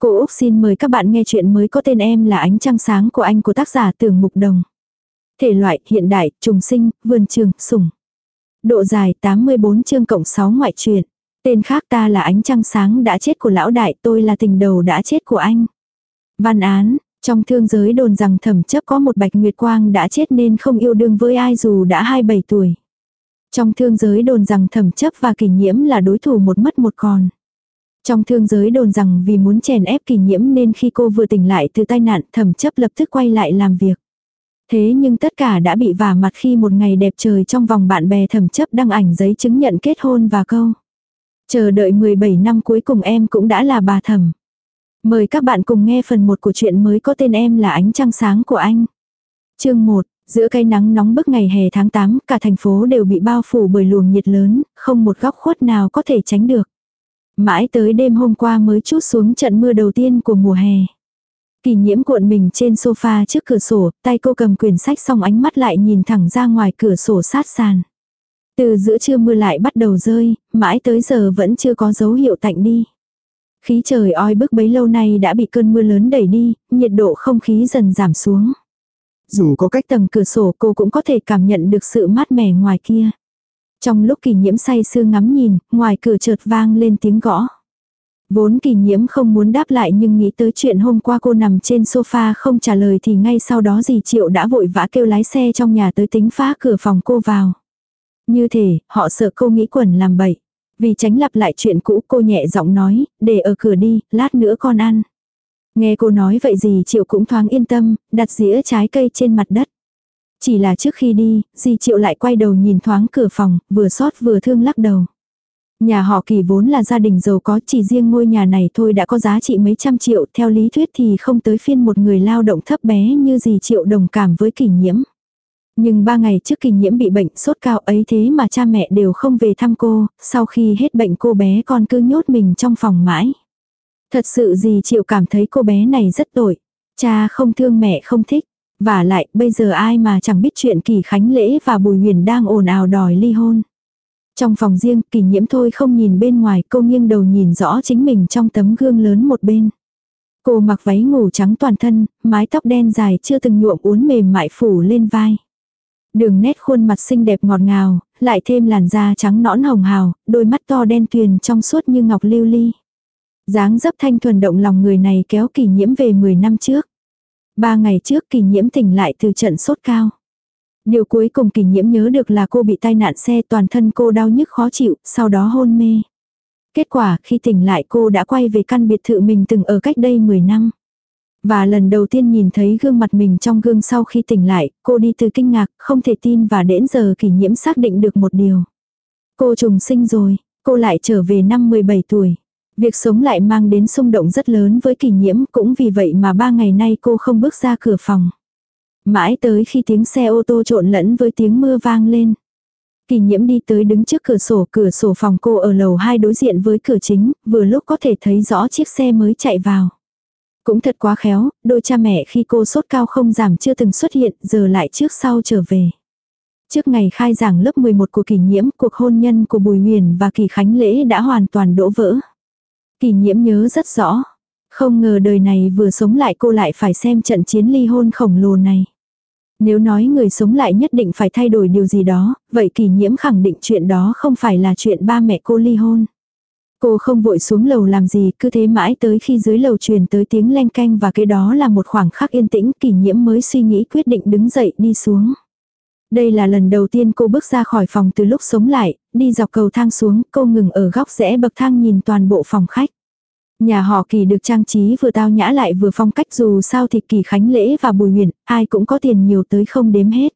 Cô Úc xin mời các bạn nghe chuyện mới có tên em là Ánh Trăng Sáng của anh của tác giả Tưởng Mục Đồng. Thể loại, hiện đại, trùng sinh, vườn trường, sủng. Độ dài 84 chương cộng 6 ngoại truyện. Tên khác ta là Ánh Trăng Sáng đã chết của lão đại, tôi là tình đầu đã chết của anh. Văn án, trong thương giới đồn rằng thẩm chấp có một bạch nguyệt quang đã chết nên không yêu đương với ai dù đã 27 tuổi. Trong thương giới đồn rằng thẩm chấp và kỷ nhiễm là đối thủ một mất một còn. Trong thương giới đồn rằng vì muốn chèn ép kỷ nhiễm nên khi cô vừa tỉnh lại từ tai nạn thẩm chấp lập tức quay lại làm việc. Thế nhưng tất cả đã bị vả mặt khi một ngày đẹp trời trong vòng bạn bè thẩm chấp đăng ảnh giấy chứng nhận kết hôn và câu. Chờ đợi 17 năm cuối cùng em cũng đã là bà thẩm. Mời các bạn cùng nghe phần 1 của chuyện mới có tên em là ánh trăng sáng của anh. Chương 1, giữa cây nắng nóng bức ngày hè tháng 8, cả thành phố đều bị bao phủ bởi luồng nhiệt lớn, không một góc khuất nào có thể tránh được. Mãi tới đêm hôm qua mới chút xuống trận mưa đầu tiên của mùa hè. Kỳ nhiễm cuộn mình trên sofa trước cửa sổ, tay cô cầm quyển sách xong ánh mắt lại nhìn thẳng ra ngoài cửa sổ sát sàn. Từ giữa trưa mưa lại bắt đầu rơi, mãi tới giờ vẫn chưa có dấu hiệu tạnh đi. Khí trời oi bức bấy lâu nay đã bị cơn mưa lớn đẩy đi, nhiệt độ không khí dần giảm xuống. Dù có cách tầng cửa sổ cô cũng có thể cảm nhận được sự mát mẻ ngoài kia. Trong lúc kỳ nhiễm say sưa ngắm nhìn, ngoài cửa chợt vang lên tiếng gõ. Vốn kỳ nhiễm không muốn đáp lại nhưng nghĩ tới chuyện hôm qua cô nằm trên sofa không trả lời thì ngay sau đó dì Triệu đã vội vã kêu lái xe trong nhà tới tính phá cửa phòng cô vào. Như thể, họ sợ cô nghĩ quẩn làm bậy. Vì tránh lặp lại chuyện cũ cô nhẹ giọng nói, để ở cửa đi, lát nữa con ăn. Nghe cô nói vậy gì Triệu cũng thoáng yên tâm, đặt dĩa trái cây trên mặt đất. Chỉ là trước khi đi, di triệu lại quay đầu nhìn thoáng cửa phòng, vừa xót vừa thương lắc đầu. Nhà họ kỳ vốn là gia đình giàu có chỉ riêng ngôi nhà này thôi đã có giá trị mấy trăm triệu, theo lý thuyết thì không tới phiên một người lao động thấp bé như gì triệu đồng cảm với kỷ nhiễm. Nhưng ba ngày trước kỷ nhiễm bị bệnh sốt cao ấy thế mà cha mẹ đều không về thăm cô, sau khi hết bệnh cô bé còn cứ nhốt mình trong phòng mãi. Thật sự gì triệu cảm thấy cô bé này rất tội. Cha không thương mẹ không thích. Và lại, bây giờ ai mà chẳng biết chuyện kỳ khánh lễ và bùi huyền đang ồn ào đòi ly hôn. Trong phòng riêng, kỳ nhiễm thôi không nhìn bên ngoài, cô nghiêng đầu nhìn rõ chính mình trong tấm gương lớn một bên. Cô mặc váy ngủ trắng toàn thân, mái tóc đen dài chưa từng nhuộm uốn mềm mại phủ lên vai. Đường nét khuôn mặt xinh đẹp ngọt ngào, lại thêm làn da trắng nõn hồng hào, đôi mắt to đen tuyền trong suốt như ngọc lưu ly. dáng dấp thanh thuần động lòng người này kéo kỳ nhiễm về 10 năm trước. Ba ngày trước kỳ nhiễm tỉnh lại từ trận sốt cao. Điều cuối cùng kỳ nhiễm nhớ được là cô bị tai nạn xe toàn thân cô đau nhức khó chịu, sau đó hôn mê. Kết quả khi tỉnh lại cô đã quay về căn biệt thự mình từng ở cách đây 10 năm. Và lần đầu tiên nhìn thấy gương mặt mình trong gương sau khi tỉnh lại, cô đi từ kinh ngạc, không thể tin và đến giờ kỷ nhiễm xác định được một điều. Cô trùng sinh rồi, cô lại trở về năm 17 tuổi. Việc sống lại mang đến xung động rất lớn với kỷ nhiễm cũng vì vậy mà ba ngày nay cô không bước ra cửa phòng. Mãi tới khi tiếng xe ô tô trộn lẫn với tiếng mưa vang lên. Kỳ nhiễm đi tới đứng trước cửa sổ, cửa sổ phòng cô ở lầu 2 đối diện với cửa chính, vừa lúc có thể thấy rõ chiếc xe mới chạy vào. Cũng thật quá khéo, đôi cha mẹ khi cô sốt cao không giảm chưa từng xuất hiện, giờ lại trước sau trở về. Trước ngày khai giảng lớp 11 của kỷ nhiễm, cuộc hôn nhân của Bùi Huyền và Kỳ Khánh Lễ đã hoàn toàn đổ vỡ. Kỳ nhiễm nhớ rất rõ. Không ngờ đời này vừa sống lại cô lại phải xem trận chiến ly hôn khổng lồ này. Nếu nói người sống lại nhất định phải thay đổi điều gì đó, vậy kỳ nhiễm khẳng định chuyện đó không phải là chuyện ba mẹ cô ly hôn. Cô không vội xuống lầu làm gì, cứ thế mãi tới khi dưới lầu truyền tới tiếng len canh và cái đó là một khoảng khắc yên tĩnh, kỳ nhiễm mới suy nghĩ quyết định đứng dậy đi xuống. Đây là lần đầu tiên cô bước ra khỏi phòng từ lúc sống lại, đi dọc cầu thang xuống, cô ngừng ở góc rẽ bậc thang nhìn toàn bộ phòng khách. Nhà họ kỳ được trang trí vừa tao nhã lại vừa phong cách dù sao thì kỳ khánh lễ và bùi huyền, ai cũng có tiền nhiều tới không đếm hết.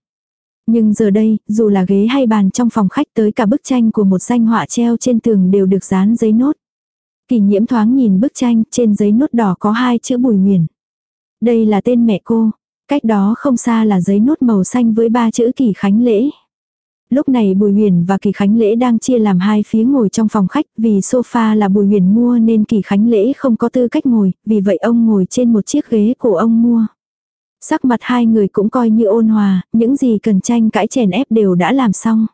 Nhưng giờ đây, dù là ghế hay bàn trong phòng khách tới cả bức tranh của một danh họa treo trên tường đều được dán giấy nốt. Kỳ nhiễm thoáng nhìn bức tranh, trên giấy nốt đỏ có hai chữ bùi huyền. Đây là tên mẹ cô, cách đó không xa là giấy nốt màu xanh với ba chữ kỳ khánh lễ. Lúc này Bùi Huyền và Kỳ Khánh Lễ đang chia làm hai phía ngồi trong phòng khách, vì sofa là Bùi Huyền mua nên Kỳ Khánh Lễ không có tư cách ngồi, vì vậy ông ngồi trên một chiếc ghế của ông mua. Sắc mặt hai người cũng coi như ôn hòa, những gì cần tranh cãi chèn ép đều đã làm xong.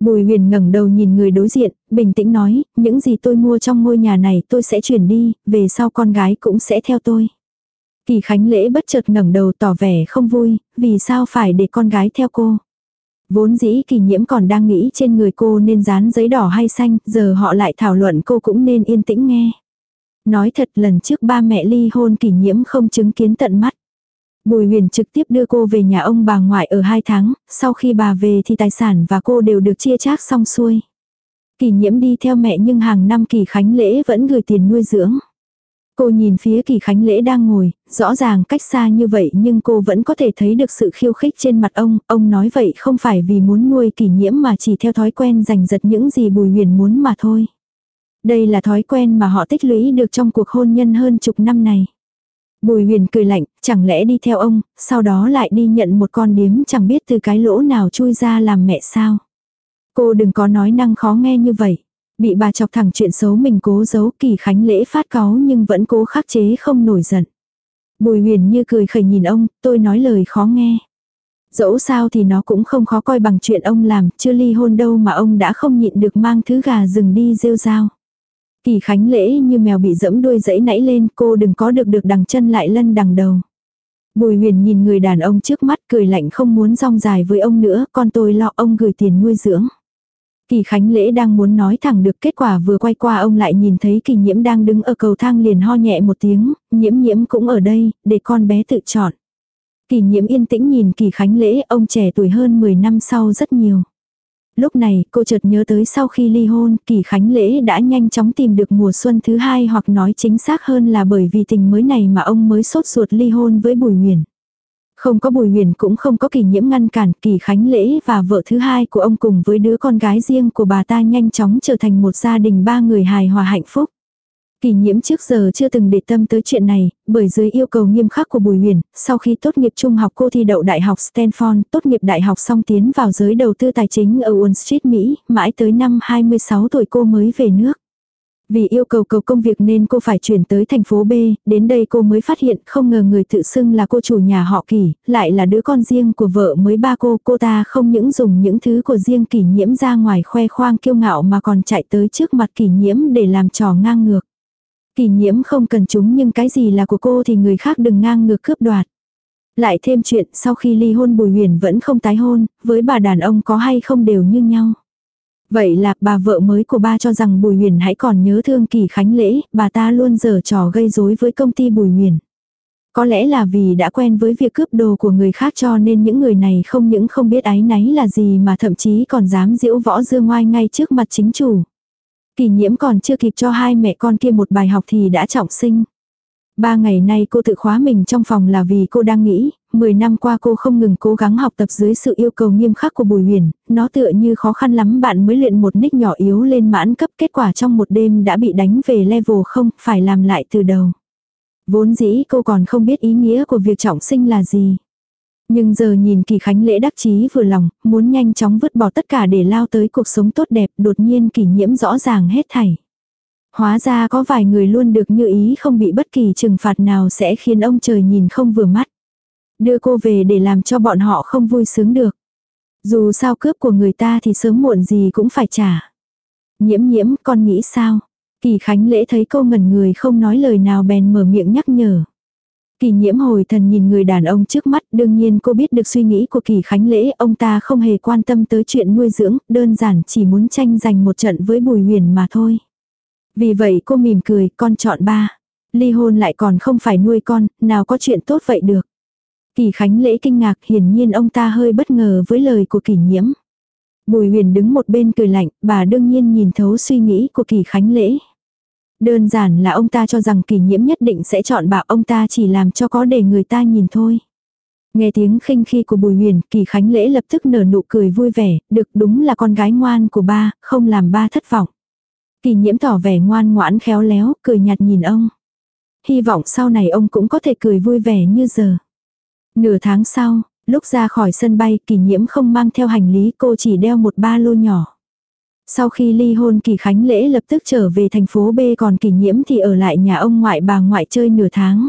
Bùi huyền ngẩng đầu nhìn người đối diện, bình tĩnh nói, những gì tôi mua trong ngôi nhà này tôi sẽ chuyển đi, về sau con gái cũng sẽ theo tôi. Kỳ Khánh Lễ bất chợt ngẩng đầu tỏ vẻ không vui, vì sao phải để con gái theo cô. Vốn dĩ kỳ nhiễm còn đang nghĩ trên người cô nên dán giấy đỏ hay xanh, giờ họ lại thảo luận cô cũng nên yên tĩnh nghe. Nói thật lần trước ba mẹ ly hôn kỳ nhiễm không chứng kiến tận mắt. Bùi huyền trực tiếp đưa cô về nhà ông bà ngoại ở hai tháng, sau khi bà về thì tài sản và cô đều được chia chác xong xuôi. Kỳ nhiễm đi theo mẹ nhưng hàng năm kỳ khánh lễ vẫn gửi tiền nuôi dưỡng. Cô nhìn phía kỳ khánh lễ đang ngồi, rõ ràng cách xa như vậy nhưng cô vẫn có thể thấy được sự khiêu khích trên mặt ông. Ông nói vậy không phải vì muốn nuôi kỳ nhiễm mà chỉ theo thói quen giành giật những gì bùi huyền muốn mà thôi. Đây là thói quen mà họ tích lũy được trong cuộc hôn nhân hơn chục năm này. Bùi huyền cười lạnh, chẳng lẽ đi theo ông, sau đó lại đi nhận một con điếm chẳng biết từ cái lỗ nào chui ra làm mẹ sao. Cô đừng có nói năng khó nghe như vậy. Bị bà chọc thẳng chuyện xấu mình cố giấu kỳ khánh lễ phát cáu nhưng vẫn cố khắc chế không nổi giận. Bùi huyền như cười khẩy nhìn ông, tôi nói lời khó nghe. Dẫu sao thì nó cũng không khó coi bằng chuyện ông làm, chưa ly hôn đâu mà ông đã không nhịn được mang thứ gà rừng đi rêu rao. Kỳ khánh lễ như mèo bị dẫm đuôi dẫy nãy lên cô đừng có được được đằng chân lại lân đằng đầu. Bùi huyền nhìn người đàn ông trước mắt cười lạnh không muốn rong dài với ông nữa, con tôi lo ông gửi tiền nuôi dưỡng. Kỳ Khánh Lễ đang muốn nói thẳng được kết quả vừa quay qua ông lại nhìn thấy kỳ nhiễm đang đứng ở cầu thang liền ho nhẹ một tiếng, nhiễm nhiễm cũng ở đây, để con bé tự chọn. Kỳ nhiễm yên tĩnh nhìn kỳ Khánh Lễ, ông trẻ tuổi hơn 10 năm sau rất nhiều. Lúc này, cô chợt nhớ tới sau khi ly hôn, kỳ Khánh Lễ đã nhanh chóng tìm được mùa xuân thứ hai hoặc nói chính xác hơn là bởi vì tình mới này mà ông mới sốt ruột ly hôn với Bùi nguyễn không có Bùi Huyền cũng không có kỳ nhiễm ngăn cản kỳ Khánh Lễ và vợ thứ hai của ông cùng với đứa con gái riêng của bà ta nhanh chóng trở thành một gia đình ba người hài hòa hạnh phúc. Kỳ nhiễm trước giờ chưa từng để tâm tới chuyện này, bởi dưới yêu cầu nghiêm khắc của Bùi Huyền, sau khi tốt nghiệp trung học cô thi đậu Đại học Stanford, tốt nghiệp đại học xong tiến vào giới đầu tư tài chính ở Wall Street Mỹ, mãi tới năm 26 tuổi cô mới về nước. Vì yêu cầu cầu công việc nên cô phải chuyển tới thành phố B, đến đây cô mới phát hiện không ngờ người tự xưng là cô chủ nhà họ Kỳ, lại là đứa con riêng của vợ mới ba cô, cô ta không những dùng những thứ của riêng Kỳ nhiễm ra ngoài khoe khoang kiêu ngạo mà còn chạy tới trước mặt Kỳ nhiễm để làm trò ngang ngược. Kỳ nhiễm không cần chúng nhưng cái gì là của cô thì người khác đừng ngang ngược cướp đoạt. Lại thêm chuyện sau khi ly hôn Bùi Huyền vẫn không tái hôn, với bà đàn ông có hay không đều như nhau. Vậy là bà vợ mới của ba cho rằng Bùi Huyền hãy còn nhớ thương kỳ khánh lễ, bà ta luôn giở trò gây rối với công ty Bùi Huyền. Có lẽ là vì đã quen với việc cướp đồ của người khác cho nên những người này không những không biết ái náy là gì mà thậm chí còn dám diễu võ dương ngoai ngay trước mặt chính chủ. Kỳ nhiễm còn chưa kịp cho hai mẹ con kia một bài học thì đã trọng sinh. Ba ngày nay cô tự khóa mình trong phòng là vì cô đang nghĩ, 10 năm qua cô không ngừng cố gắng học tập dưới sự yêu cầu nghiêm khắc của Bùi Huyền, nó tựa như khó khăn lắm bạn mới luyện một nick nhỏ yếu lên mãn cấp kết quả trong một đêm đã bị đánh về level không, phải làm lại từ đầu. Vốn dĩ cô còn không biết ý nghĩa của việc trọng sinh là gì. Nhưng giờ nhìn kỳ khánh lễ đắc chí vừa lòng, muốn nhanh chóng vứt bỏ tất cả để lao tới cuộc sống tốt đẹp, đột nhiên kỷ nhiễm rõ ràng hết thảy. Hóa ra có vài người luôn được như ý không bị bất kỳ trừng phạt nào sẽ khiến ông trời nhìn không vừa mắt. Đưa cô về để làm cho bọn họ không vui sướng được. Dù sao cướp của người ta thì sớm muộn gì cũng phải trả. Nhiễm nhiễm, con nghĩ sao? Kỳ Khánh lễ thấy cô ngẩn người không nói lời nào bèn mở miệng nhắc nhở. Kỳ nhiễm hồi thần nhìn người đàn ông trước mắt, đương nhiên cô biết được suy nghĩ của kỳ khánh lễ, ông ta không hề quan tâm tới chuyện nuôi dưỡng, đơn giản chỉ muốn tranh giành một trận với bùi huyền mà thôi. Vì vậy cô mỉm cười, con chọn ba. Ly hôn lại còn không phải nuôi con, nào có chuyện tốt vậy được. Kỳ khánh lễ kinh ngạc hiển nhiên ông ta hơi bất ngờ với lời của kỳ nhiễm. Bùi huyền đứng một bên cười lạnh, bà đương nhiên nhìn thấu suy nghĩ của kỳ khánh lễ. Đơn giản là ông ta cho rằng kỳ nhiễm nhất định sẽ chọn bảo ông ta chỉ làm cho có để người ta nhìn thôi. Nghe tiếng khinh khi của Bùi Huyền, Kỳ Khánh Lễ lập tức nở nụ cười vui vẻ, được đúng là con gái ngoan của ba, không làm ba thất vọng. Kỳ nhiễm tỏ vẻ ngoan ngoãn khéo léo, cười nhạt nhìn ông. Hy vọng sau này ông cũng có thể cười vui vẻ như giờ. Nửa tháng sau, lúc ra khỏi sân bay, kỳ nhiễm không mang theo hành lý cô chỉ đeo một ba lô nhỏ. Sau khi ly hôn kỳ khánh lễ lập tức trở về thành phố B còn kỳ nhiễm thì ở lại nhà ông ngoại bà ngoại chơi nửa tháng.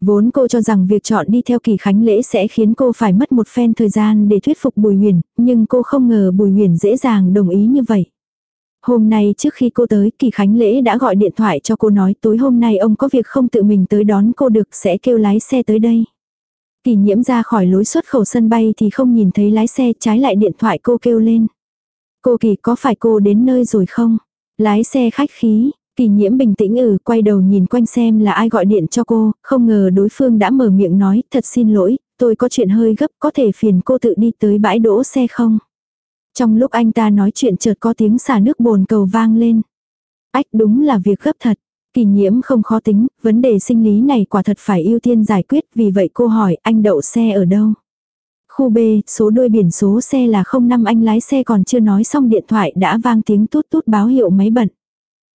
Vốn cô cho rằng việc chọn đi theo kỳ khánh lễ sẽ khiến cô phải mất một phen thời gian để thuyết phục Bùi Huyền, nhưng cô không ngờ Bùi Huyền dễ dàng đồng ý như vậy. Hôm nay trước khi cô tới, kỳ khánh lễ đã gọi điện thoại cho cô nói tối hôm nay ông có việc không tự mình tới đón cô được sẽ kêu lái xe tới đây. Kỳ nhiễm ra khỏi lối xuất khẩu sân bay thì không nhìn thấy lái xe trái lại điện thoại cô kêu lên. Cô Kỳ có phải cô đến nơi rồi không? Lái xe khách khí, Kỳ nhiễm bình tĩnh ừ, quay đầu nhìn quanh xem là ai gọi điện cho cô, không ngờ đối phương đã mở miệng nói, thật xin lỗi, tôi có chuyện hơi gấp, có thể phiền cô tự đi tới bãi đỗ xe không? Trong lúc anh ta nói chuyện chợt có tiếng xả nước bồn cầu vang lên. Ách đúng là việc gấp thật. Kỳ nhiễm không khó tính, vấn đề sinh lý này quả thật phải ưu tiên giải quyết, vì vậy cô hỏi anh đậu xe ở đâu? Khu B, số đuôi biển số xe là 05 anh lái xe còn chưa nói xong điện thoại đã vang tiếng tút tút báo hiệu máy bận.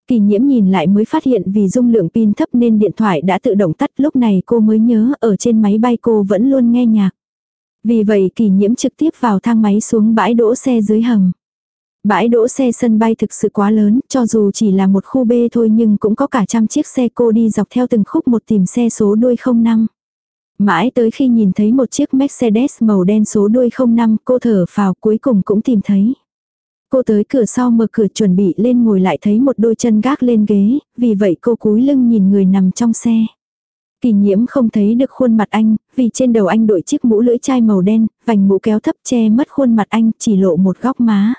Kỳ nhiễm nhìn lại mới phát hiện vì dung lượng pin thấp nên điện thoại đã tự động tắt lúc này cô mới nhớ ở trên máy bay cô vẫn luôn nghe nhạc. Vì vậy kỳ nhiễm trực tiếp vào thang máy xuống bãi đỗ xe dưới hầm. Bãi đỗ xe sân bay thực sự quá lớn, cho dù chỉ là một khu B thôi nhưng cũng có cả trăm chiếc xe cô đi dọc theo từng khúc một tìm xe số đuôi 05. Mãi tới khi nhìn thấy một chiếc Mercedes màu đen số đuôi 05 cô thở phào cuối cùng cũng tìm thấy. Cô tới cửa sau mở cửa chuẩn bị lên ngồi lại thấy một đôi chân gác lên ghế, vì vậy cô cúi lưng nhìn người nằm trong xe. Kỳ nhiễm không thấy được khuôn mặt anh, vì trên đầu anh đội chiếc mũ lưỡi chai màu đen, vành mũ kéo thấp che mất khuôn mặt anh, chỉ lộ một góc má.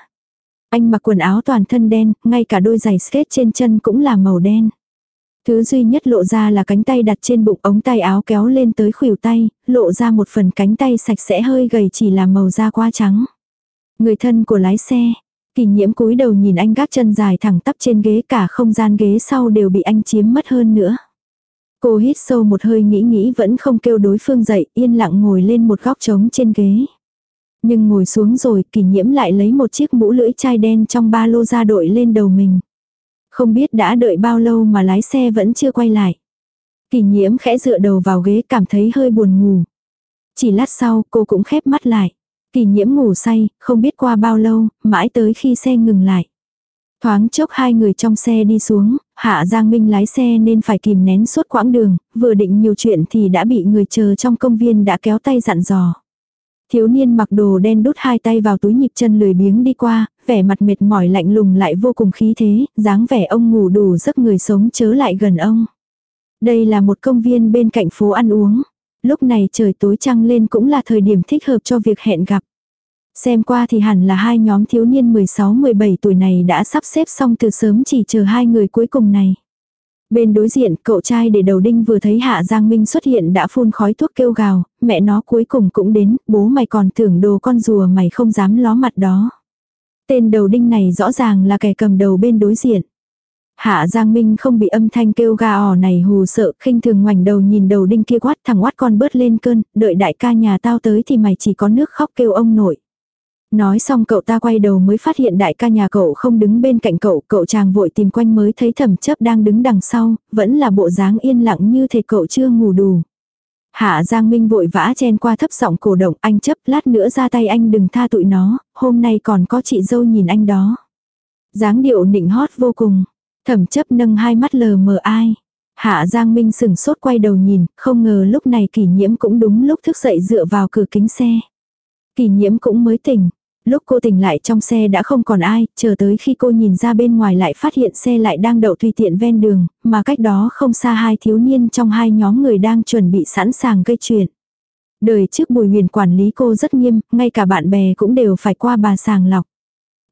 Anh mặc quần áo toàn thân đen, ngay cả đôi giày skate trên chân cũng là màu đen. Thứ duy nhất lộ ra là cánh tay đặt trên bụng ống tay áo kéo lên tới khuỷu tay, lộ ra một phần cánh tay sạch sẽ hơi gầy chỉ là màu da quá trắng. Người thân của lái xe, kỳ nhiễm cúi đầu nhìn anh gác chân dài thẳng tắp trên ghế cả không gian ghế sau đều bị anh chiếm mất hơn nữa. Cô hít sâu một hơi nghĩ nghĩ vẫn không kêu đối phương dậy, yên lặng ngồi lên một góc trống trên ghế. Nhưng ngồi xuống rồi, kỳ nhiễm lại lấy một chiếc mũ lưỡi chai đen trong ba lô ra đội lên đầu mình. Không biết đã đợi bao lâu mà lái xe vẫn chưa quay lại. Kỳ nhiễm khẽ dựa đầu vào ghế cảm thấy hơi buồn ngủ. Chỉ lát sau cô cũng khép mắt lại. Kỳ nhiễm ngủ say, không biết qua bao lâu, mãi tới khi xe ngừng lại. Thoáng chốc hai người trong xe đi xuống, Hạ Giang Minh lái xe nên phải kìm nén suốt quãng đường, vừa định nhiều chuyện thì đã bị người chờ trong công viên đã kéo tay dặn dò. Thiếu niên mặc đồ đen đút hai tay vào túi nhịp chân lười biếng đi qua, vẻ mặt mệt mỏi lạnh lùng lại vô cùng khí thế, dáng vẻ ông ngủ đủ giấc người sống chớ lại gần ông. Đây là một công viên bên cạnh phố ăn uống. Lúc này trời tối trăng lên cũng là thời điểm thích hợp cho việc hẹn gặp. Xem qua thì hẳn là hai nhóm thiếu niên 16-17 tuổi này đã sắp xếp xong từ sớm chỉ chờ hai người cuối cùng này. Bên đối diện, cậu trai để đầu đinh vừa thấy Hạ Giang Minh xuất hiện đã phun khói thuốc kêu gào, mẹ nó cuối cùng cũng đến, bố mày còn tưởng đồ con rùa mày không dám ló mặt đó. Tên đầu đinh này rõ ràng là kẻ cầm đầu bên đối diện. Hạ Giang Minh không bị âm thanh kêu gà ỏ này hù sợ, khinh thường ngoảnh đầu nhìn đầu đinh kia quát thằng quát con bớt lên cơn, đợi đại ca nhà tao tới thì mày chỉ có nước khóc kêu ông nội. Nói xong cậu ta quay đầu mới phát hiện đại ca nhà cậu không đứng bên cạnh cậu, cậu chàng vội tìm quanh mới thấy thẩm chấp đang đứng đằng sau, vẫn là bộ dáng yên lặng như thể cậu chưa ngủ đủ. Hạ Giang Minh vội vã chen qua thấp giọng cổ động anh chấp lát nữa ra tay anh đừng tha tụi nó, hôm nay còn có chị dâu nhìn anh đó. dáng điệu nịnh hót vô cùng, thẩm chấp nâng hai mắt lờ mờ ai. Hạ Giang Minh sừng sốt quay đầu nhìn, không ngờ lúc này kỷ nhiễm cũng đúng lúc thức dậy dựa vào cửa kính xe. Kỷ nhiễm cũng mới tỉnh, Lúc cô tỉnh lại trong xe đã không còn ai, chờ tới khi cô nhìn ra bên ngoài lại phát hiện xe lại đang đậu tùy tiện ven đường, mà cách đó không xa hai thiếu niên trong hai nhóm người đang chuẩn bị sẵn sàng gây chuyện. Đời trước bùi huyền quản lý cô rất nghiêm, ngay cả bạn bè cũng đều phải qua bà sàng lọc.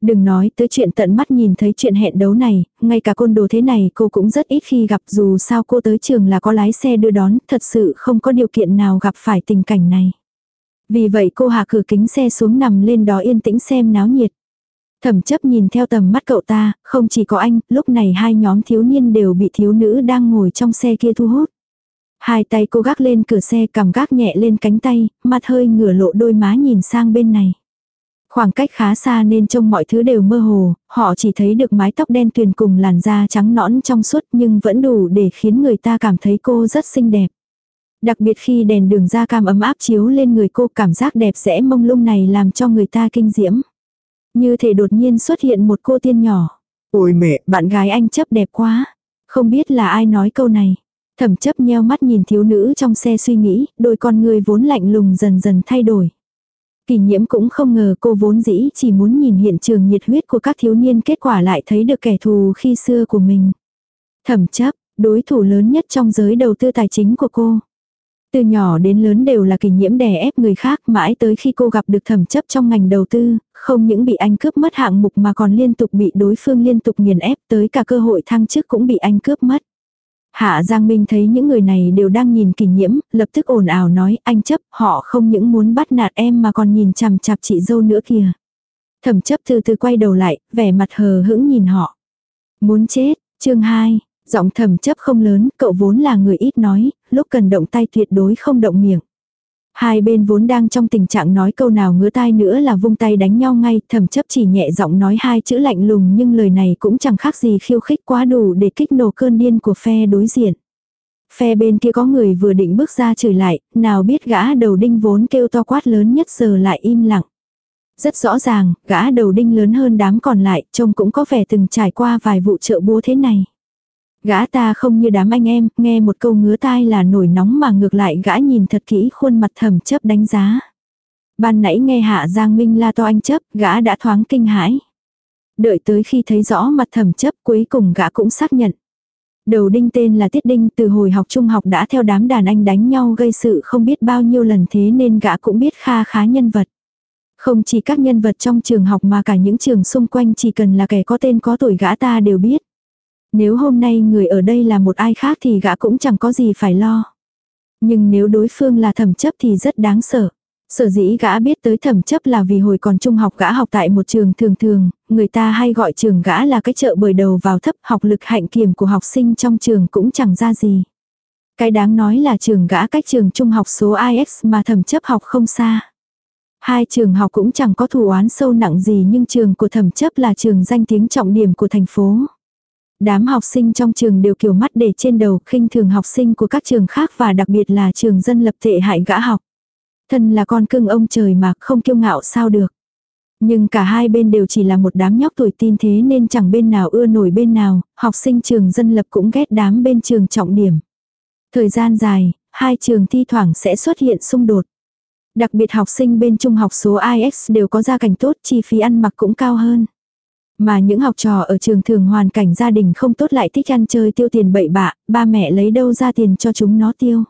Đừng nói tới chuyện tận mắt nhìn thấy chuyện hẹn đấu này, ngay cả côn đồ thế này cô cũng rất ít khi gặp dù sao cô tới trường là có lái xe đưa đón, thật sự không có điều kiện nào gặp phải tình cảnh này. Vì vậy cô hạ cửa kính xe xuống nằm lên đó yên tĩnh xem náo nhiệt. Thẩm chấp nhìn theo tầm mắt cậu ta, không chỉ có anh, lúc này hai nhóm thiếu niên đều bị thiếu nữ đang ngồi trong xe kia thu hút. Hai tay cô gác lên cửa xe cầm gác nhẹ lên cánh tay, mặt hơi ngửa lộ đôi má nhìn sang bên này. Khoảng cách khá xa nên trông mọi thứ đều mơ hồ, họ chỉ thấy được mái tóc đen tuyền cùng làn da trắng nõn trong suốt nhưng vẫn đủ để khiến người ta cảm thấy cô rất xinh đẹp. Đặc biệt khi đèn đường da cam ấm áp chiếu lên người cô cảm giác đẹp rẽ mông lung này làm cho người ta kinh diễm. Như thể đột nhiên xuất hiện một cô tiên nhỏ. Ôi mẹ, bạn gái anh chấp đẹp quá. Không biết là ai nói câu này. Thẩm chấp nheo mắt nhìn thiếu nữ trong xe suy nghĩ, đôi con người vốn lạnh lùng dần dần thay đổi. Kỳ nhiễm cũng không ngờ cô vốn dĩ chỉ muốn nhìn hiện trường nhiệt huyết của các thiếu niên kết quả lại thấy được kẻ thù khi xưa của mình. Thẩm chấp, đối thủ lớn nhất trong giới đầu tư tài chính của cô. Từ nhỏ đến lớn đều là kỳ nhiễm đè ép người khác mãi tới khi cô gặp được thẩm chấp trong ngành đầu tư, không những bị anh cướp mất hạng mục mà còn liên tục bị đối phương liên tục nghiền ép tới cả cơ hội thăng chức cũng bị anh cướp mất. Hạ Giang Minh thấy những người này đều đang nhìn kỳ nhiễm, lập tức ồn ào nói anh chấp họ không những muốn bắt nạt em mà còn nhìn chằm chạp chị dâu nữa kìa. Thẩm chấp từ từ quay đầu lại, vẻ mặt hờ hững nhìn họ. Muốn chết, chương 2, giọng thẩm chấp không lớn, cậu vốn là người ít nói, lúc cần động tay tuyệt đối không động miệng. Hai bên vốn đang trong tình trạng nói câu nào ngứa tai nữa là vung tay đánh nhau ngay, thẩm chấp chỉ nhẹ giọng nói hai chữ lạnh lùng nhưng lời này cũng chẳng khác gì khiêu khích quá đủ để kích nổ cơn điên của phe đối diện. Phe bên kia có người vừa định bước ra chửi lại, nào biết gã đầu đinh vốn kêu to quát lớn nhất giờ lại im lặng. Rất rõ ràng, gã đầu đinh lớn hơn đám còn lại, trông cũng có vẻ từng trải qua vài vụ trợ búa thế này. Gã ta không như đám anh em, nghe một câu ngứa tai là nổi nóng mà ngược lại gã nhìn thật kỹ khuôn mặt thầm chấp đánh giá. Ban nãy nghe hạ Giang Minh la to anh chấp, gã đã thoáng kinh hãi. Đợi tới khi thấy rõ mặt thầm chấp cuối cùng gã cũng xác nhận. Đầu đinh tên là Tiết Đinh từ hồi học trung học đã theo đám đàn anh đánh nhau gây sự không biết bao nhiêu lần thế nên gã cũng biết kha khá nhân vật. Không chỉ các nhân vật trong trường học mà cả những trường xung quanh chỉ cần là kẻ có tên có tuổi gã ta đều biết. Nếu hôm nay người ở đây là một ai khác thì gã cũng chẳng có gì phải lo. Nhưng nếu đối phương là thẩm chấp thì rất đáng sợ. Sở dĩ gã biết tới thẩm chấp là vì hồi còn trung học gã học tại một trường thường thường, người ta hay gọi trường gã là cái chợ bởi đầu vào thấp học lực hạnh kiểm của học sinh trong trường cũng chẳng ra gì. Cái đáng nói là trường gã cách trường trung học số IX mà thẩm chấp học không xa. Hai trường học cũng chẳng có thù oán sâu nặng gì nhưng trường của thẩm chấp là trường danh tiếng trọng điểm của thành phố. Đám học sinh trong trường đều kiểu mắt để trên đầu khinh thường học sinh của các trường khác và đặc biệt là trường dân lập tệ hại gã học. Thân là con cưng ông trời mà không kiêu ngạo sao được. Nhưng cả hai bên đều chỉ là một đám nhóc tuổi tin thế nên chẳng bên nào ưa nổi bên nào, học sinh trường dân lập cũng ghét đám bên trường trọng điểm. Thời gian dài, hai trường thi thoảng sẽ xuất hiện xung đột. Đặc biệt học sinh bên trung học số IX đều có gia cảnh tốt, chi phí ăn mặc cũng cao hơn. Mà những học trò ở trường thường hoàn cảnh gia đình không tốt lại thích ăn chơi tiêu tiền bậy bạ, ba mẹ lấy đâu ra tiền cho chúng nó tiêu.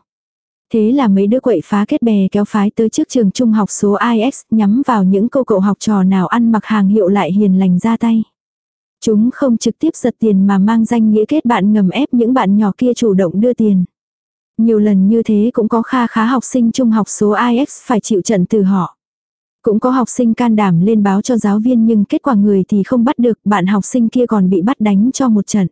Thế là mấy đứa quậy phá kết bè kéo phái tới trước trường trung học số IX nhắm vào những cô cậu học trò nào ăn mặc hàng hiệu lại hiền lành ra tay. Chúng không trực tiếp giật tiền mà mang danh nghĩa kết bạn ngầm ép những bạn nhỏ kia chủ động đưa tiền. Nhiều lần như thế cũng có kha khá học sinh trung học số IX phải chịu trận từ họ. Cũng có học sinh can đảm lên báo cho giáo viên nhưng kết quả người thì không bắt được, bạn học sinh kia còn bị bắt đánh cho một trận.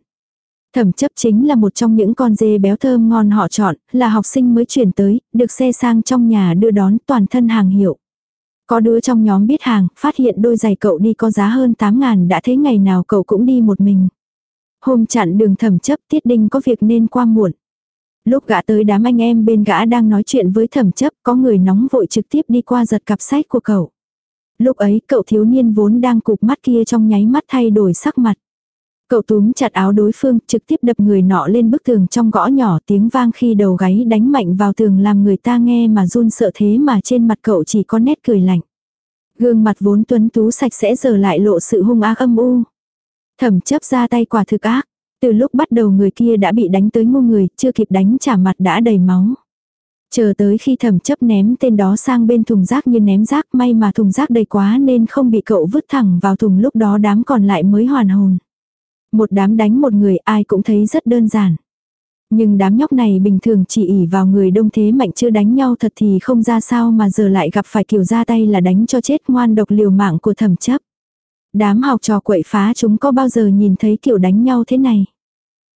Thẩm chấp chính là một trong những con dê béo thơm ngon họ chọn, là học sinh mới chuyển tới, được xe sang trong nhà đưa đón toàn thân hàng hiệu. Có đứa trong nhóm biết hàng, phát hiện đôi giày cậu đi có giá hơn 8 ngàn đã thấy ngày nào cậu cũng đi một mình. Hôm chặn đường thẩm chấp tiết đinh có việc nên qua muộn. Lúc gã tới đám anh em bên gã đang nói chuyện với thẩm chấp, có người nóng vội trực tiếp đi qua giật cặp sách của cậu. Lúc ấy cậu thiếu niên vốn đang cụp mắt kia trong nháy mắt thay đổi sắc mặt. Cậu túm chặt áo đối phương trực tiếp đập người nọ lên bức tường trong gõ nhỏ tiếng vang khi đầu gáy đánh mạnh vào tường làm người ta nghe mà run sợ thế mà trên mặt cậu chỉ có nét cười lạnh. Gương mặt vốn tuấn tú sạch sẽ giờ lại lộ sự hung ác âm u. Thẩm chấp ra tay quả thực ác. Từ lúc bắt đầu người kia đã bị đánh tới ngu người, chưa kịp đánh trả mặt đã đầy máu. Chờ tới khi thẩm chấp ném tên đó sang bên thùng rác như ném rác may mà thùng rác đầy quá nên không bị cậu vứt thẳng vào thùng lúc đó đám còn lại mới hoàn hồn. Một đám đánh một người ai cũng thấy rất đơn giản. Nhưng đám nhóc này bình thường chỉ ỉ vào người đông thế mạnh chưa đánh nhau thật thì không ra sao mà giờ lại gặp phải kiểu ra tay là đánh cho chết ngoan độc liều mạng của thẩm chấp. Đám học trò quậy phá chúng có bao giờ nhìn thấy kiểu đánh nhau thế này.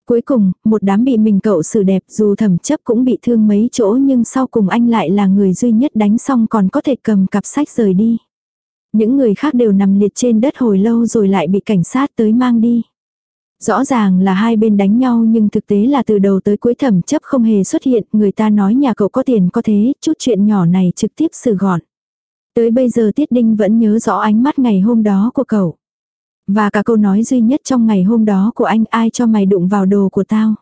Cuối cùng, một đám bị mình cậu xử đẹp dù thẩm chấp cũng bị thương mấy chỗ nhưng sau cùng anh lại là người duy nhất đánh xong còn có thể cầm cặp sách rời đi. Những người khác đều nằm liệt trên đất hồi lâu rồi lại bị cảnh sát tới mang đi. Rõ ràng là hai bên đánh nhau nhưng thực tế là từ đầu tới cuối thẩm chấp không hề xuất hiện, người ta nói nhà cậu có tiền có thế, chút chuyện nhỏ này trực tiếp xử gọn. Tới bây giờ Tiết Đinh vẫn nhớ rõ ánh mắt ngày hôm đó của cậu. Và cả câu nói duy nhất trong ngày hôm đó của anh ai cho mày đụng vào đồ của tao.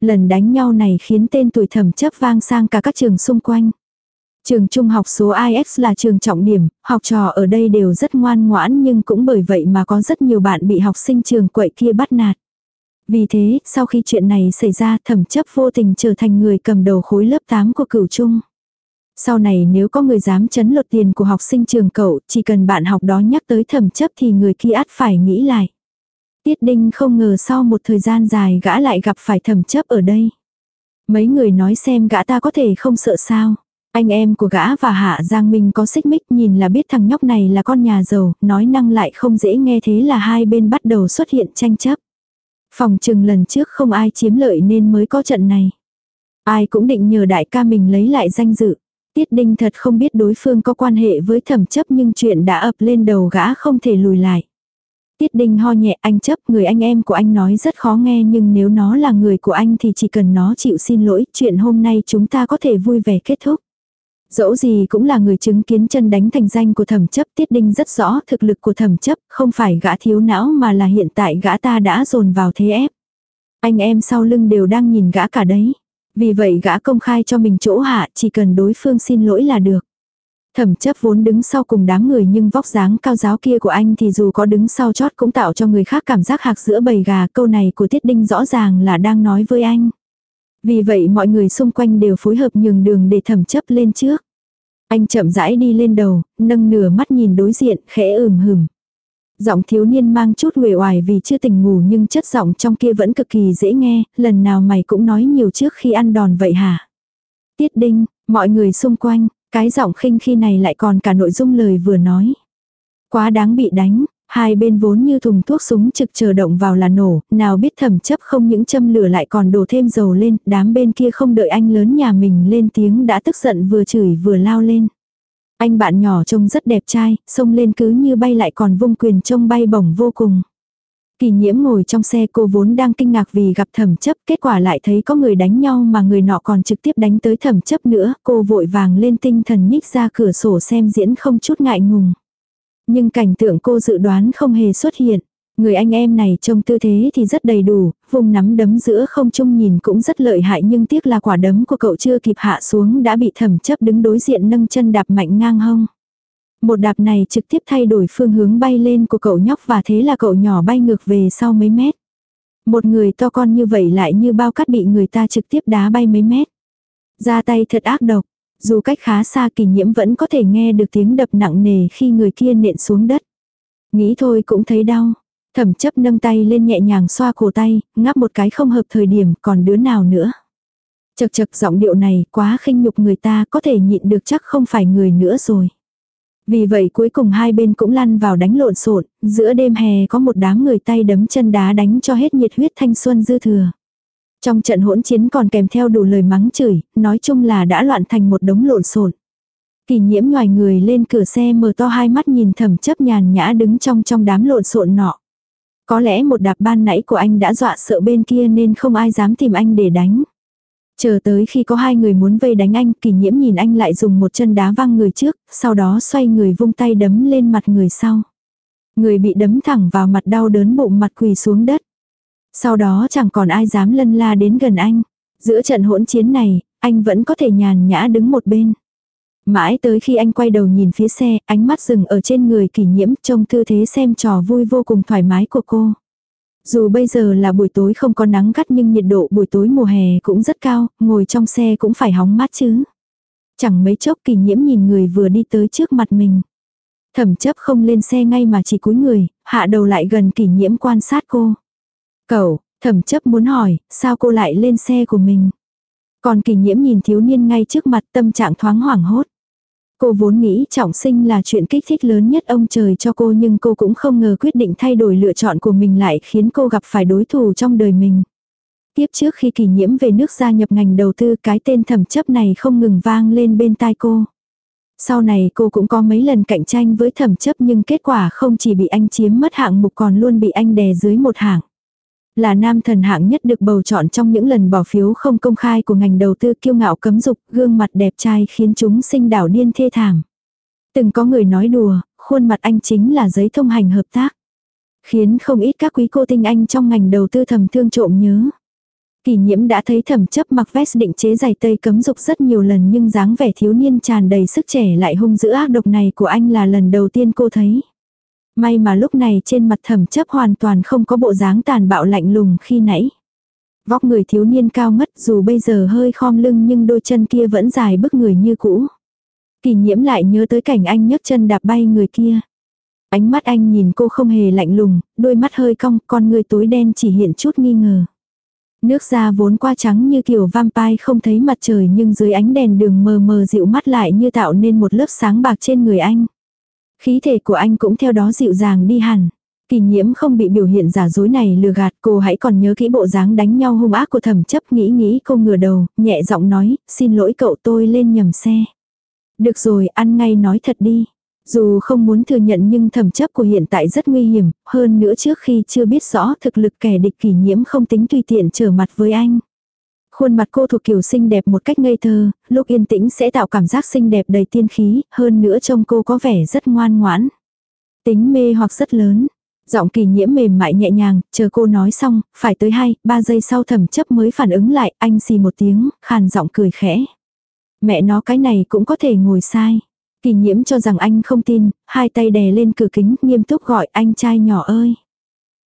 Lần đánh nhau này khiến tên tuổi thẩm chấp vang sang cả các trường xung quanh. Trường trung học số IX là trường trọng điểm, học trò ở đây đều rất ngoan ngoãn nhưng cũng bởi vậy mà có rất nhiều bạn bị học sinh trường quậy kia bắt nạt. Vì thế, sau khi chuyện này xảy ra thẩm chấp vô tình trở thành người cầm đầu khối lớp 8 của cửu trung. Sau này nếu có người dám chấn lột tiền của học sinh trường cậu, chỉ cần bạn học đó nhắc tới thẩm chấp thì người kia ắt phải nghĩ lại. Tiết Đinh không ngờ sau một thời gian dài gã lại gặp phải thẩm chấp ở đây. Mấy người nói xem gã ta có thể không sợ sao. Anh em của gã và Hạ Giang Minh có xích mích nhìn là biết thằng nhóc này là con nhà giàu, nói năng lại không dễ nghe thế là hai bên bắt đầu xuất hiện tranh chấp. Phòng trừng lần trước không ai chiếm lợi nên mới có trận này. Ai cũng định nhờ đại ca mình lấy lại danh dự. Tiết Đinh thật không biết đối phương có quan hệ với thẩm chấp nhưng chuyện đã ập lên đầu gã không thể lùi lại. Tiết Đinh ho nhẹ, anh chấp, người anh em của anh nói rất khó nghe nhưng nếu nó là người của anh thì chỉ cần nó chịu xin lỗi, chuyện hôm nay chúng ta có thể vui vẻ kết thúc. Dẫu gì cũng là người chứng kiến chân đánh thành danh của thẩm chấp, Tiết Đinh rất rõ thực lực của thẩm chấp, không phải gã thiếu não mà là hiện tại gã ta đã dồn vào thế ép. Anh em sau lưng đều đang nhìn gã cả đấy. Vì vậy gã công khai cho mình chỗ hạ chỉ cần đối phương xin lỗi là được. Thẩm chấp vốn đứng sau cùng đám người nhưng vóc dáng cao giáo kia của anh thì dù có đứng sau chót cũng tạo cho người khác cảm giác hạc giữa bầy gà. Câu này của Tiết Đinh rõ ràng là đang nói với anh. Vì vậy mọi người xung quanh đều phối hợp nhường đường để thẩm chấp lên trước. Anh chậm rãi đi lên đầu, nâng nửa mắt nhìn đối diện, khẽ ừm hừm. Giọng thiếu niên mang chút uể oải vì chưa tỉnh ngủ nhưng chất giọng trong kia vẫn cực kỳ dễ nghe, lần nào mày cũng nói nhiều trước khi ăn đòn vậy hả? Tiết đinh, mọi người xung quanh, cái giọng khinh khi này lại còn cả nội dung lời vừa nói. Quá đáng bị đánh, hai bên vốn như thùng thuốc súng trực chờ động vào là nổ, nào biết thẩm chấp không những châm lửa lại còn đổ thêm dầu lên, đám bên kia không đợi anh lớn nhà mình lên tiếng đã tức giận vừa chửi vừa lao lên. Anh bạn nhỏ trông rất đẹp trai, xông lên cứ như bay lại còn vung quyền trông bay bổng vô cùng. Kỳ nhiễm ngồi trong xe cô vốn đang kinh ngạc vì gặp thẩm chấp, kết quả lại thấy có người đánh nhau mà người nọ còn trực tiếp đánh tới thẩm chấp nữa, cô vội vàng lên tinh thần nhích ra cửa sổ xem diễn không chút ngại ngùng. Nhưng cảnh tượng cô dự đoán không hề xuất hiện. Người anh em này trông tư thế thì rất đầy đủ, vùng nắm đấm giữa không trung nhìn cũng rất lợi hại nhưng tiếc là quả đấm của cậu chưa kịp hạ xuống đã bị thẩm chấp đứng đối diện nâng chân đạp mạnh ngang hông. Một đạp này trực tiếp thay đổi phương hướng bay lên của cậu nhóc và thế là cậu nhỏ bay ngược về sau mấy mét. Một người to con như vậy lại như bao cát bị người ta trực tiếp đá bay mấy mét. Ra tay thật ác độc, dù cách khá xa kỳ nhiễm vẫn có thể nghe được tiếng đập nặng nề khi người kia nện xuống đất. Nghĩ thôi cũng thấy đau. Thẩm chấp nâng tay lên nhẹ nhàng xoa cổ tay, ngáp một cái không hợp thời điểm còn đứa nào nữa. Chật chật giọng điệu này quá khinh nhục người ta có thể nhịn được chắc không phải người nữa rồi. Vì vậy cuối cùng hai bên cũng lăn vào đánh lộn xộn, giữa đêm hè có một đám người tay đấm chân đá đánh cho hết nhiệt huyết thanh xuân dư thừa. Trong trận hỗn chiến còn kèm theo đủ lời mắng chửi, nói chung là đã loạn thành một đống lộn xộn. Kỳ nhiễm ngoài người lên cửa xe mở to hai mắt nhìn thẩm chấp nhàn nhã đứng trong trong đám lộn xộn nọ. Có lẽ một đạp ban nãy của anh đã dọa sợ bên kia nên không ai dám tìm anh để đánh. Chờ tới khi có hai người muốn vây đánh anh, kỳ nhiễm nhìn anh lại dùng một chân đá văng người trước, sau đó xoay người vung tay đấm lên mặt người sau. Người bị đấm thẳng vào mặt đau đớn bụng mặt quỳ xuống đất. Sau đó chẳng còn ai dám lân la đến gần anh. Giữa trận hỗn chiến này, anh vẫn có thể nhàn nhã đứng một bên. Mãi tới khi anh quay đầu nhìn phía xe, ánh mắt dừng ở trên người kỷ nhiễm trông tư thế xem trò vui vô cùng thoải mái của cô. Dù bây giờ là buổi tối không có nắng gắt nhưng nhiệt độ buổi tối mùa hè cũng rất cao, ngồi trong xe cũng phải hóng mát chứ. Chẳng mấy chốc kỷ nhiễm nhìn người vừa đi tới trước mặt mình. Thẩm chấp không lên xe ngay mà chỉ cúi người, hạ đầu lại gần kỷ nhiễm quan sát cô. Cậu, thẩm chấp muốn hỏi, sao cô lại lên xe của mình? Còn kỷ nhiễm nhìn thiếu niên ngay trước mặt tâm trạng thoáng hoảng hốt. Cô vốn nghĩ trọng sinh là chuyện kích thích lớn nhất ông trời cho cô nhưng cô cũng không ngờ quyết định thay đổi lựa chọn của mình lại khiến cô gặp phải đối thủ trong đời mình. Tiếp trước khi kỳ nhiễm về nước gia nhập ngành đầu tư, cái tên thẩm chấp này không ngừng vang lên bên tai cô. Sau này cô cũng có mấy lần cạnh tranh với thẩm chấp nhưng kết quả không chỉ bị anh chiếm mất hạng mục còn luôn bị anh đè dưới một hạng. Là nam thần hạng nhất được bầu chọn trong những lần bỏ phiếu không công khai của ngành đầu tư kiêu ngạo cấm dục, gương mặt đẹp trai khiến chúng sinh đảo điên thê thảm. Từng có người nói đùa, khuôn mặt anh chính là giấy thông hành hợp tác. Khiến không ít các quý cô tinh anh trong ngành đầu tư thầm thương trộm nhớ. Kỳ nhiễm đã thấy thẩm chấp mặc vest định chế giày tây cấm dục rất nhiều lần nhưng dáng vẻ thiếu niên tràn đầy sức trẻ lại hung dữ ác độc này của anh là lần đầu tiên cô thấy. May mà lúc này trên mặt thẩm chấp hoàn toàn không có bộ dáng tàn bạo lạnh lùng khi nãy. Vóc người thiếu niên cao ngất dù bây giờ hơi khom lưng nhưng đôi chân kia vẫn dài bức người như cũ. Kỳ nhiễm lại nhớ tới cảnh anh nhấc chân đạp bay người kia. Ánh mắt anh nhìn cô không hề lạnh lùng, đôi mắt hơi cong, con người tối đen chỉ hiện chút nghi ngờ. Nước da vốn qua trắng như kiểu vampire không thấy mặt trời nhưng dưới ánh đèn đường mờ mờ dịu mắt lại như tạo nên một lớp sáng bạc trên người anh. Khí thể của anh cũng theo đó dịu dàng đi hẳn. Kỳ nhiễm không bị biểu hiện giả dối này lừa gạt cô hãy còn nhớ kỹ bộ dáng đánh nhau hung ác của thẩm chấp nghĩ nghĩ cô ngửa đầu, nhẹ giọng nói, xin lỗi cậu tôi lên nhầm xe. Được rồi, ăn ngay nói thật đi. Dù không muốn thừa nhận nhưng thẩm chấp của hiện tại rất nguy hiểm, hơn nữa trước khi chưa biết rõ thực lực kẻ địch kỷ nhiễm không tính tùy tiện trở mặt với anh. Khuôn mặt cô thuộc kiểu xinh đẹp một cách ngây thơ, lúc yên tĩnh sẽ tạo cảm giác xinh đẹp đầy tiên khí, hơn nữa trông cô có vẻ rất ngoan ngoãn. Tính mê hoặc rất lớn. Giọng kỳ nhiễm mềm mại nhẹ nhàng, chờ cô nói xong, phải tới 2, 3 giây sau thẩm chấp mới phản ứng lại, anh xì một tiếng, khàn giọng cười khẽ. Mẹ nó cái này cũng có thể ngồi sai. Kỳ nhiễm cho rằng anh không tin, hai tay đè lên cửa kính, nghiêm túc gọi anh trai nhỏ ơi.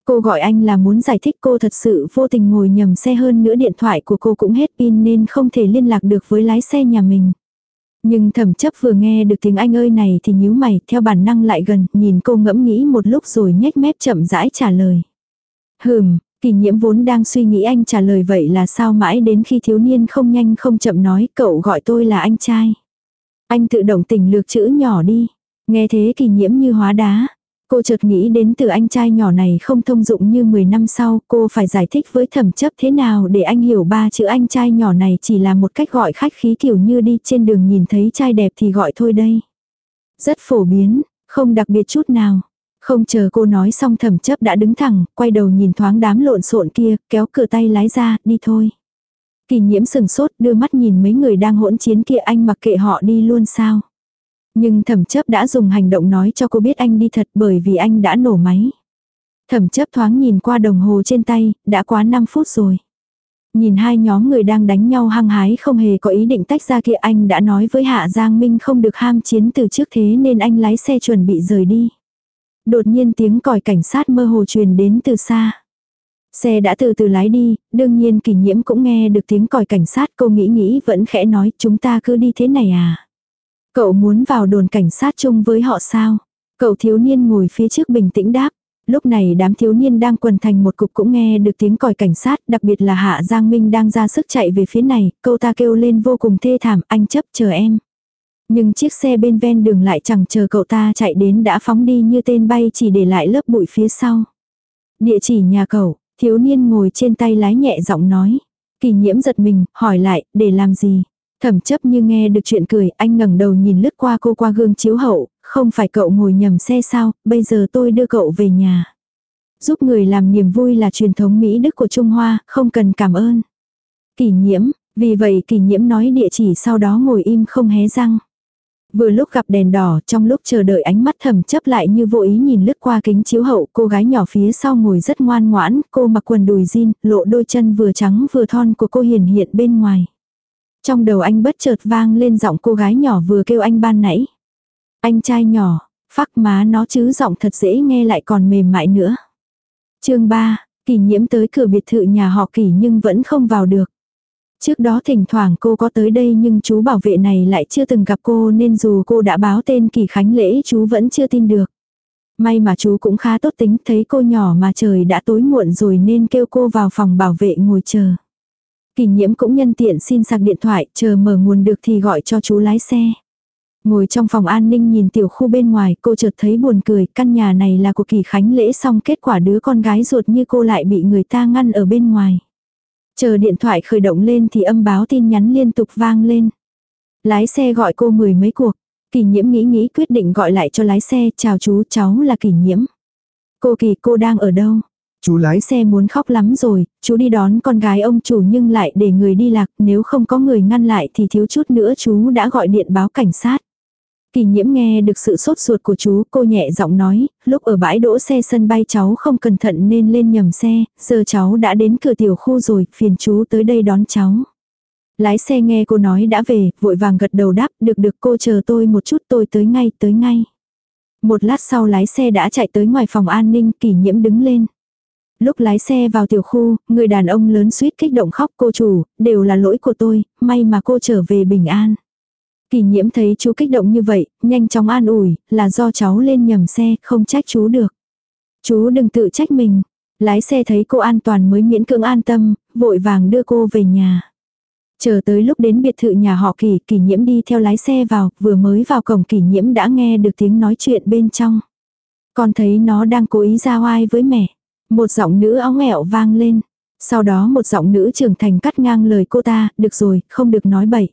Cô gọi anh là muốn giải thích cô thật sự vô tình ngồi nhầm xe hơn nữa điện thoại của cô cũng hết pin nên không thể liên lạc được với lái xe nhà mình. Nhưng thẩm chấp vừa nghe được tiếng anh ơi này thì nhíu mày theo bản năng lại gần nhìn cô ngẫm nghĩ một lúc rồi nhếch mép chậm rãi trả lời. Hừm, kỳ nhiễm vốn đang suy nghĩ anh trả lời vậy là sao mãi đến khi thiếu niên không nhanh không chậm nói cậu gọi tôi là anh trai. Anh tự động tình lược chữ nhỏ đi. Nghe thế kỳ nhiễm như hóa đá. Cô chợt nghĩ đến từ anh trai nhỏ này không thông dụng như 10 năm sau, cô phải giải thích với thẩm chấp thế nào để anh hiểu ba chữ anh trai nhỏ này chỉ là một cách gọi khách khí kiểu như đi trên đường nhìn thấy trai đẹp thì gọi thôi đây. Rất phổ biến, không đặc biệt chút nào. Không chờ cô nói xong thẩm chấp đã đứng thẳng, quay đầu nhìn thoáng đám lộn xộn kia, kéo cửa tay lái ra, đi thôi. Kỳ nhiễm sừng sốt, đưa mắt nhìn mấy người đang hỗn chiến kia anh mặc kệ họ đi luôn sao. Nhưng thẩm chấp đã dùng hành động nói cho cô biết anh đi thật bởi vì anh đã nổ máy. Thẩm chấp thoáng nhìn qua đồng hồ trên tay, đã quá 5 phút rồi. Nhìn hai nhóm người đang đánh nhau hăng hái không hề có ý định tách ra kia anh đã nói với Hạ Giang Minh không được ham chiến từ trước thế nên anh lái xe chuẩn bị rời đi. Đột nhiên tiếng còi cảnh sát mơ hồ truyền đến từ xa. Xe đã từ từ lái đi, đương nhiên kỷ nhiễm cũng nghe được tiếng còi cảnh sát cô nghĩ nghĩ vẫn khẽ nói chúng ta cứ đi thế này à. Cậu muốn vào đồn cảnh sát chung với họ sao? Cậu thiếu niên ngồi phía trước bình tĩnh đáp. Lúc này đám thiếu niên đang quần thành một cục cũng nghe được tiếng còi cảnh sát, đặc biệt là Hạ Giang Minh đang ra sức chạy về phía này, câu ta kêu lên vô cùng thê thảm, anh chấp chờ em. Nhưng chiếc xe bên ven đường lại chẳng chờ cậu ta chạy đến đã phóng đi như tên bay chỉ để lại lớp bụi phía sau. Địa chỉ nhà cậu, thiếu niên ngồi trên tay lái nhẹ giọng nói. Kỳ nhiễm giật mình, hỏi lại, để làm gì? Thẩm chấp như nghe được chuyện cười, anh ngẩng đầu nhìn lướt qua cô qua gương chiếu hậu, không phải cậu ngồi nhầm xe sao, bây giờ tôi đưa cậu về nhà. Giúp người làm niềm vui là truyền thống Mỹ Đức của Trung Hoa, không cần cảm ơn. Kỷ nhiễm, vì vậy kỷ nhiễm nói địa chỉ sau đó ngồi im không hé răng. Vừa lúc gặp đèn đỏ, trong lúc chờ đợi ánh mắt thầm chấp lại như vô ý nhìn lướt qua kính chiếu hậu, cô gái nhỏ phía sau ngồi rất ngoan ngoãn, cô mặc quần đùi jean, lộ đôi chân vừa trắng vừa thon của cô hiển hiện bên ngoài. Trong đầu anh bất chợt vang lên giọng cô gái nhỏ vừa kêu anh ban nãy. Anh trai nhỏ, phắc má nó chứ giọng thật dễ nghe lại còn mềm mại nữa. chương 3, kỳ nhiễm tới cửa biệt thự nhà họ kỳ nhưng vẫn không vào được. Trước đó thỉnh thoảng cô có tới đây nhưng chú bảo vệ này lại chưa từng gặp cô nên dù cô đã báo tên kỳ khánh lễ chú vẫn chưa tin được. May mà chú cũng khá tốt tính thấy cô nhỏ mà trời đã tối muộn rồi nên kêu cô vào phòng bảo vệ ngồi chờ. Kỳ nhiễm cũng nhân tiện xin sạc điện thoại, chờ mở nguồn được thì gọi cho chú lái xe. Ngồi trong phòng an ninh nhìn tiểu khu bên ngoài, cô chợt thấy buồn cười, căn nhà này là của kỳ khánh lễ xong kết quả đứa con gái ruột như cô lại bị người ta ngăn ở bên ngoài. Chờ điện thoại khởi động lên thì âm báo tin nhắn liên tục vang lên. Lái xe gọi cô mười mấy cuộc. Kỳ nhiễm nghĩ nghĩ quyết định gọi lại cho lái xe, chào chú, cháu là kỳ nhiễm. Cô kỳ, cô đang ở đâu? Chú lái xe muốn khóc lắm rồi, chú đi đón con gái ông chủ nhưng lại để người đi lạc, nếu không có người ngăn lại thì thiếu chút nữa chú đã gọi điện báo cảnh sát. Kỳ nhiễm nghe được sự sốt ruột của chú, cô nhẹ giọng nói, lúc ở bãi đỗ xe sân bay cháu không cẩn thận nên lên nhầm xe, giờ cháu đã đến cửa tiểu khu rồi, phiền chú tới đây đón cháu. Lái xe nghe cô nói đã về, vội vàng gật đầu đáp, được được cô chờ tôi một chút tôi tới ngay, tới ngay. Một lát sau lái xe đã chạy tới ngoài phòng an ninh, kỷ nhiễm đứng lên. Lúc lái xe vào tiểu khu, người đàn ông lớn suýt kích động khóc cô chủ, đều là lỗi của tôi, may mà cô trở về bình an. Kỳ nhiễm thấy chú kích động như vậy, nhanh chóng an ủi, là do cháu lên nhầm xe, không trách chú được. Chú đừng tự trách mình. Lái xe thấy cô an toàn mới miễn cưỡng an tâm, vội vàng đưa cô về nhà. Chờ tới lúc đến biệt thự nhà họ kỳ, kỳ nhiễm đi theo lái xe vào, vừa mới vào cổng kỳ nhiễm đã nghe được tiếng nói chuyện bên trong. Con thấy nó đang cố ý ra oai với mẹ. Một giọng nữ óng ngẹo vang lên. Sau đó một giọng nữ trưởng thành cắt ngang lời cô ta, được rồi, không được nói bậy.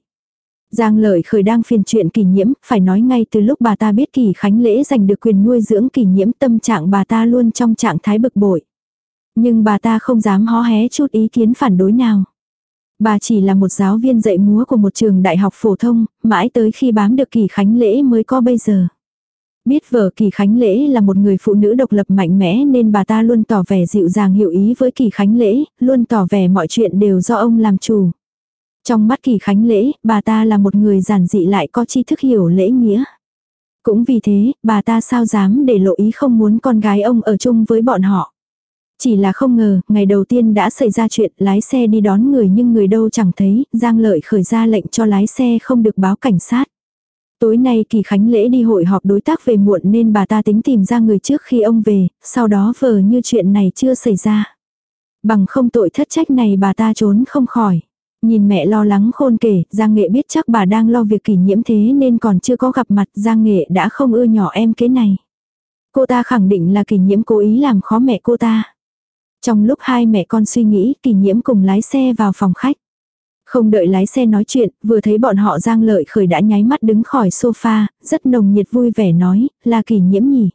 Giang lợi khởi đang phiền chuyện kỳ nhiễm, phải nói ngay từ lúc bà ta biết kỳ khánh lễ giành được quyền nuôi dưỡng kỳ nhiễm tâm trạng bà ta luôn trong trạng thái bực bội. Nhưng bà ta không dám hó hé chút ý kiến phản đối nào. Bà chỉ là một giáo viên dạy múa của một trường đại học phổ thông, mãi tới khi bám được kỳ khánh lễ mới có bây giờ. Biết vợ Kỳ Khánh Lễ là một người phụ nữ độc lập mạnh mẽ nên bà ta luôn tỏ vẻ dịu dàng hiểu ý với Kỳ Khánh Lễ, luôn tỏ vẻ mọi chuyện đều do ông làm chủ. Trong mắt Kỳ Khánh Lễ, bà ta là một người giản dị lại có tri thức hiểu lễ nghĩa. Cũng vì thế, bà ta sao dám để lộ ý không muốn con gái ông ở chung với bọn họ. Chỉ là không ngờ, ngày đầu tiên đã xảy ra chuyện lái xe đi đón người nhưng người đâu chẳng thấy, Giang Lợi khởi ra lệnh cho lái xe không được báo cảnh sát. Tối nay kỳ khánh lễ đi hội họp đối tác về muộn nên bà ta tính tìm ra người trước khi ông về, sau đó vờ như chuyện này chưa xảy ra. Bằng không tội thất trách này bà ta trốn không khỏi. Nhìn mẹ lo lắng khôn kể, Giang Nghệ biết chắc bà đang lo việc kỷ nhiễm thế nên còn chưa có gặp mặt Giang Nghệ đã không ưa nhỏ em kế này. Cô ta khẳng định là kỷ nhiễm cố ý làm khó mẹ cô ta. Trong lúc hai mẹ con suy nghĩ, kỷ nhiễm cùng lái xe vào phòng khách. Không đợi lái xe nói chuyện, vừa thấy bọn họ Giang Lợi Khởi đã nháy mắt đứng khỏi sofa, rất nồng nhiệt vui vẻ nói, là kỷ nhiễm nhỉ.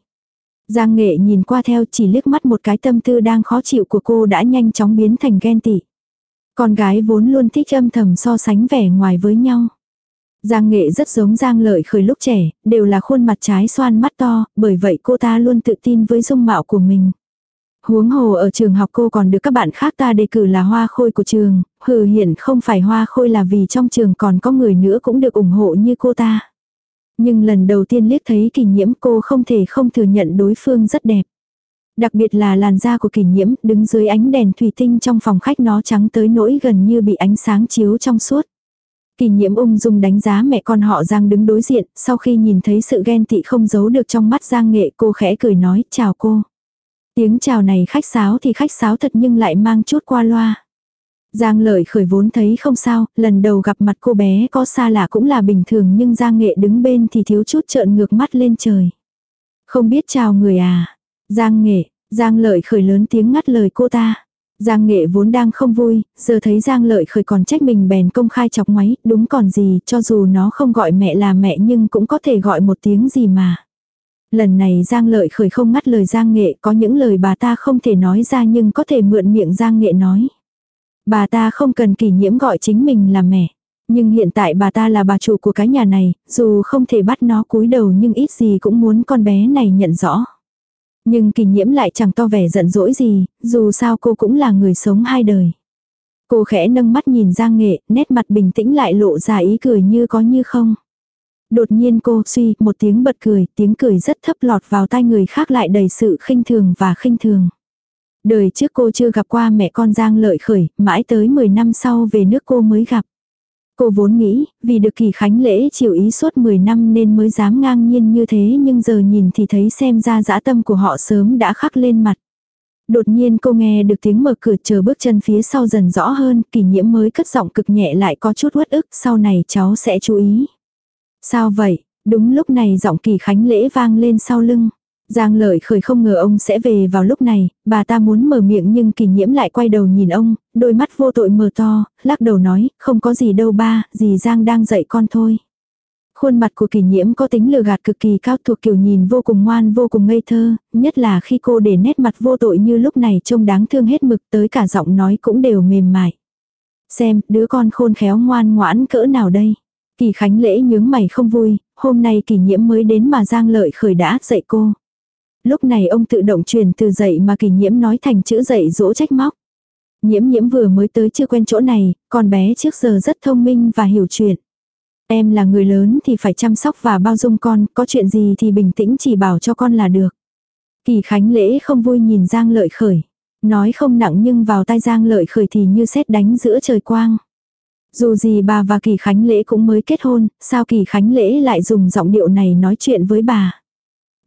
Giang Nghệ nhìn qua theo chỉ liếc mắt một cái tâm tư đang khó chịu của cô đã nhanh chóng biến thành ghen tị. Con gái vốn luôn thích âm thầm so sánh vẻ ngoài với nhau. Giang Nghệ rất giống Giang Lợi Khởi lúc trẻ, đều là khuôn mặt trái xoan mắt to, bởi vậy cô ta luôn tự tin với dung mạo của mình. Huống hồ ở trường học cô còn được các bạn khác ta đề cử là hoa khôi của trường, hừ hiển không phải hoa khôi là vì trong trường còn có người nữa cũng được ủng hộ như cô ta. Nhưng lần đầu tiên liếc thấy kỷ nhiễm cô không thể không thừa nhận đối phương rất đẹp. Đặc biệt là làn da của kỷ nhiễm đứng dưới ánh đèn thủy tinh trong phòng khách nó trắng tới nỗi gần như bị ánh sáng chiếu trong suốt. Kỳ nhiễm ung dung đánh giá mẹ con họ Giang đứng đối diện, sau khi nhìn thấy sự ghen tị không giấu được trong mắt Giang nghệ cô khẽ cười nói chào cô. Tiếng chào này khách sáo thì khách sáo thật nhưng lại mang chút qua loa. Giang lợi khởi vốn thấy không sao, lần đầu gặp mặt cô bé có xa lạ cũng là bình thường nhưng Giang nghệ đứng bên thì thiếu chút trợn ngược mắt lên trời. Không biết chào người à. Giang nghệ, Giang lợi khởi lớn tiếng ngắt lời cô ta. Giang nghệ vốn đang không vui, giờ thấy Giang lợi khởi còn trách mình bèn công khai chọc ngoáy, đúng còn gì, cho dù nó không gọi mẹ là mẹ nhưng cũng có thể gọi một tiếng gì mà. Lần này Giang Lợi khởi không ngắt lời Giang Nghệ, có những lời bà ta không thể nói ra nhưng có thể mượn miệng Giang Nghệ nói. Bà ta không cần kỷ nhiễm gọi chính mình là mẹ. Nhưng hiện tại bà ta là bà chủ của cái nhà này, dù không thể bắt nó cúi đầu nhưng ít gì cũng muốn con bé này nhận rõ. Nhưng kỷ nhiễm lại chẳng to vẻ giận dỗi gì, dù sao cô cũng là người sống hai đời. Cô khẽ nâng mắt nhìn Giang Nghệ, nét mặt bình tĩnh lại lộ ra ý cười như có như không. Đột nhiên cô suy một tiếng bật cười, tiếng cười rất thấp lọt vào tai người khác lại đầy sự khinh thường và khinh thường. Đời trước cô chưa gặp qua mẹ con Giang lợi khởi, mãi tới 10 năm sau về nước cô mới gặp. Cô vốn nghĩ, vì được kỳ khánh lễ chịu ý suốt 10 năm nên mới dám ngang nhiên như thế nhưng giờ nhìn thì thấy xem ra dã tâm của họ sớm đã khắc lên mặt. Đột nhiên cô nghe được tiếng mở cửa chờ bước chân phía sau dần rõ hơn, kỷ nhiễm mới cất giọng cực nhẹ lại có chút uất ức, sau này cháu sẽ chú ý. Sao vậy? Đúng lúc này giọng kỳ khánh lễ vang lên sau lưng. Giang lợi khởi không ngờ ông sẽ về vào lúc này, bà ta muốn mở miệng nhưng kỳ nhiễm lại quay đầu nhìn ông, đôi mắt vô tội mờ to, lắc đầu nói, không có gì đâu ba, gì Giang đang dạy con thôi. Khuôn mặt của kỳ nhiễm có tính lừa gạt cực kỳ cao thuộc kiểu nhìn vô cùng ngoan vô cùng ngây thơ, nhất là khi cô để nét mặt vô tội như lúc này trông đáng thương hết mực tới cả giọng nói cũng đều mềm mại. Xem, đứa con khôn khéo ngoan ngoãn cỡ nào đây. Kỳ Khánh lễ nhướng mày không vui, hôm nay kỳ nhiễm mới đến mà Giang Lợi Khởi đã dạy cô. Lúc này ông tự động truyền từ dạy mà kỳ nhiễm nói thành chữ dạy dỗ trách móc. Nhiễm nhiễm vừa mới tới chưa quen chỗ này, con bé trước giờ rất thông minh và hiểu chuyện. Em là người lớn thì phải chăm sóc và bao dung con, có chuyện gì thì bình tĩnh chỉ bảo cho con là được. Kỳ Khánh Lễ không vui nhìn Giang Lợi Khởi. Nói không nặng nhưng vào tai Giang Lợi Khởi thì như xét đánh giữa trời quang. Dù gì bà và Kỳ Khánh Lễ cũng mới kết hôn, sao Kỳ Khánh Lễ lại dùng giọng điệu này nói chuyện với bà.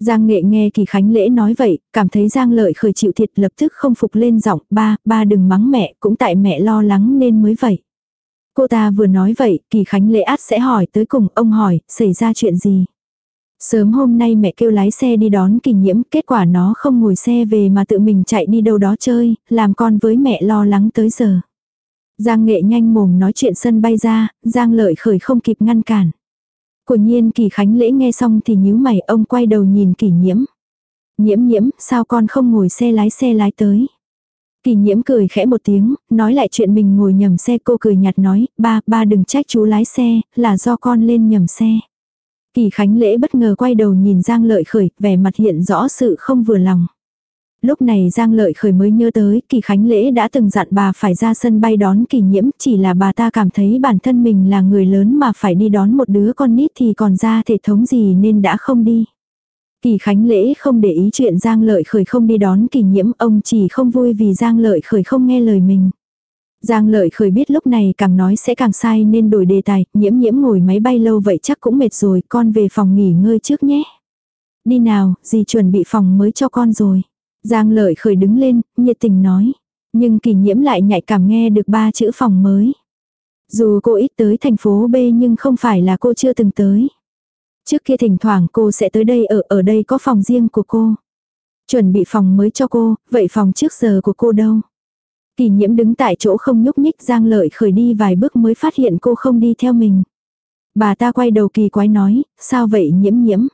Giang Nghệ nghe Kỳ Khánh Lễ nói vậy, cảm thấy Giang Lợi Khởi chịu thiệt lập tức không phục lên giọng, ba, ba đừng mắng mẹ, cũng tại mẹ lo lắng nên mới vậy. Cô ta vừa nói vậy, Kỳ Khánh Lễ át sẽ hỏi tới cùng, ông hỏi, xảy ra chuyện gì? Sớm hôm nay mẹ kêu lái xe đi đón kỳ nhiễm, kết quả nó không ngồi xe về mà tự mình chạy đi đâu đó chơi, làm con với mẹ lo lắng tới giờ. Giang nghệ nhanh mồm nói chuyện sân bay ra, Giang lợi khởi không kịp ngăn cản. Của nhiên kỳ khánh lễ nghe xong thì nhíu mày ông quay đầu nhìn kỳ nhiễm. Nhiễm nhiễm, sao con không ngồi xe lái xe lái tới? Kỳ nhiễm cười khẽ một tiếng, nói lại chuyện mình ngồi nhầm xe cô cười nhạt nói, ba, ba đừng trách chú lái xe, là do con lên nhầm xe. Kỳ Khánh Lễ bất ngờ quay đầu nhìn Giang Lợi Khởi, vẻ mặt hiện rõ sự không vừa lòng. Lúc này Giang Lợi Khởi mới nhớ tới, Kỳ Khánh Lễ đã từng dặn bà phải ra sân bay đón kỳ nhiễm, chỉ là bà ta cảm thấy bản thân mình là người lớn mà phải đi đón một đứa con nít thì còn ra thể thống gì nên đã không đi. Kỳ Khánh Lễ không để ý chuyện Giang Lợi Khởi không đi đón kỳ nhiễm, ông chỉ không vui vì Giang Lợi Khởi không nghe lời mình. Giang lợi khởi biết lúc này càng nói sẽ càng sai nên đổi đề tài, nhiễm nhiễm ngồi máy bay lâu vậy chắc cũng mệt rồi, con về phòng nghỉ ngơi trước nhé. Đi nào, dì chuẩn bị phòng mới cho con rồi. Giang lợi khởi đứng lên, nhiệt tình nói. Nhưng kỳ nhiễm lại nhạy cảm nghe được ba chữ phòng mới. Dù cô ít tới thành phố B nhưng không phải là cô chưa từng tới. Trước kia thỉnh thoảng cô sẽ tới đây ở, ở đây có phòng riêng của cô. Chuẩn bị phòng mới cho cô, vậy phòng trước giờ của cô đâu? Kỳ nhiễm đứng tại chỗ không nhúc nhích Giang Lợi khởi đi vài bước mới phát hiện cô không đi theo mình. Bà ta quay đầu kỳ quái nói, sao vậy nhiễm nhiễm?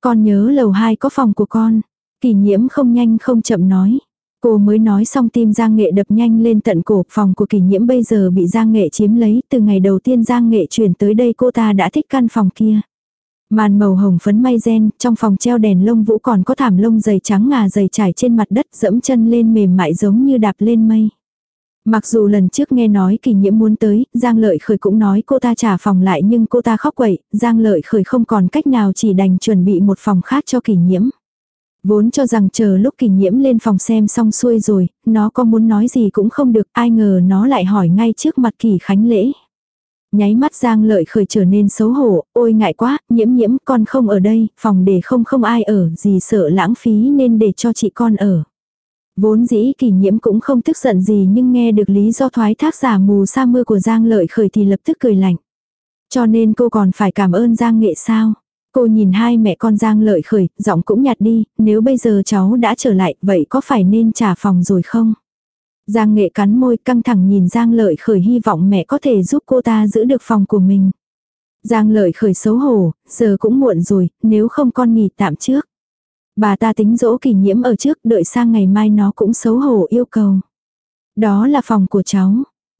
Con nhớ lầu 2 có phòng của con. Kỳ nhiễm không nhanh không chậm nói. Cô mới nói xong tim Giang Nghệ đập nhanh lên tận cổ, phòng của kỳ nhiễm bây giờ bị Giang Nghệ chiếm lấy, từ ngày đầu tiên Giang Nghệ chuyển tới đây cô ta đã thích căn phòng kia. Màn màu hồng phấn may gen, trong phòng treo đèn lông vũ còn có thảm lông dày trắng ngà dày trải trên mặt đất dẫm chân lên mềm mại giống như đạp lên mây. Mặc dù lần trước nghe nói kỳ nhiễm muốn tới, Giang Lợi Khởi cũng nói cô ta trả phòng lại nhưng cô ta khóc quậy, Giang Lợi Khởi không còn cách nào chỉ đành chuẩn bị một phòng khác cho kỳ nhiễm. Vốn cho rằng chờ lúc kỳ nhiễm lên phòng xem xong xuôi rồi, nó có muốn nói gì cũng không được, ai ngờ nó lại hỏi ngay trước mặt kỳ khánh lễ. Nháy mắt Giang lợi khởi trở nên xấu hổ, ôi ngại quá, nhiễm nhiễm con không ở đây, phòng để không không ai ở, gì sợ lãng phí nên để cho chị con ở. Vốn dĩ kỳ nhiễm cũng không tức giận gì nhưng nghe được lý do thoái thác giả mù sa mưa của Giang lợi khởi thì lập tức cười lạnh. Cho nên cô còn phải cảm ơn Giang nghệ sao. Cô nhìn hai mẹ con Giang lợi khởi, giọng cũng nhạt đi, nếu bây giờ cháu đã trở lại, vậy có phải nên trả phòng rồi không? Giang nghệ cắn môi căng thẳng nhìn Giang lợi khởi hy vọng mẹ có thể giúp cô ta giữ được phòng của mình. Giang lợi khởi xấu hổ, giờ cũng muộn rồi, nếu không con nghỉ tạm trước. Bà ta tính dỗ kỳ nhiễm ở trước, đợi sang ngày mai nó cũng xấu hổ yêu cầu. Đó là phòng của cháu.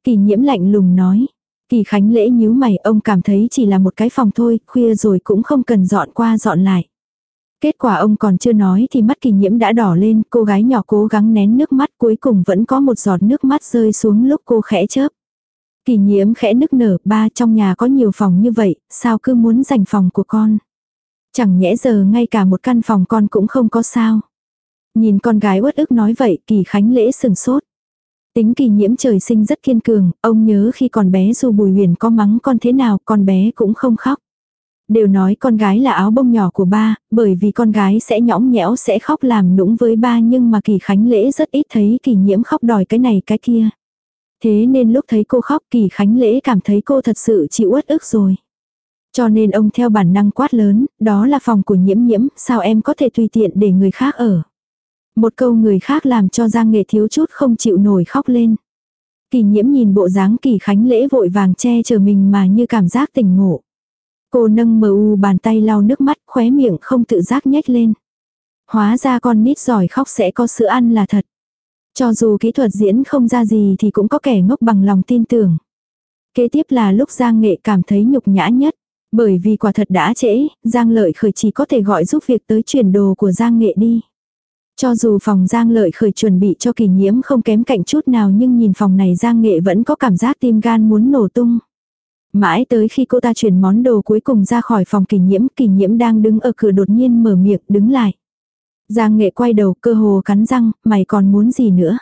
Kỳ nhiễm lạnh lùng nói. Kỳ khánh lễ nhíu mày ông cảm thấy chỉ là một cái phòng thôi, khuya rồi cũng không cần dọn qua dọn lại. Kết quả ông còn chưa nói thì mắt kỳ nhiễm đã đỏ lên, cô gái nhỏ cố gắng nén nước mắt cuối cùng vẫn có một giọt nước mắt rơi xuống lúc cô khẽ chớp. Kỳ nhiễm khẽ nức nở, ba trong nhà có nhiều phòng như vậy, sao cứ muốn giành phòng của con. Chẳng nhẽ giờ ngay cả một căn phòng con cũng không có sao. Nhìn con gái uất ức nói vậy, kỳ khánh lễ sừng sốt. Tính kỳ nhiễm trời sinh rất kiên cường, ông nhớ khi còn bé dù bùi huyền có mắng con thế nào, con bé cũng không khóc. Đều nói con gái là áo bông nhỏ của ba, bởi vì con gái sẽ nhõng nhẽo sẽ khóc làm nũng với ba nhưng mà kỳ khánh lễ rất ít thấy kỳ nhiễm khóc đòi cái này cái kia. Thế nên lúc thấy cô khóc kỳ khánh lễ cảm thấy cô thật sự chịu uất ức rồi. Cho nên ông theo bản năng quát lớn, đó là phòng của nhiễm nhiễm, sao em có thể tùy tiện để người khác ở. Một câu người khác làm cho Giang Nghệ thiếu chút không chịu nổi khóc lên. Kỳ nhiễm nhìn bộ dáng kỳ khánh lễ vội vàng che chở mình mà như cảm giác tỉnh ngộ. Cô nâng mờ u bàn tay lau nước mắt khóe miệng không tự giác nhếch lên. Hóa ra con nít giỏi khóc sẽ có sữa ăn là thật. Cho dù kỹ thuật diễn không ra gì thì cũng có kẻ ngốc bằng lòng tin tưởng. Kế tiếp là lúc Giang Nghệ cảm thấy nhục nhã nhất. Bởi vì quả thật đã trễ, Giang Lợi Khởi chỉ có thể gọi giúp việc tới chuyển đồ của Giang Nghệ đi. Cho dù phòng Giang Lợi Khởi chuẩn bị cho kỳ nhiễm không kém cạnh chút nào nhưng nhìn phòng này Giang Nghệ vẫn có cảm giác tim gan muốn nổ tung. Mãi tới khi cô ta chuyển món đồ cuối cùng ra khỏi phòng kỳ nhiễm, kỳ nhiễm đang đứng ở cửa đột nhiên mở miệng đứng lại. Giang nghệ quay đầu cơ hồ cắn răng, mày còn muốn gì nữa.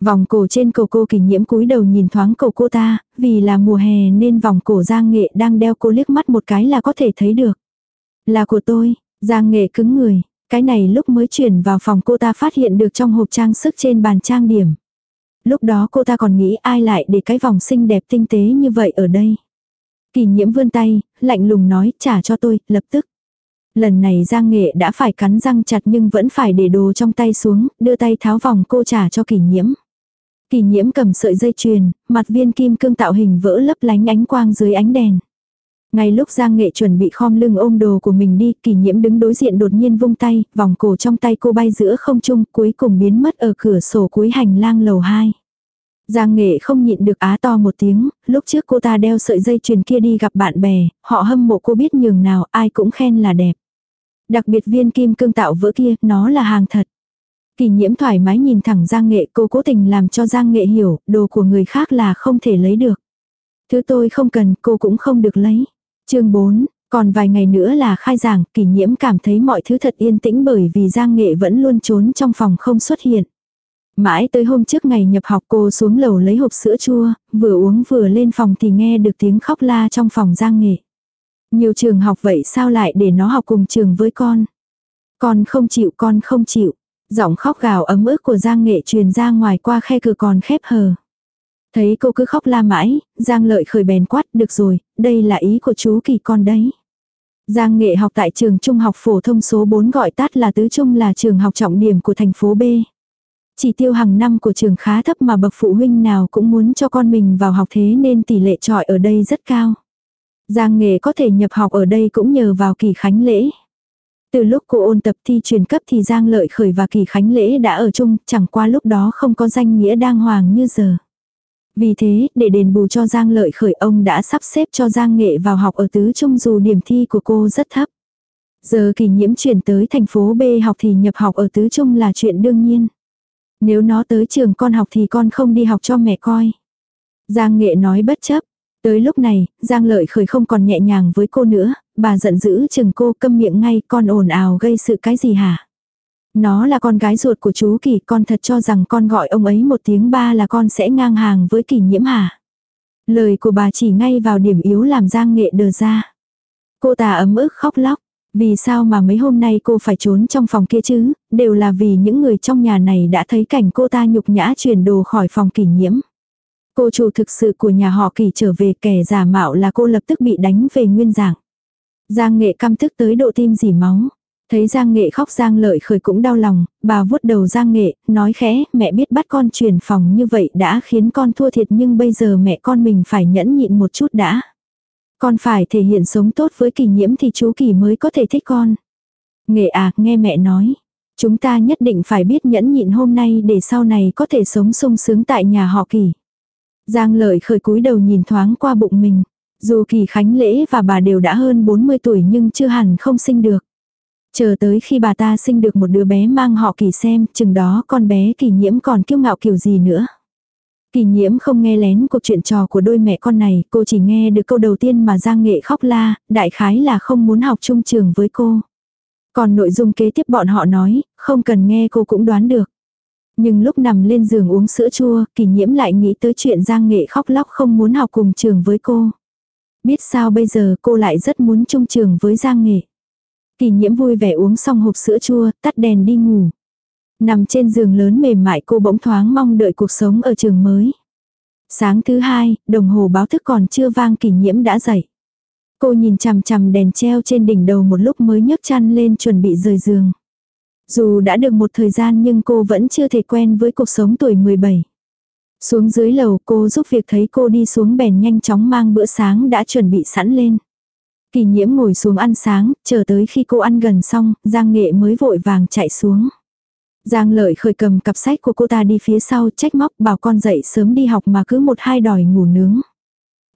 Vòng cổ trên cổ cô kỳ nhiễm cúi đầu nhìn thoáng cổ cô ta, vì là mùa hè nên vòng cổ Giang nghệ đang đeo cô liếc mắt một cái là có thể thấy được. Là của tôi, Giang nghệ cứng người, cái này lúc mới chuyển vào phòng cô ta phát hiện được trong hộp trang sức trên bàn trang điểm. Lúc đó cô ta còn nghĩ ai lại để cái vòng xinh đẹp tinh tế như vậy ở đây. Kỳ nhiễm vươn tay, lạnh lùng nói trả cho tôi, lập tức. Lần này Giang Nghệ đã phải cắn răng chặt nhưng vẫn phải để đồ trong tay xuống, đưa tay tháo vòng cô trả cho kỳ nhiễm. Kỳ nhiễm cầm sợi dây chuyền, mặt viên kim cương tạo hình vỡ lấp lánh ánh quang dưới ánh đèn. Ngay lúc Giang Nghệ chuẩn bị khom lưng ôm đồ của mình đi, kỳ nhiễm đứng đối diện đột nhiên vung tay, vòng cổ trong tay cô bay giữa không trung cuối cùng biến mất ở cửa sổ cuối hành lang lầu 2. Giang nghệ không nhịn được á to một tiếng, lúc trước cô ta đeo sợi dây chuyền kia đi gặp bạn bè, họ hâm mộ cô biết nhường nào ai cũng khen là đẹp. Đặc biệt viên kim cương tạo vỡ kia, nó là hàng thật. Kỳ nhiễm thoải mái nhìn thẳng Giang nghệ cô cố tình làm cho Giang nghệ hiểu, đồ của người khác là không thể lấy được. Thứ tôi không cần, cô cũng không được lấy chương 4, còn vài ngày nữa là khai giảng, kỷ nhiễm cảm thấy mọi thứ thật yên tĩnh bởi vì Giang nghệ vẫn luôn trốn trong phòng không xuất hiện. Mãi tới hôm trước ngày nhập học cô xuống lầu lấy hộp sữa chua, vừa uống vừa lên phòng thì nghe được tiếng khóc la trong phòng giang nghệ. Nhiều trường học vậy sao lại để nó học cùng trường với con? Con không chịu, con không chịu. Giọng khóc gào ấm ức của Giang Nghệ truyền ra ngoài qua khe cửa còn khép hờ. Thấy cô cứ khóc la mãi, Giang Lợi khởi bèn quát, được rồi, đây là ý của chú kỳ con đấy. Giang Nghệ học tại trường trung học phổ thông số 4 gọi tắt là Tứ Trung là trường học trọng điểm của thành phố B. Chỉ tiêu hàng năm của trường khá thấp mà bậc phụ huynh nào cũng muốn cho con mình vào học thế nên tỷ lệ trọi ở đây rất cao. Giang nghệ có thể nhập học ở đây cũng nhờ vào kỳ khánh lễ. Từ lúc cô ôn tập thi truyền cấp thì Giang Lợi Khởi và Kỳ Khánh Lễ đã ở chung, chẳng qua lúc đó không có danh nghĩa đang hoàng như giờ. Vì thế, để đền bù cho Giang Lợi Khởi ông đã sắp xếp cho Giang Nghệ vào học ở tứ trung dù điểm thi của cô rất thấp. Giờ kỳ nhiễm chuyển tới thành phố B học thì nhập học ở tứ trung là chuyện đương nhiên. Nếu nó tới trường con học thì con không đi học cho mẹ coi. Giang Nghệ nói bất chấp. Tới lúc này, Giang Lợi Khởi không còn nhẹ nhàng với cô nữa, bà giận dữ chừng cô câm miệng ngay con ồn ào gây sự cái gì hả? Nó là con gái ruột của chú Kỳ, con thật cho rằng con gọi ông ấy một tiếng ba là con sẽ ngang hàng với Kỳ nhiễm hả? Lời của bà chỉ ngay vào điểm yếu làm Giang Nghệ đờ ra. Cô ta ấm ức khóc lóc. Vì sao mà mấy hôm nay cô phải trốn trong phòng kia chứ, đều là vì những người trong nhà này đã thấy cảnh cô ta nhục nhã chuyển đồ khỏi phòng kỷ nhiễm. Cô chủ thực sự của nhà họ kỳ trở về kẻ giả mạo là cô lập tức bị đánh về nguyên dạng. Giang nghệ căm tức tới độ tim dỉ máu. Thấy Giang nghệ khóc Giang lợi khởi cũng đau lòng, bà vuốt đầu Giang nghệ, nói khẽ, mẹ biết bắt con chuyển phòng như vậy đã khiến con thua thiệt nhưng bây giờ mẹ con mình phải nhẫn nhịn một chút đã. Con phải thể hiện sống tốt với kỳ nhiễm thì chú kỳ mới có thể thích con. Nghệ à, nghe mẹ nói. Chúng ta nhất định phải biết nhẫn nhịn hôm nay để sau này có thể sống sung sướng tại nhà họ kỳ. Giang lợi khởi cúi đầu nhìn thoáng qua bụng mình. Dù kỳ khánh lễ và bà đều đã hơn 40 tuổi nhưng chưa hẳn không sinh được. Chờ tới khi bà ta sinh được một đứa bé mang họ kỳ xem, chừng đó con bé kỳ nhiễm còn kiêu ngạo kiểu gì nữa. Kỳ nhiễm không nghe lén cuộc chuyện trò của đôi mẹ con này, cô chỉ nghe được câu đầu tiên mà Giang Nghệ khóc la, đại khái là không muốn học chung trường với cô. Còn nội dung kế tiếp bọn họ nói, không cần nghe cô cũng đoán được. Nhưng lúc nằm lên giường uống sữa chua, kỳ nhiễm lại nghĩ tới chuyện Giang Nghệ khóc lóc không muốn học cùng trường với cô. Biết sao bây giờ cô lại rất muốn chung trường với Giang Nghệ. Kỳ nhiễm vui vẻ uống xong hộp sữa chua, tắt đèn đi ngủ. Nằm trên giường lớn mềm mại cô bỗng thoáng mong đợi cuộc sống ở trường mới. Sáng thứ hai, đồng hồ báo thức còn chưa vang kỷ nhiễm đã dậy. Cô nhìn chằm chằm đèn treo trên đỉnh đầu một lúc mới nhấc chăn lên chuẩn bị rời giường. Dù đã được một thời gian nhưng cô vẫn chưa thể quen với cuộc sống tuổi 17. Xuống dưới lầu cô giúp việc thấy cô đi xuống bèn nhanh chóng mang bữa sáng đã chuẩn bị sẵn lên. Kỳ nhiễm ngồi xuống ăn sáng, chờ tới khi cô ăn gần xong, Giang Nghệ mới vội vàng chạy xuống. Giang lợi khởi cầm cặp sách của cô ta đi phía sau trách móc bảo con dậy sớm đi học mà cứ một hai đòi ngủ nướng.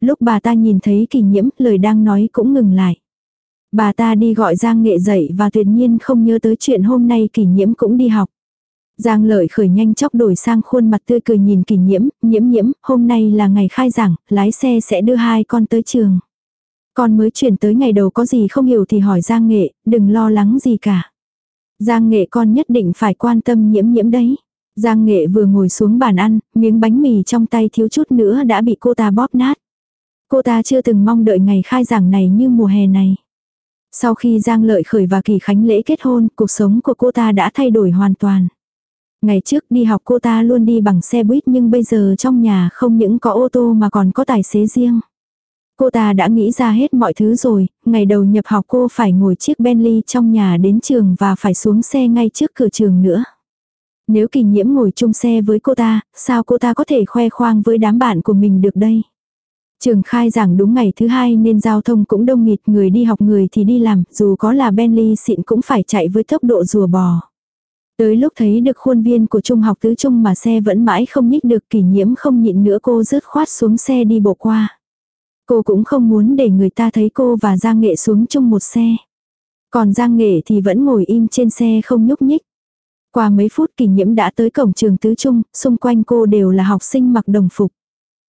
Lúc bà ta nhìn thấy Kỳ nhiễm, lời đang nói cũng ngừng lại. Bà ta đi gọi Giang Nghệ dậy và tuyệt nhiên không nhớ tới chuyện hôm nay Kỳ nhiễm cũng đi học. Giang lợi khởi nhanh chóng đổi sang khuôn mặt tươi cười nhìn Kỳ nhiễm, nhiễm nhiễm, hôm nay là ngày khai giảng, lái xe sẽ đưa hai con tới trường. Con mới chuyển tới ngày đầu có gì không hiểu thì hỏi Giang Nghệ, đừng lo lắng gì cả. Giang Nghệ con nhất định phải quan tâm nhiễm nhiễm đấy. Giang Nghệ vừa ngồi xuống bàn ăn, miếng bánh mì trong tay thiếu chút nữa đã bị cô ta bóp nát. Cô ta chưa từng mong đợi ngày khai giảng này như mùa hè này. Sau khi Giang Lợi Khởi và Kỳ Khánh lễ kết hôn, cuộc sống của cô ta đã thay đổi hoàn toàn. Ngày trước đi học cô ta luôn đi bằng xe buýt nhưng bây giờ trong nhà không những có ô tô mà còn có tài xế riêng. Cô ta đã nghĩ ra hết mọi thứ rồi, ngày đầu nhập học cô phải ngồi chiếc Bentley trong nhà đến trường và phải xuống xe ngay trước cửa trường nữa. Nếu kỳ nhiễm ngồi chung xe với cô ta, sao cô ta có thể khoe khoang với đám bạn của mình được đây? Trường khai giảng đúng ngày thứ hai nên giao thông cũng đông nghịt người đi học người thì đi làm, dù có là Bentley xịn cũng phải chạy với tốc độ rùa bò. Tới lúc thấy được khuôn viên của trung học tứ trung mà xe vẫn mãi không nhích được kỷ nhiễm không nhịn nữa cô rớt khoát xuống xe đi bộ qua. Cô cũng không muốn để người ta thấy cô và Giang Nghệ xuống chung một xe. Còn Giang Nghệ thì vẫn ngồi im trên xe không nhúc nhích. Qua mấy phút kỷ nhiễm đã tới cổng trường tứ trung, xung quanh cô đều là học sinh mặc đồng phục.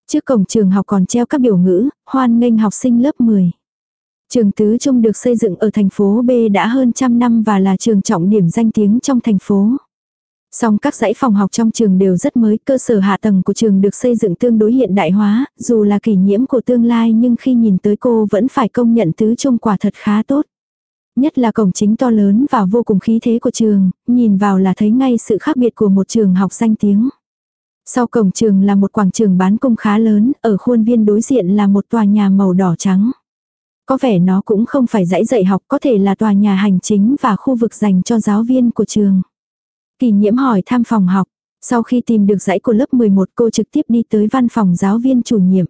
Trước cổng trường học còn treo các biểu ngữ, hoan nghênh học sinh lớp 10. Trường Tứ Trung được xây dựng ở thành phố B đã hơn trăm năm và là trường trọng điểm danh tiếng trong thành phố. Song các dãy phòng học trong trường đều rất mới, cơ sở hạ tầng của trường được xây dựng tương đối hiện đại hóa, dù là kỷ nhiễm của tương lai nhưng khi nhìn tới cô vẫn phải công nhận Tứ Trung quả thật khá tốt. Nhất là cổng chính to lớn và vô cùng khí thế của trường, nhìn vào là thấy ngay sự khác biệt của một trường học danh tiếng. Sau cổng trường là một quảng trường bán công khá lớn, ở khuôn viên đối diện là một tòa nhà màu đỏ trắng. Có vẻ nó cũng không phải dãy dạy học, có thể là tòa nhà hành chính và khu vực dành cho giáo viên của trường. Kỳ nhiễm hỏi thăm phòng học. Sau khi tìm được dãy của lớp 11 cô trực tiếp đi tới văn phòng giáo viên chủ nhiệm.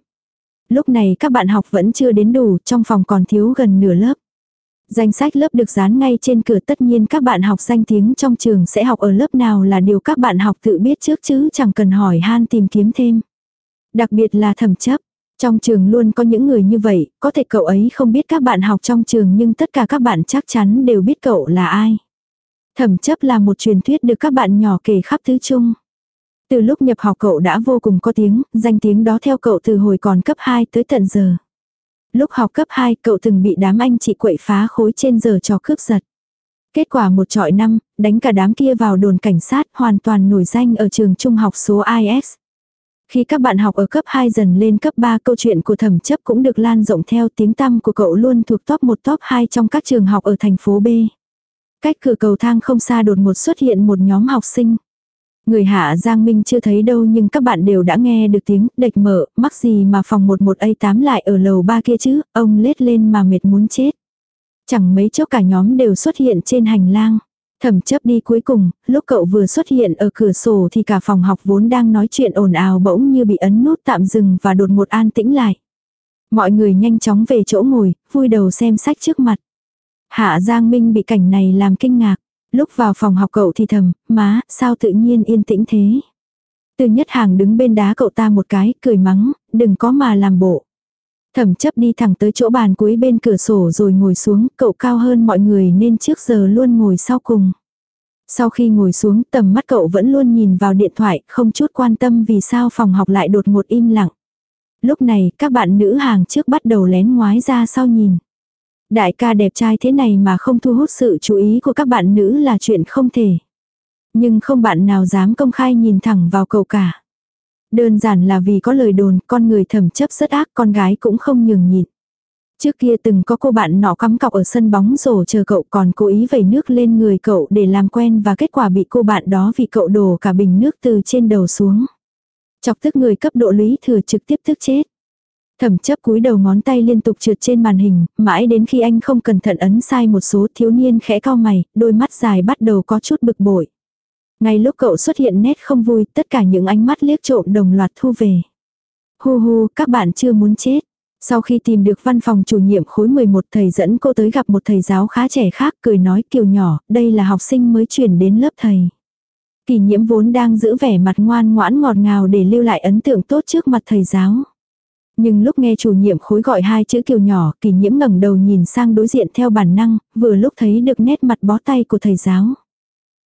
Lúc này các bạn học vẫn chưa đến đủ, trong phòng còn thiếu gần nửa lớp. Danh sách lớp được dán ngay trên cửa tất nhiên các bạn học danh tiếng trong trường sẽ học ở lớp nào là điều các bạn học tự biết trước chứ chẳng cần hỏi han tìm kiếm thêm. Đặc biệt là thẩm chấp. Trong trường luôn có những người như vậy, có thể cậu ấy không biết các bạn học trong trường nhưng tất cả các bạn chắc chắn đều biết cậu là ai. Thẩm chấp là một truyền thuyết được các bạn nhỏ kể khắp tứ trung. Từ lúc nhập học cậu đã vô cùng có tiếng, danh tiếng đó theo cậu từ hồi còn cấp 2 tới tận giờ. Lúc học cấp 2 cậu từng bị đám anh chị quậy phá khối trên giờ cho cướp giật. Kết quả một trọi năm, đánh cả đám kia vào đồn cảnh sát hoàn toàn nổi danh ở trường trung học số IS. Khi các bạn học ở cấp 2 dần lên cấp 3 câu chuyện của thẩm chấp cũng được lan rộng theo tiếng tăm của cậu luôn thuộc top 1 top 2 trong các trường học ở thành phố B. Cách cửa cầu thang không xa đột ngột xuất hiện một nhóm học sinh. Người hạ Giang Minh chưa thấy đâu nhưng các bạn đều đã nghe được tiếng đệch mở, mắc gì mà phòng 11A8 lại ở lầu ba kia chứ, ông lết lên mà mệt muốn chết. Chẳng mấy chốc cả nhóm đều xuất hiện trên hành lang. Thẩm chấp đi cuối cùng, lúc cậu vừa xuất hiện ở cửa sổ thì cả phòng học vốn đang nói chuyện ồn ào bỗng như bị ấn nút tạm dừng và đột ngột an tĩnh lại. Mọi người nhanh chóng về chỗ ngồi, vui đầu xem sách trước mặt. Hạ Giang Minh bị cảnh này làm kinh ngạc. Lúc vào phòng học cậu thì thầm, má, sao tự nhiên yên tĩnh thế. Từ nhất hàng đứng bên đá cậu ta một cái, cười mắng, đừng có mà làm bộ. Thẩm chấp đi thẳng tới chỗ bàn cuối bên cửa sổ rồi ngồi xuống, cậu cao hơn mọi người nên trước giờ luôn ngồi sau cùng. Sau khi ngồi xuống tầm mắt cậu vẫn luôn nhìn vào điện thoại, không chút quan tâm vì sao phòng học lại đột ngột im lặng. Lúc này các bạn nữ hàng trước bắt đầu lén ngoái ra sau nhìn. Đại ca đẹp trai thế này mà không thu hút sự chú ý của các bạn nữ là chuyện không thể. Nhưng không bạn nào dám công khai nhìn thẳng vào cậu cả. Đơn giản là vì có lời đồn, con người thầm chấp rất ác, con gái cũng không nhường nhịn. Trước kia từng có cô bạn nọ cắm cọc ở sân bóng rổ chờ cậu còn cố ý vẩy nước lên người cậu để làm quen và kết quả bị cô bạn đó vì cậu đổ cả bình nước từ trên đầu xuống. Chọc tức người cấp độ lý thừa trực tiếp tức chết. Thẩm chấp cúi đầu ngón tay liên tục trượt trên màn hình, mãi đến khi anh không cẩn thận ấn sai một số thiếu niên khẽ cao mày, đôi mắt dài bắt đầu có chút bực bội. Ngay lúc cậu xuất hiện nét không vui, tất cả những ánh mắt liếc trộm đồng loạt thu về. Hu hu, các bạn chưa muốn chết. Sau khi tìm được văn phòng chủ nhiệm khối 11 thầy dẫn cô tới gặp một thầy giáo khá trẻ khác cười nói kiều nhỏ, đây là học sinh mới chuyển đến lớp thầy. Kỳ nhiễm vốn đang giữ vẻ mặt ngoan ngoãn ngọt ngào để lưu lại ấn tượng tốt trước mặt thầy giáo. Nhưng lúc nghe chủ nhiệm khối gọi hai chữ kiều nhỏ, kỳ nhiễm ngẩng đầu nhìn sang đối diện theo bản năng, vừa lúc thấy được nét mặt bó tay của thầy giáo.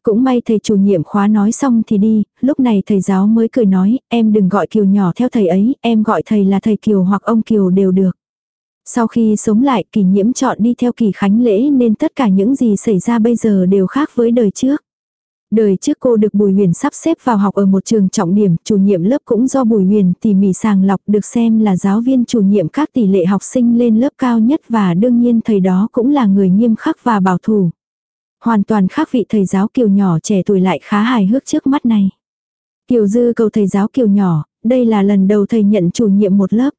Cũng may thầy chủ nhiệm khóa nói xong thì đi, lúc này thầy giáo mới cười nói, em đừng gọi kiều nhỏ theo thầy ấy, em gọi thầy là thầy kiều hoặc ông kiều đều được. Sau khi sống lại kỳ nhiễm chọn đi theo kỳ khánh lễ nên tất cả những gì xảy ra bây giờ đều khác với đời trước. Đời trước cô được Bùi Huyền sắp xếp vào học ở một trường trọng điểm, chủ nhiệm lớp cũng do Bùi Huyền tỉ mỉ sàng lọc được xem là giáo viên chủ nhiệm các tỷ lệ học sinh lên lớp cao nhất và đương nhiên thầy đó cũng là người nghiêm khắc và bảo thủ. Hoàn toàn khác vị thầy giáo kiều nhỏ trẻ tuổi lại khá hài hước trước mắt này. Kiều Dư cầu thầy giáo kiều nhỏ, đây là lần đầu thầy nhận chủ nhiệm một lớp.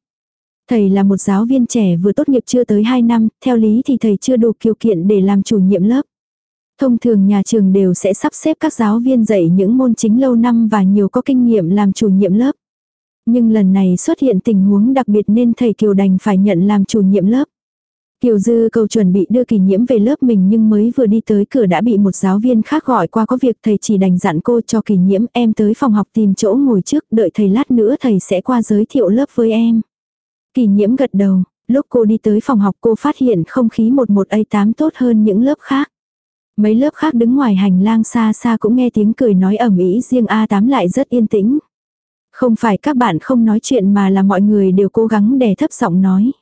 Thầy là một giáo viên trẻ vừa tốt nghiệp chưa tới 2 năm, theo lý thì thầy chưa đủ điều kiện để làm chủ nhiệm lớp. Thông thường nhà trường đều sẽ sắp xếp các giáo viên dạy những môn chính lâu năm và nhiều có kinh nghiệm làm chủ nhiệm lớp. Nhưng lần này xuất hiện tình huống đặc biệt nên thầy Kiều đành phải nhận làm chủ nhiệm lớp. Kiều Dư cầu chuẩn bị đưa kỳ nhiễm về lớp mình nhưng mới vừa đi tới cửa đã bị một giáo viên khác gọi qua có việc thầy chỉ đành dặn cô cho kỳ nhiễm em tới phòng học tìm chỗ ngồi trước đợi thầy lát nữa thầy sẽ qua giới thiệu lớp với em. Kỳ nhiễm gật đầu, lúc cô đi tới phòng học cô phát hiện không khí một một A8 tốt hơn những lớp khác. Mấy lớp khác đứng ngoài hành lang xa xa cũng nghe tiếng cười nói ẩm ý riêng A8 lại rất yên tĩnh. Không phải các bạn không nói chuyện mà là mọi người đều cố gắng đè thấp giọng nói.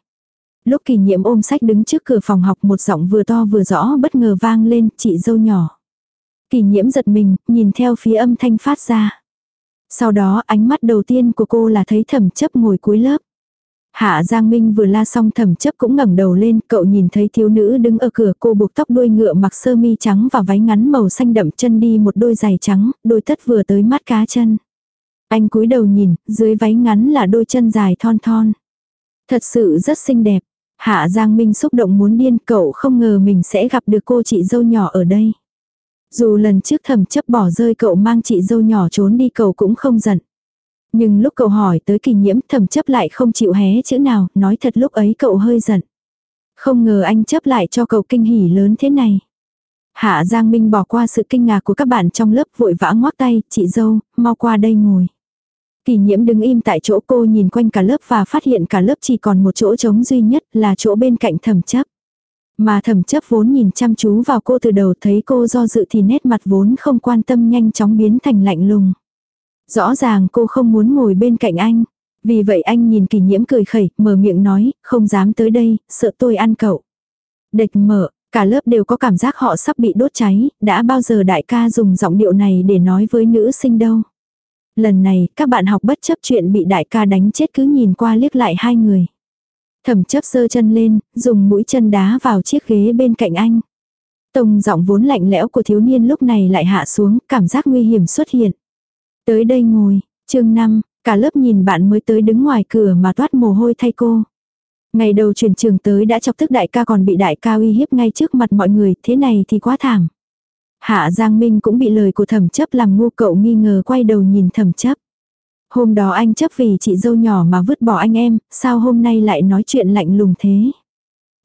Lúc kỳ nhiệm ôm sách đứng trước cửa phòng học một giọng vừa to vừa rõ bất ngờ vang lên chị dâu nhỏ. Kỳ nhiễm giật mình, nhìn theo phía âm thanh phát ra. Sau đó ánh mắt đầu tiên của cô là thấy thẩm chấp ngồi cuối lớp. Hạ Giang Minh vừa la xong thẩm chấp cũng ngẩng đầu lên, cậu nhìn thấy thiếu nữ đứng ở cửa cô buộc tóc đuôi ngựa mặc sơ mi trắng và váy ngắn màu xanh đậm chân đi một đôi giày trắng, đôi tất vừa tới mắt cá chân. Anh cúi đầu nhìn, dưới váy ngắn là đôi chân dài thon thon. Thật sự rất xinh đẹp. Hạ Giang Minh xúc động muốn điên cậu không ngờ mình sẽ gặp được cô chị dâu nhỏ ở đây. Dù lần trước thẩm chấp bỏ rơi cậu mang chị dâu nhỏ trốn đi cậu cũng không giận. Nhưng lúc cậu hỏi tới kỳ nhiễm thẩm chấp lại không chịu hé chữ nào, nói thật lúc ấy cậu hơi giận. Không ngờ anh chấp lại cho cậu kinh hỉ lớn thế này. Hạ Giang Minh bỏ qua sự kinh ngạc của các bạn trong lớp vội vã ngoác tay, chị dâu, mau qua đây ngồi. Kỳ nhiễm đứng im tại chỗ cô nhìn quanh cả lớp và phát hiện cả lớp chỉ còn một chỗ trống duy nhất là chỗ bên cạnh thẩm chấp. Mà thẩm chấp vốn nhìn chăm chú vào cô từ đầu thấy cô do dự thì nét mặt vốn không quan tâm nhanh chóng biến thành lạnh lùng. Rõ ràng cô không muốn ngồi bên cạnh anh. Vì vậy anh nhìn kỳ nhiễm cười khẩy, mở miệng nói, không dám tới đây, sợ tôi ăn cậu. Địch mở, cả lớp đều có cảm giác họ sắp bị đốt cháy, đã bao giờ đại ca dùng giọng điệu này để nói với nữ sinh đâu. Lần này, các bạn học bất chấp chuyện bị đại ca đánh chết cứ nhìn qua liếc lại hai người. Thẩm chấp sơ chân lên, dùng mũi chân đá vào chiếc ghế bên cạnh anh. Tông giọng vốn lạnh lẽo của thiếu niên lúc này lại hạ xuống, cảm giác nguy hiểm xuất hiện. Tới đây ngồi, chương 5, cả lớp nhìn bạn mới tới đứng ngoài cửa mà toát mồ hôi thay cô. Ngày đầu chuyển trường tới đã chọc tức đại ca còn bị đại ca uy hiếp ngay trước mặt mọi người, thế này thì quá thảm. Hạ Giang Minh cũng bị lời của thẩm chấp làm ngu cậu nghi ngờ quay đầu nhìn thẩm chấp. Hôm đó anh chấp vì chị dâu nhỏ mà vứt bỏ anh em, sao hôm nay lại nói chuyện lạnh lùng thế?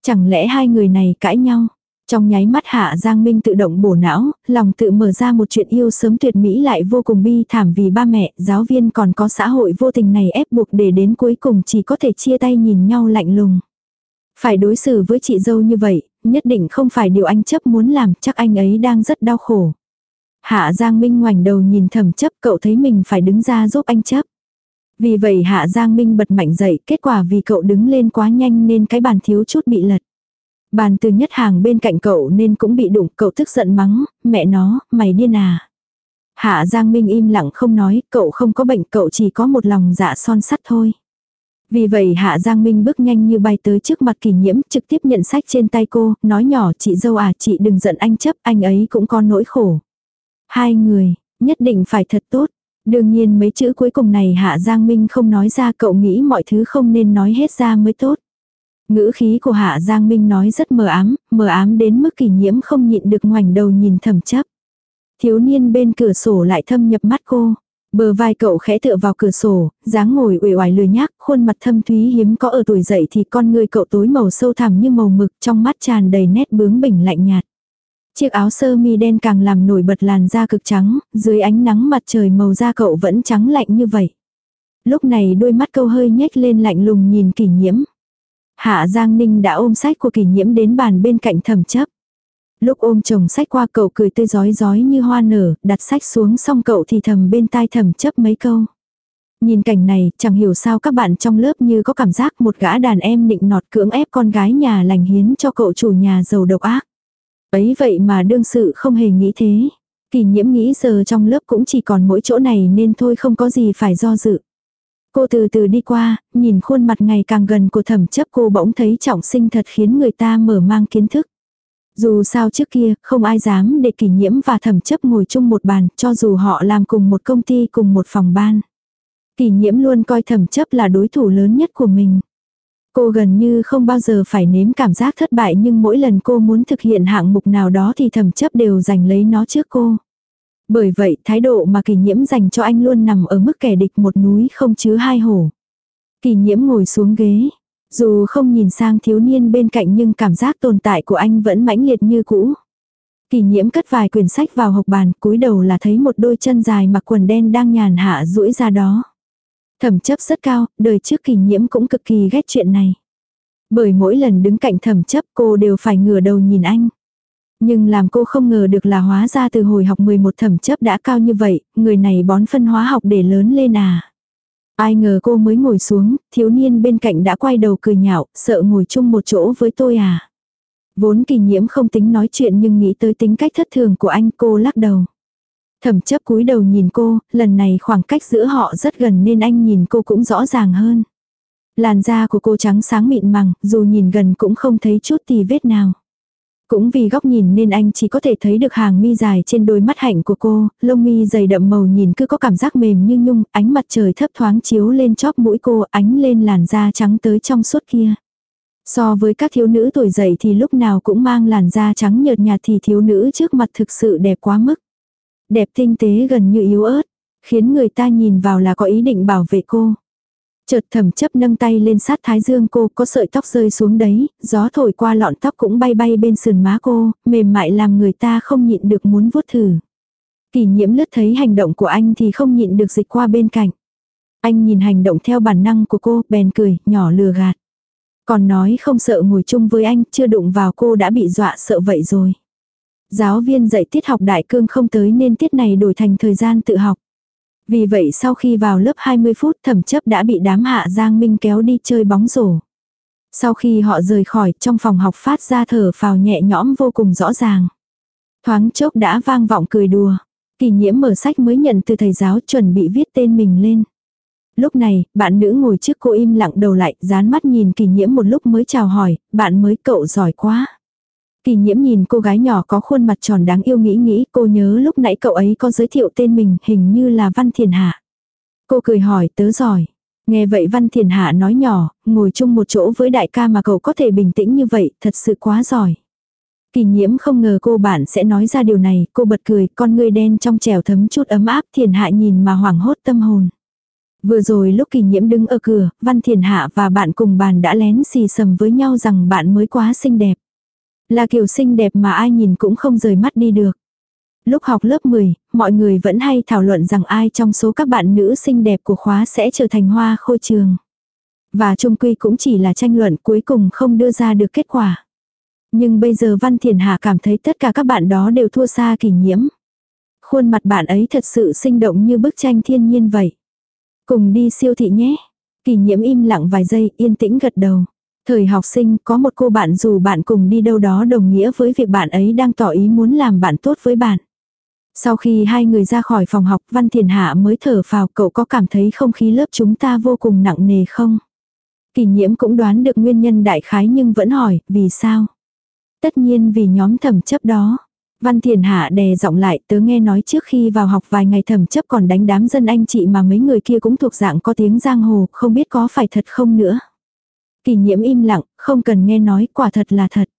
Chẳng lẽ hai người này cãi nhau? Trong nháy mắt Hạ Giang Minh tự động bổ não, lòng tự mở ra một chuyện yêu sớm tuyệt mỹ lại vô cùng bi thảm vì ba mẹ, giáo viên còn có xã hội vô tình này ép buộc để đến cuối cùng chỉ có thể chia tay nhìn nhau lạnh lùng. Phải đối xử với chị dâu như vậy, nhất định không phải điều anh chấp muốn làm, chắc anh ấy đang rất đau khổ. Hạ Giang Minh ngoảnh đầu nhìn thầm chấp cậu thấy mình phải đứng ra giúp anh chấp. Vì vậy Hạ Giang Minh bật mạnh dậy, kết quả vì cậu đứng lên quá nhanh nên cái bàn thiếu chút bị lật. Bàn từ nhất hàng bên cạnh cậu nên cũng bị đụng, cậu tức giận mắng, mẹ nó, mày điên à. Hạ Giang Minh im lặng không nói, cậu không có bệnh, cậu chỉ có một lòng dạ son sắt thôi. Vì vậy Hạ Giang Minh bước nhanh như bay tới trước mặt kỳ nhiễm, trực tiếp nhận sách trên tay cô, nói nhỏ chị dâu à chị đừng giận anh chấp, anh ấy cũng có nỗi khổ. Hai người, nhất định phải thật tốt. Đương nhiên mấy chữ cuối cùng này Hạ Giang Minh không nói ra cậu nghĩ mọi thứ không nên nói hết ra mới tốt. Ngữ khí của Hạ Giang Minh nói rất mờ ám, mờ ám đến mức kỷ nhiễm không nhịn được ngoảnh đầu nhìn thầm chấp. Thiếu niên bên cửa sổ lại thâm nhập mắt cô. Bờ vai cậu khẽ tựa vào cửa sổ, dáng ngồi uể oải lười nhác, khuôn mặt thâm thúy hiếm có ở tuổi dậy thì con người cậu tối màu sâu thẳm như màu mực trong mắt tràn đầy nét bướng bỉnh lạnh nhạt. Chiếc áo sơ mi đen càng làm nổi bật làn da cực trắng, dưới ánh nắng mặt trời màu da cậu vẫn trắng lạnh như vậy. Lúc này đôi mắt câu hơi nhếch lên lạnh lùng nhìn kỷ nhiễm. Hạ Giang Ninh đã ôm sách của kỷ nhiễm đến bàn bên cạnh thẩm chấp. Lúc ôm chồng sách qua cậu cười tươi giói giói như hoa nở, đặt sách xuống xong cậu thì thầm bên tai thầm chấp mấy câu. Nhìn cảnh này, chẳng hiểu sao các bạn trong lớp như có cảm giác một gã đàn em nịnh nọt cưỡng ép con gái nhà lành hiến cho cậu chủ nhà giàu độc ác. Ấy vậy mà đương sự không hề nghĩ thế. Kỳ nhiễm nghĩ giờ trong lớp cũng chỉ còn mỗi chỗ này nên thôi không có gì phải do dự. Cô từ từ đi qua, nhìn khuôn mặt ngày càng gần của thẩm chấp cô bỗng thấy trọng sinh thật khiến người ta mở mang kiến thức. Dù sao trước kia, không ai dám để kỷ nhiễm và thẩm chấp ngồi chung một bàn, cho dù họ làm cùng một công ty cùng một phòng ban. Kỷ nhiễm luôn coi thẩm chấp là đối thủ lớn nhất của mình. Cô gần như không bao giờ phải nếm cảm giác thất bại nhưng mỗi lần cô muốn thực hiện hạng mục nào đó thì thẩm chấp đều giành lấy nó trước cô. Bởi vậy thái độ mà kỳ nhiễm dành cho anh luôn nằm ở mức kẻ địch một núi không chứa hai hổ. kỳ nhiễm ngồi xuống ghế, dù không nhìn sang thiếu niên bên cạnh nhưng cảm giác tồn tại của anh vẫn mãnh liệt như cũ. Kỳ nhiễm cất vài quyển sách vào hộp bàn, cúi đầu là thấy một đôi chân dài mặc quần đen đang nhàn hạ duỗi ra đó. Thẩm chấp rất cao, đời trước kỳ nhiễm cũng cực kỳ ghét chuyện này. Bởi mỗi lần đứng cạnh thẩm chấp cô đều phải ngửa đầu nhìn anh. Nhưng làm cô không ngờ được là hóa ra từ hồi học 11 thẩm chấp đã cao như vậy, người này bón phân hóa học để lớn lên à. Ai ngờ cô mới ngồi xuống, thiếu niên bên cạnh đã quay đầu cười nhạo, sợ ngồi chung một chỗ với tôi à. Vốn kỳ nhiễm không tính nói chuyện nhưng nghĩ tới tính cách thất thường của anh cô lắc đầu. Thẩm chấp cúi đầu nhìn cô, lần này khoảng cách giữa họ rất gần nên anh nhìn cô cũng rõ ràng hơn. Làn da của cô trắng sáng mịn màng, dù nhìn gần cũng không thấy chút tì vết nào. Cũng vì góc nhìn nên anh chỉ có thể thấy được hàng mi dài trên đôi mắt hạnh của cô, lông mi dày đậm màu nhìn cứ có cảm giác mềm như nhung, ánh mặt trời thấp thoáng chiếu lên chóp mũi cô, ánh lên làn da trắng tới trong suốt kia. So với các thiếu nữ tuổi dậy thì lúc nào cũng mang làn da trắng nhợt nhạt thì thiếu nữ trước mặt thực sự đẹp quá mức. Đẹp tinh tế gần như yếu ớt, khiến người ta nhìn vào là có ý định bảo vệ cô. Chợt thầm chấp nâng tay lên sát thái dương cô có sợi tóc rơi xuống đấy, gió thổi qua lọn tóc cũng bay bay bên sườn má cô, mềm mại làm người ta không nhịn được muốn vuốt thử. Kỳ nhiễm lướt thấy hành động của anh thì không nhịn được dịch qua bên cạnh. Anh nhìn hành động theo bản năng của cô, bèn cười, nhỏ lừa gạt. Còn nói không sợ ngồi chung với anh, chưa đụng vào cô đã bị dọa sợ vậy rồi. Giáo viên dạy tiết học đại cương không tới nên tiết này đổi thành thời gian tự học. Vì vậy sau khi vào lớp 20 phút thẩm chấp đã bị đám hạ Giang Minh kéo đi chơi bóng rổ. Sau khi họ rời khỏi trong phòng học phát ra thở phào nhẹ nhõm vô cùng rõ ràng. Thoáng chốc đã vang vọng cười đùa. Kỳ nhiễm mở sách mới nhận từ thầy giáo chuẩn bị viết tên mình lên. Lúc này, bạn nữ ngồi trước cô im lặng đầu lại, dán mắt nhìn kỳ nhiễm một lúc mới chào hỏi, bạn mới cậu giỏi quá. Kỳ nhiễm nhìn cô gái nhỏ có khuôn mặt tròn đáng yêu nghĩ nghĩ cô nhớ lúc nãy cậu ấy có giới thiệu tên mình hình như là Văn Thiền Hạ. Cô cười hỏi tớ giỏi. Nghe vậy Văn Thiền Hạ nói nhỏ, ngồi chung một chỗ với đại ca mà cậu có thể bình tĩnh như vậy, thật sự quá giỏi. Kỳ nhiễm không ngờ cô bạn sẽ nói ra điều này, cô bật cười, con người đen trong trèo thấm chút ấm áp thiền hạ nhìn mà hoảng hốt tâm hồn. Vừa rồi lúc kỳ nhiễm đứng ở cửa, Văn Thiền Hạ và bạn cùng bàn đã lén xì sầm với nhau rằng bạn mới quá xinh đẹp. Là kiểu xinh đẹp mà ai nhìn cũng không rời mắt đi được. Lúc học lớp 10, mọi người vẫn hay thảo luận rằng ai trong số các bạn nữ xinh đẹp của khóa sẽ trở thành hoa khôi trường. Và trung quy cũng chỉ là tranh luận cuối cùng không đưa ra được kết quả. Nhưng bây giờ Văn Thiền Hà cảm thấy tất cả các bạn đó đều thua xa kỳ nhiễm. Khuôn mặt bạn ấy thật sự sinh động như bức tranh thiên nhiên vậy. Cùng đi siêu thị nhé. Kỳ nhiễm im lặng vài giây yên tĩnh gật đầu. Thời học sinh, có một cô bạn dù bạn cùng đi đâu đó đồng nghĩa với việc bạn ấy đang tỏ ý muốn làm bạn tốt với bạn. Sau khi hai người ra khỏi phòng học, Văn Thiền Hạ mới thở phào, cậu có cảm thấy không khí lớp chúng ta vô cùng nặng nề không? Kỳ nhiễm cũng đoán được nguyên nhân đại khái nhưng vẫn hỏi, vì sao? Tất nhiên vì nhóm thẩm chấp đó. Văn Thiền Hạ đè giọng lại, tớ nghe nói trước khi vào học vài ngày thẩm chấp còn đánh đám dân anh chị mà mấy người kia cũng thuộc dạng có tiếng giang hồ, không biết có phải thật không nữa. Kỳ nhiễm im lặng, không cần nghe nói, quả thật là thật.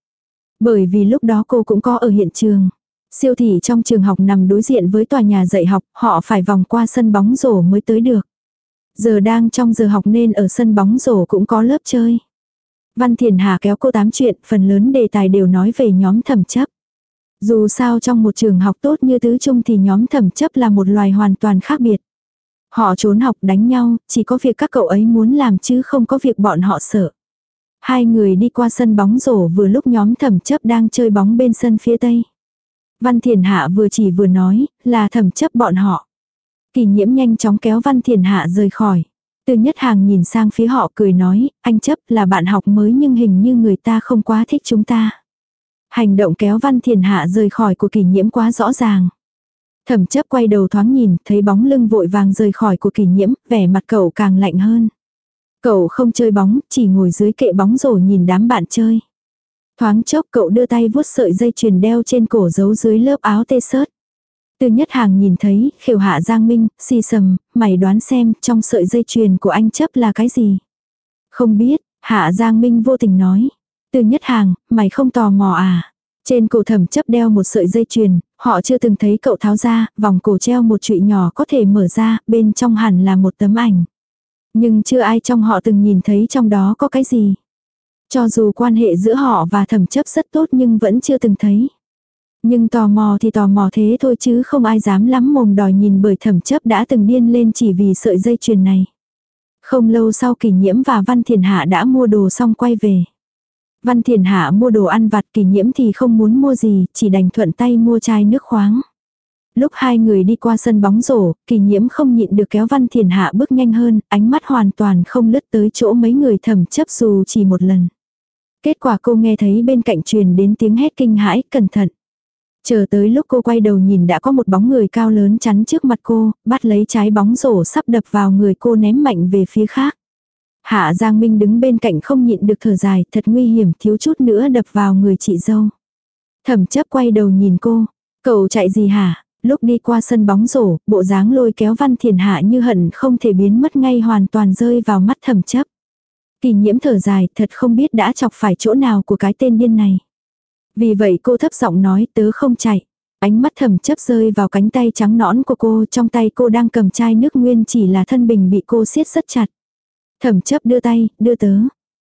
Bởi vì lúc đó cô cũng có ở hiện trường. Siêu thị trong trường học nằm đối diện với tòa nhà dạy học, họ phải vòng qua sân bóng rổ mới tới được. Giờ đang trong giờ học nên ở sân bóng rổ cũng có lớp chơi. Văn Thiền Hà kéo cô tám chuyện, phần lớn đề tài đều nói về nhóm thẩm chấp. Dù sao trong một trường học tốt như tứ trung thì nhóm thẩm chấp là một loài hoàn toàn khác biệt. Họ trốn học đánh nhau, chỉ có việc các cậu ấy muốn làm chứ không có việc bọn họ sợ. Hai người đi qua sân bóng rổ vừa lúc nhóm thẩm chấp đang chơi bóng bên sân phía tây. Văn Thiền Hạ vừa chỉ vừa nói, là thẩm chấp bọn họ. Kỳ nhiễm nhanh chóng kéo Văn Thiền Hạ rời khỏi. Từ nhất hàng nhìn sang phía họ cười nói, anh chấp là bạn học mới nhưng hình như người ta không quá thích chúng ta. Hành động kéo Văn Thiền Hạ rời khỏi của kỳ nhiễm quá rõ ràng. Thẩm chấp quay đầu thoáng nhìn, thấy bóng lưng vội vàng rời khỏi của kỷ nhiễm, vẻ mặt cậu càng lạnh hơn. Cậu không chơi bóng, chỉ ngồi dưới kệ bóng rổ nhìn đám bạn chơi. Thoáng chốc cậu đưa tay vuốt sợi dây chuyền đeo trên cổ giấu dưới lớp áo tê sớt. Từ nhất hàng nhìn thấy, khiều hạ Giang Minh, xì sầm, mày đoán xem trong sợi dây chuyền của anh chấp là cái gì. Không biết, hạ Giang Minh vô tình nói. Từ nhất hàng, mày không tò mò à. Trên cổ thẩm chấp đeo một sợi dây chuyền, họ chưa từng thấy cậu tháo ra, vòng cổ treo một trụy nhỏ có thể mở ra, bên trong hẳn là một tấm ảnh. Nhưng chưa ai trong họ từng nhìn thấy trong đó có cái gì. Cho dù quan hệ giữa họ và thẩm chấp rất tốt nhưng vẫn chưa từng thấy. Nhưng tò mò thì tò mò thế thôi chứ không ai dám lắm mồm đòi nhìn bởi thẩm chấp đã từng điên lên chỉ vì sợi dây chuyền này. Không lâu sau kỷ nhiễm và Văn Thiền Hạ đã mua đồ xong quay về. Văn Thiền Hạ mua đồ ăn vặt kỷ nhiễm thì không muốn mua gì, chỉ đành thuận tay mua chai nước khoáng. Lúc hai người đi qua sân bóng rổ, kỳ nhiễm không nhịn được kéo Văn Thiền Hạ bước nhanh hơn, ánh mắt hoàn toàn không lướt tới chỗ mấy người thẩm chấp dù chỉ một lần. Kết quả cô nghe thấy bên cạnh truyền đến tiếng hét kinh hãi, cẩn thận. Chờ tới lúc cô quay đầu nhìn đã có một bóng người cao lớn chắn trước mặt cô, bắt lấy trái bóng rổ sắp đập vào người cô ném mạnh về phía khác. Hạ Giang Minh đứng bên cạnh không nhịn được thở dài, thật nguy hiểm, thiếu chút nữa đập vào người chị dâu. Thẩm chấp quay đầu nhìn cô, cậu chạy gì hả? Lúc đi qua sân bóng rổ, bộ dáng lôi kéo Văn Thiền Hạ như hận không thể biến mất ngay hoàn toàn rơi vào mắt thẩm chấp. Kỳ nhiễm thở dài, thật không biết đã chọc phải chỗ nào của cái tên điên này. Vì vậy cô thấp giọng nói tớ không chạy. Ánh mắt thầm chấp rơi vào cánh tay trắng nõn của cô, trong tay cô đang cầm chai nước nguyên chỉ là thân bình bị cô siết rất chặt thẩm chấp đưa tay, đưa tớ.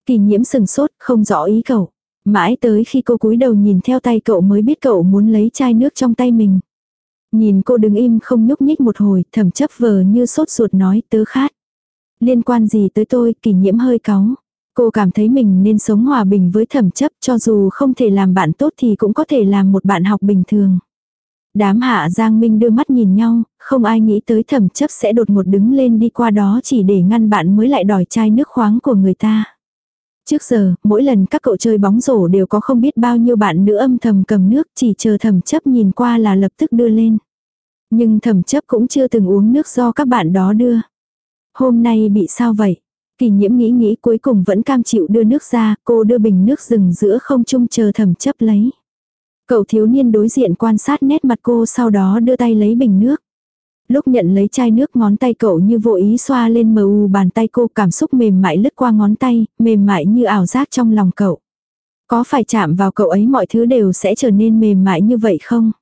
Kỳ nhiễm sừng sốt, không rõ ý cậu. Mãi tới khi cô cúi đầu nhìn theo tay cậu mới biết cậu muốn lấy chai nước trong tay mình. Nhìn cô đứng im không nhúc nhích một hồi, thẩm chấp vờ như sốt ruột nói tớ khát. Liên quan gì tới tôi, kỳ nhiễm hơi cáu. Cô cảm thấy mình nên sống hòa bình với thẩm chấp cho dù không thể làm bạn tốt thì cũng có thể làm một bạn học bình thường. Đám hạ Giang Minh đưa mắt nhìn nhau, không ai nghĩ tới thẩm chấp sẽ đột ngột đứng lên đi qua đó chỉ để ngăn bạn mới lại đòi chai nước khoáng của người ta. Trước giờ, mỗi lần các cậu chơi bóng rổ đều có không biết bao nhiêu bạn nữ âm thầm cầm nước chỉ chờ thẩm chấp nhìn qua là lập tức đưa lên. Nhưng thẩm chấp cũng chưa từng uống nước do các bạn đó đưa. Hôm nay bị sao vậy? Kỳ nhiễm nghĩ nghĩ cuối cùng vẫn cam chịu đưa nước ra, cô đưa bình nước rừng giữa không trung chờ thẩm chấp lấy. Cậu thiếu niên đối diện quan sát nét mặt cô sau đó đưa tay lấy bình nước. Lúc nhận lấy chai nước ngón tay cậu như vô ý xoa lên mờ u bàn tay cô cảm xúc mềm mại lướt qua ngón tay, mềm mại như ảo giác trong lòng cậu. Có phải chạm vào cậu ấy mọi thứ đều sẽ trở nên mềm mại như vậy không?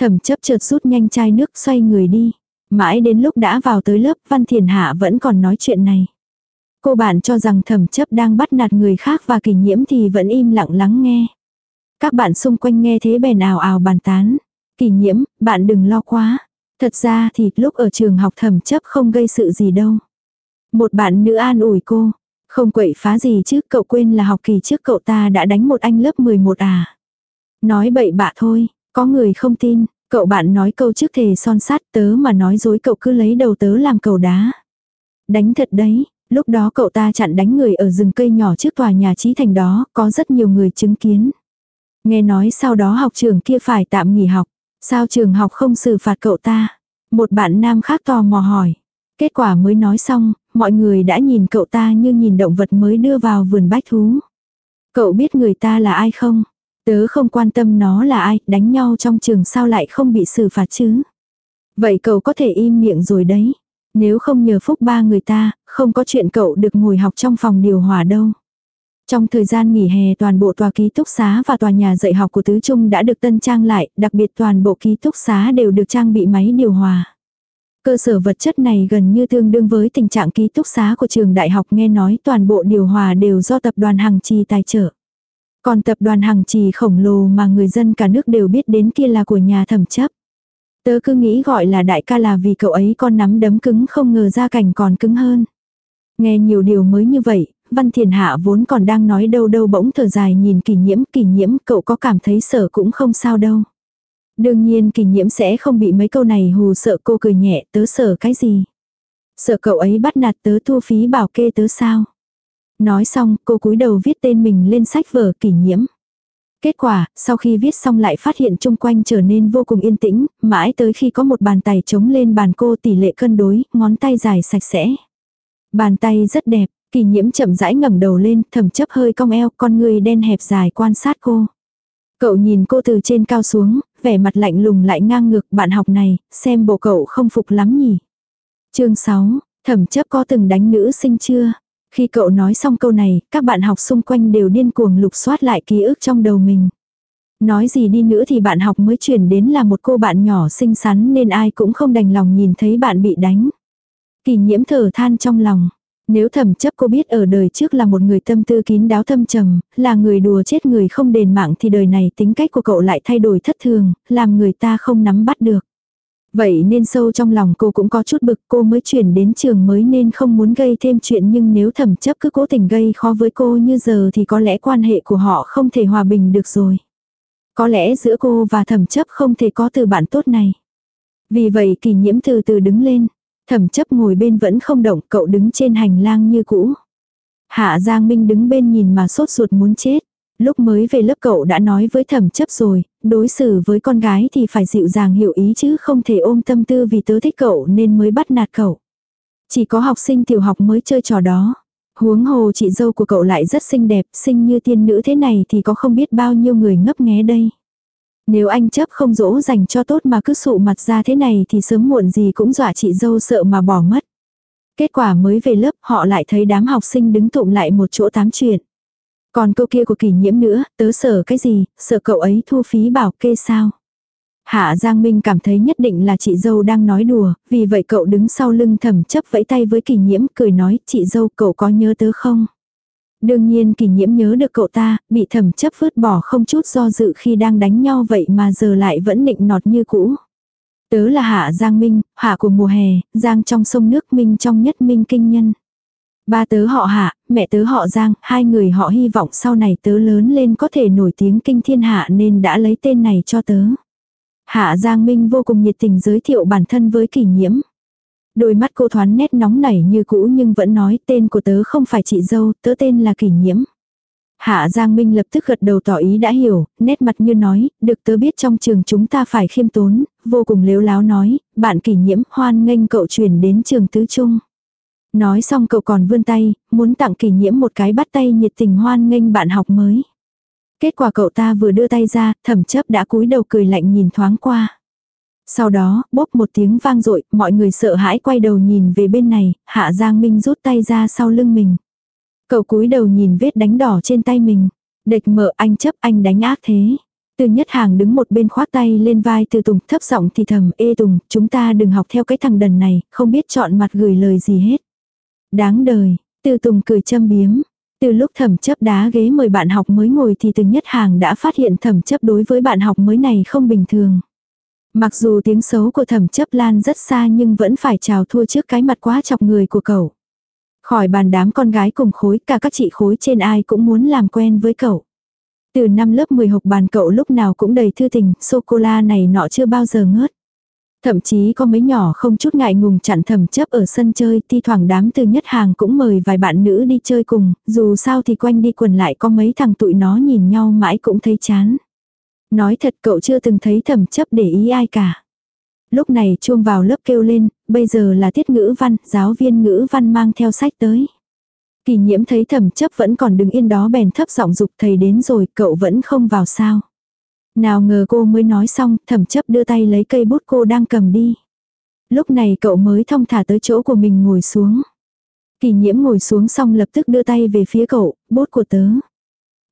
Thẩm chấp chợt rút nhanh chai nước xoay người đi. Mãi đến lúc đã vào tới lớp Văn Thiền Hạ vẫn còn nói chuyện này. Cô bạn cho rằng thẩm chấp đang bắt nạt người khác và kỳ nhiễm thì vẫn im lặng lắng nghe. Các bạn xung quanh nghe thế bèn ào ào bàn tán. Kỳ nhiễm, bạn đừng lo quá. Thật ra thì lúc ở trường học thẩm chấp không gây sự gì đâu. Một bạn nữ an ủi cô. Không quậy phá gì chứ cậu quên là học kỳ trước cậu ta đã đánh một anh lớp 11 à. Nói bậy bạ thôi, có người không tin. Cậu bạn nói câu trước thề son sát tớ mà nói dối cậu cứ lấy đầu tớ làm cầu đá. Đánh thật đấy, Lúc đó cậu ta chặn đánh người ở rừng cây nhỏ trước tòa nhà trí thành đó, có rất nhiều người chứng kiến. Nghe nói sau đó học trường kia phải tạm nghỉ học. Sao trường học không xử phạt cậu ta? Một bạn nam khác tò mò hỏi. Kết quả mới nói xong, mọi người đã nhìn cậu ta như nhìn động vật mới đưa vào vườn bách thú. Cậu biết người ta là ai không? Tớ không quan tâm nó là ai, đánh nhau trong trường sao lại không bị xử phạt chứ? Vậy cậu có thể im miệng rồi đấy. Nếu không nhờ phúc ba người ta, không có chuyện cậu được ngồi học trong phòng điều hòa đâu. Trong thời gian nghỉ hè toàn bộ tòa ký túc xá và tòa nhà dạy học của Tứ Trung đã được tân trang lại, đặc biệt toàn bộ ký túc xá đều được trang bị máy điều hòa. Cơ sở vật chất này gần như tương đương với tình trạng ký túc xá của trường đại học nghe nói toàn bộ điều hòa đều do tập đoàn Hằng Trì tài trợ. Còn tập đoàn Hằng Trì khổng lồ mà người dân cả nước đều biết đến kia là của nhà thẩm chấp. Tớ cứ nghĩ gọi là đại ca là vì cậu ấy con nắm đấm cứng không ngờ ra cảnh còn cứng hơn. Nghe nhiều điều mới như vậy, Văn Thiền Hạ vốn còn đang nói đâu đâu bỗng thở dài nhìn kỷ nhiễm, kỷ nhiễm cậu có cảm thấy sợ cũng không sao đâu. Đương nhiên kỷ nhiễm sẽ không bị mấy câu này hù sợ cô cười nhẹ tớ sợ cái gì. Sợ cậu ấy bắt nạt tớ thu phí bảo kê tớ sao. Nói xong cô cúi đầu viết tên mình lên sách vở kỷ nhiễm. Kết quả, sau khi viết xong lại phát hiện chung quanh trở nên vô cùng yên tĩnh, mãi tới khi có một bàn tay trống lên bàn cô tỷ lệ cân đối, ngón tay dài sạch sẽ. Bàn tay rất đẹp, kỳ nhiễm chậm rãi ngẩng đầu lên, thầm chấp hơi cong eo, con người đen hẹp dài quan sát cô. Cậu nhìn cô từ trên cao xuống, vẻ mặt lạnh lùng lại ngang ngược bạn học này, xem bộ cậu không phục lắm nhỉ. chương 6, thẩm chấp có từng đánh nữ sinh chưa? Khi cậu nói xong câu này, các bạn học xung quanh đều điên cuồng lục soát lại ký ức trong đầu mình. Nói gì đi nữa thì bạn học mới chuyển đến là một cô bạn nhỏ xinh xắn nên ai cũng không đành lòng nhìn thấy bạn bị đánh. Kỳ nhiễm thở than trong lòng. Nếu thẩm chấp cô biết ở đời trước là một người tâm tư kín đáo thâm trầm, là người đùa chết người không đền mạng thì đời này tính cách của cậu lại thay đổi thất thường, làm người ta không nắm bắt được. Vậy nên sâu trong lòng cô cũng có chút bực cô mới chuyển đến trường mới nên không muốn gây thêm chuyện nhưng nếu thẩm chấp cứ cố tình gây khó với cô như giờ thì có lẽ quan hệ của họ không thể hòa bình được rồi. Có lẽ giữa cô và thẩm chấp không thể có từ bạn tốt này. Vì vậy kỳ nhiễm từ từ đứng lên. Thẩm chấp ngồi bên vẫn không động cậu đứng trên hành lang như cũ. Hạ Giang Minh đứng bên nhìn mà sốt ruột muốn chết. Lúc mới về lớp cậu đã nói với thẩm chấp rồi, đối xử với con gái thì phải dịu dàng hiểu ý chứ không thể ôm tâm tư vì tớ thích cậu nên mới bắt nạt cậu. Chỉ có học sinh tiểu học mới chơi trò đó. Huống hồ chị dâu của cậu lại rất xinh đẹp, xinh như tiên nữ thế này thì có không biết bao nhiêu người ngấp nghé đây. Nếu anh chấp không dỗ dành cho tốt mà cứ sụ mặt ra thế này thì sớm muộn gì cũng dọa chị dâu sợ mà bỏ mất. Kết quả mới về lớp họ lại thấy đám học sinh đứng tụm lại một chỗ tám chuyện. Còn câu kia của kỷ nhiễm nữa, tớ sợ cái gì, sợ cậu ấy thu phí bảo kê sao. Hạ Giang Minh cảm thấy nhất định là chị dâu đang nói đùa, vì vậy cậu đứng sau lưng thầm chấp vẫy tay với kỷ nhiễm cười nói chị dâu cậu có nhớ tớ không? Đương nhiên kỷ nhiễm nhớ được cậu ta, bị thẩm chấp vứt bỏ không chút do dự khi đang đánh nhau vậy mà giờ lại vẫn nịnh nọt như cũ. Tớ là Hạ Giang Minh, Hạ của mùa hè, Giang trong sông nước Minh trong nhất Minh kinh nhân. Ba tớ họ Hạ, mẹ tớ họ Giang, hai người họ hy vọng sau này tớ lớn lên có thể nổi tiếng kinh thiên hạ nên đã lấy tên này cho tớ. Hạ Giang Minh vô cùng nhiệt tình giới thiệu bản thân với kỷ nhiễm. Đôi mắt cô thoáng nét nóng nảy như cũ nhưng vẫn nói tên của tớ không phải chị dâu, tớ tên là kỷ nhiễm. Hạ Giang Minh lập tức gật đầu tỏ ý đã hiểu, nét mặt như nói, được tớ biết trong trường chúng ta phải khiêm tốn, vô cùng lếu láo nói, bạn kỷ nhiễm hoan nghênh cậu chuyển đến trường tứ trung. Nói xong cậu còn vươn tay, muốn tặng kỷ nhiễm một cái bắt tay nhiệt tình hoan nghênh bạn học mới. Kết quả cậu ta vừa đưa tay ra, thẩm chấp đã cúi đầu cười lạnh nhìn thoáng qua. Sau đó, bốp một tiếng vang dội mọi người sợ hãi quay đầu nhìn về bên này, Hạ Giang Minh rút tay ra sau lưng mình. Cậu cúi đầu nhìn vết đánh đỏ trên tay mình. Địch mở anh chấp anh đánh ác thế. Từ nhất hàng đứng một bên khoát tay lên vai từ Tùng thấp giọng thì thầm ê Tùng, chúng ta đừng học theo cái thằng đần này, không biết chọn mặt gửi lời gì hết. Đáng đời, từ Tùng cười châm biếm. Từ lúc thẩm chấp đá ghế mời bạn học mới ngồi thì từ nhất hàng đã phát hiện thẩm chấp đối với bạn học mới này không bình thường. Mặc dù tiếng xấu của thẩm chấp lan rất xa nhưng vẫn phải chào thua trước cái mặt quá chọc người của cậu. Khỏi bàn đám con gái cùng khối cả các chị khối trên ai cũng muốn làm quen với cậu. Từ năm lớp 10 học bàn cậu lúc nào cũng đầy thư tình, sô-cô-la này nọ chưa bao giờ ngớt. Thậm chí có mấy nhỏ không chút ngại ngùng chặn thẩm chấp ở sân chơi, thi thoảng đám từ nhất hàng cũng mời vài bạn nữ đi chơi cùng, dù sao thì quanh đi quần lại có mấy thằng tụi nó nhìn nhau mãi cũng thấy chán. Nói thật cậu chưa từng thấy thẩm chấp để ý ai cả. Lúc này chuông vào lớp kêu lên, bây giờ là tiết ngữ văn, giáo viên ngữ văn mang theo sách tới. Kỳ nhiễm thấy thẩm chấp vẫn còn đứng yên đó bèn thấp giọng dục thầy đến rồi, cậu vẫn không vào sao. Nào ngờ cô mới nói xong, thẩm chấp đưa tay lấy cây bút cô đang cầm đi. Lúc này cậu mới thong thả tới chỗ của mình ngồi xuống. Kỳ nhiễm ngồi xuống xong lập tức đưa tay về phía cậu, bút của tớ.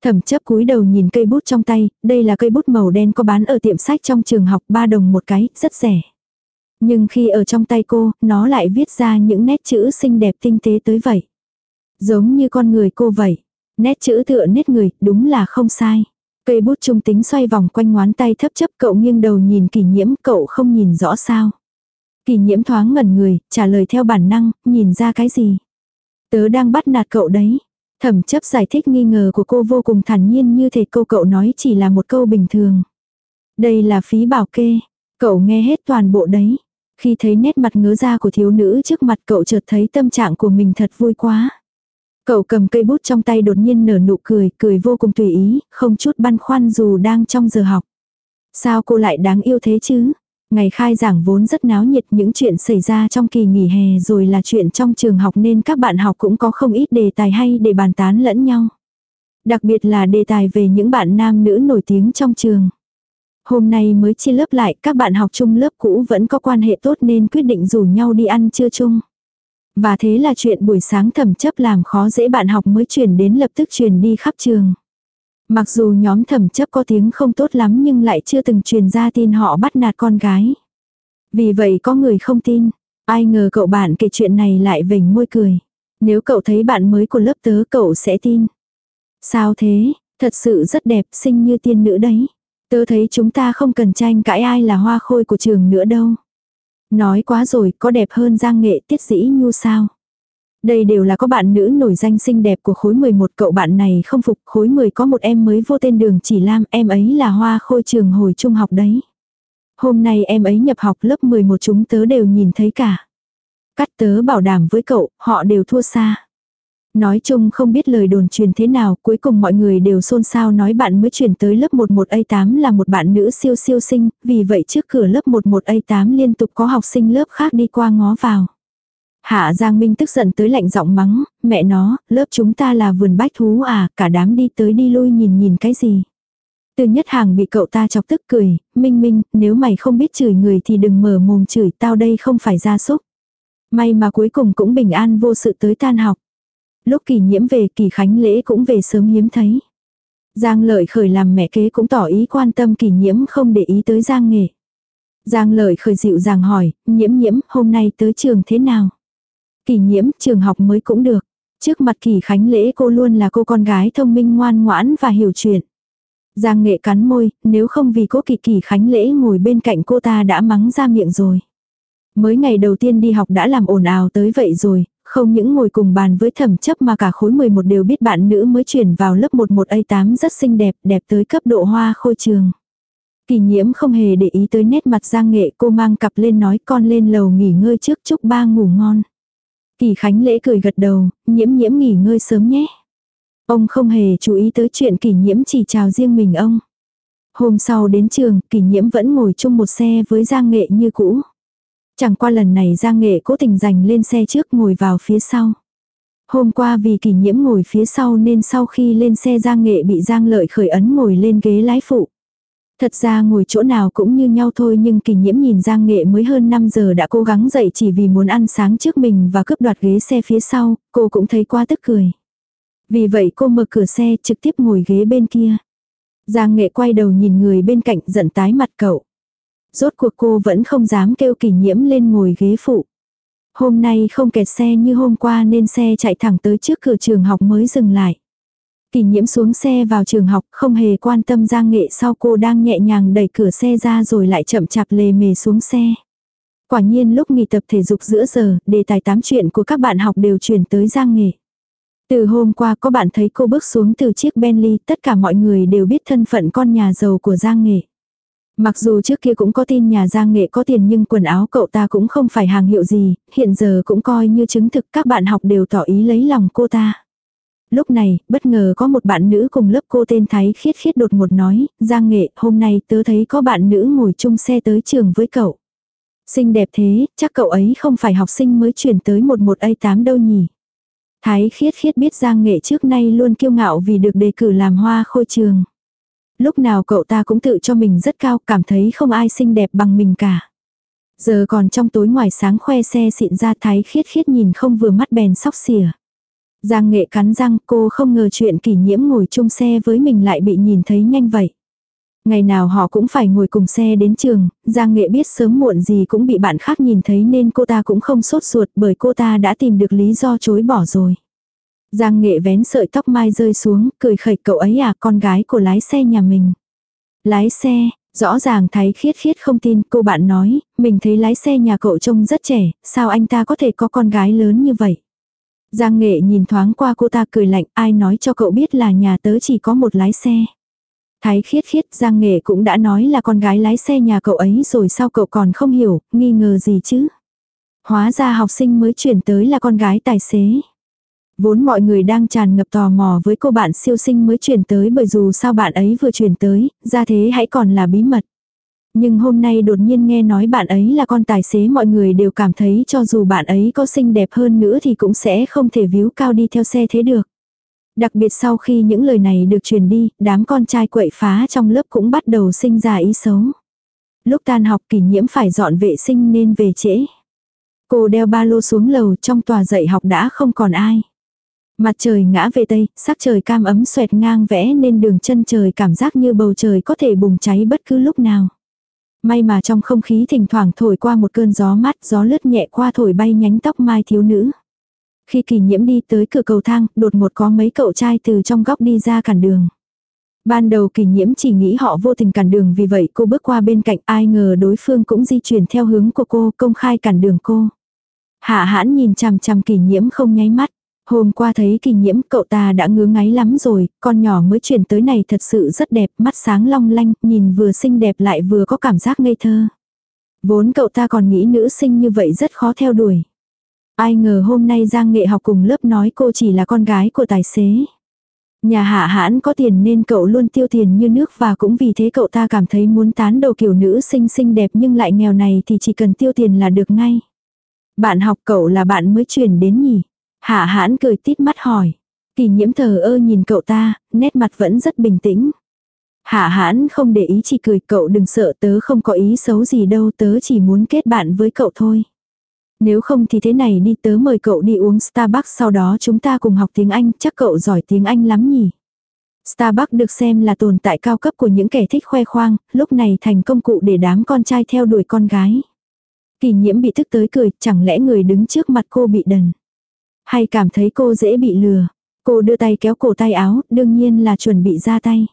Thẩm chấp cúi đầu nhìn cây bút trong tay, đây là cây bút màu đen có bán ở tiệm sách trong trường học 3 đồng một cái, rất rẻ. Nhưng khi ở trong tay cô, nó lại viết ra những nét chữ xinh đẹp tinh tế tới vậy. Giống như con người cô vậy. Nét chữ tựa nét người, đúng là không sai. Cây bút trung tính xoay vòng quanh ngón tay thấp chấp cậu nghiêng đầu nhìn kỷ nhiễm cậu không nhìn rõ sao. Kỷ nhiễm thoáng ngẩn người, trả lời theo bản năng, nhìn ra cái gì. Tớ đang bắt nạt cậu đấy. Thẩm chấp giải thích nghi ngờ của cô vô cùng thản nhiên như thể câu cậu nói chỉ là một câu bình thường. Đây là phí bảo kê. Cậu nghe hết toàn bộ đấy. Khi thấy nét mặt ngớ ra của thiếu nữ trước mặt cậu chợt thấy tâm trạng của mình thật vui quá. Cậu cầm cây bút trong tay đột nhiên nở nụ cười, cười vô cùng tùy ý, không chút băn khoăn dù đang trong giờ học. Sao cô lại đáng yêu thế chứ? Ngày khai giảng vốn rất náo nhiệt những chuyện xảy ra trong kỳ nghỉ hè rồi là chuyện trong trường học nên các bạn học cũng có không ít đề tài hay để bàn tán lẫn nhau. Đặc biệt là đề tài về những bạn nam nữ nổi tiếng trong trường. Hôm nay mới chia lớp lại, các bạn học chung lớp cũ vẫn có quan hệ tốt nên quyết định rủ nhau đi ăn trưa chung. Và thế là chuyện buổi sáng thẩm chấp làm khó dễ bạn học mới chuyển đến lập tức truyền đi khắp trường. Mặc dù nhóm thẩm chấp có tiếng không tốt lắm nhưng lại chưa từng truyền ra tin họ bắt nạt con gái. Vì vậy có người không tin. Ai ngờ cậu bạn kể chuyện này lại vểnh môi cười. Nếu cậu thấy bạn mới của lớp tớ cậu sẽ tin. Sao thế, thật sự rất đẹp xinh như tiên nữ đấy. Tớ thấy chúng ta không cần tranh cãi ai là hoa khôi của trường nữa đâu. Nói quá rồi, có đẹp hơn Giang Nghệ Tiết Dĩ Nhu sao? Đây đều là có bạn nữ nổi danh xinh đẹp của khối 11 cậu bạn này không phục khối 10 có một em mới vô tên đường chỉ lam em ấy là hoa khôi trường hồi trung học đấy. Hôm nay em ấy nhập học lớp 11 chúng tớ đều nhìn thấy cả. Cắt tớ bảo đảm với cậu, họ đều thua xa. Nói chung không biết lời đồn truyền thế nào, cuối cùng mọi người đều xôn xao nói bạn mới chuyển tới lớp 11A8 là một bạn nữ siêu siêu sinh, vì vậy trước cửa lớp 11A8 liên tục có học sinh lớp khác đi qua ngó vào. Hạ Giang Minh tức giận tới lạnh giọng mắng, mẹ nó, lớp chúng ta là vườn bách thú à, cả đám đi tới đi lui nhìn nhìn cái gì. Từ nhất hàng bị cậu ta chọc tức cười, Minh Minh, nếu mày không biết chửi người thì đừng mở mồm chửi tao đây không phải ra súc. May mà cuối cùng cũng bình an vô sự tới tan học. Lúc kỳ nhiễm về kỳ khánh lễ cũng về sớm hiếm thấy. Giang lợi khởi làm mẹ kế cũng tỏ ý quan tâm kỳ nhiễm không để ý tới Giang nghệ. Giang lợi khởi dịu dàng hỏi, nhiễm nhiễm hôm nay tới trường thế nào? Kỳ nhiễm trường học mới cũng được. Trước mặt kỳ khánh lễ cô luôn là cô con gái thông minh ngoan ngoãn và hiểu chuyện. Giang nghệ cắn môi, nếu không vì cô kỳ kỳ khánh lễ ngồi bên cạnh cô ta đã mắng ra miệng rồi. Mới ngày đầu tiên đi học đã làm ồn ào tới vậy rồi, không những ngồi cùng bàn với thẩm chấp mà cả khối 11 đều biết bạn nữ mới chuyển vào lớp 11A8 rất xinh đẹp, đẹp tới cấp độ hoa khôi trường. Kỳ nhiễm không hề để ý tới nét mặt giang nghệ cô mang cặp lên nói con lên lầu nghỉ ngơi trước chúc ba ngủ ngon. Kỳ khánh lễ cười gật đầu, nhiễm nhiễm nghỉ ngơi sớm nhé. Ông không hề chú ý tới chuyện kỷ nhiễm chỉ chào riêng mình ông. Hôm sau đến trường, kỷ nhiễm vẫn ngồi chung một xe với Giang Nghệ như cũ. Chẳng qua lần này Giang Nghệ cố tình giành lên xe trước ngồi vào phía sau. Hôm qua vì kỷ nhiễm ngồi phía sau nên sau khi lên xe Giang Nghệ bị Giang Lợi khởi ấn ngồi lên ghế lái phụ. Thật ra ngồi chỗ nào cũng như nhau thôi nhưng kỷ nhiễm nhìn Giang Nghệ mới hơn 5 giờ đã cố gắng dậy chỉ vì muốn ăn sáng trước mình và cướp đoạt ghế xe phía sau, cô cũng thấy quá tức cười. Vì vậy cô mở cửa xe trực tiếp ngồi ghế bên kia. Giang Nghệ quay đầu nhìn người bên cạnh giận tái mặt cậu. Rốt cuộc cô vẫn không dám kêu kỷ nhiễm lên ngồi ghế phụ. Hôm nay không kẹt xe như hôm qua nên xe chạy thẳng tới trước cửa trường học mới dừng lại. Kỷ nhiễm xuống xe vào trường học không hề quan tâm Giang Nghệ sau cô đang nhẹ nhàng đẩy cửa xe ra rồi lại chậm chạp lề mề xuống xe. Quả nhiên lúc nghỉ tập thể dục giữa giờ, đề tài tám chuyện của các bạn học đều chuyển tới Giang Nghệ. Từ hôm qua có bạn thấy cô bước xuống từ chiếc Bentley, tất cả mọi người đều biết thân phận con nhà giàu của Giang Nghệ. Mặc dù trước kia cũng có tin nhà Giang Nghệ có tiền nhưng quần áo cậu ta cũng không phải hàng hiệu gì, hiện giờ cũng coi như chứng thực các bạn học đều tỏ ý lấy lòng cô ta. Lúc này, bất ngờ có một bạn nữ cùng lớp cô tên Thái khiết khiết đột ngột nói, Giang Nghệ, hôm nay tớ thấy có bạn nữ ngồi chung xe tới trường với cậu. Xinh đẹp thế, chắc cậu ấy không phải học sinh mới chuyển tới một một A8 đâu nhỉ. Thái khiết khiết biết Giang Nghệ trước nay luôn kiêu ngạo vì được đề cử làm hoa khôi trường. Lúc nào cậu ta cũng tự cho mình rất cao, cảm thấy không ai xinh đẹp bằng mình cả. Giờ còn trong tối ngoài sáng khoe xe xịn ra thái khiết khiết nhìn không vừa mắt bèn sóc xỉa. Giang nghệ cắn răng cô không ngờ chuyện kỷ nhiễm ngồi chung xe với mình lại bị nhìn thấy nhanh vậy. Ngày nào họ cũng phải ngồi cùng xe đến trường, Giang Nghệ biết sớm muộn gì cũng bị bạn khác nhìn thấy nên cô ta cũng không sốt ruột bởi cô ta đã tìm được lý do chối bỏ rồi. Giang nghệ vén sợi tóc mai rơi xuống, cười khẩy cậu ấy à con gái của lái xe nhà mình. Lái xe, rõ ràng thấy khiết khiết không tin cô bạn nói, mình thấy lái xe nhà cậu trông rất trẻ, sao anh ta có thể có con gái lớn như vậy. Giang nghệ nhìn thoáng qua cô ta cười lạnh ai nói cho cậu biết là nhà tớ chỉ có một lái xe. Thái khiết khiết Giang nghệ cũng đã nói là con gái lái xe nhà cậu ấy rồi sao cậu còn không hiểu, nghi ngờ gì chứ. Hóa ra học sinh mới chuyển tới là con gái tài xế. Vốn mọi người đang tràn ngập tò mò với cô bạn siêu sinh mới chuyển tới bởi dù sao bạn ấy vừa chuyển tới, ra thế hãy còn là bí mật. Nhưng hôm nay đột nhiên nghe nói bạn ấy là con tài xế mọi người đều cảm thấy cho dù bạn ấy có xinh đẹp hơn nữa thì cũng sẽ không thể víu cao đi theo xe thế được. Đặc biệt sau khi những lời này được truyền đi, đám con trai quậy phá trong lớp cũng bắt đầu sinh ra ý xấu. Lúc tan học kỷ nhiễm phải dọn vệ sinh nên về trễ. Cô đeo ba lô xuống lầu trong tòa dạy học đã không còn ai. Mặt trời ngã về tây, sắc trời cam ấm xoẹt ngang vẽ nên đường chân trời cảm giác như bầu trời có thể bùng cháy bất cứ lúc nào. May mà trong không khí thỉnh thoảng thổi qua một cơn gió mát, gió lướt nhẹ qua thổi bay nhánh tóc mai thiếu nữ. Khi kỳ nhiễm đi tới cửa cầu thang, đột một có mấy cậu trai từ trong góc đi ra cản đường. Ban đầu kỳ nhiễm chỉ nghĩ họ vô tình cản đường vì vậy cô bước qua bên cạnh ai ngờ đối phương cũng di chuyển theo hướng của cô công khai cản đường cô. Hạ hãn nhìn chằm chằm kỳ nhiễm không nháy mắt. Hôm qua thấy kỳ nhiễm cậu ta đã ngứa ngáy lắm rồi, con nhỏ mới chuyển tới này thật sự rất đẹp, mắt sáng long lanh, nhìn vừa xinh đẹp lại vừa có cảm giác ngây thơ. Vốn cậu ta còn nghĩ nữ sinh như vậy rất khó theo đuổi. Ai ngờ hôm nay Giang Nghệ học cùng lớp nói cô chỉ là con gái của tài xế. Nhà hạ hãn có tiền nên cậu luôn tiêu tiền như nước và cũng vì thế cậu ta cảm thấy muốn tán đầu kiểu nữ xinh xinh đẹp nhưng lại nghèo này thì chỉ cần tiêu tiền là được ngay. Bạn học cậu là bạn mới chuyển đến nhỉ? Hạ hãn cười tít mắt hỏi. Kỳ nhiễm thờ ơ nhìn cậu ta, nét mặt vẫn rất bình tĩnh. Hạ hãn không để ý chỉ cười cậu đừng sợ tớ không có ý xấu gì đâu tớ chỉ muốn kết bạn với cậu thôi. Nếu không thì thế này đi tớ mời cậu đi uống Starbucks sau đó chúng ta cùng học tiếng Anh chắc cậu giỏi tiếng Anh lắm nhỉ. Starbucks được xem là tồn tại cao cấp của những kẻ thích khoe khoang, lúc này thành công cụ để đám con trai theo đuổi con gái. Kỳ nhiễm bị thức tới cười, chẳng lẽ người đứng trước mặt cô bị đần. Hay cảm thấy cô dễ bị lừa. Cô đưa tay kéo cổ tay áo, đương nhiên là chuẩn bị ra tay.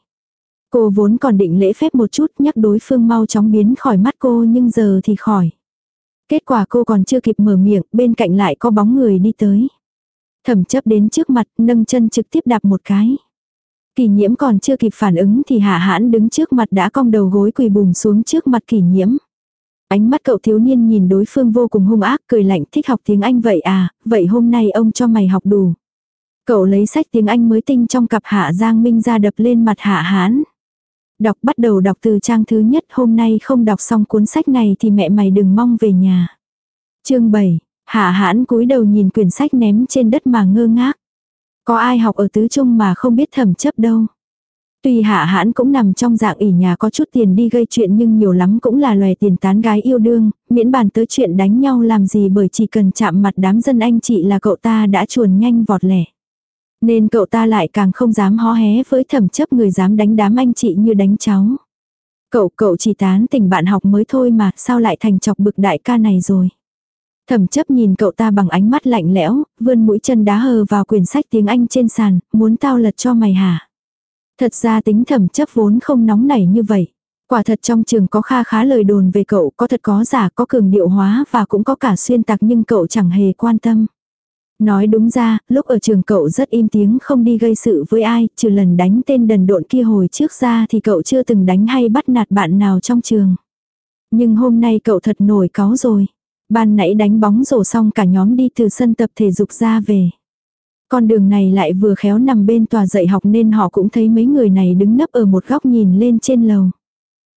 Cô vốn còn định lễ phép một chút nhắc đối phương mau chóng biến khỏi mắt cô nhưng giờ thì khỏi. Kết quả cô còn chưa kịp mở miệng, bên cạnh lại có bóng người đi tới. Thẩm chấp đến trước mặt, nâng chân trực tiếp đạp một cái. Kỳ nhiễm còn chưa kịp phản ứng thì hạ hãn đứng trước mặt đã cong đầu gối quỳ bùm xuống trước mặt kỳ nhiễm. Ánh mắt cậu thiếu niên nhìn đối phương vô cùng hung ác cười lạnh thích học tiếng Anh vậy à, vậy hôm nay ông cho mày học đủ. Cậu lấy sách tiếng Anh mới tinh trong cặp hạ Giang Minh ra đập lên mặt hạ hán. Đọc bắt đầu đọc từ trang thứ nhất hôm nay không đọc xong cuốn sách này thì mẹ mày đừng mong về nhà. chương 7, hạ hãn cúi đầu nhìn quyển sách ném trên đất mà ngơ ngác. Có ai học ở tứ trung mà không biết thẩm chấp đâu. Tuy hạ hãn cũng nằm trong dạng ỉ nhà có chút tiền đi gây chuyện nhưng nhiều lắm cũng là loè tiền tán gái yêu đương, miễn bàn tới chuyện đánh nhau làm gì bởi chỉ cần chạm mặt đám dân anh chị là cậu ta đã chuồn nhanh vọt lẻ. Nên cậu ta lại càng không dám hó hé với thẩm chấp người dám đánh đám anh chị như đánh cháu. Cậu cậu chỉ tán tình bạn học mới thôi mà sao lại thành chọc bực đại ca này rồi. Thẩm chấp nhìn cậu ta bằng ánh mắt lạnh lẽo, vươn mũi chân đá hờ vào quyển sách tiếng Anh trên sàn, muốn tao lật cho mày hả? Thật ra tính thẩm chấp vốn không nóng nảy như vậy. Quả thật trong trường có kha khá lời đồn về cậu, có thật có giả, có cường điệu hóa và cũng có cả xuyên tạc nhưng cậu chẳng hề quan tâm. Nói đúng ra, lúc ở trường cậu rất im tiếng không đi gây sự với ai, trừ lần đánh tên đần độn kia hồi trước ra thì cậu chưa từng đánh hay bắt nạt bạn nào trong trường. Nhưng hôm nay cậu thật nổi cáu rồi. Ban nãy đánh bóng rổ xong cả nhóm đi từ sân tập thể dục ra về. Con đường này lại vừa khéo nằm bên tòa dạy học nên họ cũng thấy mấy người này đứng nấp ở một góc nhìn lên trên lầu.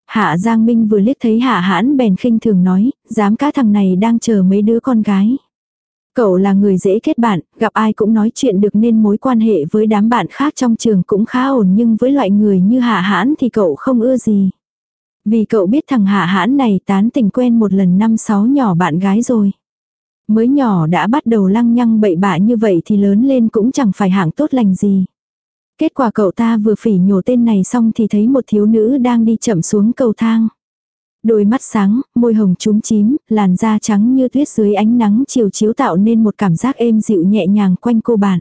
Hạ Giang Minh vừa liếc thấy Hạ Hãn bèn khinh thường nói, dám cá thằng này đang chờ mấy đứa con gái. Cậu là người dễ kết bạn, gặp ai cũng nói chuyện được nên mối quan hệ với đám bạn khác trong trường cũng khá ổn nhưng với loại người như Hạ Hãn thì cậu không ưa gì. Vì cậu biết thằng Hạ Hãn này tán tình quen một lần năm sáu nhỏ bạn gái rồi. Mới nhỏ đã bắt đầu lăng nhăng bậy bạ như vậy thì lớn lên cũng chẳng phải hạng tốt lành gì. Kết quả cậu ta vừa phỉ nhổ tên này xong thì thấy một thiếu nữ đang đi chậm xuống cầu thang. Đôi mắt sáng, môi hồng trúng chím, làn da trắng như tuyết dưới ánh nắng chiều chiếu tạo nên một cảm giác êm dịu nhẹ nhàng quanh cô bạn.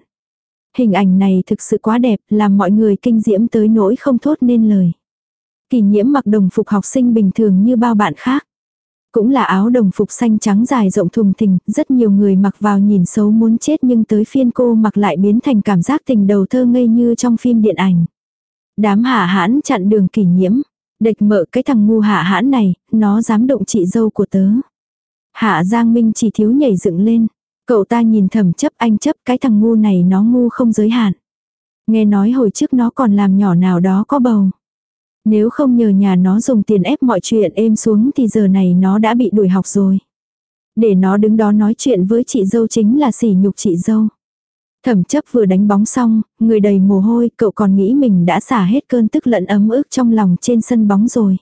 Hình ảnh này thực sự quá đẹp, làm mọi người kinh diễm tới nỗi không thốt nên lời. Kỳ nhiễm mặc đồng phục học sinh bình thường như bao bạn khác. Cũng là áo đồng phục xanh trắng dài rộng thùng thình, rất nhiều người mặc vào nhìn xấu muốn chết nhưng tới phiên cô mặc lại biến thành cảm giác tình đầu thơ ngây như trong phim điện ảnh. Đám hạ hãn chặn đường kỷ nhiễm. Địch mở cái thằng ngu hạ hãn này, nó dám động chị dâu của tớ. Hạ Giang Minh chỉ thiếu nhảy dựng lên. Cậu ta nhìn thầm chấp anh chấp cái thằng ngu này nó ngu không giới hạn. Nghe nói hồi trước nó còn làm nhỏ nào đó có bầu. Nếu không nhờ nhà nó dùng tiền ép mọi chuyện êm xuống thì giờ này nó đã bị đuổi học rồi. Để nó đứng đó nói chuyện với chị dâu chính là sỉ nhục chị dâu. Thẩm chấp vừa đánh bóng xong, người đầy mồ hôi, cậu còn nghĩ mình đã xả hết cơn tức lẫn ấm ức trong lòng trên sân bóng rồi.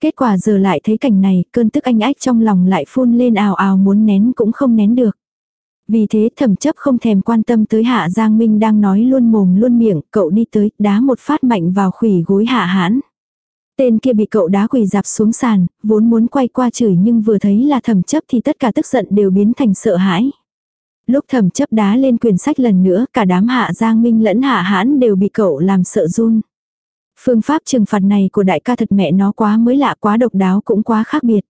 Kết quả giờ lại thấy cảnh này, cơn tức anh ách trong lòng lại phun lên ào ào muốn nén cũng không nén được. Vì thế thẩm chấp không thèm quan tâm tới Hạ Giang Minh đang nói luôn mồm luôn miệng, cậu đi tới, đá một phát mạnh vào khủy gối Hạ hãn. Tên kia bị cậu đá quỳ dạp xuống sàn, vốn muốn quay qua chửi nhưng vừa thấy là thẩm chấp thì tất cả tức giận đều biến thành sợ hãi. Lúc thẩm chấp đá lên quyển sách lần nữa, cả đám Hạ Giang Minh lẫn Hạ hãn đều bị cậu làm sợ run. Phương pháp trừng phạt này của đại ca thật mẹ nó quá mới lạ quá độc đáo cũng quá khác biệt.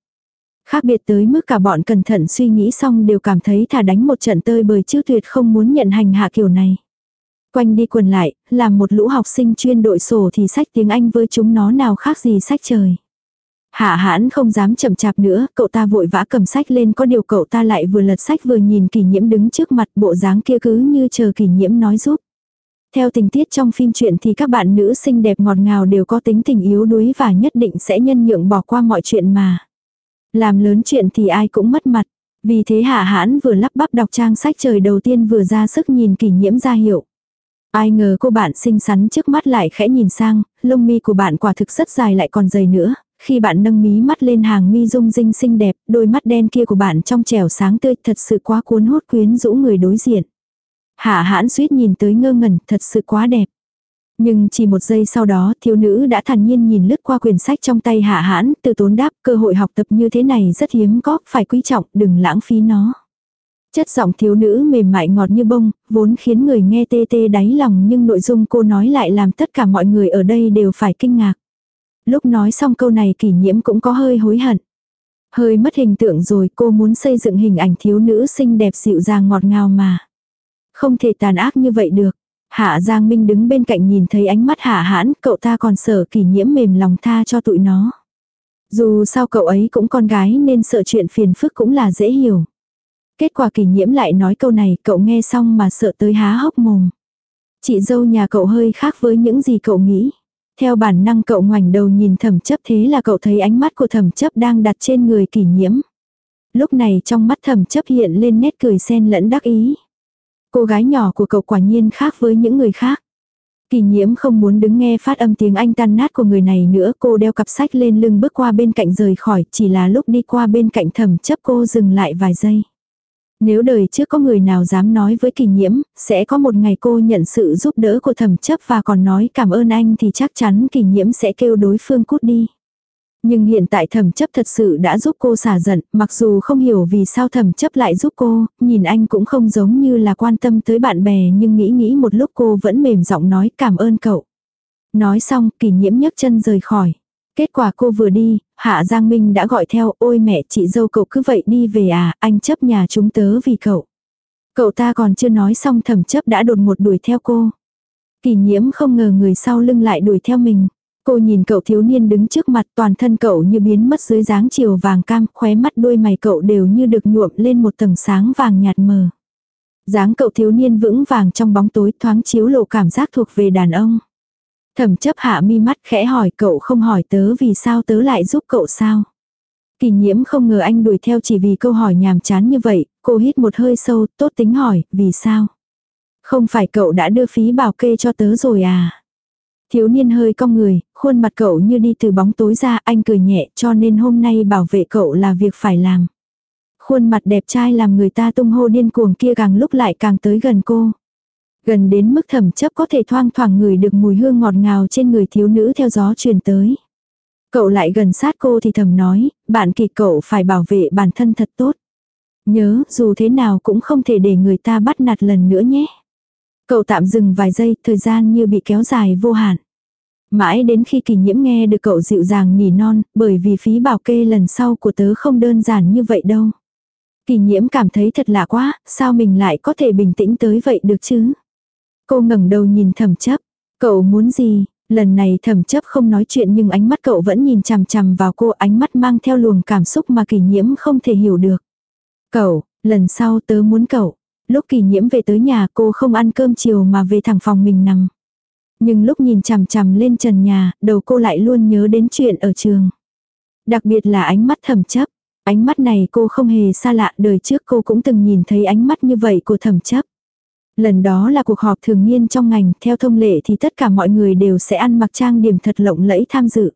Khác biệt tới mức cả bọn cẩn thận suy nghĩ xong đều cảm thấy thà đánh một trận tơi bời chứ tuyệt không muốn nhận hành hạ kiểu này. Quanh đi quần lại, làm một lũ học sinh chuyên đội sổ thì sách tiếng Anh với chúng nó nào khác gì sách trời. Hạ hãn không dám chậm chạp nữa, cậu ta vội vã cầm sách lên có điều cậu ta lại vừa lật sách vừa nhìn kỷ nhiễm đứng trước mặt bộ dáng kia cứ như chờ kỷ nhiễm nói giúp. Theo tình tiết trong phim truyện thì các bạn nữ xinh đẹp ngọt ngào đều có tính tình yếu đuối và nhất định sẽ nhân nhượng bỏ qua mọi chuyện mà. Làm lớn chuyện thì ai cũng mất mặt. Vì thế hạ hãn vừa lắp bắp đọc trang sách trời đầu tiên vừa ra sức nhìn kỷ nhiễm ra hiệu. Ai ngờ cô bạn xinh xắn trước mắt lại khẽ nhìn sang, lông mi của bạn quả thực rất dài lại còn dày nữa. Khi bạn nâng mí mắt lên hàng mi rung rinh xinh đẹp, đôi mắt đen kia của bạn trong trẻo sáng tươi thật sự quá cuốn hút quyến rũ người đối diện. Hạ hãn suýt nhìn tới ngơ ngẩn, thật sự quá đẹp. Nhưng chỉ một giây sau đó thiếu nữ đã thản nhiên nhìn lướt qua quyển sách trong tay hạ hãn, từ tốn đáp cơ hội học tập như thế này rất hiếm có, phải quý trọng, đừng lãng phí nó. Chất giọng thiếu nữ mềm mại ngọt như bông, vốn khiến người nghe tê tê đáy lòng nhưng nội dung cô nói lại làm tất cả mọi người ở đây đều phải kinh ngạc. Lúc nói xong câu này kỷ nhiễm cũng có hơi hối hận. Hơi mất hình tượng rồi cô muốn xây dựng hình ảnh thiếu nữ xinh đẹp dịu dàng ngọt ngào mà. Không thể tàn ác như vậy được. Hạ Giang Minh đứng bên cạnh nhìn thấy ánh mắt hạ hãn, cậu ta còn sợ kỷ nhiễm mềm lòng tha cho tụi nó. Dù sao cậu ấy cũng con gái nên sợ chuyện phiền phức cũng là dễ hiểu. Kết quả kỷ nhiễm lại nói câu này cậu nghe xong mà sợ tới há hốc mồm. Chị dâu nhà cậu hơi khác với những gì cậu nghĩ. Theo bản năng cậu ngoảnh đầu nhìn thẩm chấp thế là cậu thấy ánh mắt của thẩm chấp đang đặt trên người kỷ nhiễm. Lúc này trong mắt thẩm chấp hiện lên nét cười sen lẫn đắc ý. Cô gái nhỏ của cậu quả nhiên khác với những người khác. Kỳ nhiễm không muốn đứng nghe phát âm tiếng Anh tan nát của người này nữa. Cô đeo cặp sách lên lưng bước qua bên cạnh rời khỏi. Chỉ là lúc đi qua bên cạnh thẩm chấp cô dừng lại vài giây. Nếu đời trước có người nào dám nói với kỳ nhiễm, sẽ có một ngày cô nhận sự giúp đỡ của thẩm chấp và còn nói cảm ơn anh thì chắc chắn kỳ nhiễm sẽ kêu đối phương cút đi. Nhưng hiện tại thẩm chấp thật sự đã giúp cô xả giận, mặc dù không hiểu vì sao thẩm chấp lại giúp cô, nhìn anh cũng không giống như là quan tâm tới bạn bè nhưng nghĩ nghĩ một lúc cô vẫn mềm giọng nói cảm ơn cậu. Nói xong, kỷ nhiễm nhấc chân rời khỏi. Kết quả cô vừa đi, Hạ Giang Minh đã gọi theo, ôi mẹ chị dâu cậu cứ vậy đi về à, anh chấp nhà chúng tớ vì cậu. Cậu ta còn chưa nói xong thẩm chấp đã đột một đuổi theo cô. Kỳ nhiễm không ngờ người sau lưng lại đuổi theo mình. Cô nhìn cậu thiếu niên đứng trước mặt toàn thân cậu như biến mất dưới dáng chiều vàng cam, khóe mắt đôi mày cậu đều như được nhuộm lên một tầng sáng vàng nhạt mờ. dáng cậu thiếu niên vững vàng trong bóng tối thoáng chiếu lộ cảm giác thuộc về đàn ông. Thẩm chấp hạ mi mắt khẽ hỏi cậu không hỏi tớ vì sao tớ lại giúp cậu sao. Kỳ nhiễm không ngờ anh đuổi theo chỉ vì câu hỏi nhàm chán như vậy, cô hít một hơi sâu, tốt tính hỏi, vì sao? Không phải cậu đã đưa phí bảo kê cho tớ rồi à? Thiếu niên hơi cong người, khuôn mặt cậu như đi từ bóng tối ra, anh cười nhẹ cho nên hôm nay bảo vệ cậu là việc phải làm. Khuôn mặt đẹp trai làm người ta tung hô điên cuồng kia càng lúc lại càng tới gần cô. Gần đến mức thẩm chấp có thể thoang thoảng ngửi được mùi hương ngọt ngào trên người thiếu nữ theo gió truyền tới. Cậu lại gần sát cô thì thầm nói, bạn kỳ cậu phải bảo vệ bản thân thật tốt. Nhớ, dù thế nào cũng không thể để người ta bắt nạt lần nữa nhé. Cậu tạm dừng vài giây, thời gian như bị kéo dài vô hạn. Mãi đến khi kỳ nhiễm nghe được cậu dịu dàng nỉ non, bởi vì phí bảo kê lần sau của tớ không đơn giản như vậy đâu. Kỳ nhiễm cảm thấy thật lạ quá, sao mình lại có thể bình tĩnh tới vậy được chứ? Cô ngẩng đầu nhìn thẩm chấp. Cậu muốn gì? Lần này thẩm chấp không nói chuyện nhưng ánh mắt cậu vẫn nhìn chằm chằm vào cô ánh mắt mang theo luồng cảm xúc mà kỳ nhiễm không thể hiểu được. Cậu, lần sau tớ muốn cậu. Lúc kỳ nhiễm về tới nhà cô không ăn cơm chiều mà về thẳng phòng mình nằm. Nhưng lúc nhìn chằm chằm lên trần nhà, đầu cô lại luôn nhớ đến chuyện ở trường. Đặc biệt là ánh mắt thẩm chấp. Ánh mắt này cô không hề xa lạ, đời trước cô cũng từng nhìn thấy ánh mắt như vậy của thẩm chấp. Lần đó là cuộc họp thường niên trong ngành, theo thông lệ thì tất cả mọi người đều sẽ ăn mặc trang điểm thật lộng lẫy tham dự.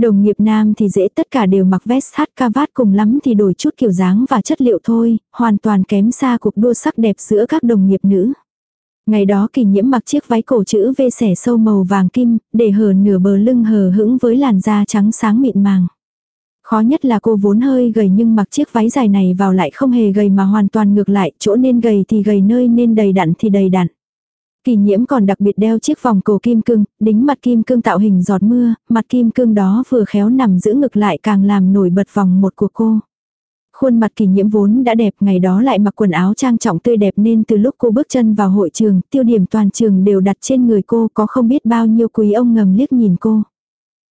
Đồng nghiệp nam thì dễ tất cả đều mặc vest hát cravat cùng lắm thì đổi chút kiểu dáng và chất liệu thôi, hoàn toàn kém xa cuộc đua sắc đẹp giữa các đồng nghiệp nữ. Ngày đó kỳ nhiễm mặc chiếc váy cổ chữ V xẻ sâu màu vàng kim, để hờ nửa bờ lưng hờ hững với làn da trắng sáng mịn màng. Khó nhất là cô vốn hơi gầy nhưng mặc chiếc váy dài này vào lại không hề gầy mà hoàn toàn ngược lại, chỗ nên gầy thì gầy nơi nên đầy đặn thì đầy đặn. Kỳ nhiễm còn đặc biệt đeo chiếc vòng cổ kim cương, đính mặt kim cương tạo hình giọt mưa, mặt kim cương đó vừa khéo nằm giữ ngực lại càng làm nổi bật vòng một của cô. Khuôn mặt kỳ nhiễm vốn đã đẹp ngày đó lại mặc quần áo trang trọng tươi đẹp nên từ lúc cô bước chân vào hội trường, tiêu điểm toàn trường đều đặt trên người cô có không biết bao nhiêu quý ông ngầm liếc nhìn cô.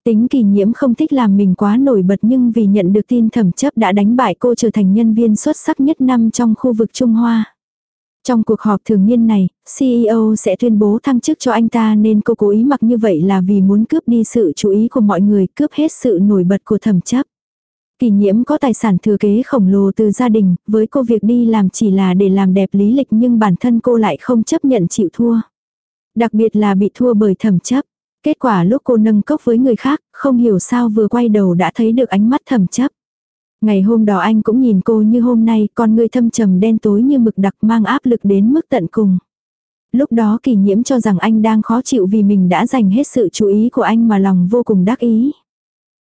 Tính kỳ nhiễm không thích làm mình quá nổi bật nhưng vì nhận được tin thẩm chấp đã đánh bại cô trở thành nhân viên xuất sắc nhất năm trong khu vực Trung Hoa. Trong cuộc họp thường niên này, CEO sẽ tuyên bố thăng chức cho anh ta nên cô cố ý mặc như vậy là vì muốn cướp đi sự chú ý của mọi người, cướp hết sự nổi bật của thẩm chấp. Kỳ nhiễm có tài sản thừa kế khổng lồ từ gia đình, với cô việc đi làm chỉ là để làm đẹp lý lịch nhưng bản thân cô lại không chấp nhận chịu thua. Đặc biệt là bị thua bởi thẩm chấp. Kết quả lúc cô nâng cốc với người khác, không hiểu sao vừa quay đầu đã thấy được ánh mắt thầm chấp. Ngày hôm đó anh cũng nhìn cô như hôm nay, con người thâm trầm đen tối như mực đặc mang áp lực đến mức tận cùng. Lúc đó kỳ nhiễm cho rằng anh đang khó chịu vì mình đã dành hết sự chú ý của anh mà lòng vô cùng đắc ý.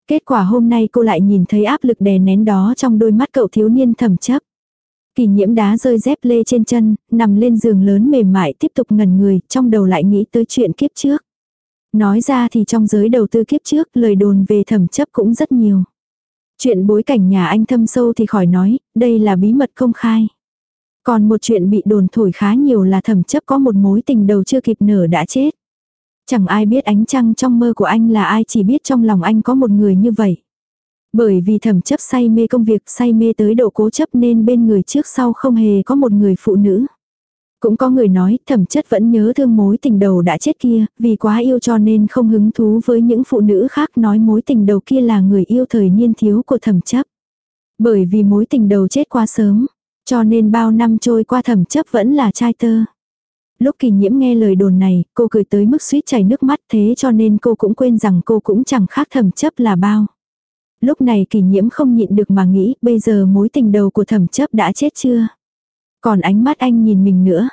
Kết quả hôm nay cô lại nhìn thấy áp lực đè nén đó trong đôi mắt cậu thiếu niên thầm chấp. Kỳ nhiễm đá rơi dép lê trên chân, nằm lên giường lớn mềm mại tiếp tục ngần người, trong đầu lại nghĩ tới chuyện kiếp trước. Nói ra thì trong giới đầu tư kiếp trước lời đồn về thẩm chấp cũng rất nhiều. Chuyện bối cảnh nhà anh thâm sâu thì khỏi nói, đây là bí mật công khai. Còn một chuyện bị đồn thổi khá nhiều là thẩm chấp có một mối tình đầu chưa kịp nở đã chết. Chẳng ai biết ánh trăng trong mơ của anh là ai chỉ biết trong lòng anh có một người như vậy. Bởi vì thẩm chấp say mê công việc say mê tới độ cố chấp nên bên người trước sau không hề có một người phụ nữ. Cũng có người nói thẩm chất vẫn nhớ thương mối tình đầu đã chết kia, vì quá yêu cho nên không hứng thú với những phụ nữ khác nói mối tình đầu kia là người yêu thời niên thiếu của thẩm chấp. Bởi vì mối tình đầu chết quá sớm, cho nên bao năm trôi qua thẩm chấp vẫn là trai tơ. Lúc kỳ nhiễm nghe lời đồn này, cô cười tới mức suýt chảy nước mắt thế cho nên cô cũng quên rằng cô cũng chẳng khác thẩm chấp là bao. Lúc này kỳ nhiễm không nhịn được mà nghĩ bây giờ mối tình đầu của thẩm chấp đã chết chưa. Còn ánh mắt anh nhìn mình nữa.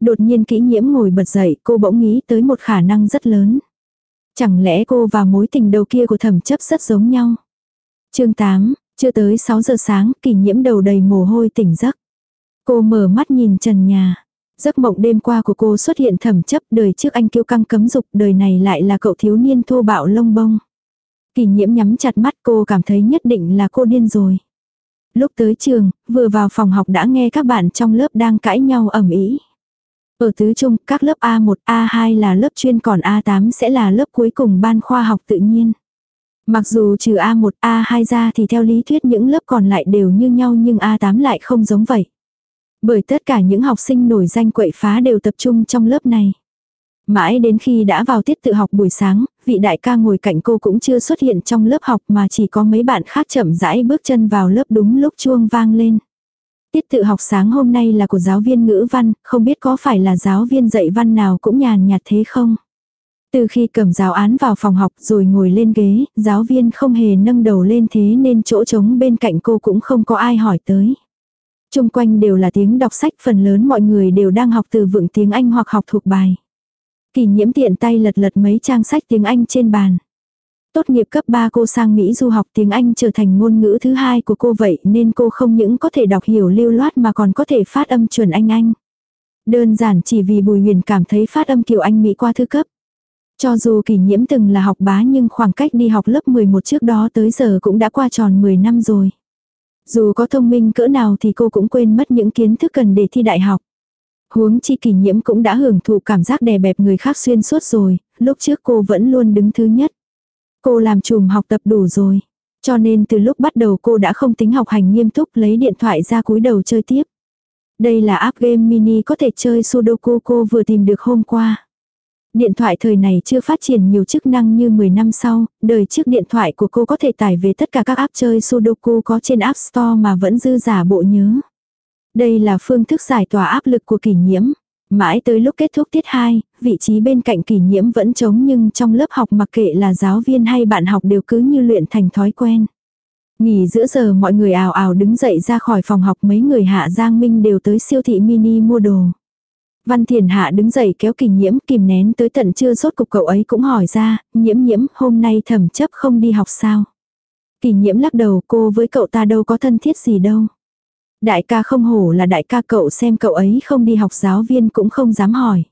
Đột nhiên kỹ nhiễm ngồi bật dậy cô bỗng nghĩ tới một khả năng rất lớn. Chẳng lẽ cô và mối tình đầu kia của thẩm chấp rất giống nhau. chương 8, chưa tới 6 giờ sáng kỷ nhiễm đầu đầy mồ hôi tỉnh giấc. Cô mở mắt nhìn trần nhà. Giấc mộng đêm qua của cô xuất hiện thẩm chấp đời trước anh kiêu căng cấm dục đời này lại là cậu thiếu niên thô bạo lông bông. Kỳ nhiễm nhắm chặt mắt cô cảm thấy nhất định là cô điên rồi. Lúc tới trường, vừa vào phòng học đã nghe các bạn trong lớp đang cãi nhau ầm ĩ. Ở tứ trung, các lớp A1, A2 là lớp chuyên còn A8 sẽ là lớp cuối cùng ban khoa học tự nhiên. Mặc dù trừ A1, A2 ra thì theo lý thuyết những lớp còn lại đều như nhau nhưng A8 lại không giống vậy. Bởi tất cả những học sinh nổi danh quậy phá đều tập trung trong lớp này. Mãi đến khi đã vào tiết tự học buổi sáng, vị đại ca ngồi cạnh cô cũng chưa xuất hiện trong lớp học mà chỉ có mấy bạn khác chậm rãi bước chân vào lớp đúng lúc chuông vang lên. Tiết tự học sáng hôm nay là của giáo viên ngữ văn, không biết có phải là giáo viên dạy văn nào cũng nhàn nhạt thế không? Từ khi cầm giáo án vào phòng học rồi ngồi lên ghế, giáo viên không hề nâng đầu lên thế nên chỗ trống bên cạnh cô cũng không có ai hỏi tới. Trung quanh đều là tiếng đọc sách phần lớn mọi người đều đang học từ vựng tiếng Anh hoặc học thuộc bài. Kỳ nhiễm tiện tay lật lật mấy trang sách tiếng Anh trên bàn. Tốt nghiệp cấp 3 cô sang Mỹ du học tiếng Anh trở thành ngôn ngữ thứ hai của cô vậy nên cô không những có thể đọc hiểu lưu loát mà còn có thể phát âm chuẩn Anh Anh. Đơn giản chỉ vì Bùi Huyền cảm thấy phát âm kiểu Anh Mỹ qua thư cấp. Cho dù kỷ nhiễm từng là học bá nhưng khoảng cách đi học lớp 11 trước đó tới giờ cũng đã qua tròn 10 năm rồi. Dù có thông minh cỡ nào thì cô cũng quên mất những kiến thức cần để thi đại học. Huống chi kỷ nhiễm cũng đã hưởng thụ cảm giác đè bẹp người khác xuyên suốt rồi, lúc trước cô vẫn luôn đứng thứ nhất. Cô làm chùm học tập đủ rồi. Cho nên từ lúc bắt đầu cô đã không tính học hành nghiêm túc lấy điện thoại ra cúi đầu chơi tiếp. Đây là app game mini có thể chơi Sudoku cô vừa tìm được hôm qua. Điện thoại thời này chưa phát triển nhiều chức năng như 10 năm sau, đời trước điện thoại của cô có thể tải về tất cả các app chơi Sudoku có trên App Store mà vẫn dư giả bộ nhớ. Đây là phương thức giải tỏa áp lực của kỷ nhiễm. Mãi tới lúc kết thúc tiết 2, vị trí bên cạnh kỷ nhiễm vẫn trống nhưng trong lớp học mặc kệ là giáo viên hay bạn học đều cứ như luyện thành thói quen. Nghỉ giữa giờ mọi người ào ào đứng dậy ra khỏi phòng học mấy người hạ Giang Minh đều tới siêu thị mini mua đồ. Văn Thiền Hạ đứng dậy kéo kỷ nhiễm kìm nén tới tận trưa rốt cục cậu ấy cũng hỏi ra, nhiễm nhiễm hôm nay thẩm chấp không đi học sao. Kỷ nhiễm lắc đầu cô với cậu ta đâu có thân thiết gì đâu. Đại ca không hổ là đại ca cậu xem cậu ấy không đi học giáo viên cũng không dám hỏi.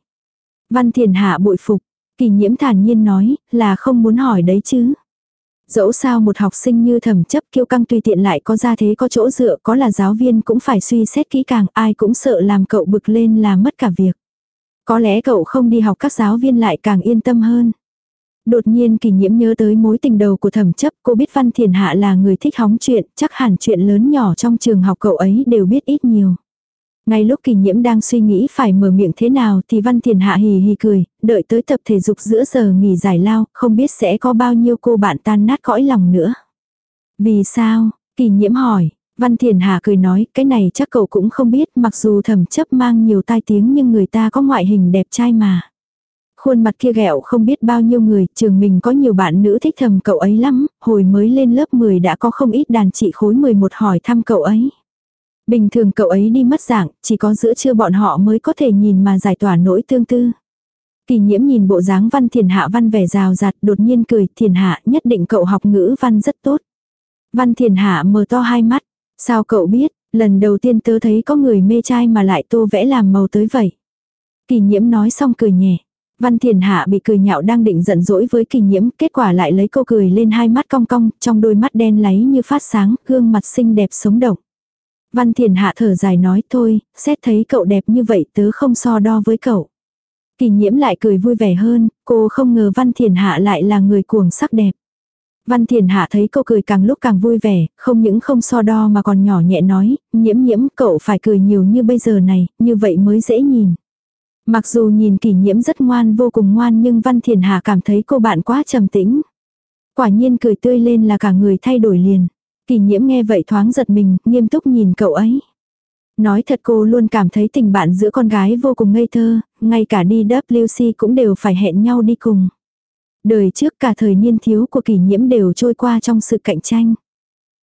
Văn Thiền Hạ bội phục, kỳ nhiễm thản nhiên nói là không muốn hỏi đấy chứ. Dẫu sao một học sinh như thẩm chấp kiêu căng tùy tiện lại có ra thế có chỗ dựa có là giáo viên cũng phải suy xét kỹ càng ai cũng sợ làm cậu bực lên là mất cả việc. Có lẽ cậu không đi học các giáo viên lại càng yên tâm hơn. Đột nhiên kỷ nhiễm nhớ tới mối tình đầu của thẩm chấp, cô biết Văn Thiền Hạ là người thích hóng chuyện, chắc hẳn chuyện lớn nhỏ trong trường học cậu ấy đều biết ít nhiều. Ngay lúc kỷ nhiễm đang suy nghĩ phải mở miệng thế nào thì Văn Thiền Hạ hì hì cười, đợi tới tập thể dục giữa giờ nghỉ giải lao, không biết sẽ có bao nhiêu cô bạn tan nát cõi lòng nữa. Vì sao? Kỷ nhiễm hỏi, Văn Thiền Hạ cười nói, cái này chắc cậu cũng không biết, mặc dù thẩm chấp mang nhiều tai tiếng nhưng người ta có ngoại hình đẹp trai mà. Khuôn mặt kia ghẹo không biết bao nhiêu người, trường mình có nhiều bạn nữ thích thầm cậu ấy lắm, hồi mới lên lớp 10 đã có không ít đàn chị khối 11 hỏi thăm cậu ấy. Bình thường cậu ấy đi mất dạng, chỉ có giữa trưa bọn họ mới có thể nhìn mà giải tỏa nỗi tương tư. Kỳ nhiễm nhìn bộ dáng văn thiền hạ văn vẻ rào rạt đột nhiên cười thiền hạ nhất định cậu học ngữ văn rất tốt. Văn thiền hạ mở to hai mắt. Sao cậu biết, lần đầu tiên tớ thấy có người mê trai mà lại tô vẽ làm màu tới vậy. Kỳ nhiễm nói xong cười nhẹ. Văn Thiền Hạ bị cười nhạo đang định giận dỗi với kỳ nhiễm, kết quả lại lấy cô cười lên hai mắt cong cong, trong đôi mắt đen láy như phát sáng, gương mặt xinh đẹp sống động. Văn Thiền Hạ thở dài nói thôi, xét thấy cậu đẹp như vậy tớ không so đo với cậu. Kỳ nhiễm lại cười vui vẻ hơn, cô không ngờ Văn Thiền Hạ lại là người cuồng sắc đẹp. Văn Thiền Hạ thấy cô cười càng lúc càng vui vẻ, không những không so đo mà còn nhỏ nhẹ nói, nhiễm nhiễm cậu phải cười nhiều như bây giờ này, như vậy mới dễ nhìn. Mặc dù nhìn kỷ nhiễm rất ngoan vô cùng ngoan nhưng Văn Thiền hà cảm thấy cô bạn quá trầm tĩnh. Quả nhiên cười tươi lên là cả người thay đổi liền. Kỷ nhiễm nghe vậy thoáng giật mình, nghiêm túc nhìn cậu ấy. Nói thật cô luôn cảm thấy tình bạn giữa con gái vô cùng ngây thơ, ngay cả đi WC cũng đều phải hẹn nhau đi cùng. Đời trước cả thời niên thiếu của kỷ nhiễm đều trôi qua trong sự cạnh tranh.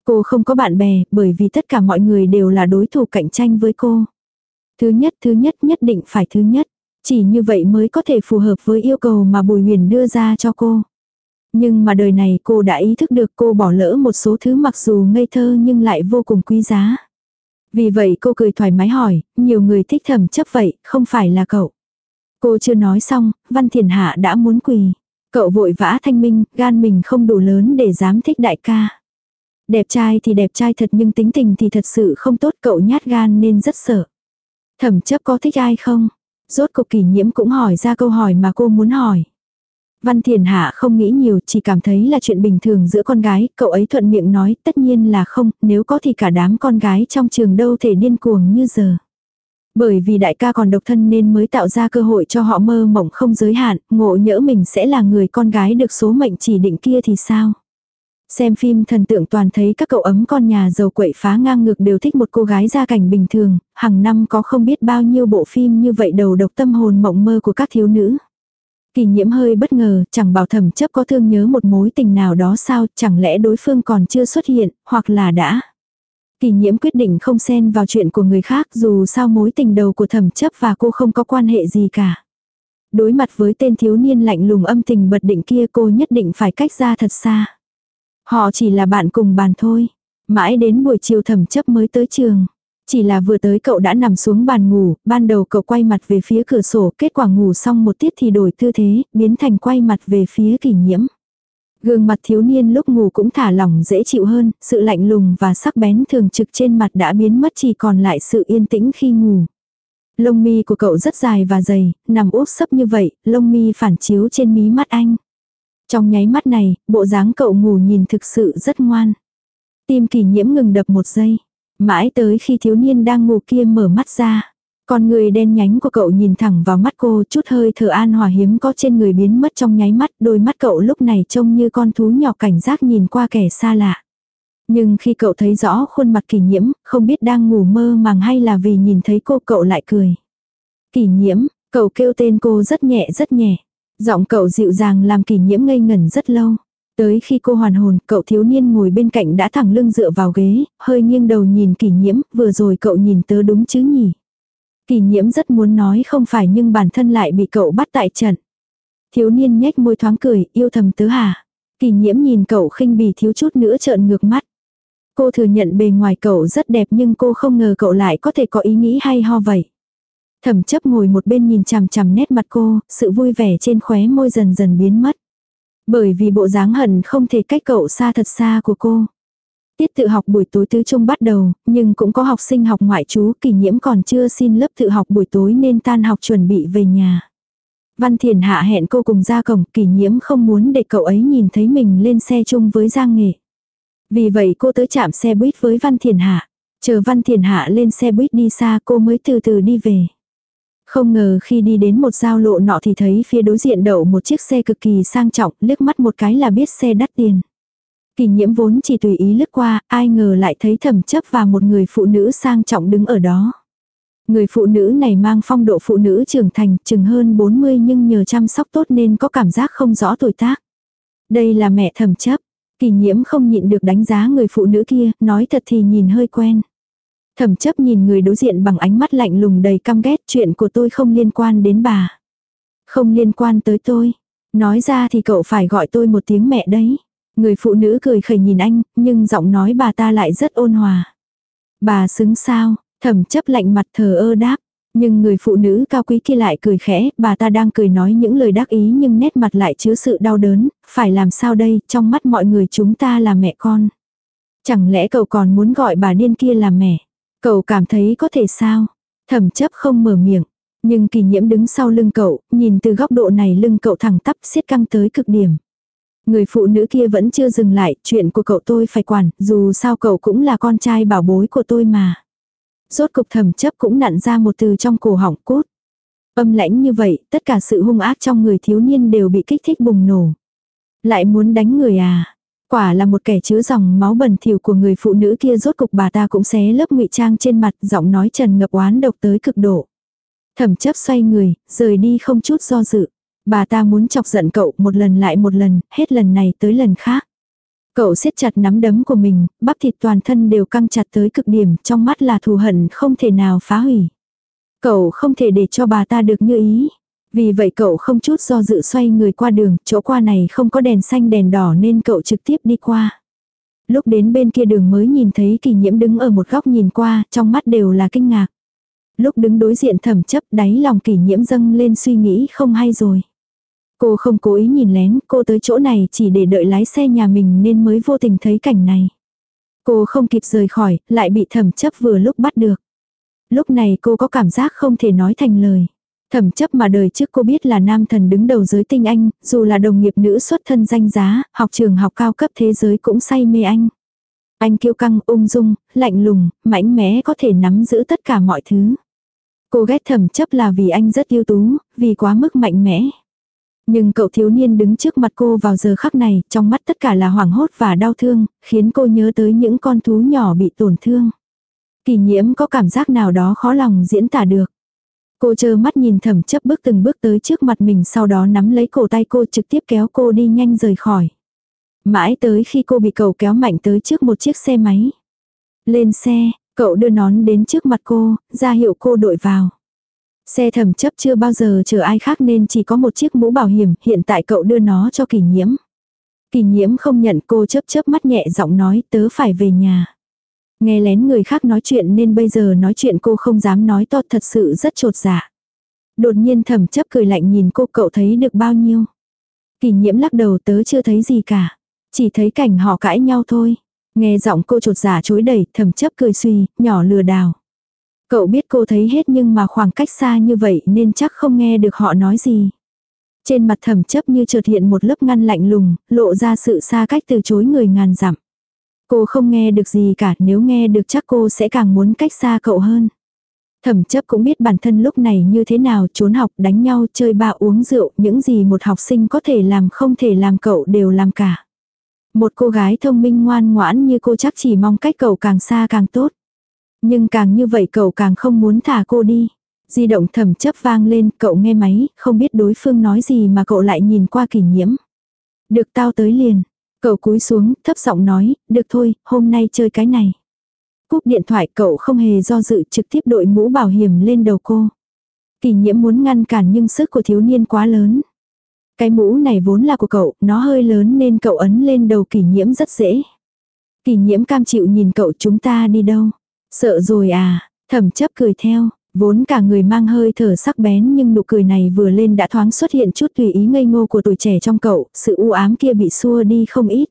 Cô không có bạn bè bởi vì tất cả mọi người đều là đối thủ cạnh tranh với cô. Thứ nhất thứ nhất nhất định phải thứ nhất. Chỉ như vậy mới có thể phù hợp với yêu cầu mà Bùi Huyền đưa ra cho cô. Nhưng mà đời này cô đã ý thức được cô bỏ lỡ một số thứ mặc dù ngây thơ nhưng lại vô cùng quý giá. Vì vậy cô cười thoải mái hỏi, nhiều người thích thầm chấp vậy, không phải là cậu. Cô chưa nói xong, Văn Thiền Hạ đã muốn quỳ. Cậu vội vã thanh minh, gan mình không đủ lớn để dám thích đại ca. Đẹp trai thì đẹp trai thật nhưng tính tình thì thật sự không tốt cậu nhát gan nên rất sợ. Thẩm chấp có thích ai không? Rốt cục kỷ nhiễm cũng hỏi ra câu hỏi mà cô muốn hỏi. Văn Thiền Hạ không nghĩ nhiều, chỉ cảm thấy là chuyện bình thường giữa con gái, cậu ấy thuận miệng nói, tất nhiên là không, nếu có thì cả đám con gái trong trường đâu thể điên cuồng như giờ. Bởi vì đại ca còn độc thân nên mới tạo ra cơ hội cho họ mơ mộng không giới hạn, ngộ nhỡ mình sẽ là người con gái được số mệnh chỉ định kia thì sao? Xem phim thần tượng toàn thấy các cậu ấm con nhà giàu quậy phá ngang ngược đều thích một cô gái gia cảnh bình thường, hàng năm có không biết bao nhiêu bộ phim như vậy đầu độc tâm hồn mộng mơ của các thiếu nữ. Kỳ nhiễm hơi bất ngờ, chẳng bảo thẩm chấp có thương nhớ một mối tình nào đó sao, chẳng lẽ đối phương còn chưa xuất hiện, hoặc là đã. Kỳ nhiễm quyết định không xen vào chuyện của người khác dù sao mối tình đầu của thẩm chấp và cô không có quan hệ gì cả. Đối mặt với tên thiếu niên lạnh lùng âm tình bật định kia cô nhất định phải cách ra thật xa. Họ chỉ là bạn cùng bàn thôi. Mãi đến buổi chiều thẩm chấp mới tới trường. Chỉ là vừa tới cậu đã nằm xuống bàn ngủ, ban đầu cậu quay mặt về phía cửa sổ, kết quả ngủ xong một tiết thì đổi tư thế, biến thành quay mặt về phía kỷ nhiễm. Gương mặt thiếu niên lúc ngủ cũng thả lỏng dễ chịu hơn, sự lạnh lùng và sắc bén thường trực trên mặt đã biến mất chỉ còn lại sự yên tĩnh khi ngủ. Lông mi của cậu rất dài và dày, nằm úp sấp như vậy, lông mi phản chiếu trên mí mắt anh. Trong nháy mắt này, bộ dáng cậu ngủ nhìn thực sự rất ngoan. Tim kỷ nhiễm ngừng đập một giây. Mãi tới khi thiếu niên đang ngủ kia mở mắt ra. Con người đen nhánh của cậu nhìn thẳng vào mắt cô chút hơi thở an hòa hiếm có trên người biến mất trong nháy mắt. Đôi mắt cậu lúc này trông như con thú nhỏ cảnh giác nhìn qua kẻ xa lạ. Nhưng khi cậu thấy rõ khuôn mặt kỷ nhiễm, không biết đang ngủ mơ màng hay là vì nhìn thấy cô cậu lại cười. Kỷ nhiễm, cậu kêu tên cô rất nhẹ rất nhẹ. Giọng cậu dịu dàng làm kỷ nhiễm ngây ngẩn rất lâu. Tới khi cô hoàn hồn, cậu thiếu niên ngồi bên cạnh đã thẳng lưng dựa vào ghế, hơi nghiêng đầu nhìn kỷ nhiễm, vừa rồi cậu nhìn tớ đúng chứ nhỉ. Kỷ nhiễm rất muốn nói không phải nhưng bản thân lại bị cậu bắt tại trận. Thiếu niên nhếch môi thoáng cười, yêu thầm tớ hả. Kỷ nhiễm nhìn cậu khinh bỉ thiếu chút nữa trợn ngược mắt. Cô thừa nhận bề ngoài cậu rất đẹp nhưng cô không ngờ cậu lại có thể có ý nghĩ hay ho vậy. Thẩm chấp ngồi một bên nhìn chằm chằm nét mặt cô, sự vui vẻ trên khóe môi dần dần biến mất. Bởi vì bộ dáng hận không thể cách cậu xa thật xa của cô. Tiết tự học buổi tối tứ trung bắt đầu, nhưng cũng có học sinh học ngoại trú kỷ nhiễm còn chưa xin lớp tự học buổi tối nên tan học chuẩn bị về nhà. Văn Thiền Hạ hẹn cô cùng ra cổng, kỷ nhiễm không muốn để cậu ấy nhìn thấy mình lên xe chung với Giang Nghệ. Vì vậy cô tới chạm xe buýt với Văn Thiền Hạ. Chờ Văn Thiền Hạ lên xe buýt đi xa cô mới từ từ đi về. Không ngờ khi đi đến một giao lộ nọ thì thấy phía đối diện đậu một chiếc xe cực kỳ sang trọng, liếc mắt một cái là biết xe đắt tiền. Kỳ nhiễm vốn chỉ tùy ý lướt qua, ai ngờ lại thấy thẩm chấp và một người phụ nữ sang trọng đứng ở đó. Người phụ nữ này mang phong độ phụ nữ trưởng thành, chừng hơn 40 nhưng nhờ chăm sóc tốt nên có cảm giác không rõ tuổi tác. Đây là mẹ thẩm chấp. Kỳ nhiễm không nhịn được đánh giá người phụ nữ kia, nói thật thì nhìn hơi quen. Thẩm chấp nhìn người đối diện bằng ánh mắt lạnh lùng đầy căm ghét chuyện của tôi không liên quan đến bà. Không liên quan tới tôi. Nói ra thì cậu phải gọi tôi một tiếng mẹ đấy. Người phụ nữ cười khẩy nhìn anh, nhưng giọng nói bà ta lại rất ôn hòa. Bà xứng sao, thẩm chấp lạnh mặt thờ ơ đáp. Nhưng người phụ nữ cao quý kia lại cười khẽ, bà ta đang cười nói những lời đắc ý nhưng nét mặt lại chứa sự đau đớn, phải làm sao đây, trong mắt mọi người chúng ta là mẹ con. Chẳng lẽ cậu còn muốn gọi bà điên kia là mẹ? Cậu cảm thấy có thể sao? Thẩm chấp không mở miệng. Nhưng kỳ nhiễm đứng sau lưng cậu, nhìn từ góc độ này lưng cậu thẳng tắp siết căng tới cực điểm. Người phụ nữ kia vẫn chưa dừng lại, chuyện của cậu tôi phải quản, dù sao cậu cũng là con trai bảo bối của tôi mà. Rốt cục thẩm chấp cũng nặn ra một từ trong cổ họng cút. Âm lãnh như vậy, tất cả sự hung ác trong người thiếu niên đều bị kích thích bùng nổ. Lại muốn đánh người à? Quả là một kẻ chứa dòng máu bẩn thỉu của người phụ nữ kia rốt cục bà ta cũng xé lớp ngụy trang trên mặt giọng nói trần ngập oán độc tới cực độ. Thẩm chấp xoay người, rời đi không chút do dự. Bà ta muốn chọc giận cậu một lần lại một lần, hết lần này tới lần khác. Cậu siết chặt nắm đấm của mình, bắp thịt toàn thân đều căng chặt tới cực điểm, trong mắt là thù hận không thể nào phá hủy. Cậu không thể để cho bà ta được như ý. Vì vậy cậu không chút do dự xoay người qua đường, chỗ qua này không có đèn xanh đèn đỏ nên cậu trực tiếp đi qua. Lúc đến bên kia đường mới nhìn thấy kỳ nhiễm đứng ở một góc nhìn qua, trong mắt đều là kinh ngạc. Lúc đứng đối diện thẩm chấp đáy lòng kỳ nhiễm dâng lên suy nghĩ không hay rồi. Cô không cố ý nhìn lén, cô tới chỗ này chỉ để đợi lái xe nhà mình nên mới vô tình thấy cảnh này. Cô không kịp rời khỏi, lại bị thẩm chấp vừa lúc bắt được. Lúc này cô có cảm giác không thể nói thành lời. Thẩm chấp mà đời trước cô biết là nam thần đứng đầu giới tinh anh, dù là đồng nghiệp nữ xuất thân danh giá, học trường học cao cấp thế giới cũng say mê anh. Anh kiêu căng, ung dung, lạnh lùng, mãnh mẽ có thể nắm giữ tất cả mọi thứ. Cô ghét thẩm chấp là vì anh rất ưu tú, vì quá mức mạnh mẽ. Nhưng cậu thiếu niên đứng trước mặt cô vào giờ khắc này, trong mắt tất cả là hoảng hốt và đau thương, khiến cô nhớ tới những con thú nhỏ bị tổn thương. Kỳ nhiễm có cảm giác nào đó khó lòng diễn tả được. Cô chơ mắt nhìn thẩm chấp bước từng bước tới trước mặt mình sau đó nắm lấy cổ tay cô trực tiếp kéo cô đi nhanh rời khỏi. Mãi tới khi cô bị cậu kéo mạnh tới trước một chiếc xe máy. Lên xe, cậu đưa nón đến trước mặt cô, ra hiệu cô đội vào. Xe thẩm chấp chưa bao giờ chờ ai khác nên chỉ có một chiếc mũ bảo hiểm, hiện tại cậu đưa nó cho kỳ nhiễm. Kỳ nhiễm không nhận cô chớp chớp mắt nhẹ giọng nói tớ phải về nhà. Nghe lén người khác nói chuyện nên bây giờ nói chuyện cô không dám nói to thật sự rất trột dạ. Đột nhiên thẩm chấp cười lạnh nhìn cô cậu thấy được bao nhiêu. Kỳ nhiễm lắc đầu tớ chưa thấy gì cả. Chỉ thấy cảnh họ cãi nhau thôi. Nghe giọng cô trột giả chối đẩy, thầm chấp cười suy, nhỏ lừa đảo. Cậu biết cô thấy hết nhưng mà khoảng cách xa như vậy nên chắc không nghe được họ nói gì. Trên mặt thầm chấp như chợt hiện một lớp ngăn lạnh lùng, lộ ra sự xa cách từ chối người ngàn dặm. Cô không nghe được gì cả, nếu nghe được chắc cô sẽ càng muốn cách xa cậu hơn. Thẩm chấp cũng biết bản thân lúc này như thế nào trốn học đánh nhau chơi ba uống rượu những gì một học sinh có thể làm không thể làm cậu đều làm cả. Một cô gái thông minh ngoan ngoãn như cô chắc chỉ mong cách cậu càng xa càng tốt. Nhưng càng như vậy cậu càng không muốn thả cô đi. Di động thẩm chấp vang lên, cậu nghe máy, không biết đối phương nói gì mà cậu lại nhìn qua kỷ nhiễm. Được tao tới liền. Cậu cúi xuống, thấp giọng nói, được thôi, hôm nay chơi cái này. Cúp điện thoại cậu không hề do dự trực tiếp đội mũ bảo hiểm lên đầu cô. Kỷ nhiễm muốn ngăn cản nhưng sức của thiếu niên quá lớn. Cái mũ này vốn là của cậu, nó hơi lớn nên cậu ấn lên đầu kỷ nhiễm rất dễ. Kỷ nhiễm cam chịu nhìn cậu chúng ta đi đâu. Sợ rồi à, thẩm chấp cười theo, vốn cả người mang hơi thở sắc bén nhưng nụ cười này vừa lên đã thoáng xuất hiện chút tùy ý ngây ngô của tuổi trẻ trong cậu, sự u ám kia bị xua đi không ít.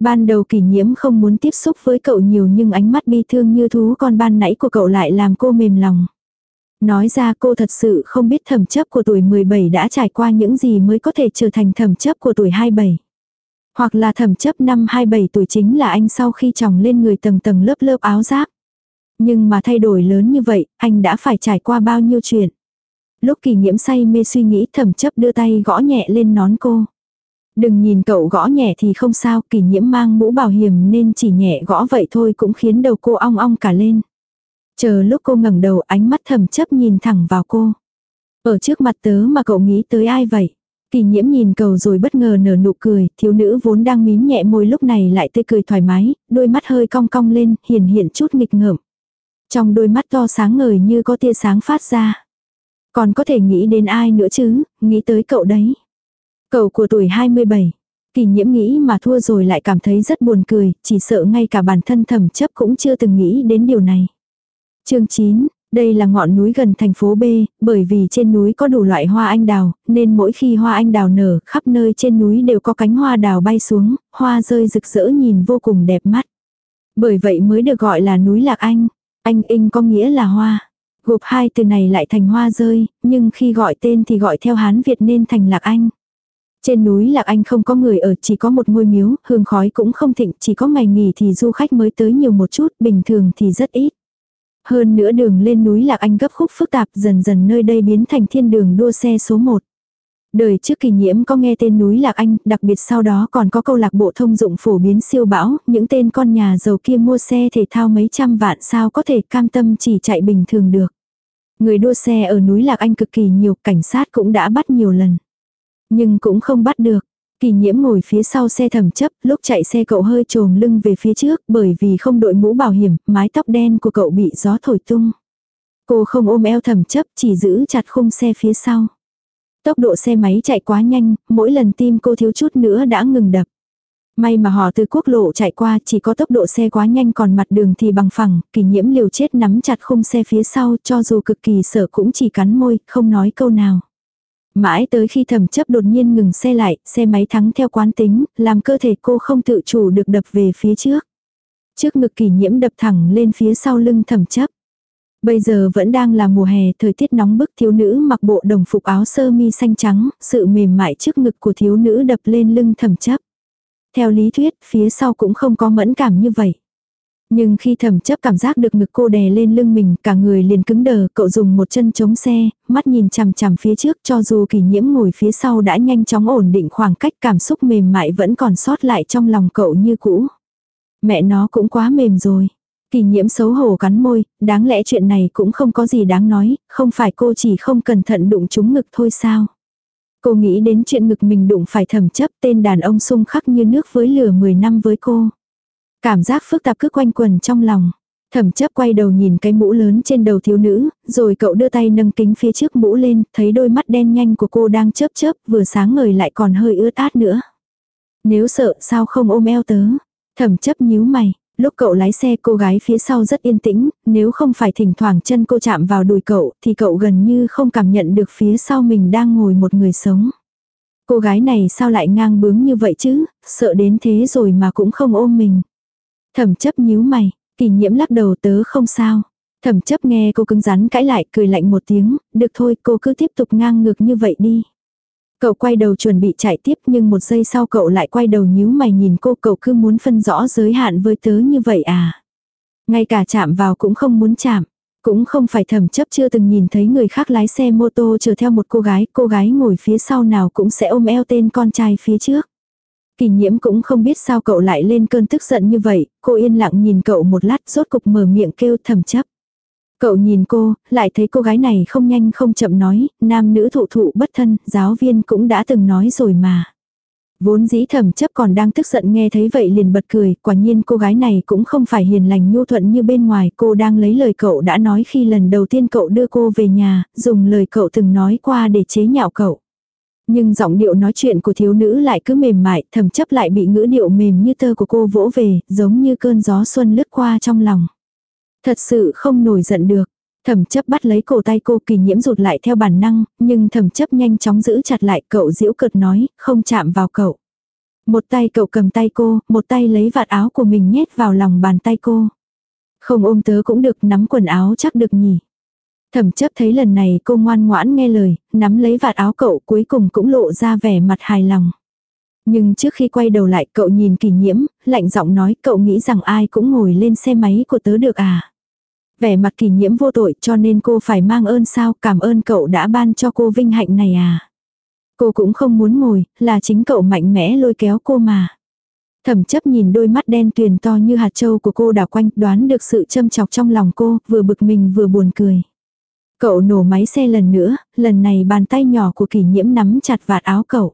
Ban đầu kỷ nhiễm không muốn tiếp xúc với cậu nhiều nhưng ánh mắt bi thương như thú con ban nãy của cậu lại làm cô mềm lòng. Nói ra cô thật sự không biết thẩm chấp của tuổi 17 đã trải qua những gì mới có thể trở thành thẩm chấp của tuổi 27. Hoặc là thẩm chấp năm 27 tuổi chính là anh sau khi chồng lên người tầng tầng lớp lớp áo giáp. Nhưng mà thay đổi lớn như vậy, anh đã phải trải qua bao nhiêu chuyện. Lúc kỳ nhiễm say mê suy nghĩ thẩm chấp đưa tay gõ nhẹ lên nón cô. Đừng nhìn cậu gõ nhẹ thì không sao, kỳ nhiễm mang mũ bảo hiểm nên chỉ nhẹ gõ vậy thôi cũng khiến đầu cô ong ong cả lên. Chờ lúc cô ngẩng đầu ánh mắt thầm chấp nhìn thẳng vào cô. Ở trước mặt tớ mà cậu nghĩ tới ai vậy? Kỳ nhiễm nhìn cầu rồi bất ngờ nở nụ cười, thiếu nữ vốn đang mím nhẹ môi lúc này lại tươi cười thoải mái, đôi mắt hơi cong cong lên, hiền hiện chút nghịch ngợm. Trong đôi mắt to sáng ngời như có tia sáng phát ra. Còn có thể nghĩ đến ai nữa chứ, nghĩ tới cậu đấy. Cậu của tuổi 27. Kỳ nhiễm nghĩ mà thua rồi lại cảm thấy rất buồn cười, chỉ sợ ngay cả bản thân thầm chấp cũng chưa từng nghĩ đến điều này. chương 9, đây là ngọn núi gần thành phố B, bởi vì trên núi có đủ loại hoa anh đào, nên mỗi khi hoa anh đào nở, khắp nơi trên núi đều có cánh hoa đào bay xuống, hoa rơi rực rỡ nhìn vô cùng đẹp mắt. Bởi vậy mới được gọi là núi Lạc Anh. Anh In có nghĩa là hoa. Gộp hai từ này lại thành hoa rơi, nhưng khi gọi tên thì gọi theo Hán Việt nên thành Lạc Anh. Trên núi Lạc Anh không có người ở, chỉ có một ngôi miếu, hương khói cũng không thịnh, chỉ có ngày nghỉ thì du khách mới tới nhiều một chút, bình thường thì rất ít. Hơn nữa đường lên núi Lạc Anh gấp khúc phức tạp dần dần nơi đây biến thành thiên đường đua xe số 1. Đời trước kỳ nhiễm có nghe tên núi Lạc Anh, đặc biệt sau đó còn có câu lạc bộ thông dụng phổ biến siêu bão, những tên con nhà giàu kia mua xe thể thao mấy trăm vạn sao có thể cam tâm chỉ chạy bình thường được. Người đua xe ở núi Lạc Anh cực kỳ nhiều, cảnh sát cũng đã bắt nhiều lần. Nhưng cũng không bắt được. Kỳ nhiễm ngồi phía sau xe thẩm chấp, lúc chạy xe cậu hơi trồm lưng về phía trước bởi vì không đội mũ bảo hiểm, mái tóc đen của cậu bị gió thổi tung. Cô không ôm eo thẩm chấp, chỉ giữ chặt khung xe phía sau. Tốc độ xe máy chạy quá nhanh, mỗi lần tim cô thiếu chút nữa đã ngừng đập. May mà họ từ quốc lộ chạy qua chỉ có tốc độ xe quá nhanh còn mặt đường thì bằng phẳng, kỳ nhiễm liều chết nắm chặt khung xe phía sau cho dù cực kỳ sợ cũng chỉ cắn môi, không nói câu nào. Mãi tới khi thẩm chấp đột nhiên ngừng xe lại, xe máy thắng theo quán tính, làm cơ thể cô không tự chủ được đập về phía trước. Trước ngực kỷ nhiễm đập thẳng lên phía sau lưng thẩm chấp. Bây giờ vẫn đang là mùa hè, thời tiết nóng bức thiếu nữ mặc bộ đồng phục áo sơ mi xanh trắng, sự mềm mại trước ngực của thiếu nữ đập lên lưng thẩm chấp. Theo lý thuyết, phía sau cũng không có mẫn cảm như vậy. Nhưng khi thẩm chấp cảm giác được ngực cô đè lên lưng mình, cả người liền cứng đờ, cậu dùng một chân chống xe, mắt nhìn chằm chằm phía trước cho dù kỷ nhiễm ngồi phía sau đã nhanh chóng ổn định khoảng cách cảm xúc mềm mại vẫn còn sót lại trong lòng cậu như cũ. Mẹ nó cũng quá mềm rồi. Kỳ nhiễm xấu hổ cắn môi, đáng lẽ chuyện này cũng không có gì đáng nói, không phải cô chỉ không cẩn thận đụng trúng ngực thôi sao. Cô nghĩ đến chuyện ngực mình đụng phải thầm chấp tên đàn ông sung khắc như nước với lửa 10 năm với cô. Cảm giác phức tạp cứ quanh quần trong lòng. Thẩm chấp quay đầu nhìn cái mũ lớn trên đầu thiếu nữ, rồi cậu đưa tay nâng kính phía trước mũ lên, thấy đôi mắt đen nhanh của cô đang chớp chớp, vừa sáng ngời lại còn hơi ướt át nữa. Nếu sợ sao không ôm eo tớ. Thẩm chấp nhíu mày. Lúc cậu lái xe cô gái phía sau rất yên tĩnh, nếu không phải thỉnh thoảng chân cô chạm vào đùi cậu thì cậu gần như không cảm nhận được phía sau mình đang ngồi một người sống. Cô gái này sao lại ngang bướng như vậy chứ, sợ đến thế rồi mà cũng không ôm mình. Thẩm chấp nhíu mày, kỳ nhiễm lắc đầu tớ không sao. Thẩm chấp nghe cô cứng rắn cãi lại cười lạnh một tiếng, được thôi cô cứ tiếp tục ngang ngược như vậy đi. Cậu quay đầu chuẩn bị chạy tiếp nhưng một giây sau cậu lại quay đầu nhíu mày nhìn cô cậu cứ muốn phân rõ giới hạn với tớ như vậy à. Ngay cả chạm vào cũng không muốn chạm. Cũng không phải thẩm chấp chưa từng nhìn thấy người khác lái xe mô tô chờ theo một cô gái, cô gái ngồi phía sau nào cũng sẽ ôm eo tên con trai phía trước. Kỳ nhiễm cũng không biết sao cậu lại lên cơn tức giận như vậy, cô yên lặng nhìn cậu một lát rốt cục mở miệng kêu thầm chấp. Cậu nhìn cô, lại thấy cô gái này không nhanh không chậm nói, nam nữ thụ thụ bất thân, giáo viên cũng đã từng nói rồi mà. Vốn dĩ thẩm chấp còn đang tức giận nghe thấy vậy liền bật cười, quả nhiên cô gái này cũng không phải hiền lành nhu thuận như bên ngoài, cô đang lấy lời cậu đã nói khi lần đầu tiên cậu đưa cô về nhà, dùng lời cậu từng nói qua để chế nhạo cậu. Nhưng giọng điệu nói chuyện của thiếu nữ lại cứ mềm mại, thầm chấp lại bị ngữ điệu mềm như tơ của cô vỗ về, giống như cơn gió xuân lướt qua trong lòng. Thật sự không nổi giận được. Thẩm chấp bắt lấy cổ tay cô kỳ nhiễm rụt lại theo bản năng, nhưng thẩm chấp nhanh chóng giữ chặt lại cậu diễu cợt nói, không chạm vào cậu. Một tay cậu cầm tay cô, một tay lấy vạt áo của mình nhét vào lòng bàn tay cô. Không ôm tớ cũng được nắm quần áo chắc được nhỉ. Thẩm chấp thấy lần này cô ngoan ngoãn nghe lời, nắm lấy vạt áo cậu cuối cùng cũng lộ ra vẻ mặt hài lòng. Nhưng trước khi quay đầu lại cậu nhìn kỳ nhiễm, lạnh giọng nói cậu nghĩ rằng ai cũng ngồi lên xe máy của tớ được à. Vẻ mặt kỳ nhiễm vô tội cho nên cô phải mang ơn sao cảm ơn cậu đã ban cho cô vinh hạnh này à. Cô cũng không muốn ngồi, là chính cậu mạnh mẽ lôi kéo cô mà. Thẩm chấp nhìn đôi mắt đen tuyền to như hạt châu của cô đảo quanh đoán được sự châm chọc trong lòng cô, vừa bực mình vừa buồn cười. Cậu nổ máy xe lần nữa, lần này bàn tay nhỏ của kỷ nhiễm nắm chặt vạt áo cậu.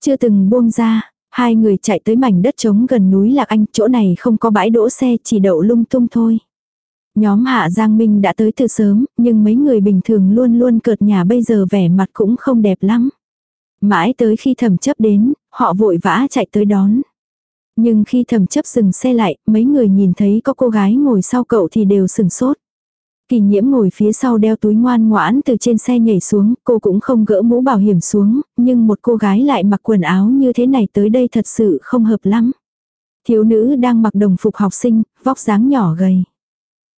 Chưa từng buông ra, hai người chạy tới mảnh đất trống gần núi Lạc Anh, chỗ này không có bãi đỗ xe chỉ đậu lung tung thôi. Nhóm Hạ Giang Minh đã tới từ sớm, nhưng mấy người bình thường luôn luôn cợt nhà bây giờ vẻ mặt cũng không đẹp lắm. Mãi tới khi thẩm chấp đến, họ vội vã chạy tới đón. Nhưng khi thẩm chấp dừng xe lại, mấy người nhìn thấy có cô gái ngồi sau cậu thì đều sừng sốt. Kỳ nhiễm ngồi phía sau đeo túi ngoan ngoãn từ trên xe nhảy xuống, cô cũng không gỡ mũ bảo hiểm xuống, nhưng một cô gái lại mặc quần áo như thế này tới đây thật sự không hợp lắm. Thiếu nữ đang mặc đồng phục học sinh, vóc dáng nhỏ gầy.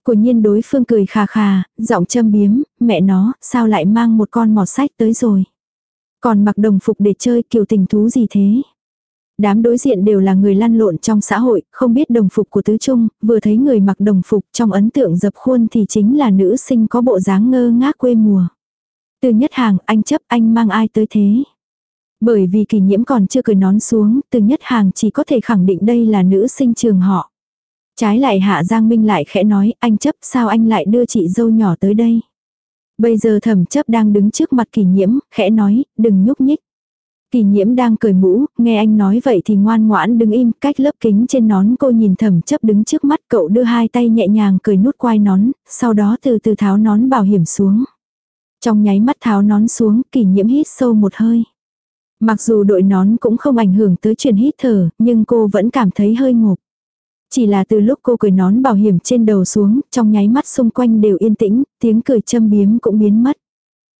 Của nhiên đối phương cười khà khà, giọng châm biếm, mẹ nó, sao lại mang một con mọt sách tới rồi. Còn mặc đồng phục để chơi kiểu tình thú gì thế. Đám đối diện đều là người lăn lộn trong xã hội, không biết đồng phục của tứ trung, vừa thấy người mặc đồng phục trong ấn tượng dập khuôn thì chính là nữ sinh có bộ dáng ngơ ngác quê mùa. Từ nhất hàng, anh chấp anh mang ai tới thế? Bởi vì kỳ nhiễm còn chưa cười nón xuống, từ nhất hàng chỉ có thể khẳng định đây là nữ sinh trường họ. Trái lại Hạ Giang Minh lại khẽ nói, anh chấp sao anh lại đưa chị dâu nhỏ tới đây. Bây giờ thẩm chấp đang đứng trước mặt kỳ nhiễm, khẽ nói, đừng nhúc nhích. Kỳ nhiễm đang cười mũ, nghe anh nói vậy thì ngoan ngoãn đứng im, cách lớp kính trên nón cô nhìn thẩm chấp đứng trước mắt cậu đưa hai tay nhẹ nhàng cười nút quai nón, sau đó từ từ tháo nón bảo hiểm xuống. Trong nháy mắt tháo nón xuống, kỳ nhiễm hít sâu một hơi. Mặc dù đội nón cũng không ảnh hưởng tới chuyện hít thở, nhưng cô vẫn cảm thấy hơi ngộp. Chỉ là từ lúc cô cười nón bảo hiểm trên đầu xuống, trong nháy mắt xung quanh đều yên tĩnh, tiếng cười châm biếm cũng biến mất.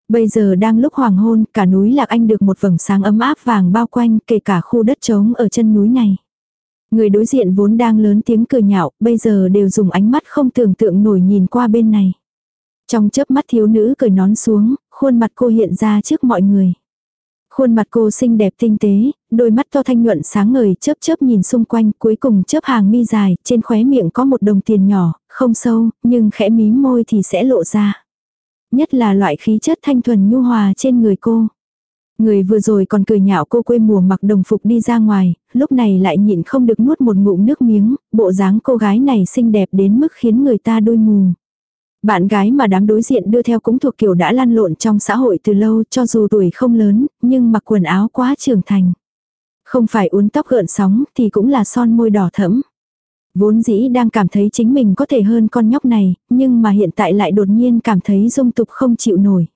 Bây giờ đang lúc hoàng hôn, cả núi Lạc Anh được một vầng sáng ấm áp vàng bao quanh, kể cả khu đất trống ở chân núi này. Người đối diện vốn đang lớn tiếng cười nhạo, bây giờ đều dùng ánh mắt không tưởng tượng nổi nhìn qua bên này. Trong chớp mắt thiếu nữ cười nón xuống, khuôn mặt cô hiện ra trước mọi người. Khuôn mặt cô xinh đẹp tinh tế, đôi mắt to thanh nhuận sáng ngời chớp chớp nhìn xung quanh cuối cùng chớp hàng mi dài, trên khóe miệng có một đồng tiền nhỏ, không sâu, nhưng khẽ mím môi thì sẽ lộ ra. Nhất là loại khí chất thanh thuần nhu hòa trên người cô. Người vừa rồi còn cười nhạo cô quê mùa mặc đồng phục đi ra ngoài, lúc này lại nhịn không được nuốt một ngụm nước miếng, bộ dáng cô gái này xinh đẹp đến mức khiến người ta đôi mù. Bạn gái mà đám đối diện đưa theo cũng thuộc kiểu đã lăn lộn trong xã hội từ lâu cho dù tuổi không lớn, nhưng mặc quần áo quá trưởng thành. Không phải uốn tóc gợn sóng thì cũng là son môi đỏ thẫm. Vốn dĩ đang cảm thấy chính mình có thể hơn con nhóc này, nhưng mà hiện tại lại đột nhiên cảm thấy dung tục không chịu nổi.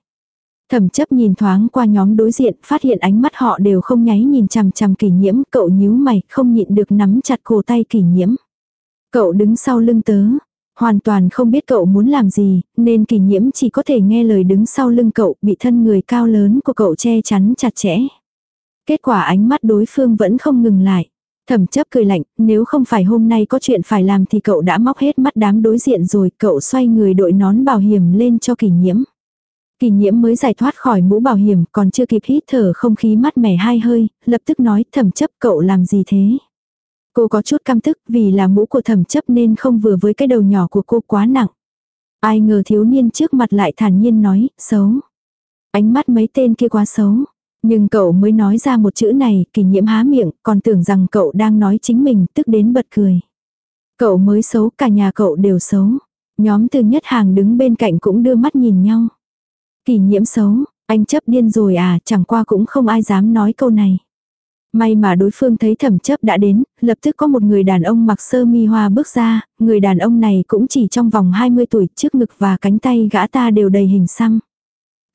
Thẩm chấp nhìn thoáng qua nhóm đối diện, phát hiện ánh mắt họ đều không nháy nhìn chằm chằm kỷ nhiễm, cậu nhíu mày, không nhịn được nắm chặt cổ tay kỷ nhiễm. Cậu đứng sau lưng tớ. Hoàn toàn không biết cậu muốn làm gì, nên kỷ nhiễm chỉ có thể nghe lời đứng sau lưng cậu bị thân người cao lớn của cậu che chắn chặt chẽ. Kết quả ánh mắt đối phương vẫn không ngừng lại. Thẩm chấp cười lạnh, nếu không phải hôm nay có chuyện phải làm thì cậu đã móc hết mắt đám đối diện rồi, cậu xoay người đội nón bảo hiểm lên cho kỷ nhiễm. Kỷ nhiễm mới giải thoát khỏi mũ bảo hiểm, còn chưa kịp hít thở không khí mát mẻ hai hơi, lập tức nói thẩm chấp cậu làm gì thế. Cô có chút căm tức vì là mũ của thẩm chấp nên không vừa với cái đầu nhỏ của cô quá nặng. Ai ngờ thiếu niên trước mặt lại thản nhiên nói, xấu. Ánh mắt mấy tên kia quá xấu. Nhưng cậu mới nói ra một chữ này, kỷ nhiễm há miệng, còn tưởng rằng cậu đang nói chính mình, tức đến bật cười. Cậu mới xấu, cả nhà cậu đều xấu. Nhóm từ nhất hàng đứng bên cạnh cũng đưa mắt nhìn nhau. Kỷ nhiễm xấu, anh chấp điên rồi à, chẳng qua cũng không ai dám nói câu này. May mà đối phương thấy thẩm chấp đã đến, lập tức có một người đàn ông mặc sơ mi hoa bước ra, người đàn ông này cũng chỉ trong vòng 20 tuổi trước ngực và cánh tay gã ta đều đầy hình xăm.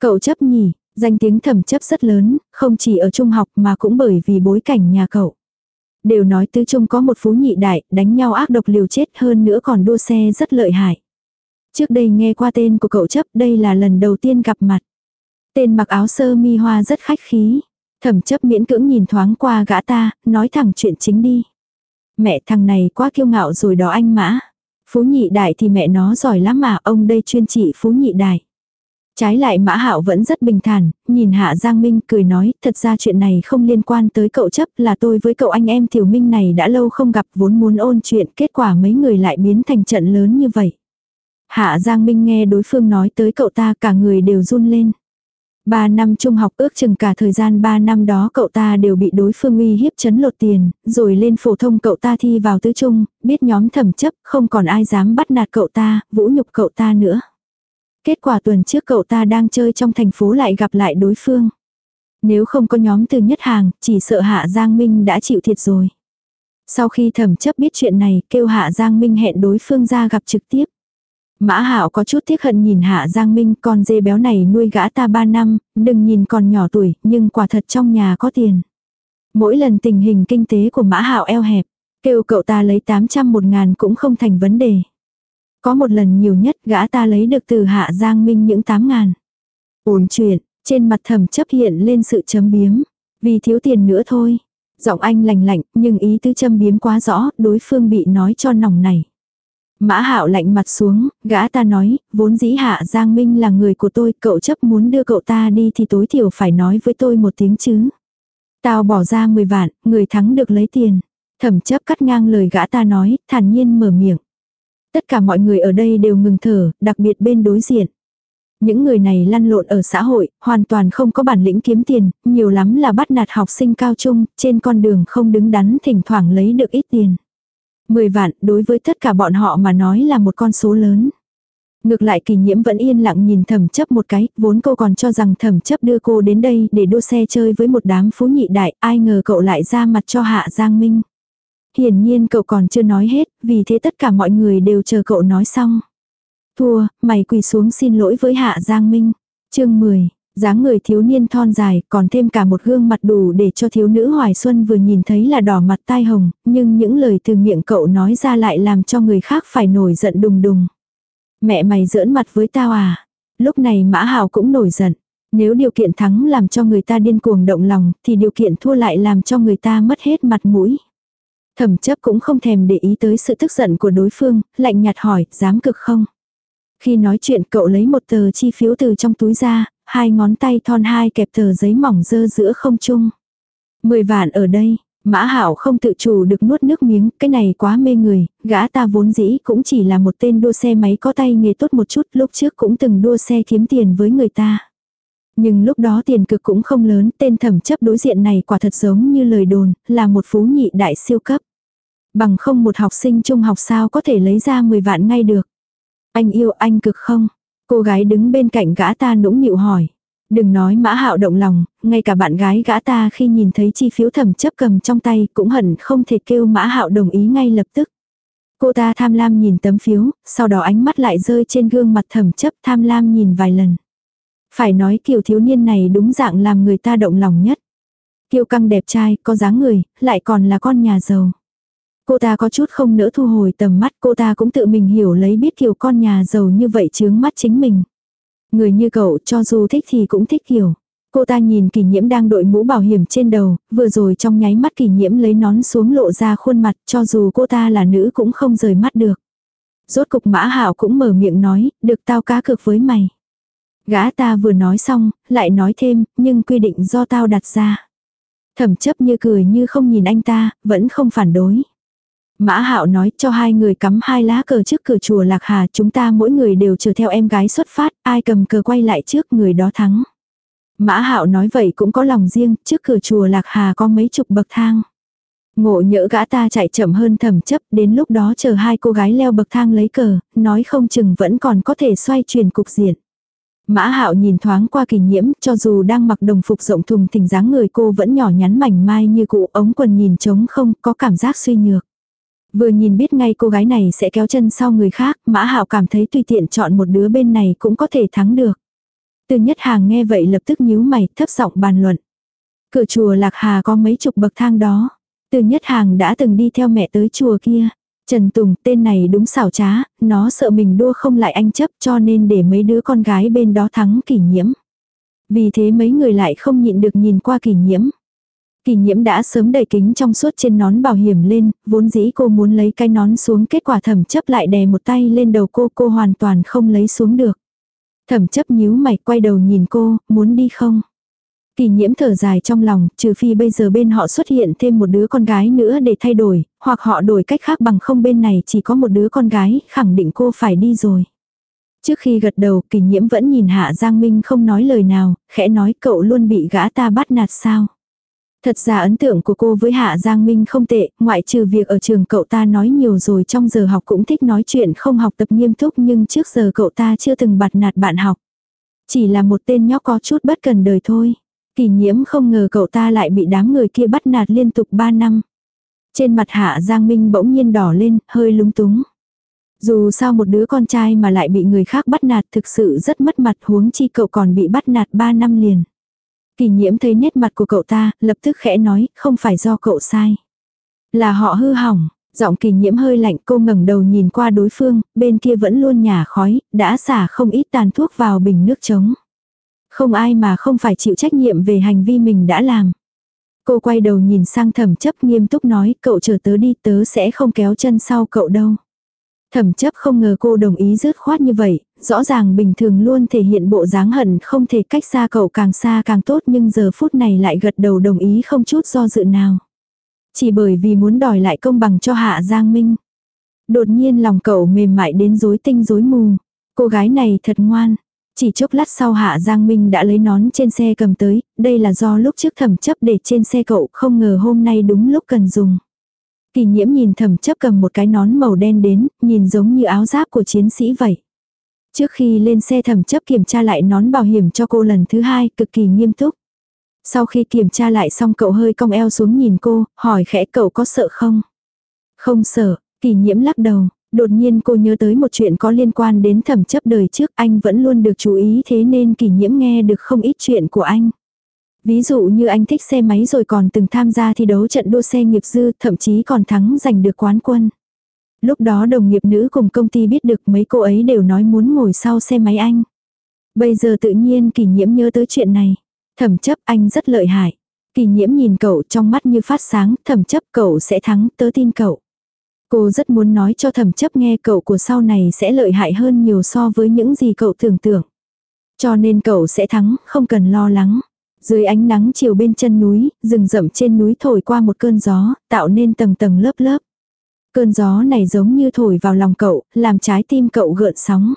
Cậu chấp nhỉ, danh tiếng thẩm chấp rất lớn, không chỉ ở trung học mà cũng bởi vì bối cảnh nhà cậu. Đều nói tứ trung có một phú nhị đại, đánh nhau ác độc liều chết hơn nữa còn đua xe rất lợi hại. Trước đây nghe qua tên của cậu chấp đây là lần đầu tiên gặp mặt. Tên mặc áo sơ mi hoa rất khách khí. Thẩm chấp miễn cưỡng nhìn thoáng qua gã ta, nói thẳng chuyện chính đi. Mẹ thằng này quá kiêu ngạo rồi đó anh mã. Phú nhị đại thì mẹ nó giỏi lắm mà ông đây chuyên trị phú nhị đại. Trái lại mã hạo vẫn rất bình thản, nhìn hạ Giang Minh cười nói, thật ra chuyện này không liên quan tới cậu chấp là tôi với cậu anh em Tiểu Minh này đã lâu không gặp vốn muốn ôn chuyện, kết quả mấy người lại biến thành trận lớn như vậy. Hạ Giang Minh nghe đối phương nói tới cậu ta cả người đều run lên. Ba năm trung học ước chừng cả thời gian ba năm đó cậu ta đều bị đối phương uy hiếp chấn lột tiền, rồi lên phổ thông cậu ta thi vào tứ trung, biết nhóm thẩm chấp không còn ai dám bắt nạt cậu ta, vũ nhục cậu ta nữa. Kết quả tuần trước cậu ta đang chơi trong thành phố lại gặp lại đối phương. Nếu không có nhóm từ nhất hàng, chỉ sợ Hạ Giang Minh đã chịu thiệt rồi. Sau khi thẩm chấp biết chuyện này, kêu Hạ Giang Minh hẹn đối phương ra gặp trực tiếp. Mã Hạo có chút tiếc hận nhìn Hạ Giang Minh, con dê béo này nuôi gã ta 3 năm, đừng nhìn còn nhỏ tuổi, nhưng quả thật trong nhà có tiền. Mỗi lần tình hình kinh tế của Mã Hạo eo hẹp, kêu cậu ta lấy 800 một ngàn cũng không thành vấn đề. Có một lần nhiều nhất gã ta lấy được từ Hạ Giang Minh những 8 ngàn. Ổn chuyện, trên mặt thầm chấp hiện lên sự chấm biếm. Vì thiếu tiền nữa thôi. Giọng anh lành lạnh, nhưng ý tứ châm biếm quá rõ, đối phương bị nói cho nòng này. Mã hạo lạnh mặt xuống, gã ta nói, vốn dĩ hạ Giang Minh là người của tôi, cậu chấp muốn đưa cậu ta đi thì tối thiểu phải nói với tôi một tiếng chứ. Tao bỏ ra 10 vạn, người thắng được lấy tiền. Thẩm chấp cắt ngang lời gã ta nói, thản nhiên mở miệng. Tất cả mọi người ở đây đều ngừng thở, đặc biệt bên đối diện. Những người này lăn lộn ở xã hội, hoàn toàn không có bản lĩnh kiếm tiền, nhiều lắm là bắt nạt học sinh cao trung, trên con đường không đứng đắn thỉnh thoảng lấy được ít tiền. 10 vạn đối với tất cả bọn họ mà nói là một con số lớn. Ngược lại kỳ nhiễm vẫn yên lặng nhìn thẩm chấp một cái, vốn cô còn cho rằng thẩm chấp đưa cô đến đây để đua xe chơi với một đám phú nhị đại, ai ngờ cậu lại ra mặt cho Hạ Giang Minh. Hiển nhiên cậu còn chưa nói hết, vì thế tất cả mọi người đều chờ cậu nói xong. Thua, mày quỳ xuống xin lỗi với Hạ Giang Minh. chương 10, dáng người thiếu niên thon dài, còn thêm cả một gương mặt đủ để cho thiếu nữ Hoài Xuân vừa nhìn thấy là đỏ mặt tai hồng, nhưng những lời từ miệng cậu nói ra lại làm cho người khác phải nổi giận đùng đùng. Mẹ mày giỡn mặt với tao à? Lúc này Mã Hào cũng nổi giận. Nếu điều kiện thắng làm cho người ta điên cuồng động lòng, thì điều kiện thua lại làm cho người ta mất hết mặt mũi. Thẩm chấp cũng không thèm để ý tới sự tức giận của đối phương, lạnh nhạt hỏi, dám cực không? Khi nói chuyện cậu lấy một tờ chi phiếu từ trong túi ra, hai ngón tay thon hai kẹp tờ giấy mỏng dơ giữa không trung. Mười vạn ở đây, mã hảo không tự chủ được nuốt nước miếng, cái này quá mê người, gã ta vốn dĩ cũng chỉ là một tên đua xe máy có tay nghề tốt một chút, lúc trước cũng từng đua xe kiếm tiền với người ta. Nhưng lúc đó tiền cực cũng không lớn, tên thẩm chấp đối diện này quả thật giống như lời đồn, là một phú nhị đại siêu cấp. Bằng không một học sinh trung học sao có thể lấy ra 10 vạn ngay được. Anh yêu anh cực không? Cô gái đứng bên cạnh gã ta nũng nịu hỏi. Đừng nói mã hạo động lòng, ngay cả bạn gái gã ta khi nhìn thấy chi phiếu thẩm chấp cầm trong tay cũng hận không thể kêu mã hạo đồng ý ngay lập tức. Cô ta tham lam nhìn tấm phiếu, sau đó ánh mắt lại rơi trên gương mặt thẩm chấp tham lam nhìn vài lần. Phải nói kiểu thiếu niên này đúng dạng làm người ta động lòng nhất. Kiêu căng đẹp trai, có dáng người, lại còn là con nhà giàu. Cô ta có chút không nỡ thu hồi tầm mắt cô ta cũng tự mình hiểu lấy biết kiểu con nhà giàu như vậy chướng mắt chính mình. Người như cậu cho dù thích thì cũng thích kiểu. Cô ta nhìn kỷ nhiễm đang đội mũ bảo hiểm trên đầu, vừa rồi trong nháy mắt kỷ nhiễm lấy nón xuống lộ ra khuôn mặt cho dù cô ta là nữ cũng không rời mắt được. Rốt cục mã hạo cũng mở miệng nói, được tao cá cược với mày. Gã ta vừa nói xong, lại nói thêm, nhưng quy định do tao đặt ra. Thẩm chấp như cười như không nhìn anh ta, vẫn không phản đối. Mã Hạo nói cho hai người cắm hai lá cờ trước cửa chùa Lạc Hà chúng ta mỗi người đều chờ theo em gái xuất phát, ai cầm cờ quay lại trước người đó thắng. Mã Hạo nói vậy cũng có lòng riêng, trước cửa chùa Lạc Hà có mấy chục bậc thang. Ngộ nhỡ gã ta chạy chậm hơn thầm chấp, đến lúc đó chờ hai cô gái leo bậc thang lấy cờ, nói không chừng vẫn còn có thể xoay chuyển cục diện. Mã Hạo nhìn thoáng qua kỳ nhiễm, cho dù đang mặc đồng phục rộng thùng thình dáng người cô vẫn nhỏ nhắn mảnh mai như cụ ống quần nhìn trống không, có cảm giác suy nhược. Vừa nhìn biết ngay cô gái này sẽ kéo chân sau người khác, Mã Hạo cảm thấy tùy tiện chọn một đứa bên này cũng có thể thắng được. Từ nhất hàng nghe vậy lập tức nhíu mày, thấp giọng bàn luận. Cửa chùa Lạc Hà có mấy chục bậc thang đó. Từ nhất hàng đã từng đi theo mẹ tới chùa kia. Trần Tùng, tên này đúng xảo trá, nó sợ mình đua không lại anh chấp cho nên để mấy đứa con gái bên đó thắng kỷ nhiễm. Vì thế mấy người lại không nhịn được nhìn qua kỷ nhiễm. Kỳ nhiễm đã sớm đầy kính trong suốt trên nón bảo hiểm lên, vốn dĩ cô muốn lấy cái nón xuống kết quả thẩm chấp lại đè một tay lên đầu cô, cô hoàn toàn không lấy xuống được. Thẩm chấp nhíu mày quay đầu nhìn cô, muốn đi không? Kỳ nhiễm thở dài trong lòng, trừ phi bây giờ bên họ xuất hiện thêm một đứa con gái nữa để thay đổi, hoặc họ đổi cách khác bằng không bên này chỉ có một đứa con gái, khẳng định cô phải đi rồi. Trước khi gật đầu, kỳ nhiễm vẫn nhìn Hạ Giang Minh không nói lời nào, khẽ nói cậu luôn bị gã ta bắt nạt sao. Thật ra ấn tượng của cô với Hạ Giang Minh không tệ, ngoại trừ việc ở trường cậu ta nói nhiều rồi trong giờ học cũng thích nói chuyện không học tập nghiêm túc nhưng trước giờ cậu ta chưa từng bạt nạt bạn học. Chỉ là một tên nhóc có chút bất cần đời thôi. Kỳ nhiễm không ngờ cậu ta lại bị đám người kia bắt nạt liên tục 3 năm. Trên mặt Hạ Giang Minh bỗng nhiên đỏ lên, hơi lúng túng. Dù sao một đứa con trai mà lại bị người khác bắt nạt thực sự rất mất mặt huống chi cậu còn bị bắt nạt 3 năm liền. Kỳ nhiễm thấy nét mặt của cậu ta, lập tức khẽ nói, không phải do cậu sai. Là họ hư hỏng, giọng kỳ nhiễm hơi lạnh cô ngẩng đầu nhìn qua đối phương, bên kia vẫn luôn nhả khói, đã xả không ít tàn thuốc vào bình nước trống. Không ai mà không phải chịu trách nhiệm về hành vi mình đã làm. Cô quay đầu nhìn sang thẩm chấp nghiêm túc nói cậu chờ tớ đi tớ sẽ không kéo chân sau cậu đâu. Thẩm chấp không ngờ cô đồng ý dứt khoát như vậy, rõ ràng bình thường luôn thể hiện bộ dáng hận không thể cách xa cậu càng xa càng tốt nhưng giờ phút này lại gật đầu đồng ý không chút do dự nào. Chỉ bởi vì muốn đòi lại công bằng cho Hạ Giang Minh. Đột nhiên lòng cậu mềm mại đến rối tinh rối mù. Cô gái này thật ngoan. Chỉ chốc lát sau Hạ Giang Minh đã lấy nón trên xe cầm tới, đây là do lúc trước thẩm chấp để trên xe cậu không ngờ hôm nay đúng lúc cần dùng. Kỳ nhiễm nhìn thẩm chấp cầm một cái nón màu đen đến, nhìn giống như áo giáp của chiến sĩ vậy. Trước khi lên xe thẩm chấp kiểm tra lại nón bảo hiểm cho cô lần thứ hai, cực kỳ nghiêm túc. Sau khi kiểm tra lại xong cậu hơi cong eo xuống nhìn cô, hỏi khẽ cậu có sợ không? Không sợ, kỳ nhiễm lắc đầu. Đột nhiên cô nhớ tới một chuyện có liên quan đến thẩm chấp đời trước anh vẫn luôn được chú ý thế nên kỳ nhiễm nghe được không ít chuyện của anh. Ví dụ như anh thích xe máy rồi còn từng tham gia thi đấu trận đua xe nghiệp dư, thậm chí còn thắng giành được quán quân. Lúc đó đồng nghiệp nữ cùng công ty biết được mấy cô ấy đều nói muốn ngồi sau xe máy anh. Bây giờ tự nhiên kỷ nhiễm nhớ tới chuyện này. Thẩm chấp anh rất lợi hại. Kỳ nhiễm nhìn cậu trong mắt như phát sáng, thẩm chấp cậu sẽ thắng, tớ tin cậu. Cô rất muốn nói cho thẩm chấp nghe cậu của sau này sẽ lợi hại hơn nhiều so với những gì cậu tưởng tượng. Cho nên cậu sẽ thắng, không cần lo lắng. Dưới ánh nắng chiều bên chân núi, rừng rậm trên núi thổi qua một cơn gió, tạo nên tầng tầng lớp lớp. Cơn gió này giống như thổi vào lòng cậu, làm trái tim cậu gợn sóng.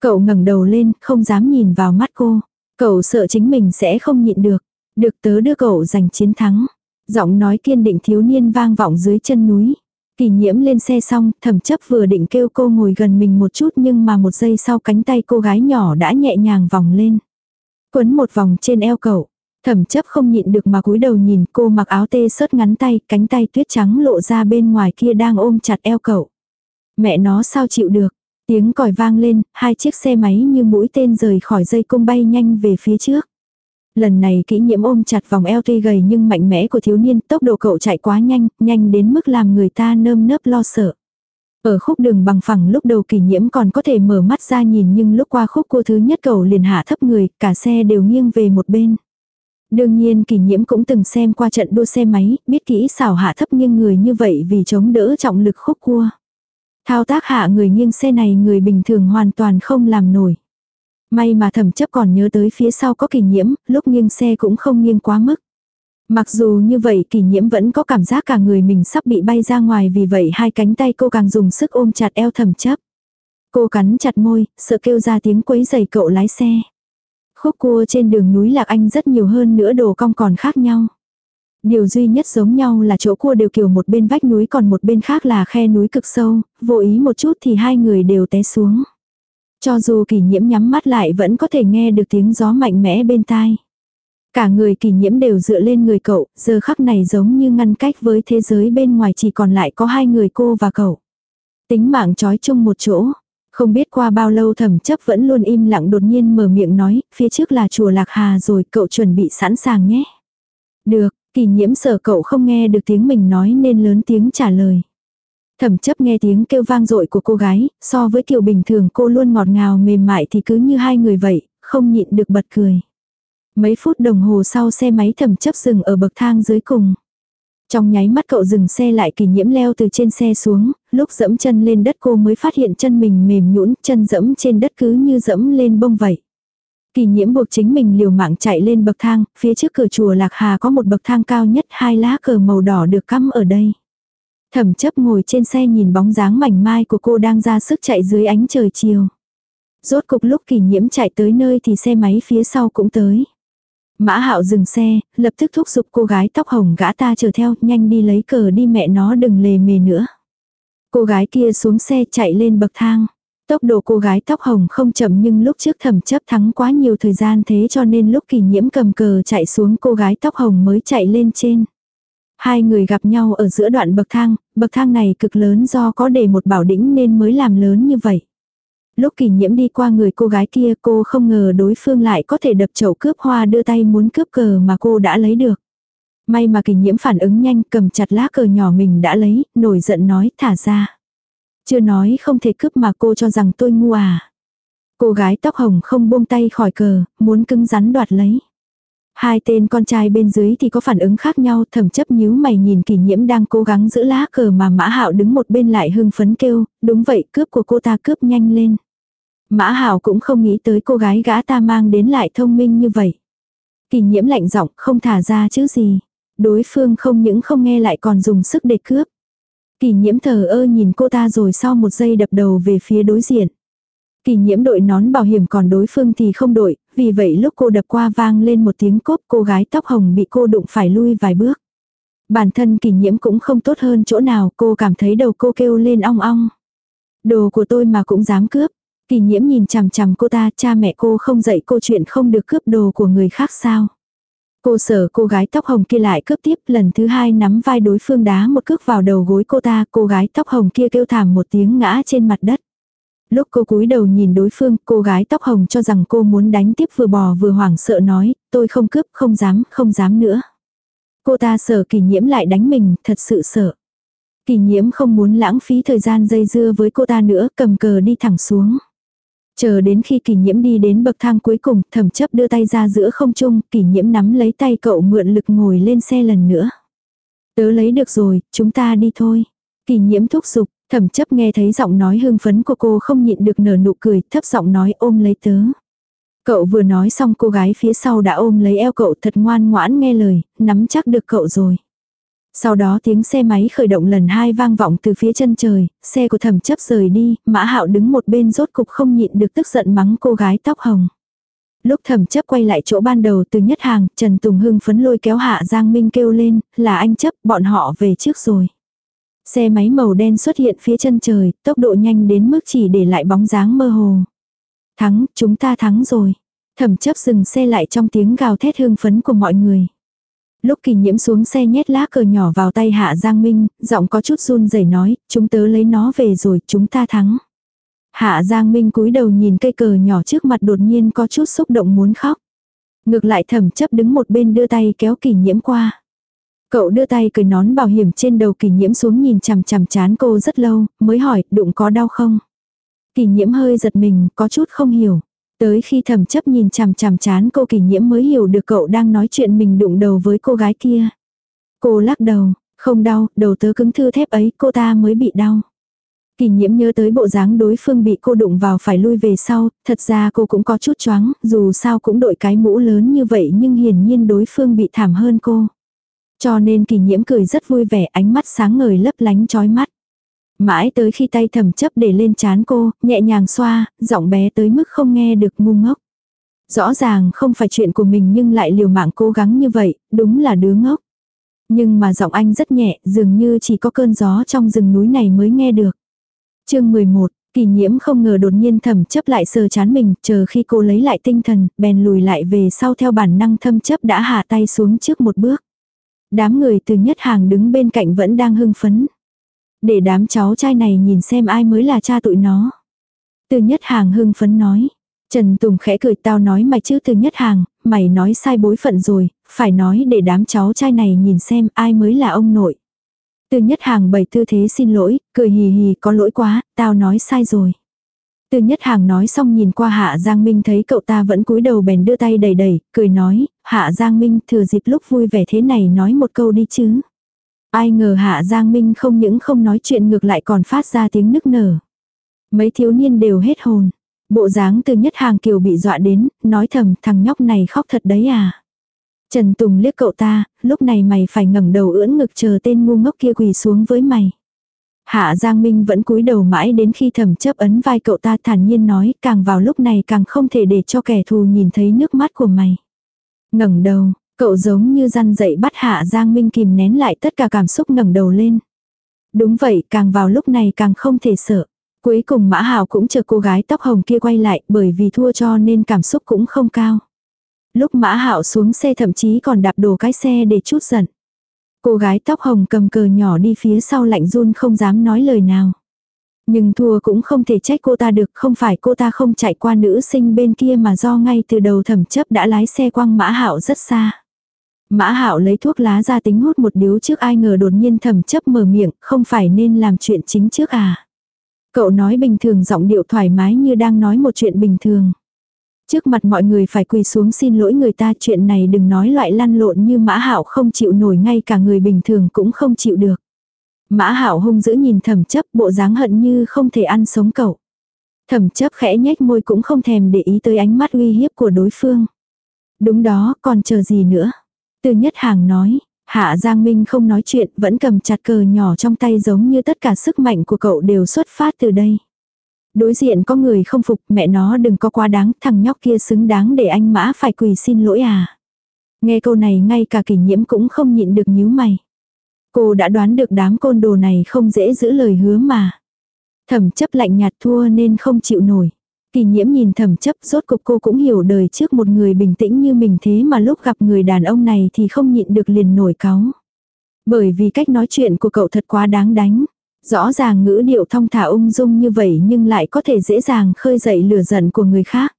Cậu ngẩng đầu lên, không dám nhìn vào mắt cô. Cậu sợ chính mình sẽ không nhịn được. Được tớ đưa cậu giành chiến thắng. Giọng nói kiên định thiếu niên vang vọng dưới chân núi. Kỳ nhiễm lên xe xong, thẩm chấp vừa định kêu cô ngồi gần mình một chút nhưng mà một giây sau cánh tay cô gái nhỏ đã nhẹ nhàng vòng lên. Quấn một vòng trên eo cậu. Thẩm chấp không nhịn được mà cúi đầu nhìn cô mặc áo tê sớt ngắn tay, cánh tay tuyết trắng lộ ra bên ngoài kia đang ôm chặt eo cậu. Mẹ nó sao chịu được. Tiếng còi vang lên, hai chiếc xe máy như mũi tên rời khỏi dây cung bay nhanh về phía trước. Lần này kỹ nhiễm ôm chặt vòng eo tuy gầy nhưng mạnh mẽ của thiếu niên, tốc độ cậu chạy quá nhanh, nhanh đến mức làm người ta nơm nớp lo sợ. Ở khúc đường bằng phẳng lúc đầu kỳ nhiễm còn có thể mở mắt ra nhìn nhưng lúc qua khúc cua thứ nhất cầu liền hạ thấp người, cả xe đều nghiêng về một bên. Đương nhiên kỷ nhiễm cũng từng xem qua trận đua xe máy, biết kỹ xảo hạ thấp nghiêng người như vậy vì chống đỡ trọng lực khúc cua. Thao tác hạ người nghiêng xe này người bình thường hoàn toàn không làm nổi. May mà thẩm chấp còn nhớ tới phía sau có kỷ nhiễm, lúc nghiêng xe cũng không nghiêng quá mức. Mặc dù như vậy kỷ nhiễm vẫn có cảm giác cả người mình sắp bị bay ra ngoài vì vậy hai cánh tay cô càng dùng sức ôm chặt eo thầm chấp. Cô cắn chặt môi, sợ kêu ra tiếng quấy giày cậu lái xe. Khúc cua trên đường núi Lạc Anh rất nhiều hơn nữa đồ cong còn khác nhau. Điều duy nhất giống nhau là chỗ cua đều kiểu một bên vách núi còn một bên khác là khe núi cực sâu, vô ý một chút thì hai người đều té xuống. Cho dù kỷ nhiễm nhắm mắt lại vẫn có thể nghe được tiếng gió mạnh mẽ bên tai. Cả người kỷ nhiễm đều dựa lên người cậu, giờ khắc này giống như ngăn cách với thế giới bên ngoài chỉ còn lại có hai người cô và cậu. Tính mạng trói chung một chỗ. Không biết qua bao lâu thẩm chấp vẫn luôn im lặng đột nhiên mở miệng nói, phía trước là chùa Lạc Hà rồi cậu chuẩn bị sẵn sàng nhé. Được, kỳ nhiễm sợ cậu không nghe được tiếng mình nói nên lớn tiếng trả lời. Thẩm chấp nghe tiếng kêu vang dội của cô gái, so với kiểu bình thường cô luôn ngọt ngào mềm mại thì cứ như hai người vậy, không nhịn được bật cười. Mấy phút đồng hồ sau xe máy thẩm chấp dừng ở bậc thang dưới cùng. Trong nháy mắt cậu dừng xe lại kỳ nhiễm leo từ trên xe xuống, lúc dẫm chân lên đất cô mới phát hiện chân mình mềm nhũn chân dẫm trên đất cứ như dẫm lên bông vậy. Kỳ nhiễm buộc chính mình liều mạng chạy lên bậc thang, phía trước cửa chùa Lạc Hà có một bậc thang cao nhất hai lá cờ màu đỏ được cắm ở đây. Thẩm chấp ngồi trên xe nhìn bóng dáng mảnh mai của cô đang ra sức chạy dưới ánh trời chiều. Rốt cục lúc kỳ nhiễm chạy tới nơi thì xe máy phía sau cũng tới. Mã hạo dừng xe, lập tức thúc giục cô gái tóc hồng gã ta chờ theo, nhanh đi lấy cờ đi mẹ nó đừng lề mề nữa. Cô gái kia xuống xe chạy lên bậc thang. Tốc độ cô gái tóc hồng không chậm nhưng lúc trước thẩm chấp thắng quá nhiều thời gian thế cho nên lúc kỳ nhiễm cầm cờ chạy xuống cô gái tóc hồng mới chạy lên trên. Hai người gặp nhau ở giữa đoạn bậc thang, bậc thang này cực lớn do có để một bảo đĩnh nên mới làm lớn như vậy. Lúc kỳ nhiễm đi qua người cô gái kia cô không ngờ đối phương lại có thể đập chậu cướp hoa đưa tay muốn cướp cờ mà cô đã lấy được. May mà kỳ nhiễm phản ứng nhanh cầm chặt lá cờ nhỏ mình đã lấy, nổi giận nói thả ra. Chưa nói không thể cướp mà cô cho rằng tôi ngu à. Cô gái tóc hồng không buông tay khỏi cờ, muốn cứng rắn đoạt lấy. Hai tên con trai bên dưới thì có phản ứng khác nhau thẩm chấp nhíu mày nhìn kỷ nhiễm đang cố gắng giữ lá cờ mà mã hạo đứng một bên lại hưng phấn kêu, đúng vậy cướp của cô ta cướp nhanh lên. Mã Hào cũng không nghĩ tới cô gái gã ta mang đến lại thông minh như vậy. Kỳ nhiễm lạnh giọng không thả ra chứ gì. Đối phương không những không nghe lại còn dùng sức để cướp. Kỳ nhiễm thờ ơ nhìn cô ta rồi sau một giây đập đầu về phía đối diện. Kỳ nhiễm đội nón bảo hiểm còn đối phương thì không đội, vì vậy lúc cô đập qua vang lên một tiếng cốp cô gái tóc hồng bị cô đụng phải lui vài bước. Bản thân kỳ nhiễm cũng không tốt hơn chỗ nào cô cảm thấy đầu cô kêu lên ong ong. Đồ của tôi mà cũng dám cướp. Kỳ nhiễm nhìn chằm chằm cô ta cha mẹ cô không dạy cô chuyện không được cướp đồ của người khác sao. Cô sợ cô gái tóc hồng kia lại cướp tiếp lần thứ hai nắm vai đối phương đá một cước vào đầu gối cô ta cô gái tóc hồng kia kêu thảm một tiếng ngã trên mặt đất. Lúc cô cúi đầu nhìn đối phương, cô gái tóc hồng cho rằng cô muốn đánh tiếp vừa bò vừa hoảng sợ nói, tôi không cướp, không dám, không dám nữa. Cô ta sợ kỳ nhiễm lại đánh mình, thật sự sợ. Kỳ nhiễm không muốn lãng phí thời gian dây dưa với cô ta nữa, cầm cờ đi thẳng xuống. Chờ đến khi kỷ nhiễm đi đến bậc thang cuối cùng, thẩm chấp đưa tay ra giữa không trung, kỷ nhiễm nắm lấy tay cậu mượn lực ngồi lên xe lần nữa. Tớ lấy được rồi, chúng ta đi thôi. kỷ nhiễm thúc giục, Thẩm chấp nghe thấy giọng nói hưng phấn của cô không nhịn được nở nụ cười, thấp giọng nói ôm lấy tớ. Cậu vừa nói xong cô gái phía sau đã ôm lấy eo cậu thật ngoan ngoãn nghe lời, nắm chắc được cậu rồi. Sau đó tiếng xe máy khởi động lần hai vang vọng từ phía chân trời, xe của thẩm chấp rời đi, mã hạo đứng một bên rốt cục không nhịn được tức giận mắng cô gái tóc hồng. Lúc thẩm chấp quay lại chỗ ban đầu từ nhất hàng, Trần Tùng hưng phấn lôi kéo hạ Giang Minh kêu lên, là anh chấp, bọn họ về trước rồi. Xe máy màu đen xuất hiện phía chân trời, tốc độ nhanh đến mức chỉ để lại bóng dáng mơ hồ. Thắng, chúng ta thắng rồi. Thẩm chấp dừng xe lại trong tiếng gào thét hương phấn của mọi người. Lúc kỳ nhiễm xuống xe nhét lá cờ nhỏ vào tay Hạ Giang Minh, giọng có chút run rẩy nói, chúng tớ lấy nó về rồi, chúng ta thắng. Hạ Giang Minh cúi đầu nhìn cây cờ nhỏ trước mặt đột nhiên có chút xúc động muốn khóc. Ngược lại thẩm chấp đứng một bên đưa tay kéo kỷ nhiễm qua. Cậu đưa tay cười nón bảo hiểm trên đầu kỷ nhiễm xuống nhìn chằm chằm chán cô rất lâu, mới hỏi đụng có đau không. Kỷ nhiễm hơi giật mình, có chút không hiểu. Tới khi thẩm chấp nhìn chằm chằm chán cô kỷ nhiễm mới hiểu được cậu đang nói chuyện mình đụng đầu với cô gái kia. Cô lắc đầu, không đau, đầu tớ cứng thư thép ấy cô ta mới bị đau. Kỳ nhiễm nhớ tới bộ dáng đối phương bị cô đụng vào phải lui về sau, thật ra cô cũng có chút choáng, dù sao cũng đội cái mũ lớn như vậy nhưng hiển nhiên đối phương bị thảm hơn cô. Cho nên kỳ nhiễm cười rất vui vẻ ánh mắt sáng ngời lấp lánh chói mắt. Mãi tới khi tay thầm chấp để lên chán cô, nhẹ nhàng xoa, giọng bé tới mức không nghe được ngu ngốc. Rõ ràng không phải chuyện của mình nhưng lại liều mạng cố gắng như vậy, đúng là đứa ngốc. Nhưng mà giọng anh rất nhẹ, dường như chỉ có cơn gió trong rừng núi này mới nghe được. chương 11, kỳ nhiễm không ngờ đột nhiên thầm chấp lại sờ chán mình, chờ khi cô lấy lại tinh thần, bèn lùi lại về sau theo bản năng thâm chấp đã hạ tay xuống trước một bước. Đám người từ nhất hàng đứng bên cạnh vẫn đang hưng phấn. Để đám cháu trai này nhìn xem ai mới là cha tụi nó. Từ nhất hàng hưng phấn nói. Trần Tùng khẽ cười tao nói mày chứ từ nhất hàng, mày nói sai bối phận rồi, phải nói để đám cháu trai này nhìn xem ai mới là ông nội. Từ nhất hàng bày tư thế xin lỗi, cười hì hì có lỗi quá, tao nói sai rồi. Từ nhất hàng nói xong nhìn qua Hạ Giang Minh thấy cậu ta vẫn cúi đầu bèn đưa tay đầy đầy, cười nói, Hạ Giang Minh thừa dịp lúc vui vẻ thế này nói một câu đi chứ. Ai ngờ Hạ Giang Minh không những không nói chuyện ngược lại còn phát ra tiếng nức nở. Mấy thiếu niên đều hết hồn. Bộ dáng từ nhất hàng kiều bị dọa đến, nói thầm thằng nhóc này khóc thật đấy à. Trần Tùng liếc cậu ta, lúc này mày phải ngẩng đầu ưỡn ngực chờ tên ngu ngốc kia quỳ xuống với mày. Hạ Giang Minh vẫn cúi đầu mãi đến khi thầm chấp ấn vai cậu ta thản nhiên nói càng vào lúc này càng không thể để cho kẻ thù nhìn thấy nước mắt của mày. ngẩng đầu, cậu giống như răn dậy bắt Hạ Giang Minh kìm nén lại tất cả cảm xúc ngẩng đầu lên. Đúng vậy, càng vào lúc này càng không thể sợ. Cuối cùng Mã Hảo cũng chờ cô gái tóc hồng kia quay lại bởi vì thua cho nên cảm xúc cũng không cao. Lúc Mã Hạo xuống xe thậm chí còn đạp đổ cái xe để chút giận. Cô gái tóc hồng cầm cờ nhỏ đi phía sau lạnh run không dám nói lời nào. Nhưng thua cũng không thể trách cô ta được, không phải cô ta không chạy qua nữ sinh bên kia mà do ngay từ đầu thẩm chấp đã lái xe quăng Mã Hạo rất xa. Mã Hạo lấy thuốc lá ra tính hút một điếu trước ai ngờ đột nhiên thẩm chấp mở miệng, không phải nên làm chuyện chính trước à. Cậu nói bình thường giọng điệu thoải mái như đang nói một chuyện bình thường. Trước mặt mọi người phải quỳ xuống xin lỗi người ta chuyện này đừng nói loại lăn lộn như mã hạo không chịu nổi ngay cả người bình thường cũng không chịu được. Mã hạo hung dữ nhìn thẩm chấp bộ dáng hận như không thể ăn sống cậu. Thẩm chấp khẽ nhếch môi cũng không thèm để ý tới ánh mắt uy hiếp của đối phương. Đúng đó, còn chờ gì nữa? Từ nhất hàng nói, Hạ Giang Minh không nói chuyện, vẫn cầm chặt cờ nhỏ trong tay giống như tất cả sức mạnh của cậu đều xuất phát từ đây. Đối diện có người không phục, mẹ nó đừng có quá đáng, thằng nhóc kia xứng đáng để anh mã phải quỳ xin lỗi à. Nghe câu này ngay cả kỷ nhiễm cũng không nhịn được nhíu mày. Cô đã đoán được đám côn đồ này không dễ giữ lời hứa mà. Thẩm chấp lạnh nhạt thua nên không chịu nổi. Kỳ nhiễm nhìn thầm chấp rốt cục cô cũng hiểu đời trước một người bình tĩnh như mình thế mà lúc gặp người đàn ông này thì không nhịn được liền nổi cáu. Bởi vì cách nói chuyện của cậu thật quá đáng đánh. Rõ ràng ngữ điệu thong thả ung dung như vậy nhưng lại có thể dễ dàng khơi dậy lửa giận của người khác.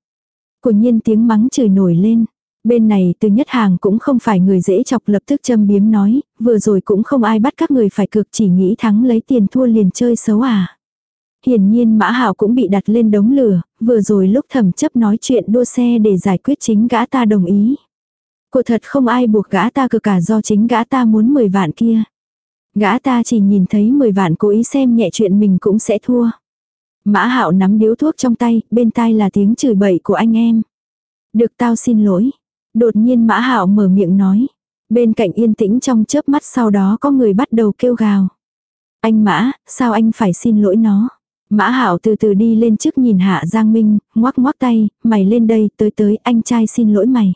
Của nhiên tiếng mắng chửi nổi lên. Bên này từ nhất hàng cũng không phải người dễ chọc lập tức châm biếm nói, vừa rồi cũng không ai bắt các người phải cực chỉ nghĩ thắng lấy tiền thua liền chơi xấu à. Hiển nhiên Mã Hảo cũng bị đặt lên đống lửa, vừa rồi lúc thẩm chấp nói chuyện đua xe để giải quyết chính gã ta đồng ý. Cô thật không ai buộc gã ta cực cả do chính gã ta muốn 10 vạn kia. Gã ta chỉ nhìn thấy 10 vạn cố ý xem nhẹ chuyện mình cũng sẽ thua. Mã Hạo nắm điếu thuốc trong tay, bên tai là tiếng chửi bậy của anh em. Được tao xin lỗi. Đột nhiên Mã Hạo mở miệng nói. Bên cạnh yên tĩnh trong chớp mắt sau đó có người bắt đầu kêu gào. Anh Mã, sao anh phải xin lỗi nó? Mã Hạo từ từ đi lên trước nhìn Hạ Giang Minh, ngoắc ngoắc tay, mày lên đây, tới tới, anh trai xin lỗi mày.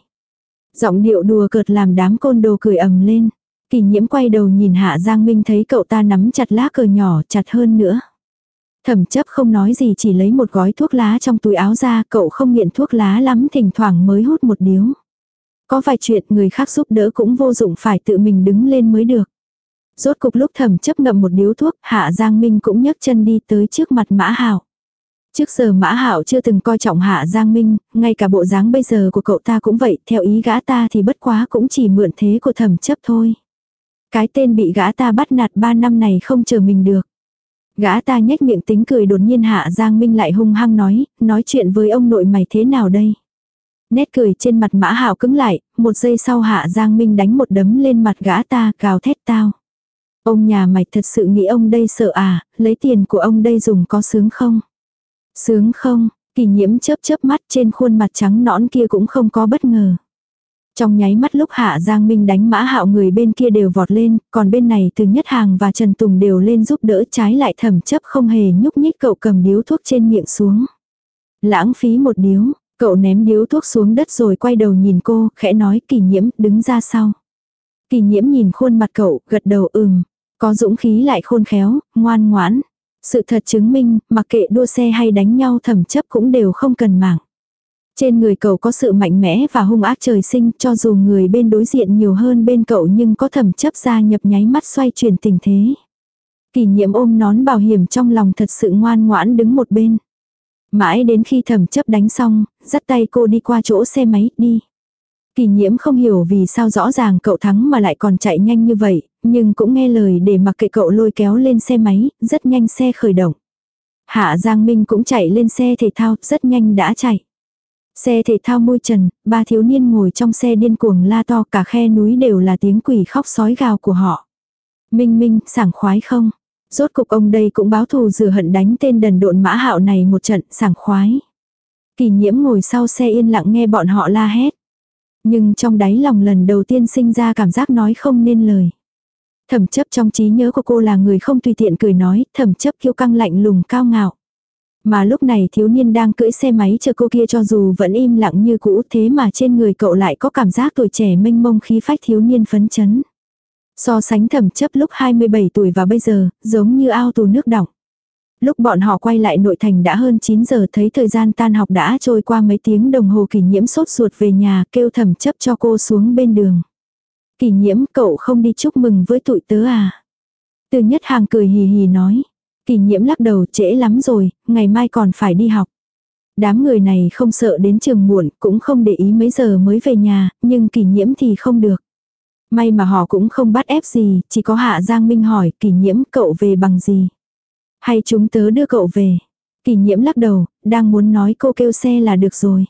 Giọng điệu đùa cợt làm đám côn đồ cười ầm lên. Kỳ nhiễm quay đầu nhìn Hạ Giang Minh thấy cậu ta nắm chặt lá cờ nhỏ chặt hơn nữa. Thẩm chấp không nói gì chỉ lấy một gói thuốc lá trong túi áo ra, cậu không nghiện thuốc lá lắm thỉnh thoảng mới hút một điếu. Có vài chuyện người khác giúp đỡ cũng vô dụng phải tự mình đứng lên mới được. Rốt cục lúc thẩm chấp ngậm một điếu thuốc, Hạ Giang Minh cũng nhấc chân đi tới trước mặt Mã Hảo. Trước giờ Mã Hạo chưa từng coi trọng Hạ Giang Minh, ngay cả bộ dáng bây giờ của cậu ta cũng vậy, theo ý gã ta thì bất quá cũng chỉ mượn thế của thẩm chấp thôi. Cái tên bị gã ta bắt nạt ba năm này không chờ mình được. Gã ta nhếch miệng tính cười đột nhiên Hạ Giang Minh lại hung hăng nói, nói chuyện với ông nội mày thế nào đây? Nét cười trên mặt Mã Hạo cứng lại, một giây sau Hạ Giang Minh đánh một đấm lên mặt gã ta, gào thét tao. Ông nhà mày thật sự nghĩ ông đây sợ à, lấy tiền của ông đây dùng có sướng không? Sướng không, kỳ nhiễm chớp chớp mắt trên khuôn mặt trắng nõn kia cũng không có bất ngờ. Trong nháy mắt lúc Hạ Giang Minh đánh mã hạo người bên kia đều vọt lên, còn bên này từ Nhất Hàng và Trần Tùng đều lên giúp đỡ trái lại thẩm chấp không hề nhúc nhích cậu cầm điếu thuốc trên miệng xuống. Lãng phí một điếu, cậu ném điếu thuốc xuống đất rồi quay đầu nhìn cô, khẽ nói kỳ nhiễm đứng ra sau. Kỳ nhiễm nhìn khuôn mặt cậu, gật đầu ừm, có dũng khí lại khôn khéo, ngoan ngoãn. Sự thật chứng minh, mặc kệ đua xe hay đánh nhau thẩm chấp cũng đều không cần mạng. Trên người cậu có sự mạnh mẽ và hung ác trời sinh cho dù người bên đối diện nhiều hơn bên cậu nhưng có thẩm chấp ra nhập nháy mắt xoay chuyển tình thế. Kỷ niệm ôm nón bảo hiểm trong lòng thật sự ngoan ngoãn đứng một bên. Mãi đến khi thẩm chấp đánh xong, dắt tay cô đi qua chỗ xe máy, đi. Kỳ nhiễm không hiểu vì sao rõ ràng cậu thắng mà lại còn chạy nhanh như vậy, nhưng cũng nghe lời để mặc kệ cậu lôi kéo lên xe máy, rất nhanh xe khởi động. Hạ Giang Minh cũng chạy lên xe thể thao, rất nhanh đã chạy. Xe thể thao môi trần, ba thiếu niên ngồi trong xe điên cuồng la to cả khe núi đều là tiếng quỷ khóc sói gào của họ. Minh Minh, sảng khoái không? Rốt cục ông đây cũng báo thù rửa hận đánh tên đần độn mã hạo này một trận sảng khoái. Kỳ nhiễm ngồi sau xe yên lặng nghe bọn họ la hét. Nhưng trong đáy lòng lần đầu tiên sinh ra cảm giác nói không nên lời. Thẩm chấp trong trí nhớ của cô là người không tùy tiện cười nói, thẩm chấp kiêu căng lạnh lùng cao ngạo. Mà lúc này thiếu niên đang cưỡi xe máy chờ cô kia cho dù vẫn im lặng như cũ thế mà trên người cậu lại có cảm giác tuổi trẻ mênh mông khí phách thiếu niên phấn chấn. So sánh thẩm chấp lúc 27 tuổi và bây giờ, giống như ao tù nước đọng. Lúc bọn họ quay lại nội thành đã hơn 9 giờ thấy thời gian tan học đã trôi qua mấy tiếng đồng hồ kỷ nhiễm sốt ruột về nhà kêu thẩm chấp cho cô xuống bên đường. Kỷ nhiễm cậu không đi chúc mừng với tụi tớ à? Từ nhất hàng cười hì hì nói. Kỷ nhiễm lắc đầu trễ lắm rồi, ngày mai còn phải đi học. Đám người này không sợ đến trường muộn, cũng không để ý mấy giờ mới về nhà, nhưng kỷ nhiễm thì không được. May mà họ cũng không bắt ép gì, chỉ có Hạ Giang Minh hỏi kỷ nhiễm cậu về bằng gì. Hay chúng tớ đưa cậu về. Kỷ nhiễm lắc đầu, đang muốn nói cô kêu xe là được rồi.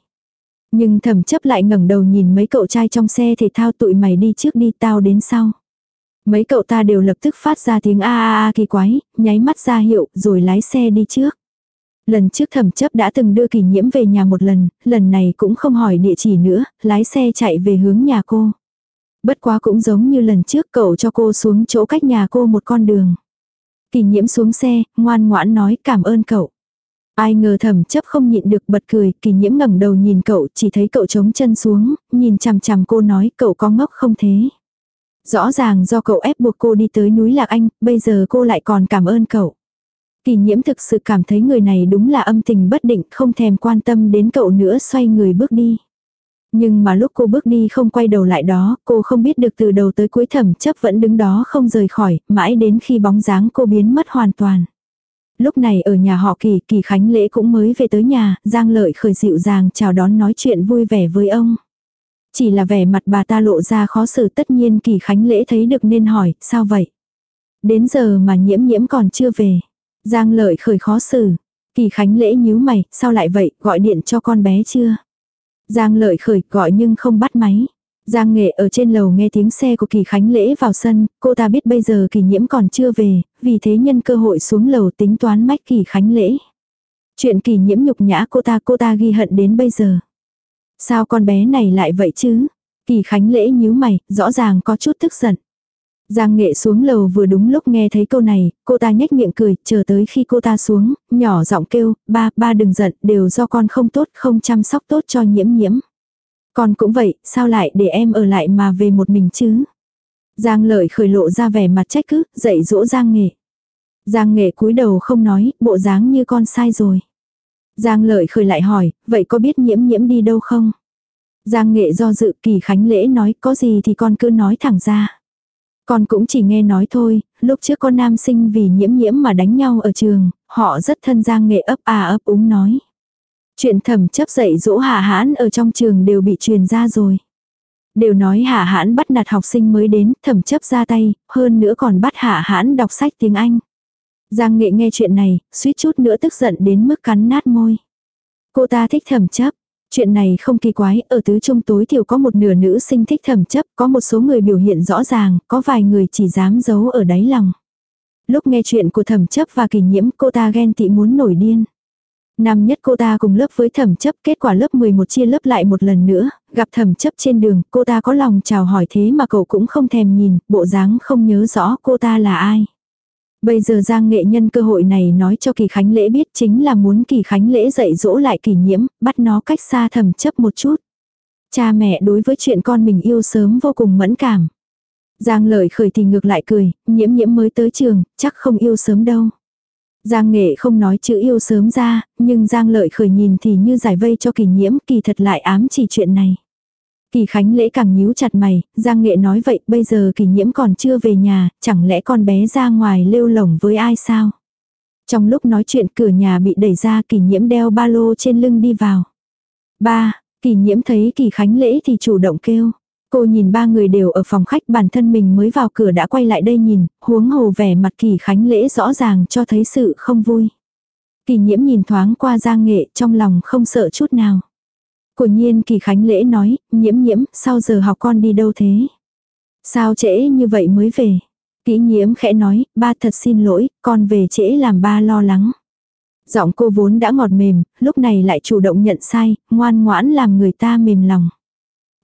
Nhưng thẩm chấp lại ngẩng đầu nhìn mấy cậu trai trong xe thể thao tụi mày đi trước đi tao đến sau. Mấy cậu ta đều lập tức phát ra tiếng a a a kỳ quái, nháy mắt ra hiệu rồi lái xe đi trước. Lần trước thẩm chấp đã từng đưa kỷ nhiễm về nhà một lần, lần này cũng không hỏi địa chỉ nữa, lái xe chạy về hướng nhà cô. Bất quá cũng giống như lần trước cậu cho cô xuống chỗ cách nhà cô một con đường kỳ nhiễm xuống xe, ngoan ngoãn nói cảm ơn cậu. Ai ngờ thẩm chấp không nhịn được bật cười, kỳ nhiễm ngẩng đầu nhìn cậu, chỉ thấy cậu chống chân xuống, nhìn chằm chằm cô nói cậu có ngốc không thế. Rõ ràng do cậu ép buộc cô đi tới núi Lạc Anh, bây giờ cô lại còn cảm ơn cậu. Kỳ nhiễm thực sự cảm thấy người này đúng là âm tình bất định, không thèm quan tâm đến cậu nữa xoay người bước đi. Nhưng mà lúc cô bước đi không quay đầu lại đó, cô không biết được từ đầu tới cuối thẩm chấp vẫn đứng đó không rời khỏi, mãi đến khi bóng dáng cô biến mất hoàn toàn. Lúc này ở nhà họ Kỳ, Kỳ Khánh Lễ cũng mới về tới nhà, Giang Lợi khởi dịu dàng chào đón nói chuyện vui vẻ với ông. Chỉ là vẻ mặt bà ta lộ ra khó xử tất nhiên Kỳ Khánh Lễ thấy được nên hỏi, sao vậy? Đến giờ mà nhiễm nhiễm còn chưa về. Giang Lợi khởi khó xử. Kỳ Khánh Lễ nhíu mày, sao lại vậy, gọi điện cho con bé chưa? Giang Lợi khởi gọi nhưng không bắt máy. Giang Nghệ ở trên lầu nghe tiếng xe của Kỳ Khánh Lễ vào sân, cô ta biết bây giờ Kỳ Nhiễm còn chưa về, vì thế nhân cơ hội xuống lầu tính toán mách Kỳ Khánh Lễ. Chuyện Kỳ Nhiễm nhục nhã cô ta cô ta ghi hận đến bây giờ. Sao con bé này lại vậy chứ? Kỳ Khánh Lễ nhíu mày, rõ ràng có chút tức giận. Giang Nghệ xuống lầu vừa đúng lúc nghe thấy câu này, cô ta nhếch miệng cười, chờ tới khi cô ta xuống, nhỏ giọng kêu, ba, ba đừng giận, đều do con không tốt, không chăm sóc tốt cho nhiễm nhiễm. Con cũng vậy, sao lại để em ở lại mà về một mình chứ? Giang lợi khởi lộ ra vẻ mặt trách cứ, dạy dỗ Giang nghệ. Giang nghệ cúi đầu không nói, bộ dáng như con sai rồi. Giang lợi khởi lại hỏi, vậy có biết nhiễm nhiễm đi đâu không? Giang nghệ do dự kỳ khánh lễ nói, có gì thì con cứ nói thẳng ra. Con cũng chỉ nghe nói thôi, lúc trước con nam sinh vì nhiễm nhiễm mà đánh nhau ở trường, họ rất thân Giang Nghệ ấp à ấp úng nói. Chuyện thẩm chấp dạy dỗ hạ hãn ở trong trường đều bị truyền ra rồi. Đều nói hạ hãn bắt nạt học sinh mới đến, thẩm chấp ra tay, hơn nữa còn bắt hạ hãn đọc sách tiếng Anh. Giang nghệ nghe chuyện này, suýt chút nữa tức giận đến mức cắn nát môi. Cô ta thích thẩm chấp. Chuyện này không kỳ quái, ở tứ trung tối thiểu có một nửa nữ sinh thích thẩm chấp, có một số người biểu hiện rõ ràng, có vài người chỉ dám giấu ở đáy lòng. Lúc nghe chuyện của thẩm chấp và kỷ nhiễm cô ta ghen tị muốn nổi điên. Năm nhất cô ta cùng lớp với thẩm chấp, kết quả lớp 11 chia lớp lại một lần nữa, gặp thẩm chấp trên đường, cô ta có lòng chào hỏi thế mà cậu cũng không thèm nhìn, bộ dáng không nhớ rõ cô ta là ai. Bây giờ Giang nghệ nhân cơ hội này nói cho Kỳ Khánh Lễ biết chính là muốn Kỳ Khánh Lễ dạy dỗ lại kỳ nhiễm, bắt nó cách xa thầm chấp một chút. Cha mẹ đối với chuyện con mình yêu sớm vô cùng mẫn cảm. Giang lợi khởi thì ngược lại cười, nhiễm nhiễm mới tới trường, chắc không yêu sớm đâu. Giang nghệ không nói chữ yêu sớm ra, nhưng Giang lợi khởi nhìn thì như giải vây cho kỳ nhiễm, kỳ thật lại ám chỉ chuyện này. Kỳ Khánh lễ càng nhíu chặt mày, Giang Nghệ nói vậy, bây giờ kỳ nhiễm còn chưa về nhà, chẳng lẽ con bé ra ngoài lêu lỏng với ai sao? Trong lúc nói chuyện cửa nhà bị đẩy ra kỳ nhiễm đeo ba lô trên lưng đi vào. Ba, kỳ nhiễm thấy kỳ Khánh lễ thì chủ động kêu. Cô nhìn ba người đều ở phòng khách bản thân mình mới vào cửa đã quay lại đây nhìn, huống hồ vẻ mặt kỳ Khánh lễ rõ ràng cho thấy sự không vui. Kỳ nhiễm nhìn thoáng qua Giang Nghệ trong lòng không sợ chút nào. Của nhiên kỳ khánh lễ nói, nhiễm nhiễm, sao giờ học con đi đâu thế? Sao trễ như vậy mới về? Kỹ nhiễm khẽ nói, ba thật xin lỗi, con về trễ làm ba lo lắng. Giọng cô vốn đã ngọt mềm, lúc này lại chủ động nhận sai, ngoan ngoãn làm người ta mềm lòng.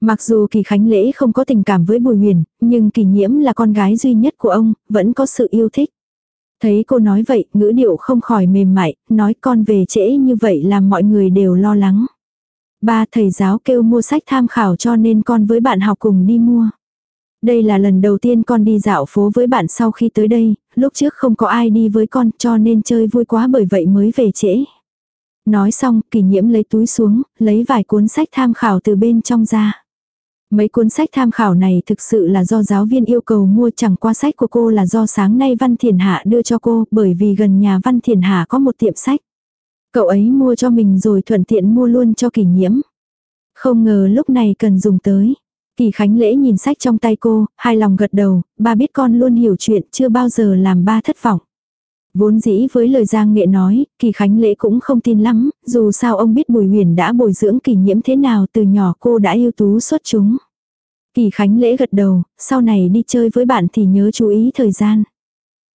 Mặc dù kỳ khánh lễ không có tình cảm với bùi huyền, nhưng kỳ nhiễm là con gái duy nhất của ông, vẫn có sự yêu thích. Thấy cô nói vậy, ngữ điệu không khỏi mềm mại, nói con về trễ như vậy làm mọi người đều lo lắng. Ba thầy giáo kêu mua sách tham khảo cho nên con với bạn học cùng đi mua. Đây là lần đầu tiên con đi dạo phố với bạn sau khi tới đây, lúc trước không có ai đi với con cho nên chơi vui quá bởi vậy mới về trễ. Nói xong, kỷ nhiễm lấy túi xuống, lấy vài cuốn sách tham khảo từ bên trong ra. Mấy cuốn sách tham khảo này thực sự là do giáo viên yêu cầu mua chẳng qua sách của cô là do sáng nay Văn Thiền Hạ đưa cho cô bởi vì gần nhà Văn Thiền Hạ có một tiệm sách. Cậu ấy mua cho mình rồi thuận tiện mua luôn cho kỷ nhiễm. Không ngờ lúc này cần dùng tới. Kỳ Khánh Lễ nhìn sách trong tay cô, hai lòng gật đầu, ba biết con luôn hiểu chuyện chưa bao giờ làm ba thất vọng. Vốn dĩ với lời Giang Nghệ nói, Kỳ Khánh Lễ cũng không tin lắm, dù sao ông biết Bùi Huyền đã bồi dưỡng kỳ nhiễm thế nào từ nhỏ cô đã yêu tú xuất chúng. Kỳ Khánh Lễ gật đầu, sau này đi chơi với bạn thì nhớ chú ý thời gian.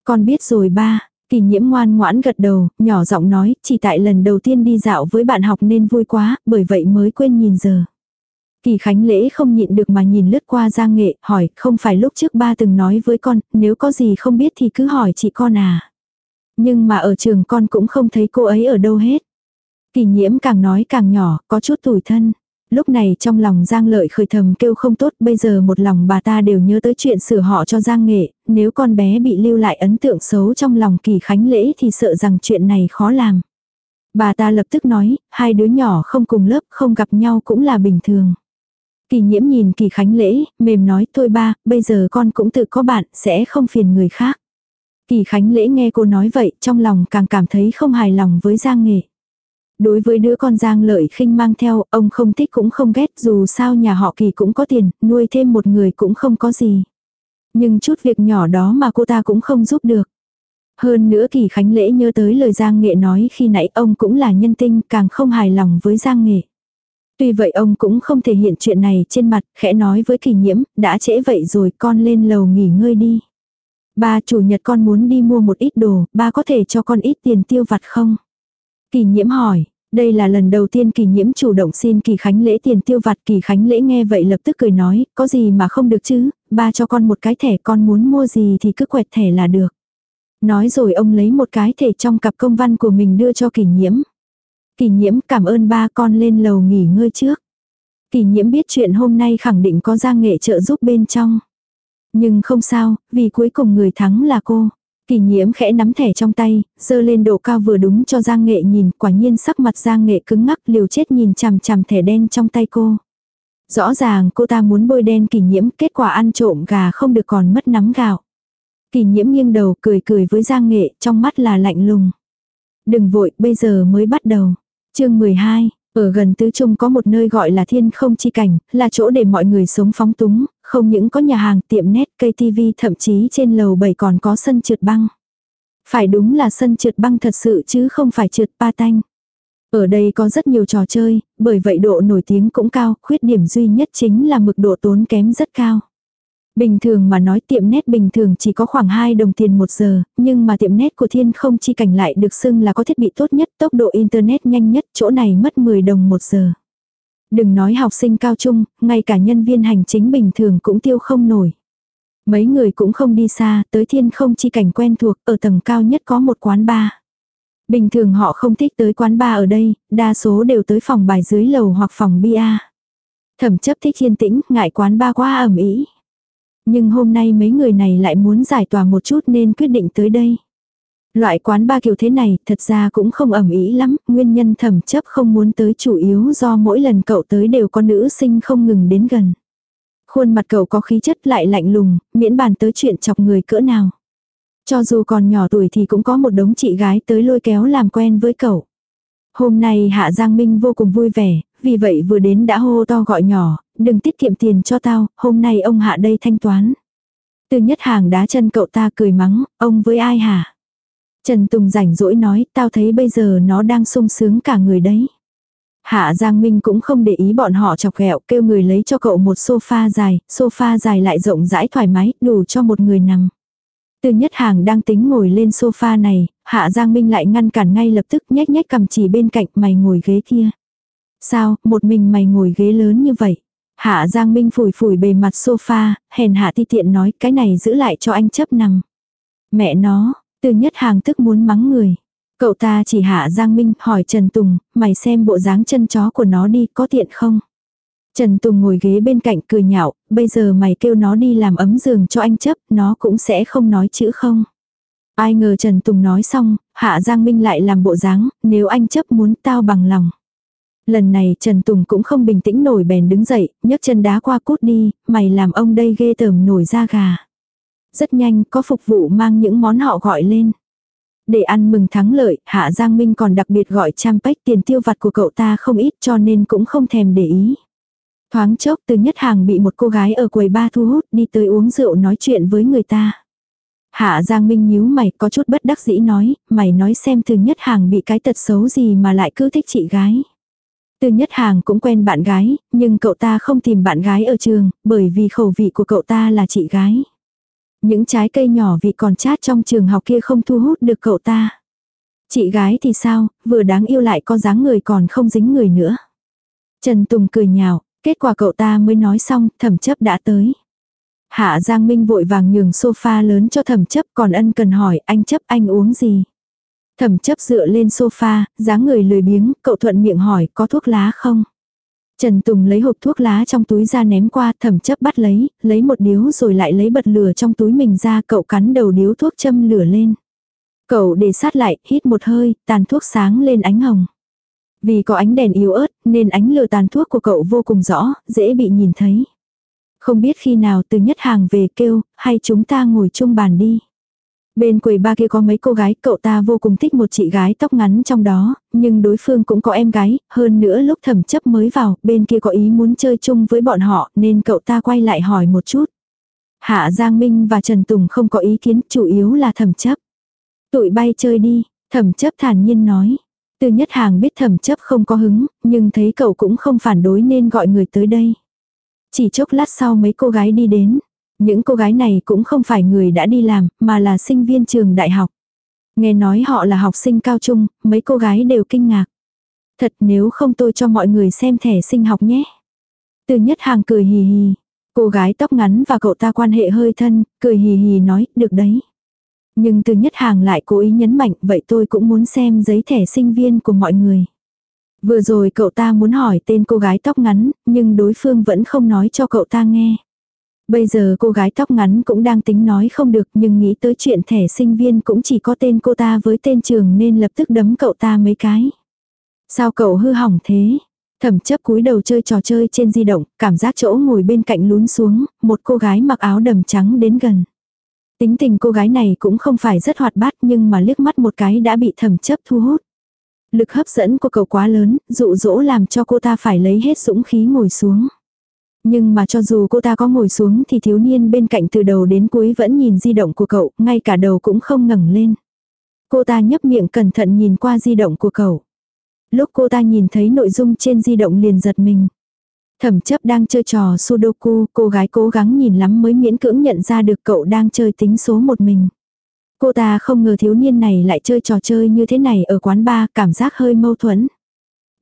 Con biết rồi ba, Kỳ nhiễm ngoan ngoãn gật đầu, nhỏ giọng nói, chỉ tại lần đầu tiên đi dạo với bạn học nên vui quá, bởi vậy mới quên nhìn giờ. Kỳ Khánh Lễ không nhịn được mà nhìn lướt qua Giang Nghệ, hỏi, không phải lúc trước ba từng nói với con, nếu có gì không biết thì cứ hỏi chị con à. Nhưng mà ở trường con cũng không thấy cô ấy ở đâu hết. Kỳ nhiễm càng nói càng nhỏ, có chút tủi thân. Lúc này trong lòng Giang Lợi khởi thầm kêu không tốt, bây giờ một lòng bà ta đều nhớ tới chuyện sửa họ cho Giang Nghệ, nếu con bé bị lưu lại ấn tượng xấu trong lòng kỳ khánh lễ thì sợ rằng chuyện này khó làm. Bà ta lập tức nói, hai đứa nhỏ không cùng lớp, không gặp nhau cũng là bình thường. Kỳ nhiễm nhìn kỳ khánh lễ, mềm nói, thôi ba, bây giờ con cũng tự có bạn, sẽ không phiền người khác. Kỳ khánh lễ nghe cô nói vậy, trong lòng càng cảm thấy không hài lòng với Giang Nghệ. Đối với đứa con Giang Lợi khinh mang theo, ông không thích cũng không ghét dù sao nhà họ kỳ cũng có tiền, nuôi thêm một người cũng không có gì. Nhưng chút việc nhỏ đó mà cô ta cũng không giúp được. Hơn nữa kỳ khánh lễ nhớ tới lời Giang Nghệ nói khi nãy ông cũng là nhân tinh càng không hài lòng với Giang Nghệ. Tuy vậy ông cũng không thể hiện chuyện này trên mặt, khẽ nói với kỳ nhiễm, đã trễ vậy rồi con lên lầu nghỉ ngơi đi. Ba chủ nhật con muốn đi mua một ít đồ, ba có thể cho con ít tiền tiêu vặt không? Kỳ nhiễm hỏi, đây là lần đầu tiên kỳ nhiễm chủ động xin kỳ khánh lễ tiền tiêu vặt kỳ khánh lễ nghe vậy lập tức cười nói, có gì mà không được chứ, ba cho con một cái thẻ con muốn mua gì thì cứ quẹt thẻ là được. Nói rồi ông lấy một cái thẻ trong cặp công văn của mình đưa cho kỳ nhiễm. Kỳ nhiễm cảm ơn ba con lên lầu nghỉ ngơi trước. Kỳ nhiễm biết chuyện hôm nay khẳng định có Giang nghệ trợ giúp bên trong. Nhưng không sao, vì cuối cùng người thắng là cô. Kỳ nhiễm khẽ nắm thẻ trong tay, dơ lên độ cao vừa đúng cho Giang Nghệ nhìn, quả nhiên sắc mặt Giang Nghệ cứng ngắc liều chết nhìn chằm chằm thẻ đen trong tay cô. Rõ ràng cô ta muốn bôi đen kỳ nhiễm, kết quả ăn trộm gà không được còn mất nắm gạo. Kỳ nhiễm nghiêng đầu cười cười với Giang Nghệ, trong mắt là lạnh lùng. Đừng vội, bây giờ mới bắt đầu. chương 12, ở gần tứ trung có một nơi gọi là thiên không chi cảnh, là chỗ để mọi người sống phóng túng, không những có nhà hàng, tiệm nét, cây tivi, thậm chí trên lầu 7 còn có sân trượt băng. Phải đúng là sân trượt băng thật sự chứ không phải trượt pa tanh. Ở đây có rất nhiều trò chơi, bởi vậy độ nổi tiếng cũng cao, khuyết điểm duy nhất chính là mực độ tốn kém rất cao. Bình thường mà nói tiệm nét bình thường chỉ có khoảng 2 đồng tiền một giờ, nhưng mà tiệm nét của thiên không chi cảnh lại được xưng là có thiết bị tốt nhất, tốc độ internet nhanh nhất, chỗ này mất 10 đồng một giờ. Đừng nói học sinh cao trung, ngay cả nhân viên hành chính bình thường cũng tiêu không nổi. Mấy người cũng không đi xa, tới thiên không chi cảnh quen thuộc, ở tầng cao nhất có một quán bar. Bình thường họ không thích tới quán bar ở đây, đa số đều tới phòng bài dưới lầu hoặc phòng bia. Thẩm chấp thích yên tĩnh, ngại quán bar quá ẩm ý. Nhưng hôm nay mấy người này lại muốn giải tỏa một chút nên quyết định tới đây. Loại quán ba kiểu thế này thật ra cũng không ẩm ý lắm, nguyên nhân thẩm chấp không muốn tới chủ yếu do mỗi lần cậu tới đều có nữ sinh không ngừng đến gần. Khuôn mặt cậu có khí chất lại lạnh lùng, miễn bàn tới chuyện chọc người cỡ nào. Cho dù còn nhỏ tuổi thì cũng có một đống chị gái tới lôi kéo làm quen với cậu. Hôm nay Hạ Giang Minh vô cùng vui vẻ, vì vậy vừa đến đã hô to gọi nhỏ, đừng tiết kiệm tiền cho tao, hôm nay ông Hạ đây thanh toán. Từ nhất hàng đá chân cậu ta cười mắng, ông với ai hả? Trần Tùng rảnh rỗi nói, tao thấy bây giờ nó đang sung sướng cả người đấy. Hạ Giang Minh cũng không để ý bọn họ chọc ghẹo, kêu người lấy cho cậu một sofa dài, sofa dài lại rộng rãi thoải mái, đủ cho một người nằm. Từ nhất hàng đang tính ngồi lên sofa này, Hạ Giang Minh lại ngăn cản ngay lập tức nhếch nhếch cầm chỉ bên cạnh mày ngồi ghế kia. Sao, một mình mày ngồi ghế lớn như vậy? Hạ Giang Minh phủi phủi bề mặt sofa, hèn hạ ti tiện nói cái này giữ lại cho anh chấp nằm. Mẹ nó, từ nhất hàng tức muốn mắng người. Cậu ta chỉ hạ Giang Minh hỏi Trần Tùng, mày xem bộ dáng chân chó của nó đi có tiện không? Trần Tùng ngồi ghế bên cạnh cười nhạo, bây giờ mày kêu nó đi làm ấm giường cho anh chấp, nó cũng sẽ không nói chữ không. Ai ngờ Trần Tùng nói xong, Hạ Giang Minh lại làm bộ dáng, nếu anh chấp muốn tao bằng lòng. Lần này Trần Tùng cũng không bình tĩnh nổi bèn đứng dậy, nhấc chân đá qua cút đi, mày làm ông đây ghê tởm nổi da gà. Rất nhanh có phục vụ mang những món họ gọi lên. Để ăn mừng thắng lợi, Hạ Giang Minh còn đặc biệt gọi champagne tiền tiêu vặt của cậu ta không ít cho nên cũng không thèm để ý. Thoáng chốc từ nhất hàng bị một cô gái ở quầy ba thu hút đi tới uống rượu nói chuyện với người ta. Hạ Giang Minh nhíu mày có chút bất đắc dĩ nói, mày nói xem từ nhất hàng bị cái tật xấu gì mà lại cứ thích chị gái. Từ nhất hàng cũng quen bạn gái, nhưng cậu ta không tìm bạn gái ở trường, bởi vì khẩu vị của cậu ta là chị gái. Những trái cây nhỏ vị còn chát trong trường học kia không thu hút được cậu ta. Chị gái thì sao, vừa đáng yêu lại có dáng người còn không dính người nữa. Trần Tùng cười nhạo, kết quả cậu ta mới nói xong, thẩm chấp đã tới. Hạ Giang Minh vội vàng nhường sofa lớn cho thẩm chấp còn ân cần hỏi anh chấp anh uống gì. Thẩm chấp dựa lên sofa, dáng người lười biếng, cậu thuận miệng hỏi có thuốc lá không? Trần Tùng lấy hộp thuốc lá trong túi ra ném qua thẩm chấp bắt lấy, lấy một điếu rồi lại lấy bật lửa trong túi mình ra cậu cắn đầu điếu thuốc châm lửa lên. Cậu để sát lại, hít một hơi, tàn thuốc sáng lên ánh hồng. Vì có ánh đèn yếu ớt nên ánh lửa tàn thuốc của cậu vô cùng rõ, dễ bị nhìn thấy. Không biết khi nào từ nhất hàng về kêu, hay chúng ta ngồi chung bàn đi. Bên quầy ba kia có mấy cô gái, cậu ta vô cùng thích một chị gái tóc ngắn trong đó, nhưng đối phương cũng có em gái, hơn nữa lúc thẩm chấp mới vào, bên kia có ý muốn chơi chung với bọn họ, nên cậu ta quay lại hỏi một chút. Hạ Giang Minh và Trần Tùng không có ý kiến, chủ yếu là thẩm chấp. Tụi bay chơi đi, thẩm chấp thản nhiên nói. Từ nhất hàng biết thẩm chấp không có hứng, nhưng thấy cậu cũng không phản đối nên gọi người tới đây. Chỉ chốc lát sau mấy cô gái đi đến. Những cô gái này cũng không phải người đã đi làm, mà là sinh viên trường đại học. Nghe nói họ là học sinh cao trung, mấy cô gái đều kinh ngạc. Thật nếu không tôi cho mọi người xem thẻ sinh học nhé. Từ nhất hàng cười hì hì. Cô gái tóc ngắn và cậu ta quan hệ hơi thân, cười hì hì nói, được đấy. Nhưng từ nhất hàng lại cố ý nhấn mạnh, vậy tôi cũng muốn xem giấy thẻ sinh viên của mọi người. Vừa rồi cậu ta muốn hỏi tên cô gái tóc ngắn, nhưng đối phương vẫn không nói cho cậu ta nghe. Bây giờ cô gái tóc ngắn cũng đang tính nói không được nhưng nghĩ tới chuyện thẻ sinh viên cũng chỉ có tên cô ta với tên trường nên lập tức đấm cậu ta mấy cái. Sao cậu hư hỏng thế? Thẩm chấp cúi đầu chơi trò chơi trên di động, cảm giác chỗ ngồi bên cạnh lún xuống, một cô gái mặc áo đầm trắng đến gần. Tính tình cô gái này cũng không phải rất hoạt bát nhưng mà liếc mắt một cái đã bị thẩm chấp thu hút. Lực hấp dẫn của cậu quá lớn, dụ dỗ làm cho cô ta phải lấy hết dũng khí ngồi xuống. Nhưng mà cho dù cô ta có ngồi xuống thì thiếu niên bên cạnh từ đầu đến cuối vẫn nhìn di động của cậu, ngay cả đầu cũng không ngẩng lên. Cô ta nhấp miệng cẩn thận nhìn qua di động của cậu. Lúc cô ta nhìn thấy nội dung trên di động liền giật mình. Thẩm chấp đang chơi trò sudoku, cô gái cố gắng nhìn lắm mới miễn cưỡng nhận ra được cậu đang chơi tính số một mình. Cô ta không ngờ thiếu niên này lại chơi trò chơi như thế này ở quán bar, cảm giác hơi mâu thuẫn.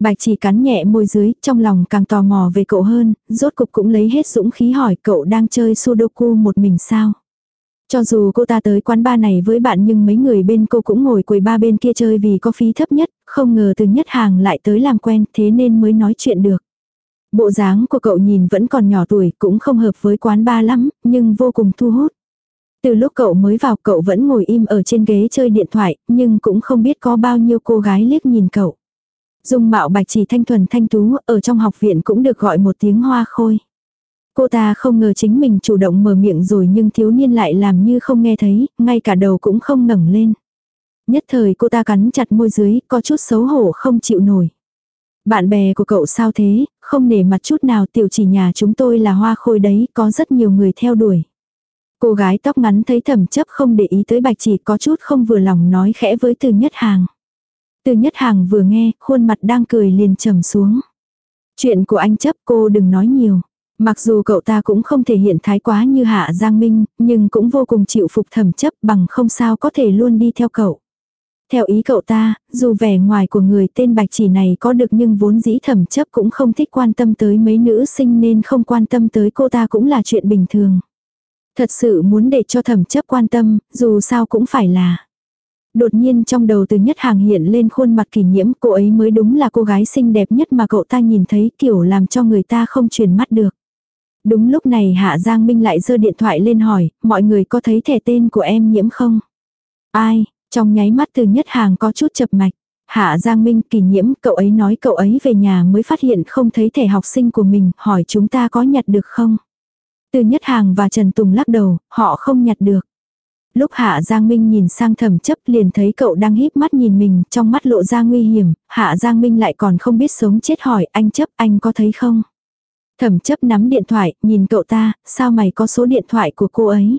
Bạch chỉ cắn nhẹ môi dưới, trong lòng càng tò mò về cậu hơn, rốt cục cũng lấy hết dũng khí hỏi cậu đang chơi sudoku một mình sao. Cho dù cô ta tới quán ba này với bạn nhưng mấy người bên cô cũng ngồi quầy ba bên kia chơi vì có phí thấp nhất, không ngờ từ nhất hàng lại tới làm quen thế nên mới nói chuyện được. Bộ dáng của cậu nhìn vẫn còn nhỏ tuổi cũng không hợp với quán ba lắm, nhưng vô cùng thu hút. Từ lúc cậu mới vào cậu vẫn ngồi im ở trên ghế chơi điện thoại, nhưng cũng không biết có bao nhiêu cô gái liếc nhìn cậu. Dung mạo bạch chỉ thanh thuần thanh tú, ở trong học viện cũng được gọi một tiếng hoa khôi. Cô ta không ngờ chính mình chủ động mở miệng rồi nhưng thiếu niên lại làm như không nghe thấy, ngay cả đầu cũng không ngẩng lên. Nhất thời cô ta cắn chặt môi dưới, có chút xấu hổ không chịu nổi. Bạn bè của cậu sao thế, không nể mặt chút nào tiểu chỉ nhà chúng tôi là hoa khôi đấy, có rất nhiều người theo đuổi. Cô gái tóc ngắn thấy thẩm chấp không để ý tới bạch chỉ có chút không vừa lòng nói khẽ với từ nhất hàng. Từ nhất hàng vừa nghe, khuôn mặt đang cười liền trầm xuống. Chuyện của anh chấp cô đừng nói nhiều. Mặc dù cậu ta cũng không thể hiện thái quá như Hạ Giang Minh, nhưng cũng vô cùng chịu phục thẩm chấp bằng không sao có thể luôn đi theo cậu. Theo ý cậu ta, dù vẻ ngoài của người tên bạch chỉ này có được nhưng vốn dĩ thẩm chấp cũng không thích quan tâm tới mấy nữ sinh nên không quan tâm tới cô ta cũng là chuyện bình thường. Thật sự muốn để cho thẩm chấp quan tâm, dù sao cũng phải là. Đột nhiên trong đầu từ nhất hàng hiện lên khuôn mặt kỷ nhiễm, cô ấy mới đúng là cô gái xinh đẹp nhất mà cậu ta nhìn thấy kiểu làm cho người ta không chuyển mắt được. Đúng lúc này Hạ Giang Minh lại giơ điện thoại lên hỏi, mọi người có thấy thẻ tên của em nhiễm không? Ai, trong nháy mắt từ nhất hàng có chút chập mạch. Hạ Giang Minh kỳ nhiễm, cậu ấy nói cậu ấy về nhà mới phát hiện không thấy thẻ học sinh của mình, hỏi chúng ta có nhặt được không? Từ nhất hàng và Trần Tùng lắc đầu, họ không nhặt được. Lúc Hạ Giang Minh nhìn sang thẩm chấp liền thấy cậu đang híp mắt nhìn mình, trong mắt lộ ra nguy hiểm, Hạ Giang Minh lại còn không biết sống chết hỏi anh chấp anh có thấy không? Thẩm chấp nắm điện thoại, nhìn cậu ta, sao mày có số điện thoại của cô ấy?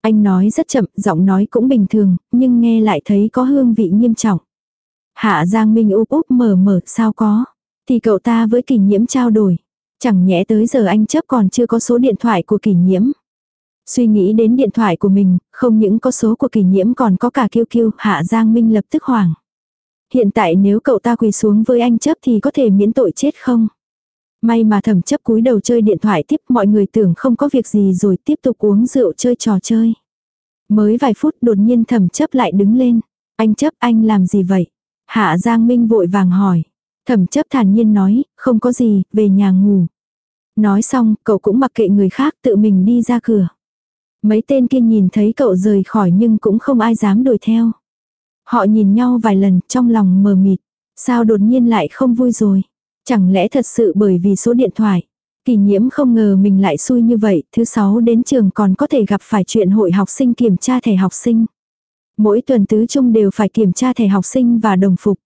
Anh nói rất chậm, giọng nói cũng bình thường, nhưng nghe lại thấy có hương vị nghiêm trọng. Hạ Giang Minh úp úp mở mở, sao có? Thì cậu ta với kỷ nhiễm trao đổi. Chẳng nhẽ tới giờ anh chấp còn chưa có số điện thoại của kỷ nhiễm. Suy nghĩ đến điện thoại của mình, không những có số của kỷ nhiễm còn có cả kiêu kiêu, Hạ Giang Minh lập tức hoảng. Hiện tại nếu cậu ta quỳ xuống với anh chấp thì có thể miễn tội chết không? May mà thẩm chấp cúi đầu chơi điện thoại tiếp mọi người tưởng không có việc gì rồi tiếp tục uống rượu chơi trò chơi. Mới vài phút đột nhiên thẩm chấp lại đứng lên. Anh chấp anh làm gì vậy? Hạ Giang Minh vội vàng hỏi. Thẩm chấp thản nhiên nói, không có gì, về nhà ngủ. Nói xong, cậu cũng mặc kệ người khác tự mình đi ra cửa. Mấy tên kia nhìn thấy cậu rời khỏi nhưng cũng không ai dám đuổi theo. Họ nhìn nhau vài lần trong lòng mờ mịt. Sao đột nhiên lại không vui rồi? Chẳng lẽ thật sự bởi vì số điện thoại? Kỳ nhiễm không ngờ mình lại xui như vậy, thứ sáu đến trường còn có thể gặp phải chuyện hội học sinh kiểm tra thẻ học sinh. Mỗi tuần tứ trung đều phải kiểm tra thẻ học sinh và đồng phục.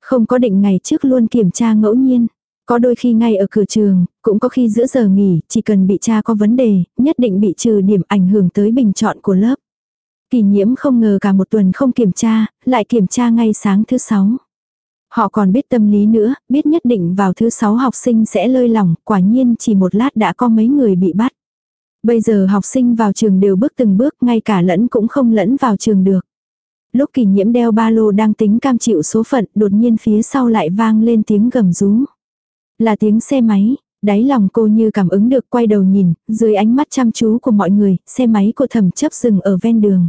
Không có định ngày trước luôn kiểm tra ngẫu nhiên. Có đôi khi ngay ở cửa trường, cũng có khi giữa giờ nghỉ, chỉ cần bị tra có vấn đề, nhất định bị trừ điểm ảnh hưởng tới bình chọn của lớp. Kỳ nhiễm không ngờ cả một tuần không kiểm tra, lại kiểm tra ngay sáng thứ sáu. Họ còn biết tâm lý nữa, biết nhất định vào thứ sáu học sinh sẽ lơi lỏng, quả nhiên chỉ một lát đã có mấy người bị bắt. Bây giờ học sinh vào trường đều bước từng bước, ngay cả lẫn cũng không lẫn vào trường được. Lúc kỳ nhiễm đeo ba lô đang tính cam chịu số phận, đột nhiên phía sau lại vang lên tiếng gầm rú. Là tiếng xe máy, đáy lòng cô như cảm ứng được quay đầu nhìn, dưới ánh mắt chăm chú của mọi người, xe máy của thẩm chấp dừng ở ven đường.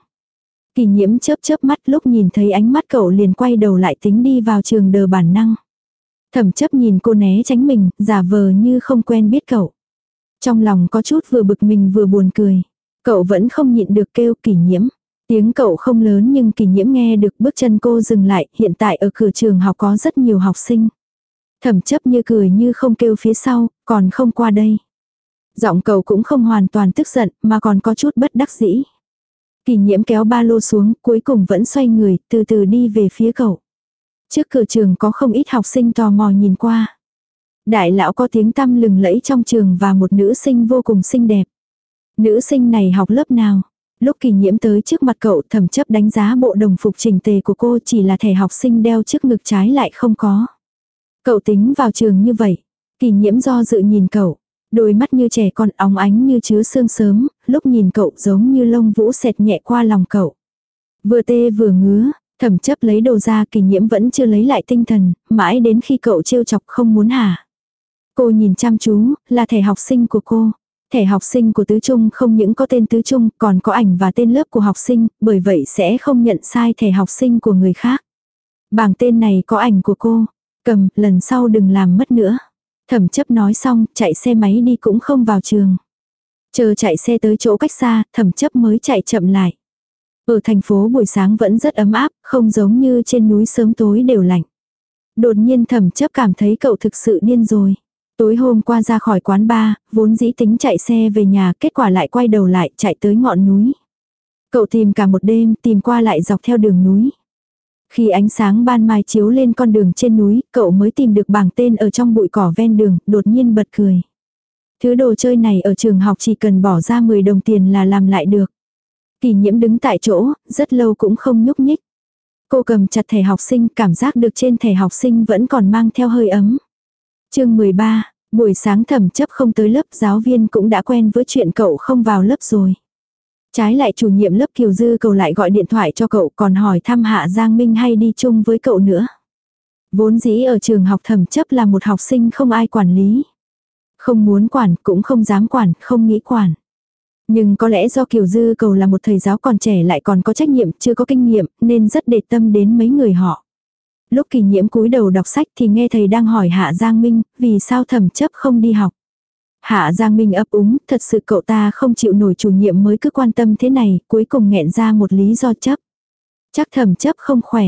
Kỳ nhiễm chớp chớp mắt lúc nhìn thấy ánh mắt cậu liền quay đầu lại tính đi vào trường đờ bản năng. Thẩm chấp nhìn cô né tránh mình, giả vờ như không quen biết cậu. Trong lòng có chút vừa bực mình vừa buồn cười. Cậu vẫn không nhịn được kêu kỳ nhiễm. Tiếng cậu không lớn nhưng kỳ nhiễm nghe được bước chân cô dừng lại, hiện tại ở cửa trường học có rất nhiều học sinh. Thẩm chấp như cười như không kêu phía sau, còn không qua đây. Giọng cậu cũng không hoàn toàn tức giận, mà còn có chút bất đắc dĩ. Kỳ nhiễm kéo ba lô xuống, cuối cùng vẫn xoay người, từ từ đi về phía cậu. Trước cửa trường có không ít học sinh tò mò nhìn qua. Đại lão có tiếng tăm lừng lẫy trong trường và một nữ sinh vô cùng xinh đẹp. Nữ sinh này học lớp nào? Lúc kỳ nhiễm tới trước mặt cậu thẩm chấp đánh giá bộ đồng phục trình tề của cô chỉ là thẻ học sinh đeo trước ngực trái lại không có. Cậu tính vào trường như vậy. Kỳ nhiễm do dự nhìn cậu. Đôi mắt như trẻ con óng ánh như chứa sương sớm, lúc nhìn cậu giống như lông vũ xẹt nhẹ qua lòng cậu. Vừa tê vừa ngứa, thẩm chấp lấy đồ ra kỳ nhiễm vẫn chưa lấy lại tinh thần, mãi đến khi cậu trêu chọc không muốn hả. Cô nhìn chăm chú, là thẻ học sinh của cô. Thẻ học sinh của tứ trung không những có tên tứ trung còn có ảnh và tên lớp của học sinh, bởi vậy sẽ không nhận sai thẻ học sinh của người khác. Bảng tên này có ảnh của cô. Cầm, lần sau đừng làm mất nữa. Thẩm chấp nói xong, chạy xe máy đi cũng không vào trường. Chờ chạy xe tới chỗ cách xa, thẩm chấp mới chạy chậm lại. Ở thành phố buổi sáng vẫn rất ấm áp, không giống như trên núi sớm tối đều lạnh. Đột nhiên thẩm chấp cảm thấy cậu thực sự điên rồi. Tối hôm qua ra khỏi quán bar, vốn dĩ tính chạy xe về nhà, kết quả lại quay đầu lại, chạy tới ngọn núi. Cậu tìm cả một đêm, tìm qua lại dọc theo đường núi. Khi ánh sáng ban mai chiếu lên con đường trên núi, cậu mới tìm được bảng tên ở trong bụi cỏ ven đường, đột nhiên bật cười. Thứ đồ chơi này ở trường học chỉ cần bỏ ra 10 đồng tiền là làm lại được. Kỳ nhiễm đứng tại chỗ, rất lâu cũng không nhúc nhích. Cô cầm chặt thẻ học sinh, cảm giác được trên thẻ học sinh vẫn còn mang theo hơi ấm chương 13, buổi sáng thẩm chấp không tới lớp giáo viên cũng đã quen với chuyện cậu không vào lớp rồi. Trái lại chủ nhiệm lớp Kiều Dư cầu lại gọi điện thoại cho cậu còn hỏi thăm Hạ Giang Minh hay đi chung với cậu nữa. Vốn dĩ ở trường học thẩm chấp là một học sinh không ai quản lý. Không muốn quản cũng không dám quản, không nghĩ quản. Nhưng có lẽ do Kiều Dư cầu là một thầy giáo còn trẻ lại còn có trách nhiệm, chưa có kinh nghiệm, nên rất để tâm đến mấy người họ. Lúc kỳ nhiễm cúi đầu đọc sách thì nghe thầy đang hỏi Hạ Giang Minh, vì sao thẩm chấp không đi học. Hạ Giang Minh ấp úng, thật sự cậu ta không chịu nổi chủ nhiệm mới cứ quan tâm thế này, cuối cùng nghẹn ra một lý do chấp. Chắc thẩm chấp không khỏe.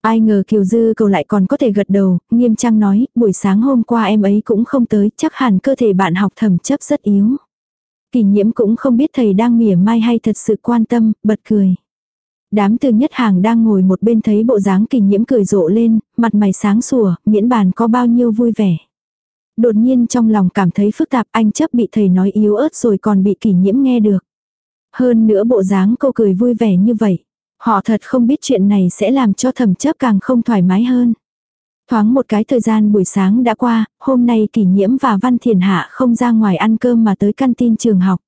Ai ngờ Kiều Dư cậu lại còn có thể gật đầu, nghiêm trang nói, buổi sáng hôm qua em ấy cũng không tới, chắc hẳn cơ thể bạn học thẩm chấp rất yếu. Kỳ nhiễm cũng không biết thầy đang mỉa mai hay thật sự quan tâm, bật cười. Đám từ nhất hàng đang ngồi một bên thấy bộ dáng kỳ nhiễm cười rộ lên, mặt mày sáng sủa, miễn bàn có bao nhiêu vui vẻ. Đột nhiên trong lòng cảm thấy phức tạp anh chấp bị thầy nói yếu ớt rồi còn bị kỷ nhiễm nghe được. Hơn nữa bộ dáng cô cười vui vẻ như vậy. Họ thật không biết chuyện này sẽ làm cho thẩm chấp càng không thoải mái hơn. Thoáng một cái thời gian buổi sáng đã qua, hôm nay kỷ nhiễm và Văn Thiền Hạ không ra ngoài ăn cơm mà tới căn tin trường học.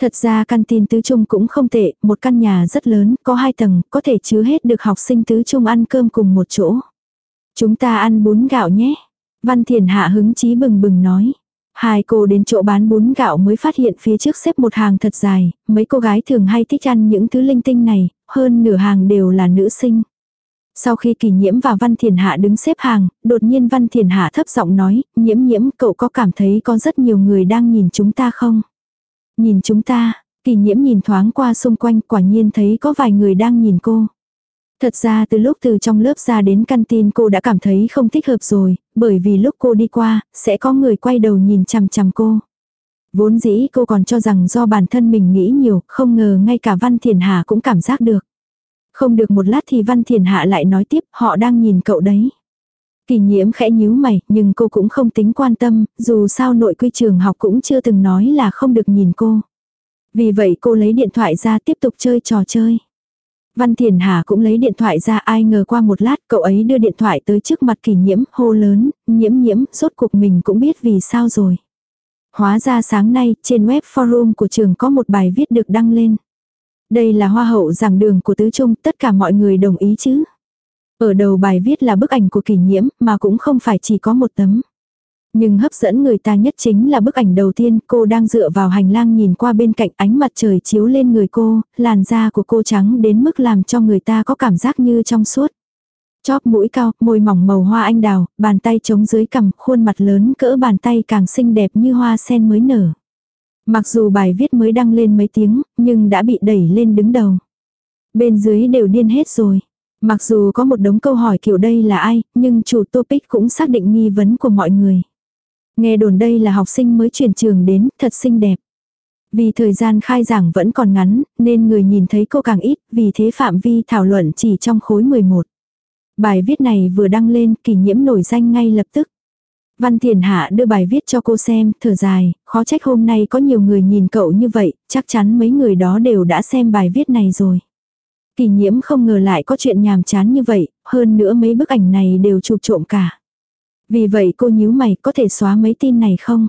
Thật ra căn tin tứ trung cũng không tệ, một căn nhà rất lớn, có hai tầng, có thể chứa hết được học sinh tứ trung ăn cơm cùng một chỗ. Chúng ta ăn bún gạo nhé. Văn Thiền Hạ hứng chí bừng bừng nói. Hai cô đến chỗ bán bún gạo mới phát hiện phía trước xếp một hàng thật dài, mấy cô gái thường hay thích ăn những thứ linh tinh này, hơn nửa hàng đều là nữ sinh. Sau khi kỳ nhiễm và Văn Thiền Hạ đứng xếp hàng, đột nhiên Văn Thiền Hạ thấp giọng nói, nhiễm nhiễm cậu có cảm thấy có rất nhiều người đang nhìn chúng ta không? Nhìn chúng ta, kỳ nhiễm nhìn thoáng qua xung quanh quả nhiên thấy có vài người đang nhìn cô. Thật ra từ lúc từ trong lớp ra đến căn tin cô đã cảm thấy không thích hợp rồi, bởi vì lúc cô đi qua, sẽ có người quay đầu nhìn chằm chằm cô. Vốn dĩ cô còn cho rằng do bản thân mình nghĩ nhiều, không ngờ ngay cả Văn Thiền Hà cũng cảm giác được. Không được một lát thì Văn Thiền Hạ lại nói tiếp, họ đang nhìn cậu đấy. Kỳ nhiễm khẽ nhíu mày, nhưng cô cũng không tính quan tâm, dù sao nội quy trường học cũng chưa từng nói là không được nhìn cô. Vì vậy cô lấy điện thoại ra tiếp tục chơi trò chơi. Văn Thiền Hà cũng lấy điện thoại ra ai ngờ qua một lát cậu ấy đưa điện thoại tới trước mặt kỳ nhiễm hô lớn, nhiễm nhiễm, rốt cuộc mình cũng biết vì sao rồi. Hóa ra sáng nay trên web forum của trường có một bài viết được đăng lên. Đây là hoa hậu giảng đường của tứ trung, tất cả mọi người đồng ý chứ. Ở đầu bài viết là bức ảnh của kỷ nhiễm, mà cũng không phải chỉ có một tấm. Nhưng hấp dẫn người ta nhất chính là bức ảnh đầu tiên, cô đang dựa vào hành lang nhìn qua bên cạnh ánh mặt trời chiếu lên người cô, làn da của cô trắng đến mức làm cho người ta có cảm giác như trong suốt. Chóp mũi cao, môi mỏng màu hoa anh đào, bàn tay trống dưới cằm, khuôn mặt lớn cỡ bàn tay càng xinh đẹp như hoa sen mới nở. Mặc dù bài viết mới đăng lên mấy tiếng, nhưng đã bị đẩy lên đứng đầu. Bên dưới đều điên hết rồi. Mặc dù có một đống câu hỏi kiểu đây là ai, nhưng chủ topic cũng xác định nghi vấn của mọi người. Nghe đồn đây là học sinh mới chuyển trường đến, thật xinh đẹp. Vì thời gian khai giảng vẫn còn ngắn, nên người nhìn thấy cô càng ít, vì thế phạm vi thảo luận chỉ trong khối 11. Bài viết này vừa đăng lên, kỷ nhiễm nổi danh ngay lập tức. Văn Thiền Hạ đưa bài viết cho cô xem, thở dài, khó trách hôm nay có nhiều người nhìn cậu như vậy, chắc chắn mấy người đó đều đã xem bài viết này rồi. Kỳ nhiễm không ngờ lại có chuyện nhàm chán như vậy, hơn nữa mấy bức ảnh này đều chụp trộm cả. Vì vậy cô nhíu mày có thể xóa mấy tin này không?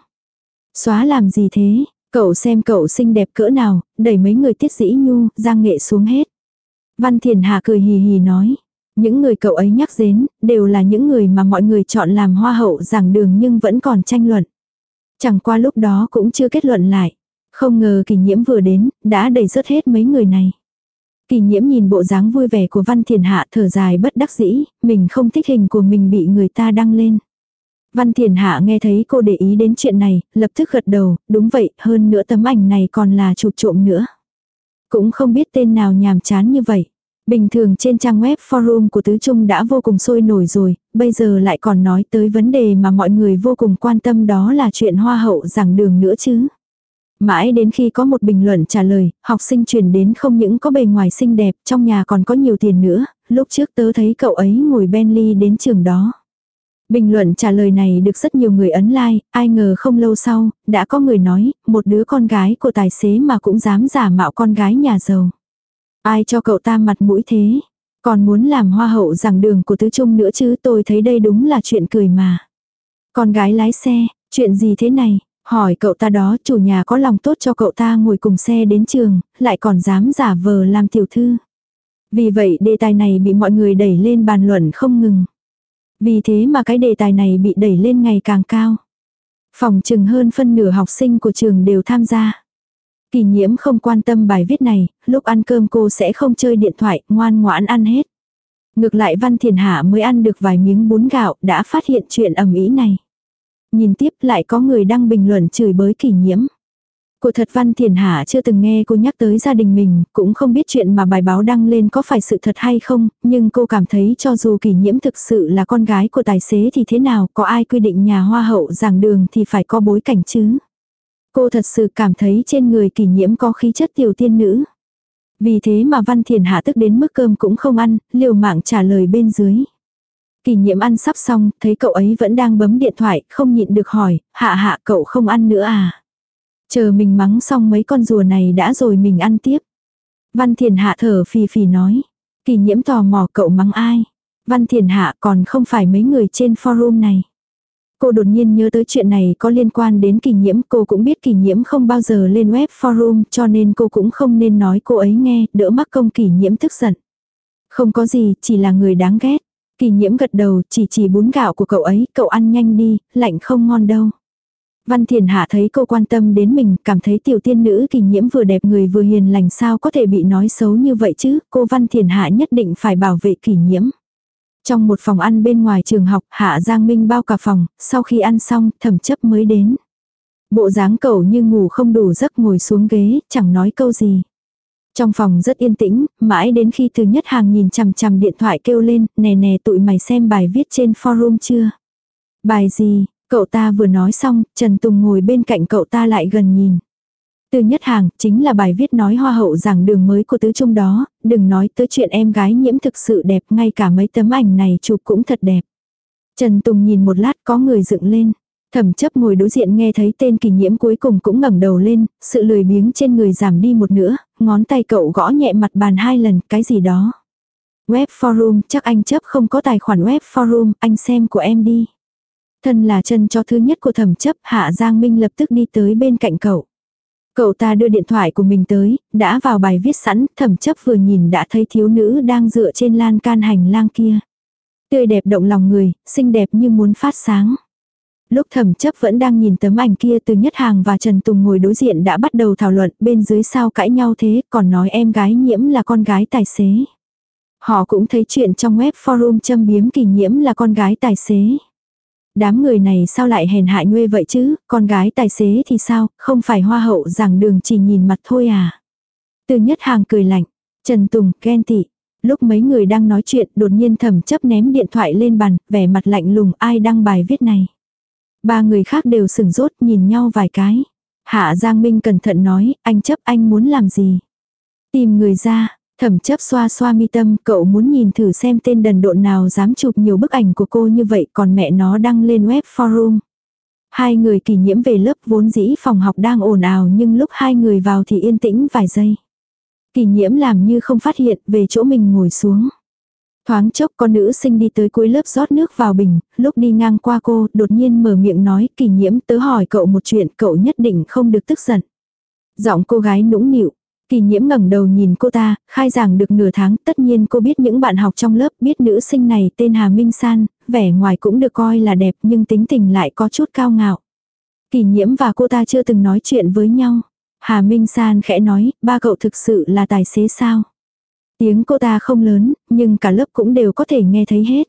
Xóa làm gì thế? Cậu xem cậu xinh đẹp cỡ nào, đẩy mấy người tiết dĩ nhu, giang nghệ xuống hết. Văn Thiền Hạ cười hì hì nói. Những người cậu ấy nhắc đến, đều là những người mà mọi người chọn làm hoa hậu giảng đường nhưng vẫn còn tranh luận. Chẳng qua lúc đó cũng chưa kết luận lại. Không ngờ kỳ nhiễm vừa đến, đã đẩy rớt hết mấy người này. Kỳ nhiễm nhìn bộ dáng vui vẻ của Văn Thiền Hạ thở dài bất đắc dĩ, mình không thích hình của mình bị người ta đăng lên. Văn Thiền Hạ nghe thấy cô để ý đến chuyện này, lập tức gật đầu, đúng vậy, hơn nữa tấm ảnh này còn là chụp trộm nữa. Cũng không biết tên nào nhàm chán như vậy. Bình thường trên trang web forum của Tứ Trung đã vô cùng sôi nổi rồi, bây giờ lại còn nói tới vấn đề mà mọi người vô cùng quan tâm đó là chuyện hoa hậu giảng đường nữa chứ. Mãi đến khi có một bình luận trả lời, học sinh truyền đến không những có bề ngoài xinh đẹp, trong nhà còn có nhiều tiền nữa, lúc trước tớ thấy cậu ấy ngồi Bentley đến trường đó. Bình luận trả lời này được rất nhiều người ấn like, ai ngờ không lâu sau, đã có người nói, một đứa con gái của tài xế mà cũng dám giả mạo con gái nhà giàu. Ai cho cậu ta mặt mũi thế? Còn muốn làm hoa hậu giảng đường của tứ trung nữa chứ tôi thấy đây đúng là chuyện cười mà. Con gái lái xe, chuyện gì thế này? Hỏi cậu ta đó chủ nhà có lòng tốt cho cậu ta ngồi cùng xe đến trường, lại còn dám giả vờ làm tiểu thư. Vì vậy đề tài này bị mọi người đẩy lên bàn luận không ngừng. Vì thế mà cái đề tài này bị đẩy lên ngày càng cao. Phòng chừng hơn phân nửa học sinh của trường đều tham gia. Kỳ nhiễm không quan tâm bài viết này, lúc ăn cơm cô sẽ không chơi điện thoại, ngoan ngoãn ăn hết. Ngược lại Văn Thiền Hạ mới ăn được vài miếng bún gạo đã phát hiện chuyện ẩm ý này. Nhìn tiếp lại có người đăng bình luận chửi bới kỳ nhiễm. Cô thật Văn Thiền Hạ chưa từng nghe cô nhắc tới gia đình mình, cũng không biết chuyện mà bài báo đăng lên có phải sự thật hay không, nhưng cô cảm thấy cho dù kỷ nhiễm thực sự là con gái của tài xế thì thế nào, có ai quy định nhà hoa hậu giảng đường thì phải có bối cảnh chứ. Cô thật sự cảm thấy trên người kỷ nhiễm có khí chất tiểu tiên nữ. Vì thế mà Văn Thiền Hạ tức đến mức cơm cũng không ăn, liều mạng trả lời bên dưới. kỷ nhiễm ăn sắp xong, thấy cậu ấy vẫn đang bấm điện thoại, không nhịn được hỏi, hạ hạ cậu không ăn nữa à? Chờ mình mắng xong mấy con rùa này đã rồi mình ăn tiếp. Văn Thiền Hạ thở phì phì nói. Kỳ nhiễm tò mò cậu mắng ai? Văn Thiền Hạ còn không phải mấy người trên forum này. Cô đột nhiên nhớ tới chuyện này có liên quan đến kỳ nhiễm, cô cũng biết kỳ nhiễm không bao giờ lên web forum cho nên cô cũng không nên nói cô ấy nghe, đỡ mắc công kỳ nhiễm tức giận. Không có gì, chỉ là người đáng ghét. Kỳ nhiễm gật đầu, chỉ chỉ bún gạo của cậu ấy, cậu ăn nhanh đi, lạnh không ngon đâu. Văn Thiền Hạ thấy cô quan tâm đến mình, cảm thấy tiểu tiên nữ kỳ nhiễm vừa đẹp người vừa hiền lành sao có thể bị nói xấu như vậy chứ, cô Văn Thiền Hạ nhất định phải bảo vệ kỳ nhiễm. Trong một phòng ăn bên ngoài trường học, Hạ Giang Minh bao cả phòng, sau khi ăn xong, thẩm chấp mới đến. Bộ dáng cậu như ngủ không đủ giấc ngồi xuống ghế, chẳng nói câu gì. Trong phòng rất yên tĩnh, mãi đến khi từ nhất hàng nhìn chằm chằm điện thoại kêu lên, nè nè tụi mày xem bài viết trên forum chưa? Bài gì? Cậu ta vừa nói xong, Trần Tùng ngồi bên cạnh cậu ta lại gần nhìn. Từ nhất hàng, chính là bài viết nói hoa hậu giảng đường mới của tứ trung đó, đừng nói tới chuyện em gái nhiễm thực sự đẹp, ngay cả mấy tấm ảnh này chụp cũng thật đẹp. Trần Tùng nhìn một lát có người dựng lên. Thẩm chấp ngồi đối diện nghe thấy tên kỳ nhiễm cuối cùng cũng ngẩng đầu lên, sự lười biếng trên người giảm đi một nữa, ngón tay cậu gõ nhẹ mặt bàn hai lần, cái gì đó. Web forum, chắc anh chấp không có tài khoản web forum, anh xem của em đi. Thân là chân cho thứ nhất của thẩm chấp, Hạ Giang Minh lập tức đi tới bên cạnh cậu. Cậu ta đưa điện thoại của mình tới, đã vào bài viết sẵn, thẩm chấp vừa nhìn đã thấy thiếu nữ đang dựa trên lan can hành lang kia. Tươi đẹp động lòng người, xinh đẹp như muốn phát sáng. Lúc thẩm chấp vẫn đang nhìn tấm ảnh kia từ Nhất Hàng và Trần Tùng ngồi đối diện đã bắt đầu thảo luận bên dưới sao cãi nhau thế, còn nói em gái nhiễm là con gái tài xế. Họ cũng thấy chuyện trong web forum châm biếm kỳ nhiễm là con gái tài xế. Đám người này sao lại hèn hại nguê vậy chứ, con gái tài xế thì sao, không phải hoa hậu giảng đường chỉ nhìn mặt thôi à. Từ nhất hàng cười lạnh, Trần Tùng, ghen tị. Lúc mấy người đang nói chuyện đột nhiên thẩm chấp ném điện thoại lên bàn, vẻ mặt lạnh lùng ai đăng bài viết này. Ba người khác đều sừng rốt nhìn nhau vài cái. Hạ Giang Minh cẩn thận nói, anh chấp anh muốn làm gì? Tìm người ra, thẩm chấp xoa xoa mi tâm, cậu muốn nhìn thử xem tên đần độn nào dám chụp nhiều bức ảnh của cô như vậy còn mẹ nó đăng lên web forum. Hai người kỷ nhiễm về lớp vốn dĩ phòng học đang ồn ào nhưng lúc hai người vào thì yên tĩnh vài giây. Kỷ nhiễm làm như không phát hiện về chỗ mình ngồi xuống. Thoáng chốc con nữ sinh đi tới cuối lớp rót nước vào bình, lúc đi ngang qua cô, đột nhiên mở miệng nói, kỷ nhiễm tớ hỏi cậu một chuyện, cậu nhất định không được tức giận. Giọng cô gái nũng nịu, Kỳ nhiễm ngẩng đầu nhìn cô ta, khai giảng được nửa tháng, tất nhiên cô biết những bạn học trong lớp biết nữ sinh này tên Hà Minh San, vẻ ngoài cũng được coi là đẹp nhưng tính tình lại có chút cao ngạo. Kỳ nhiễm và cô ta chưa từng nói chuyện với nhau. Hà Minh San khẽ nói, ba cậu thực sự là tài xế sao? Tiếng cô ta không lớn, nhưng cả lớp cũng đều có thể nghe thấy hết.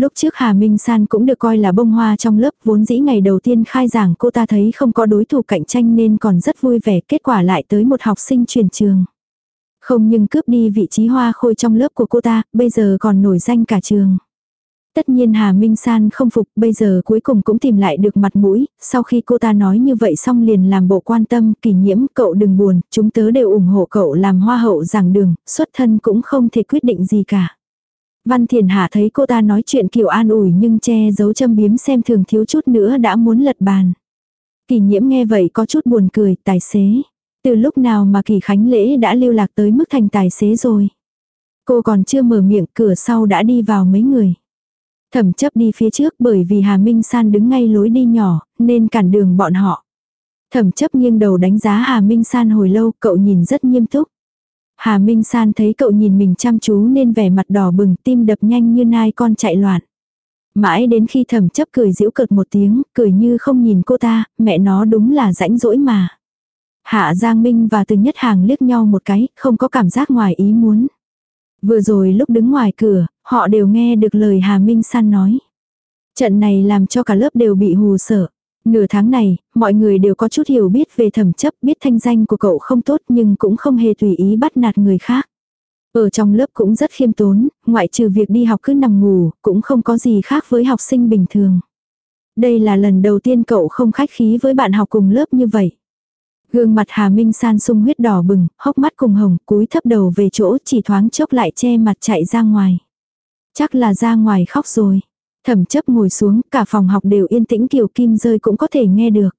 Lúc trước Hà Minh San cũng được coi là bông hoa trong lớp vốn dĩ ngày đầu tiên khai giảng cô ta thấy không có đối thủ cạnh tranh nên còn rất vui vẻ kết quả lại tới một học sinh chuyển trường. Không nhưng cướp đi vị trí hoa khôi trong lớp của cô ta, bây giờ còn nổi danh cả trường. Tất nhiên Hà Minh San không phục, bây giờ cuối cùng cũng tìm lại được mặt mũi, sau khi cô ta nói như vậy xong liền làm bộ quan tâm, kỷ nhiễm, cậu đừng buồn, chúng tớ đều ủng hộ cậu làm hoa hậu giảng đường, xuất thân cũng không thể quyết định gì cả. Văn Thiền Hạ thấy cô ta nói chuyện kiểu an ủi nhưng che giấu châm biếm xem thường thiếu chút nữa đã muốn lật bàn. Kỳ nhiễm nghe vậy có chút buồn cười, tài xế. Từ lúc nào mà kỳ khánh lễ đã lưu lạc tới mức thành tài xế rồi. Cô còn chưa mở miệng cửa sau đã đi vào mấy người. Thẩm chấp đi phía trước bởi vì Hà Minh San đứng ngay lối đi nhỏ, nên cản đường bọn họ. Thẩm chấp nghiêng đầu đánh giá Hà Minh San hồi lâu, cậu nhìn rất nghiêm túc. Hà Minh San thấy cậu nhìn mình chăm chú nên vẻ mặt đỏ bừng tim đập nhanh như nai con chạy loạn. Mãi đến khi thẩm chấp cười giễu cợt một tiếng, cười như không nhìn cô ta, mẹ nó đúng là rãnh rỗi mà. Hạ Giang Minh và Từ Nhất Hàng liếc nhau một cái, không có cảm giác ngoài ý muốn. Vừa rồi lúc đứng ngoài cửa, họ đều nghe được lời Hà Minh San nói. Trận này làm cho cả lớp đều bị hù sợ. Nửa tháng này, mọi người đều có chút hiểu biết về thẩm chấp, biết thanh danh của cậu không tốt nhưng cũng không hề tùy ý bắt nạt người khác. Ở trong lớp cũng rất khiêm tốn, ngoại trừ việc đi học cứ nằm ngủ, cũng không có gì khác với học sinh bình thường. Đây là lần đầu tiên cậu không khách khí với bạn học cùng lớp như vậy. Gương mặt Hà Minh San sung huyết đỏ bừng, hốc mắt cùng hồng, cúi thấp đầu về chỗ chỉ thoáng chốc lại che mặt chạy ra ngoài. Chắc là ra ngoài khóc rồi. Thẩm chấp ngồi xuống, cả phòng học đều yên tĩnh kiều kim rơi cũng có thể nghe được.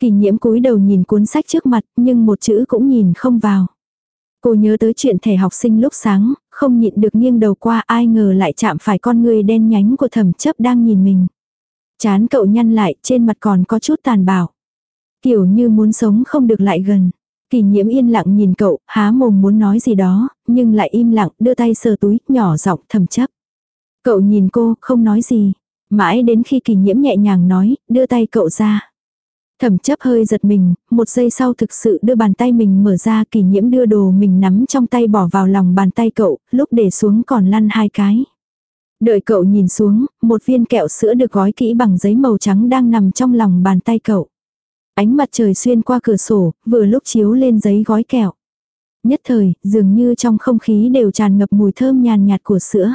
Kỳ nhiễm cúi đầu nhìn cuốn sách trước mặt, nhưng một chữ cũng nhìn không vào. Cô nhớ tới chuyện thẻ học sinh lúc sáng, không nhịn được nghiêng đầu qua ai ngờ lại chạm phải con người đen nhánh của thẩm chấp đang nhìn mình. Chán cậu nhăn lại, trên mặt còn có chút tàn bạo. Kiểu như muốn sống không được lại gần. Kỳ nhiễm yên lặng nhìn cậu, há mồm muốn nói gì đó, nhưng lại im lặng, đưa tay sờ túi, nhỏ giọng thầm chấp. Cậu nhìn cô, không nói gì. Mãi đến khi kỳ nhiễm nhẹ nhàng nói, đưa tay cậu ra. Thẩm chấp hơi giật mình, một giây sau thực sự đưa bàn tay mình mở ra kỳ nhiễm đưa đồ mình nắm trong tay bỏ vào lòng bàn tay cậu, lúc để xuống còn lăn hai cái. Đợi cậu nhìn xuống, một viên kẹo sữa được gói kỹ bằng giấy màu trắng đang nằm trong lòng bàn tay cậu. Ánh mặt trời xuyên qua cửa sổ, vừa lúc chiếu lên giấy gói kẹo. Nhất thời, dường như trong không khí đều tràn ngập mùi thơm nhàn nhạt của sữa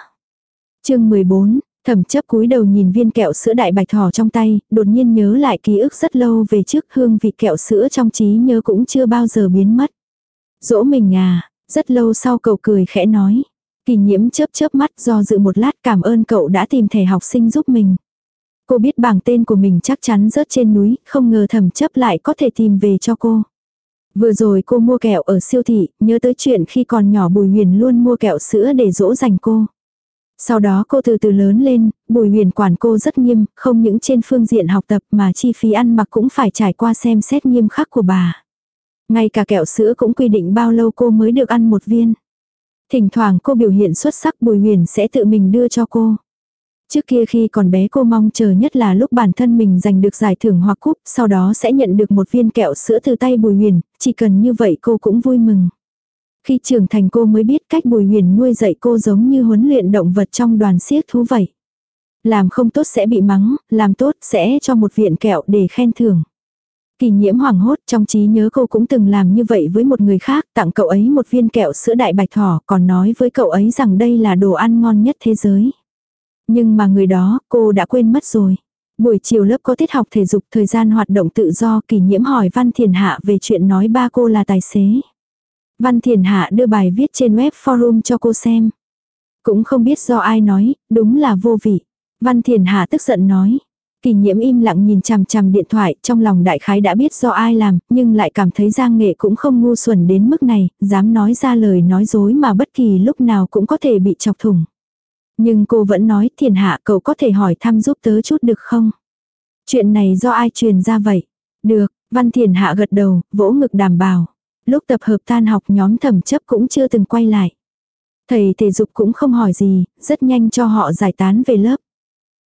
chương 14, thẩm chấp cúi đầu nhìn viên kẹo sữa đại bạch thỏ trong tay, đột nhiên nhớ lại ký ức rất lâu về trước hương vị kẹo sữa trong trí nhớ cũng chưa bao giờ biến mất. Dỗ mình à, rất lâu sau cậu cười khẽ nói. Kỳ nhiễm chớp chớp mắt do dự một lát cảm ơn cậu đã tìm thẻ học sinh giúp mình. Cô biết bảng tên của mình chắc chắn rớt trên núi, không ngờ thẩm chấp lại có thể tìm về cho cô. Vừa rồi cô mua kẹo ở siêu thị, nhớ tới chuyện khi còn nhỏ Bùi Huyền luôn mua kẹo sữa để dỗ dành cô. Sau đó cô từ từ lớn lên, bùi huyền quản cô rất nghiêm, không những trên phương diện học tập mà chi phí ăn mặc cũng phải trải qua xem xét nghiêm khắc của bà. Ngay cả kẹo sữa cũng quy định bao lâu cô mới được ăn một viên. Thỉnh thoảng cô biểu hiện xuất sắc bùi huyền sẽ tự mình đưa cho cô. Trước kia khi còn bé cô mong chờ nhất là lúc bản thân mình giành được giải thưởng hoặc cúp, sau đó sẽ nhận được một viên kẹo sữa từ tay Bùi Huyền, chỉ cần như vậy cô cũng vui mừng. Khi trưởng thành cô mới biết cách Bùi Huyền nuôi dạy cô giống như huấn luyện động vật trong đoàn siếc thú vậy. Làm không tốt sẽ bị mắng, làm tốt sẽ cho một viện kẹo để khen thưởng. Kỳ nhiễm hoảng hốt trong trí nhớ cô cũng từng làm như vậy với một người khác, tặng cậu ấy một viên kẹo sữa đại bạch thỏ, còn nói với cậu ấy rằng đây là đồ ăn ngon nhất thế giới. Nhưng mà người đó, cô đã quên mất rồi. Buổi chiều lớp có tiết học thể dục thời gian hoạt động tự do kỳ nhiễm hỏi Văn Thiền Hạ về chuyện nói ba cô là tài xế. Văn Thiền Hạ đưa bài viết trên web forum cho cô xem. Cũng không biết do ai nói, đúng là vô vị. Văn Thiền Hạ tức giận nói. Kỳ nhiễm im lặng nhìn chằm chằm điện thoại, trong lòng đại khái đã biết do ai làm, nhưng lại cảm thấy Giang Nghệ cũng không ngu xuẩn đến mức này, dám nói ra lời nói dối mà bất kỳ lúc nào cũng có thể bị chọc thủng. Nhưng cô vẫn nói thiền hạ cậu có thể hỏi thăm giúp tớ chút được không? Chuyện này do ai truyền ra vậy? Được, văn thiền hạ gật đầu, vỗ ngực đảm bảo. Lúc tập hợp tan học nhóm thẩm chấp cũng chưa từng quay lại. Thầy thể dục cũng không hỏi gì, rất nhanh cho họ giải tán về lớp.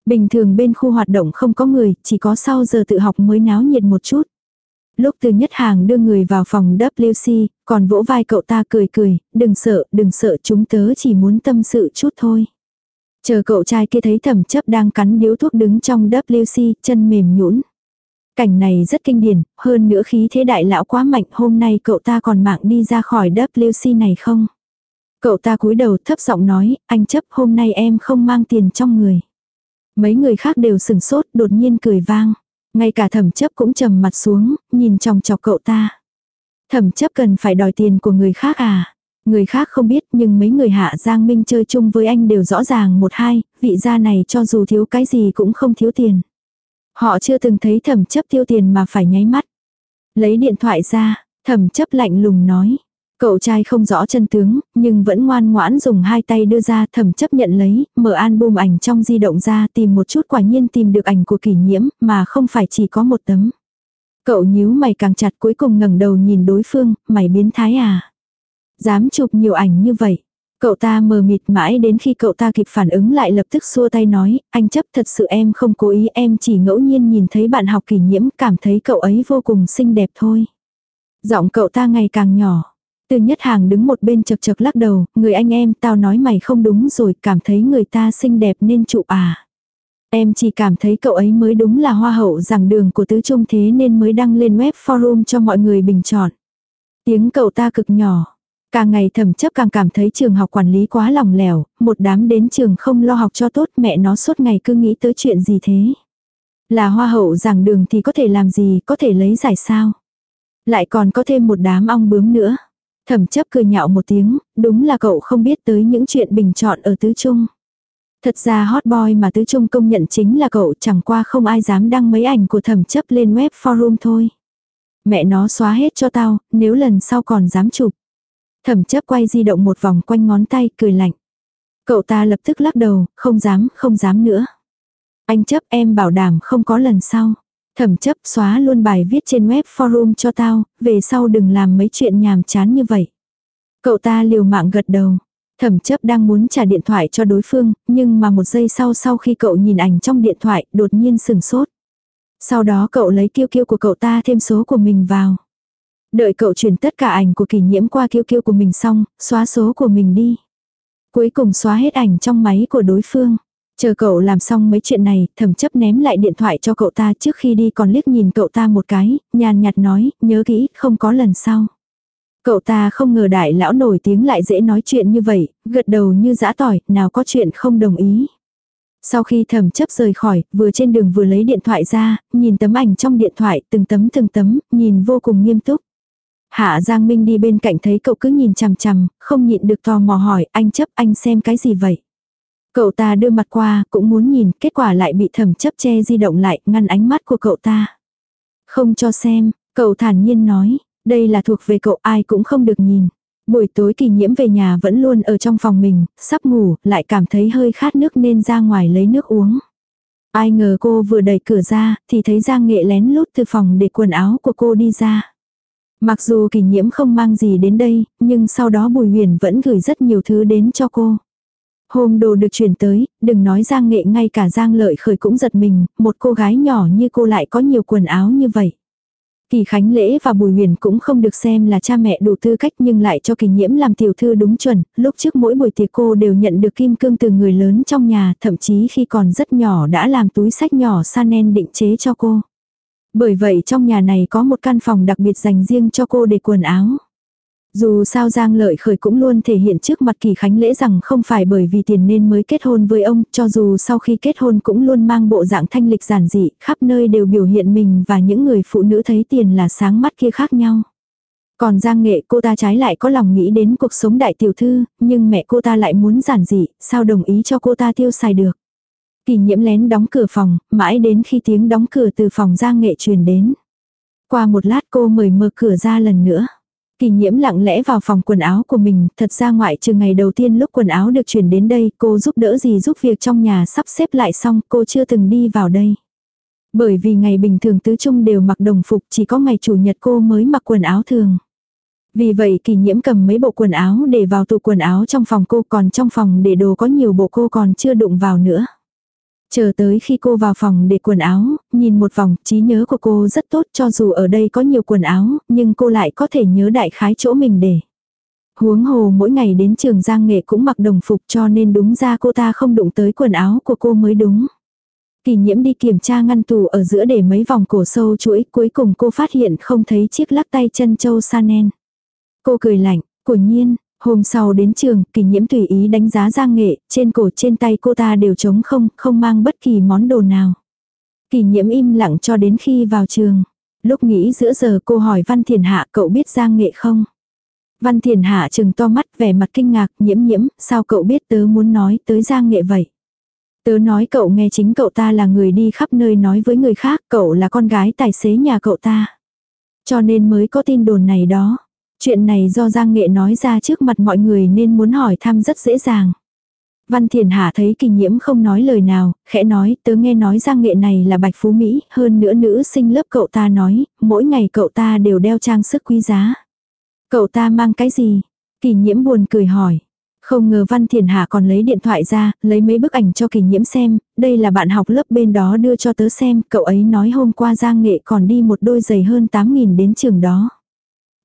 Bình thường bên khu hoạt động không có người, chỉ có sau giờ tự học mới náo nhiệt một chút. Lúc từ nhất hàng đưa người vào phòng WC, còn vỗ vai cậu ta cười cười, đừng sợ, đừng sợ chúng tớ chỉ muốn tâm sự chút thôi. Chờ cậu trai kia thấy thẩm chấp đang cắn điếu thuốc đứng trong WC, chân mềm nhũn. Cảnh này rất kinh điển, hơn nữa khí thế đại lão quá mạnh hôm nay cậu ta còn mạng đi ra khỏi WC này không? Cậu ta cúi đầu thấp giọng nói, anh chấp hôm nay em không mang tiền trong người. Mấy người khác đều sừng sốt đột nhiên cười vang. Ngay cả thẩm chấp cũng trầm mặt xuống, nhìn chòng chọc cậu ta. Thẩm chấp cần phải đòi tiền của người khác à? Người khác không biết nhưng mấy người hạ Giang Minh chơi chung với anh đều rõ ràng một hai, vị gia này cho dù thiếu cái gì cũng không thiếu tiền. Họ chưa từng thấy thẩm chấp tiêu tiền mà phải nháy mắt. Lấy điện thoại ra, thẩm chấp lạnh lùng nói. Cậu trai không rõ chân tướng, nhưng vẫn ngoan ngoãn dùng hai tay đưa ra thẩm chấp nhận lấy, mở album ảnh trong di động ra tìm một chút quả nhiên tìm được ảnh của kỷ nhiễm, mà không phải chỉ có một tấm. Cậu nhíu mày càng chặt cuối cùng ngẩng đầu nhìn đối phương, mày biến thái à. Dám chụp nhiều ảnh như vậy. Cậu ta mờ mịt mãi đến khi cậu ta kịp phản ứng lại lập tức xua tay nói, anh chấp thật sự em không cố ý em chỉ ngẫu nhiên nhìn thấy bạn học kỷ nhiễm cảm thấy cậu ấy vô cùng xinh đẹp thôi. Giọng cậu ta ngày càng nhỏ. Từ nhất hàng đứng một bên chật chật lắc đầu, người anh em tao nói mày không đúng rồi cảm thấy người ta xinh đẹp nên chụp à. Em chỉ cảm thấy cậu ấy mới đúng là hoa hậu giảng đường của tứ trung thế nên mới đăng lên web forum cho mọi người bình chọn. Tiếng cậu ta cực nhỏ. Càng ngày thẩm chấp càng cảm thấy trường học quản lý quá lòng lẻo, một đám đến trường không lo học cho tốt mẹ nó suốt ngày cứ nghĩ tới chuyện gì thế. Là hoa hậu giảng đường thì có thể làm gì, có thể lấy giải sao. Lại còn có thêm một đám ong bướm nữa. Thẩm chấp cười nhạo một tiếng, đúng là cậu không biết tới những chuyện bình chọn ở tứ trung. Thật ra hot boy mà tứ trung công nhận chính là cậu chẳng qua không ai dám đăng mấy ảnh của thẩm chấp lên web forum thôi. Mẹ nó xóa hết cho tao, nếu lần sau còn dám chụp. Thẩm chấp quay di động một vòng quanh ngón tay, cười lạnh. Cậu ta lập tức lắc đầu, không dám, không dám nữa. Anh chấp em bảo đảm không có lần sau. Thẩm chấp xóa luôn bài viết trên web forum cho tao, về sau đừng làm mấy chuyện nhàm chán như vậy. Cậu ta liều mạng gật đầu. Thẩm chấp đang muốn trả điện thoại cho đối phương, nhưng mà một giây sau sau khi cậu nhìn ảnh trong điện thoại, đột nhiên sừng sốt. Sau đó cậu lấy kiêu kiêu của cậu ta thêm số của mình vào. Đợi cậu chuyển tất cả ảnh của kỷ nhiễm qua kiêu kiêu của mình xong, xóa số của mình đi. Cuối cùng xóa hết ảnh trong máy của đối phương. Chờ cậu làm xong mấy chuyện này, thẩm chấp ném lại điện thoại cho cậu ta trước khi đi còn liếc nhìn cậu ta một cái, nhàn nhạt nói, nhớ kỹ, không có lần sau. Cậu ta không ngờ đại lão nổi tiếng lại dễ nói chuyện như vậy, gật đầu như dã tỏi, nào có chuyện không đồng ý. Sau khi thẩm chấp rời khỏi, vừa trên đường vừa lấy điện thoại ra, nhìn tấm ảnh trong điện thoại, từng tấm từng tấm, nhìn vô cùng nghiêm túc. Hạ Giang Minh đi bên cạnh thấy cậu cứ nhìn chằm chằm, không nhịn được tò mò hỏi, anh chấp anh xem cái gì vậy? Cậu ta đưa mặt qua, cũng muốn nhìn, kết quả lại bị thẩm chấp che di động lại, ngăn ánh mắt của cậu ta. Không cho xem, cậu thản nhiên nói, đây là thuộc về cậu ai cũng không được nhìn. Buổi tối kỳ nhiễm về nhà vẫn luôn ở trong phòng mình, sắp ngủ, lại cảm thấy hơi khát nước nên ra ngoài lấy nước uống. Ai ngờ cô vừa đẩy cửa ra, thì thấy Giang Nghệ lén lút từ phòng để quần áo của cô đi ra. Mặc dù kỳ nhiễm không mang gì đến đây, nhưng sau đó Bùi Huyền vẫn gửi rất nhiều thứ đến cho cô. Hôm đồ được chuyển tới, đừng nói Giang Nghệ ngay cả Giang Lợi Khởi cũng giật mình, một cô gái nhỏ như cô lại có nhiều quần áo như vậy. Kỳ Khánh Lễ và Bùi Huyền cũng không được xem là cha mẹ đủ tư cách nhưng lại cho kỳ nhiễm làm tiểu thư đúng chuẩn, lúc trước mỗi buổi tiệc cô đều nhận được kim cương từ người lớn trong nhà, thậm chí khi còn rất nhỏ đã làm túi sách nhỏ Sanen định chế cho cô. Bởi vậy trong nhà này có một căn phòng đặc biệt dành riêng cho cô để quần áo. Dù sao Giang Lợi Khởi cũng luôn thể hiện trước mặt Kỳ Khánh Lễ rằng không phải bởi vì tiền nên mới kết hôn với ông, cho dù sau khi kết hôn cũng luôn mang bộ dạng thanh lịch giản dị, khắp nơi đều biểu hiện mình và những người phụ nữ thấy tiền là sáng mắt kia khác nhau. Còn Giang Nghệ cô ta trái lại có lòng nghĩ đến cuộc sống đại tiểu thư, nhưng mẹ cô ta lại muốn giản dị, sao đồng ý cho cô ta tiêu xài được. Kỳ nhiễm lén đóng cửa phòng, mãi đến khi tiếng đóng cửa từ phòng Giang Nghệ truyền đến. Qua một lát cô mời mở cửa ra lần nữa. Kỳ nhiễm lặng lẽ vào phòng quần áo của mình, thật ra ngoại trừ ngày đầu tiên lúc quần áo được chuyển đến đây, cô giúp đỡ gì giúp việc trong nhà sắp xếp lại xong, cô chưa từng đi vào đây. Bởi vì ngày bình thường tứ trung đều mặc đồng phục, chỉ có ngày chủ nhật cô mới mặc quần áo thường. Vì vậy kỳ nhiễm cầm mấy bộ quần áo để vào tủ quần áo trong phòng cô còn trong phòng để đồ có nhiều bộ cô còn chưa đụng vào nữa. Chờ tới khi cô vào phòng để quần áo, nhìn một vòng, trí nhớ của cô rất tốt cho dù ở đây có nhiều quần áo, nhưng cô lại có thể nhớ đại khái chỗ mình để. Huống hồ mỗi ngày đến trường giang nghệ cũng mặc đồng phục cho nên đúng ra cô ta không đụng tới quần áo của cô mới đúng. Kỳ nhiễm đi kiểm tra ngăn tủ ở giữa để mấy vòng cổ sâu chuỗi, cuối cùng cô phát hiện không thấy chiếc lắc tay chân châu Sanen. Cô cười lạnh, của nhiên, Hôm sau đến trường, kỳ nhiễm tùy ý đánh giá giang nghệ, trên cổ trên tay cô ta đều trống không, không mang bất kỳ món đồ nào. Kỳ nhiễm im lặng cho đến khi vào trường. Lúc nghĩ giữa giờ cô hỏi Văn Thiền Hạ cậu biết giang nghệ không? Văn Thiền Hạ chừng to mắt vẻ mặt kinh ngạc, nhiễm nhiễm, sao cậu biết tớ muốn nói tới giang nghệ vậy? Tớ nói cậu nghe chính cậu ta là người đi khắp nơi nói với người khác, cậu là con gái tài xế nhà cậu ta. Cho nên mới có tin đồn này đó. Chuyện này do Giang Nghệ nói ra trước mặt mọi người nên muốn hỏi thăm rất dễ dàng. Văn Thiền Hạ thấy kinh nhiễm không nói lời nào, khẽ nói, tớ nghe nói Giang Nghệ này là bạch phú Mỹ, hơn nữa nữ sinh lớp cậu ta nói, mỗi ngày cậu ta đều đeo trang sức quý giá. Cậu ta mang cái gì? Kỳ nhiễm buồn cười hỏi. Không ngờ Văn Thiền Hạ còn lấy điện thoại ra, lấy mấy bức ảnh cho kỳ nhiễm xem, đây là bạn học lớp bên đó đưa cho tớ xem, cậu ấy nói hôm qua Giang Nghệ còn đi một đôi giày hơn 8.000 đến trường đó.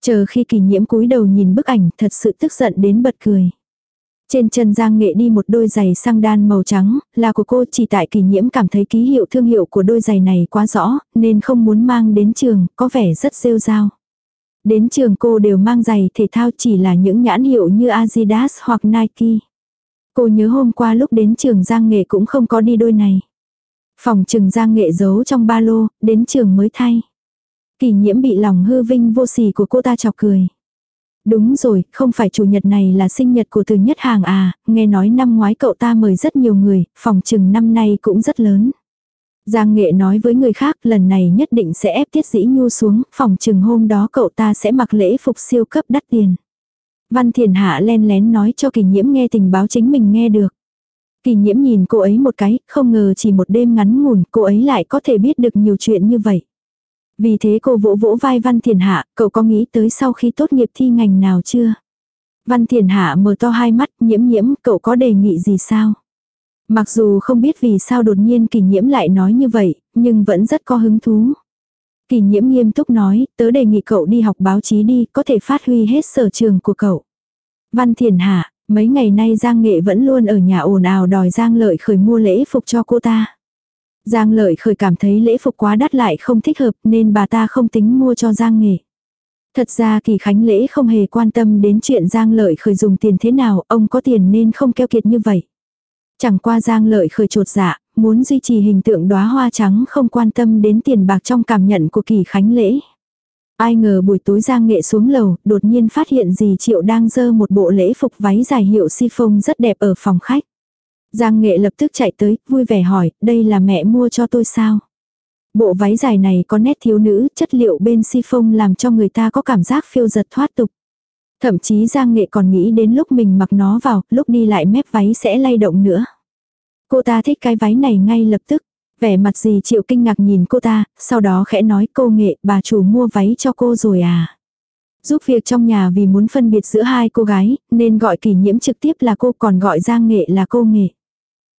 Chờ khi kỳ nhiễm cúi đầu nhìn bức ảnh thật sự tức giận đến bật cười. Trên chân Giang Nghệ đi một đôi giày sang đan màu trắng, là của cô chỉ tại kỳ nhiễm cảm thấy ký hiệu thương hiệu của đôi giày này quá rõ, nên không muốn mang đến trường, có vẻ rất rêu rao. Đến trường cô đều mang giày thể thao chỉ là những nhãn hiệu như Adidas hoặc Nike. Cô nhớ hôm qua lúc đến trường Giang Nghệ cũng không có đi đôi này. Phòng trường Giang Nghệ giấu trong ba lô, đến trường mới thay. Kỳ nhiễm bị lòng hư vinh vô sỉ của cô ta chọc cười. Đúng rồi, không phải chủ nhật này là sinh nhật của từ nhất hàng à, nghe nói năm ngoái cậu ta mời rất nhiều người, phòng trừng năm nay cũng rất lớn. Giang Nghệ nói với người khác lần này nhất định sẽ ép Tiết Dĩ Nhu xuống, phòng trừng hôm đó cậu ta sẽ mặc lễ phục siêu cấp đắt tiền. Văn Thiền Hạ len lén nói cho kỳ nhiễm nghe tình báo chính mình nghe được. Kỳ nhiễm nhìn cô ấy một cái, không ngờ chỉ một đêm ngắn ngủn cô ấy lại có thể biết được nhiều chuyện như vậy. Vì thế cô vỗ vỗ vai Văn Thiền Hạ, cậu có nghĩ tới sau khi tốt nghiệp thi ngành nào chưa? Văn Thiền Hạ mở to hai mắt, nhiễm nhiễm, cậu có đề nghị gì sao? Mặc dù không biết vì sao đột nhiên kỳ nhiễm lại nói như vậy, nhưng vẫn rất có hứng thú. Kỳ nhiễm nghiêm túc nói, tớ đề nghị cậu đi học báo chí đi, có thể phát huy hết sở trường của cậu. Văn Thiền Hạ, mấy ngày nay Giang Nghệ vẫn luôn ở nhà ồn ào đòi Giang Lợi khởi mua lễ phục cho cô ta. Giang lợi khởi cảm thấy lễ phục quá đắt lại không thích hợp nên bà ta không tính mua cho Giang nghệ. Thật ra kỳ khánh lễ không hề quan tâm đến chuyện Giang lợi khởi dùng tiền thế nào, ông có tiền nên không keo kiệt như vậy. Chẳng qua Giang lợi khởi trột dạ, muốn duy trì hình tượng đóa hoa trắng không quan tâm đến tiền bạc trong cảm nhận của kỳ khánh lễ. Ai ngờ buổi tối Giang Nghệ xuống lầu, đột nhiên phát hiện dì Triệu đang dơ một bộ lễ phục váy dài hiệu si phông rất đẹp ở phòng khách. Giang nghệ lập tức chạy tới, vui vẻ hỏi, đây là mẹ mua cho tôi sao? Bộ váy dài này có nét thiếu nữ, chất liệu bên si phông làm cho người ta có cảm giác phiêu giật thoát tục. Thậm chí Giang nghệ còn nghĩ đến lúc mình mặc nó vào, lúc đi lại mép váy sẽ lay động nữa. Cô ta thích cái váy này ngay lập tức. Vẻ mặt gì chịu kinh ngạc nhìn cô ta, sau đó khẽ nói cô nghệ, bà chủ mua váy cho cô rồi à. Giúp việc trong nhà vì muốn phân biệt giữa hai cô gái, nên gọi kỷ nhiễm trực tiếp là cô còn gọi Giang Nghệ là cô Nghệ.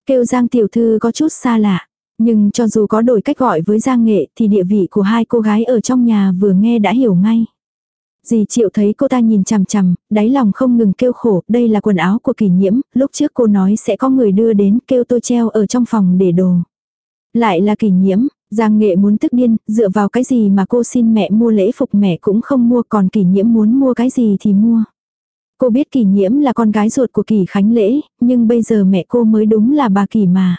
Kêu Giang tiểu thư có chút xa lạ. Nhưng cho dù có đổi cách gọi với Giang Nghệ thì địa vị của hai cô gái ở trong nhà vừa nghe đã hiểu ngay. Dì Triệu thấy cô ta nhìn chằm chằm, đáy lòng không ngừng kêu khổ, đây là quần áo của kỷ nhiễm, lúc trước cô nói sẽ có người đưa đến kêu tôi treo ở trong phòng để đồ. Lại là kỷ nhiễm, Giang nghệ muốn tức điên, dựa vào cái gì mà cô xin mẹ mua lễ phục mẹ cũng không mua còn kỷ nhiễm muốn mua cái gì thì mua. Cô biết kỷ nhiễm là con gái ruột của kỷ khánh lễ, nhưng bây giờ mẹ cô mới đúng là bà kỷ mà.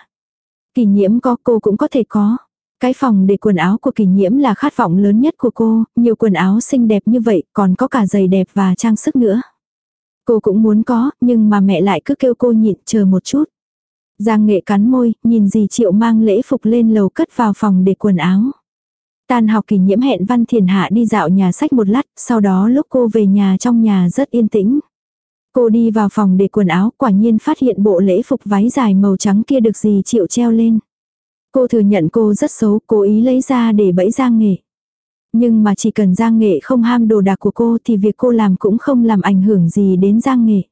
Kỷ nhiễm có cô cũng có thể có. Cái phòng để quần áo của kỷ nhiễm là khát vọng lớn nhất của cô, nhiều quần áo xinh đẹp như vậy, còn có cả giày đẹp và trang sức nữa. Cô cũng muốn có, nhưng mà mẹ lại cứ kêu cô nhịn chờ một chút. Giang nghệ cắn môi, nhìn dì triệu mang lễ phục lên lầu cất vào phòng để quần áo. Tan học kỷ nhiễm hẹn Văn Thiền Hạ đi dạo nhà sách một lát, sau đó lúc cô về nhà trong nhà rất yên tĩnh. Cô đi vào phòng để quần áo, quả nhiên phát hiện bộ lễ phục váy dài màu trắng kia được dì triệu treo lên. Cô thừa nhận cô rất xấu, cố ý lấy ra để bẫy Giang Nghệ. Nhưng mà chỉ cần Giang Nghệ không ham đồ đạc của cô thì việc cô làm cũng không làm ảnh hưởng gì đến Giang Nghệ.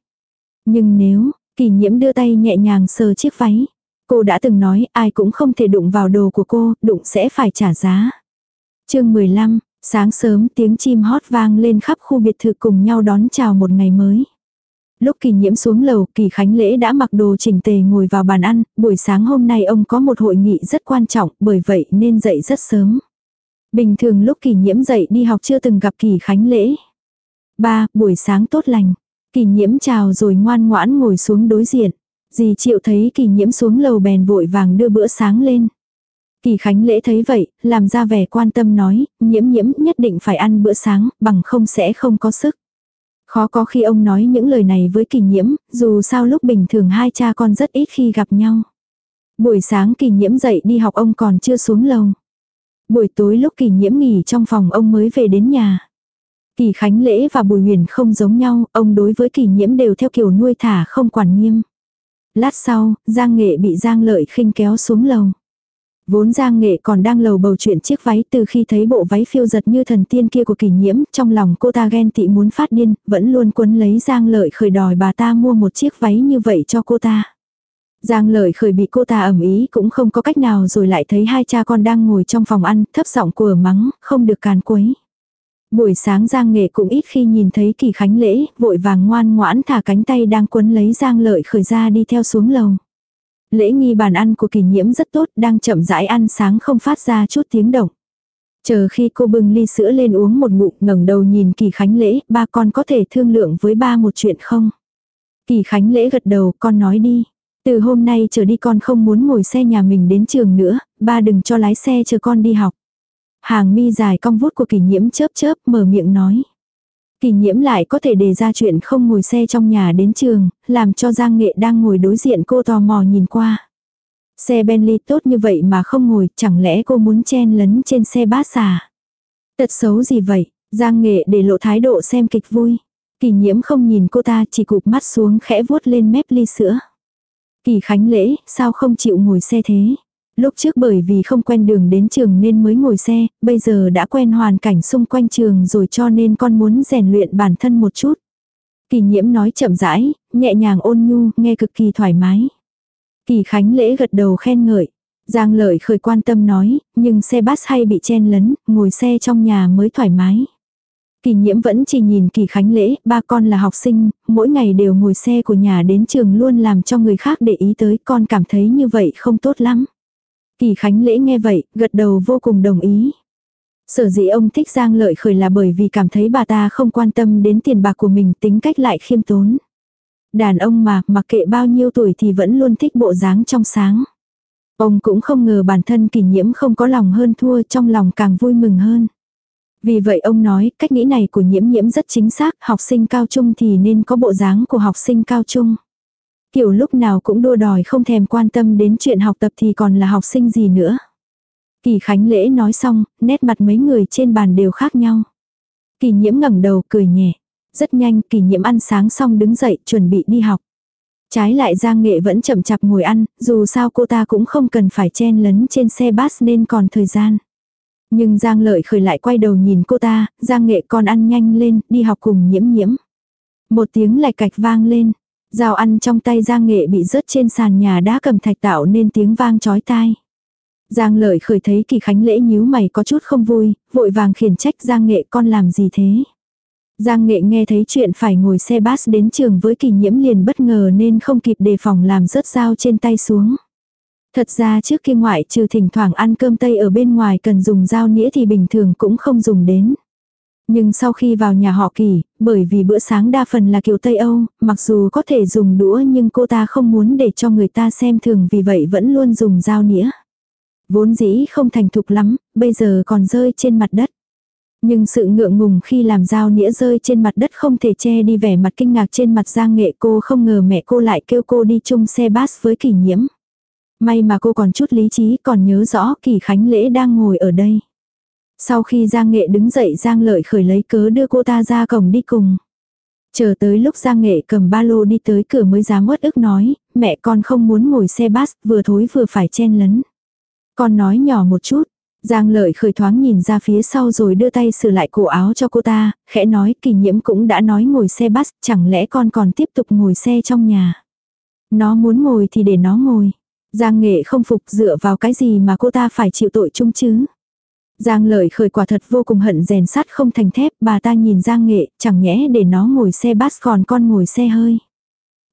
Nhưng nếu, kỳ nhiễm đưa tay nhẹ nhàng sờ chiếc váy. Cô đã từng nói ai cũng không thể đụng vào đồ của cô, đụng sẽ phải trả giá. chương 15, sáng sớm tiếng chim hót vang lên khắp khu biệt thự cùng nhau đón chào một ngày mới. Lúc kỳ nhiễm xuống lầu, kỳ khánh lễ đã mặc đồ chỉnh tề ngồi vào bàn ăn, buổi sáng hôm nay ông có một hội nghị rất quan trọng, bởi vậy nên dậy rất sớm. Bình thường lúc kỳ nhiễm dậy đi học chưa từng gặp kỳ khánh lễ. Ba, buổi sáng tốt lành. Kỳ nhiễm chào rồi ngoan ngoãn ngồi xuống đối diện. Dì chịu thấy kỳ nhiễm xuống lầu bèn vội vàng đưa bữa sáng lên. Kỳ khánh lễ thấy vậy, làm ra vẻ quan tâm nói, nhiễm nhiễm nhất định phải ăn bữa sáng, bằng không sẽ không có sức. Khó có khi ông nói những lời này với kỳ nhiễm, dù sao lúc bình thường hai cha con rất ít khi gặp nhau. Buổi sáng kỳ nhiễm dậy đi học ông còn chưa xuống lầu. Buổi tối lúc kỳ nhiễm nghỉ trong phòng ông mới về đến nhà. Kỳ Khánh Lễ và Bùi Huyền không giống nhau, ông đối với kỳ nhiễm đều theo kiểu nuôi thả không quản nghiêm. Lát sau, Giang Nghệ bị Giang Lợi khinh kéo xuống lầu. Vốn Giang Nghệ còn đang lầu bầu chuyện chiếc váy từ khi thấy bộ váy phiêu giật như thần tiên kia của kỷ nhiễm, trong lòng cô ta ghen tị muốn phát điên, vẫn luôn quấn lấy Giang Lợi khởi đòi bà ta mua một chiếc váy như vậy cho cô ta. Giang Lợi khởi bị cô ta ẩm ý cũng không có cách nào rồi lại thấy hai cha con đang ngồi trong phòng ăn, thấp giọng của mắng, không được càn quấy. Buổi sáng Giang Nghệ cũng ít khi nhìn thấy kỳ khánh lễ, vội vàng ngoan ngoãn thả cánh tay đang quấn lấy Giang Lợi khởi ra đi theo xuống lầu. Lễ nghi bàn ăn của kỳ nhiễm rất tốt, đang chậm rãi ăn sáng không phát ra chút tiếng động. Chờ khi cô bưng ly sữa lên uống một ngụm ngẩng đầu nhìn kỳ khánh lễ, ba con có thể thương lượng với ba một chuyện không? Kỳ khánh lễ gật đầu, con nói đi. Từ hôm nay trở đi con không muốn ngồi xe nhà mình đến trường nữa, ba đừng cho lái xe chờ con đi học. Hàng mi dài cong vút của kỳ nhiễm chớp chớp mở miệng nói. Kỳ nhiễm lại có thể đề ra chuyện không ngồi xe trong nhà đến trường, làm cho Giang Nghệ đang ngồi đối diện cô tò mò nhìn qua. Xe Bentley tốt như vậy mà không ngồi, chẳng lẽ cô muốn chen lấn trên xe bát xà. Tật xấu gì vậy, Giang Nghệ để lộ thái độ xem kịch vui. Kỳ nhiễm không nhìn cô ta chỉ cụp mắt xuống khẽ vuốt lên mép ly sữa. Kỳ khánh lễ, sao không chịu ngồi xe thế? Lúc trước bởi vì không quen đường đến trường nên mới ngồi xe, bây giờ đã quen hoàn cảnh xung quanh trường rồi cho nên con muốn rèn luyện bản thân một chút. Kỳ nhiễm nói chậm rãi, nhẹ nhàng ôn nhu, nghe cực kỳ thoải mái. Kỳ khánh lễ gật đầu khen ngợi. Giang lợi khởi quan tâm nói, nhưng xe bus hay bị chen lấn, ngồi xe trong nhà mới thoải mái. Kỳ nhiễm vẫn chỉ nhìn kỳ khánh lễ, ba con là học sinh, mỗi ngày đều ngồi xe của nhà đến trường luôn làm cho người khác để ý tới, con cảm thấy như vậy không tốt lắm. Kỳ Khánh Lễ nghe vậy, gật đầu vô cùng đồng ý. Sở dĩ ông thích Giang Lợi Khởi là bởi vì cảm thấy bà ta không quan tâm đến tiền bạc của mình tính cách lại khiêm tốn. Đàn ông mà, mặc kệ bao nhiêu tuổi thì vẫn luôn thích bộ dáng trong sáng. Ông cũng không ngờ bản thân kỳ nhiễm không có lòng hơn thua trong lòng càng vui mừng hơn. Vì vậy ông nói, cách nghĩ này của nhiễm nhiễm rất chính xác, học sinh cao trung thì nên có bộ dáng của học sinh cao trung. Kiểu lúc nào cũng đua đòi không thèm quan tâm đến chuyện học tập thì còn là học sinh gì nữa. Kỳ Khánh Lễ nói xong, nét mặt mấy người trên bàn đều khác nhau. Kỳ nhiễm ngẩng đầu cười nhẹ. Rất nhanh kỳ nhiễm ăn sáng xong đứng dậy chuẩn bị đi học. Trái lại Giang Nghệ vẫn chậm chạp ngồi ăn, dù sao cô ta cũng không cần phải chen lấn trên xe bus nên còn thời gian. Nhưng Giang Lợi khởi lại quay đầu nhìn cô ta, Giang Nghệ còn ăn nhanh lên, đi học cùng nhiễm nhiễm. Một tiếng lạch cạch vang lên, Dao ăn trong tay Giang Nghệ bị rớt trên sàn nhà đá cầm thạch tạo nên tiếng vang chói tai. Giang lợi khởi thấy kỳ khánh lễ nhíu mày có chút không vui, vội vàng khiển trách Giang Nghệ con làm gì thế. Giang Nghệ nghe thấy chuyện phải ngồi xe bus đến trường với kỳ nhiễm liền bất ngờ nên không kịp đề phòng làm rớt dao trên tay xuống. Thật ra trước kia ngoại trừ thỉnh thoảng ăn cơm tây ở bên ngoài cần dùng dao nĩa thì bình thường cũng không dùng đến. Nhưng sau khi vào nhà họ kỳ, bởi vì bữa sáng đa phần là kiểu Tây Âu, mặc dù có thể dùng đũa nhưng cô ta không muốn để cho người ta xem thường vì vậy vẫn luôn dùng dao nĩa. Vốn dĩ không thành thục lắm, bây giờ còn rơi trên mặt đất. Nhưng sự ngượng ngùng khi làm dao nĩa rơi trên mặt đất không thể che đi vẻ mặt kinh ngạc trên mặt Giang Nghệ cô không ngờ mẹ cô lại kêu cô đi chung xe bus với kỷ nhiễm. May mà cô còn chút lý trí còn nhớ rõ kỳ khánh lễ đang ngồi ở đây. Sau khi Giang Nghệ đứng dậy Giang Lợi khởi lấy cớ đưa cô ta ra cổng đi cùng. Chờ tới lúc Giang Nghệ cầm ba lô đi tới cửa mới dám uất ức nói, mẹ con không muốn ngồi xe bus vừa thối vừa phải chen lấn. Con nói nhỏ một chút, Giang lợi khởi thoáng nhìn ra phía sau rồi đưa tay sửa lại cổ áo cho cô ta, khẽ nói kỳ nhiễm cũng đã nói ngồi xe bus, chẳng lẽ con còn tiếp tục ngồi xe trong nhà. Nó muốn ngồi thì để nó ngồi. Giang nghệ không phục dựa vào cái gì mà cô ta phải chịu tội chung chứ. Giang lợi khởi quả thật vô cùng hận rèn sắt không thành thép, bà ta nhìn Giang nghệ, chẳng nhẽ để nó ngồi xe bát còn con ngồi xe hơi.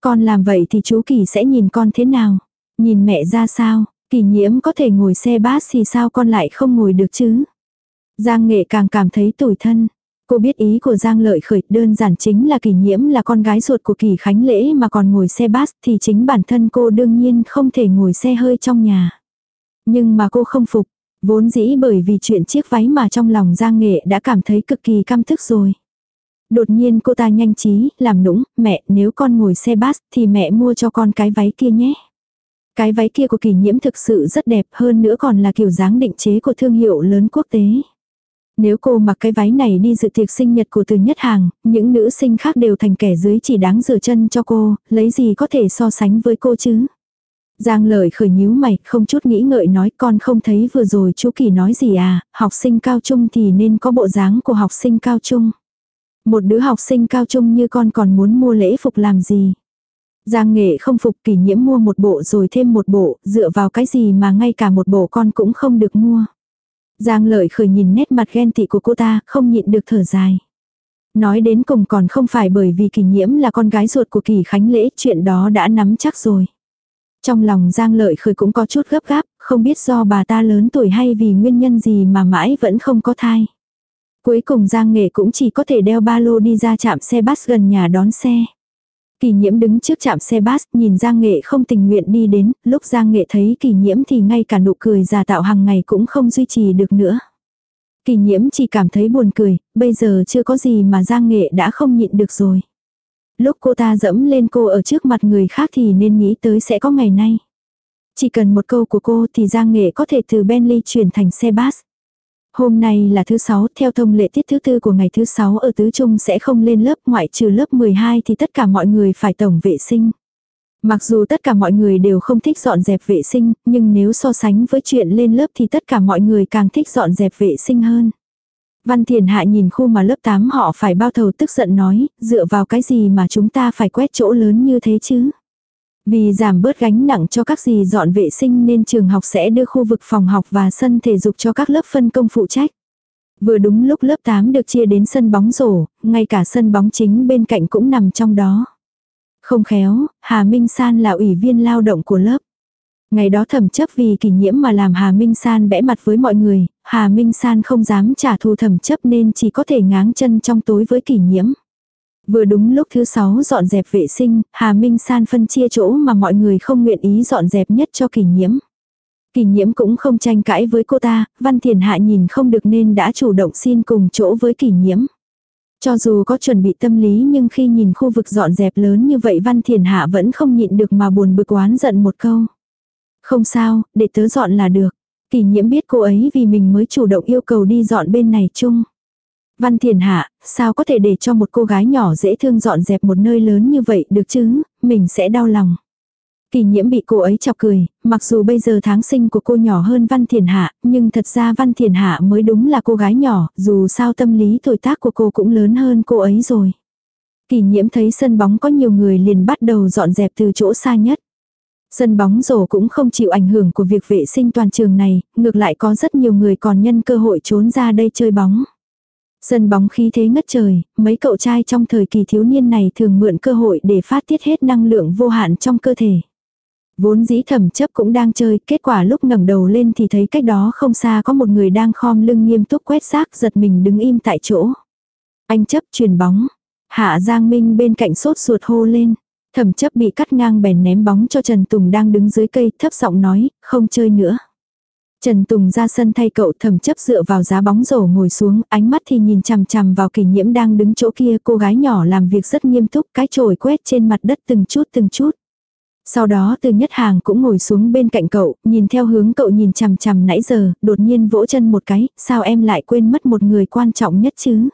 Con làm vậy thì chú Kỳ sẽ nhìn con thế nào? Nhìn mẹ ra sao? Kỳ nhiễm có thể ngồi xe bát thì sao con lại không ngồi được chứ? Giang nghệ càng cảm thấy tủi thân. Cô biết ý của Giang lợi khởi đơn giản chính là kỳ nhiễm là con gái ruột của kỳ khánh lễ mà còn ngồi xe bus thì chính bản thân cô đương nhiên không thể ngồi xe hơi trong nhà. Nhưng mà cô không phục, vốn dĩ bởi vì chuyện chiếc váy mà trong lòng Giang nghệ đã cảm thấy cực kỳ căm thức rồi. Đột nhiên cô ta nhanh trí, làm nũng, mẹ nếu con ngồi xe bus thì mẹ mua cho con cái váy kia nhé. Cái váy kia của kỳ nhiễm thực sự rất đẹp hơn nữa còn là kiểu dáng định chế của thương hiệu lớn quốc tế. Nếu cô mặc cái váy này đi dự tiệc sinh nhật của từ nhất hàng, những nữ sinh khác đều thành kẻ dưới chỉ đáng rửa chân cho cô, lấy gì có thể so sánh với cô chứ. Giang lời khởi nhíu mày, không chút nghĩ ngợi nói con không thấy vừa rồi chú Kỳ nói gì à, học sinh cao trung thì nên có bộ dáng của học sinh cao trung. Một đứa học sinh cao trung như con còn muốn mua lễ phục làm gì. Giang nghệ không phục kỷ nhiễm mua một bộ rồi thêm một bộ, dựa vào cái gì mà ngay cả một bộ con cũng không được mua. Giang lợi khởi nhìn nét mặt ghen tị của cô ta, không nhịn được thở dài. Nói đến cùng còn không phải bởi vì kỷ nhiễm là con gái ruột của kỳ khánh lễ, chuyện đó đã nắm chắc rồi. Trong lòng Giang lợi khởi cũng có chút gấp gáp, không biết do bà ta lớn tuổi hay vì nguyên nhân gì mà mãi vẫn không có thai. Cuối cùng Giang nghệ cũng chỉ có thể đeo ba lô đi ra trạm xe bus gần nhà đón xe. Kỳ nhiễm đứng trước trạm xe bus, nhìn Giang Nghệ không tình nguyện đi đến, lúc Giang Nghệ thấy kỳ nhiễm thì ngay cả nụ cười già tạo hàng ngày cũng không duy trì được nữa. Kỳ nhiễm chỉ cảm thấy buồn cười, bây giờ chưa có gì mà Giang Nghệ đã không nhịn được rồi. Lúc cô ta dẫm lên cô ở trước mặt người khác thì nên nghĩ tới sẽ có ngày nay. Chỉ cần một câu của cô thì Giang Nghệ có thể từ Bentley chuyển thành xe bus. Hôm nay là thứ sáu, theo thông lệ tiết thứ tư của ngày thứ sáu ở tứ trung sẽ không lên lớp ngoại trừ lớp 12 thì tất cả mọi người phải tổng vệ sinh. Mặc dù tất cả mọi người đều không thích dọn dẹp vệ sinh, nhưng nếu so sánh với chuyện lên lớp thì tất cả mọi người càng thích dọn dẹp vệ sinh hơn. Văn Thiền Hạ nhìn khu mà lớp 8 họ phải bao thầu tức giận nói, dựa vào cái gì mà chúng ta phải quét chỗ lớn như thế chứ? Vì giảm bớt gánh nặng cho các dì dọn vệ sinh nên trường học sẽ đưa khu vực phòng học và sân thể dục cho các lớp phân công phụ trách. Vừa đúng lúc lớp 8 được chia đến sân bóng rổ, ngay cả sân bóng chính bên cạnh cũng nằm trong đó. Không khéo, Hà Minh San là ủy viên lao động của lớp. Ngày đó thẩm chấp vì kỷ nhiễm mà làm Hà Minh San bẽ mặt với mọi người, Hà Minh San không dám trả thù thẩm chấp nên chỉ có thể ngáng chân trong tối với kỷ nhiễm. Vừa đúng lúc thứ sáu dọn dẹp vệ sinh, Hà Minh San phân chia chỗ mà mọi người không nguyện ý dọn dẹp nhất cho kỷ nhiễm. Kỷ nhiễm cũng không tranh cãi với cô ta, Văn Thiền Hạ nhìn không được nên đã chủ động xin cùng chỗ với kỷ nhiễm. Cho dù có chuẩn bị tâm lý nhưng khi nhìn khu vực dọn dẹp lớn như vậy Văn Thiền Hạ vẫn không nhịn được mà buồn bực oán giận một câu. Không sao, để tớ dọn là được. Kỷ nhiễm biết cô ấy vì mình mới chủ động yêu cầu đi dọn bên này chung. Văn Thiền Hạ, sao có thể để cho một cô gái nhỏ dễ thương dọn dẹp một nơi lớn như vậy được chứ, mình sẽ đau lòng. Kỳ nhiễm bị cô ấy chọc cười, mặc dù bây giờ tháng sinh của cô nhỏ hơn Văn Thiền Hạ, nhưng thật ra Văn Thiền Hạ mới đúng là cô gái nhỏ, dù sao tâm lý tuổi tác của cô cũng lớn hơn cô ấy rồi. Kỳ nhiễm thấy sân bóng có nhiều người liền bắt đầu dọn dẹp từ chỗ xa nhất. Sân bóng rổ cũng không chịu ảnh hưởng của việc vệ sinh toàn trường này, ngược lại có rất nhiều người còn nhân cơ hội trốn ra đây chơi bóng. Sân bóng khí thế ngất trời, mấy cậu trai trong thời kỳ thiếu niên này thường mượn cơ hội để phát tiết hết năng lượng vô hạn trong cơ thể. Vốn dĩ thẩm chấp cũng đang chơi, kết quả lúc ngẩng đầu lên thì thấy cách đó không xa có một người đang khom lưng nghiêm túc quét xác giật mình đứng im tại chỗ. Anh chấp truyền bóng. Hạ Giang Minh bên cạnh sốt ruột hô lên. Thẩm chấp bị cắt ngang bèn ném bóng cho Trần Tùng đang đứng dưới cây thấp giọng nói, không chơi nữa. Trần Tùng ra sân thay cậu thẩm chấp dựa vào giá bóng rổ ngồi xuống, ánh mắt thì nhìn chằm chằm vào kỷ nhiễm đang đứng chỗ kia, cô gái nhỏ làm việc rất nghiêm túc, cái chổi quét trên mặt đất từng chút từng chút. Sau đó từ nhất hàng cũng ngồi xuống bên cạnh cậu, nhìn theo hướng cậu nhìn chằm chằm nãy giờ, đột nhiên vỗ chân một cái, sao em lại quên mất một người quan trọng nhất chứ?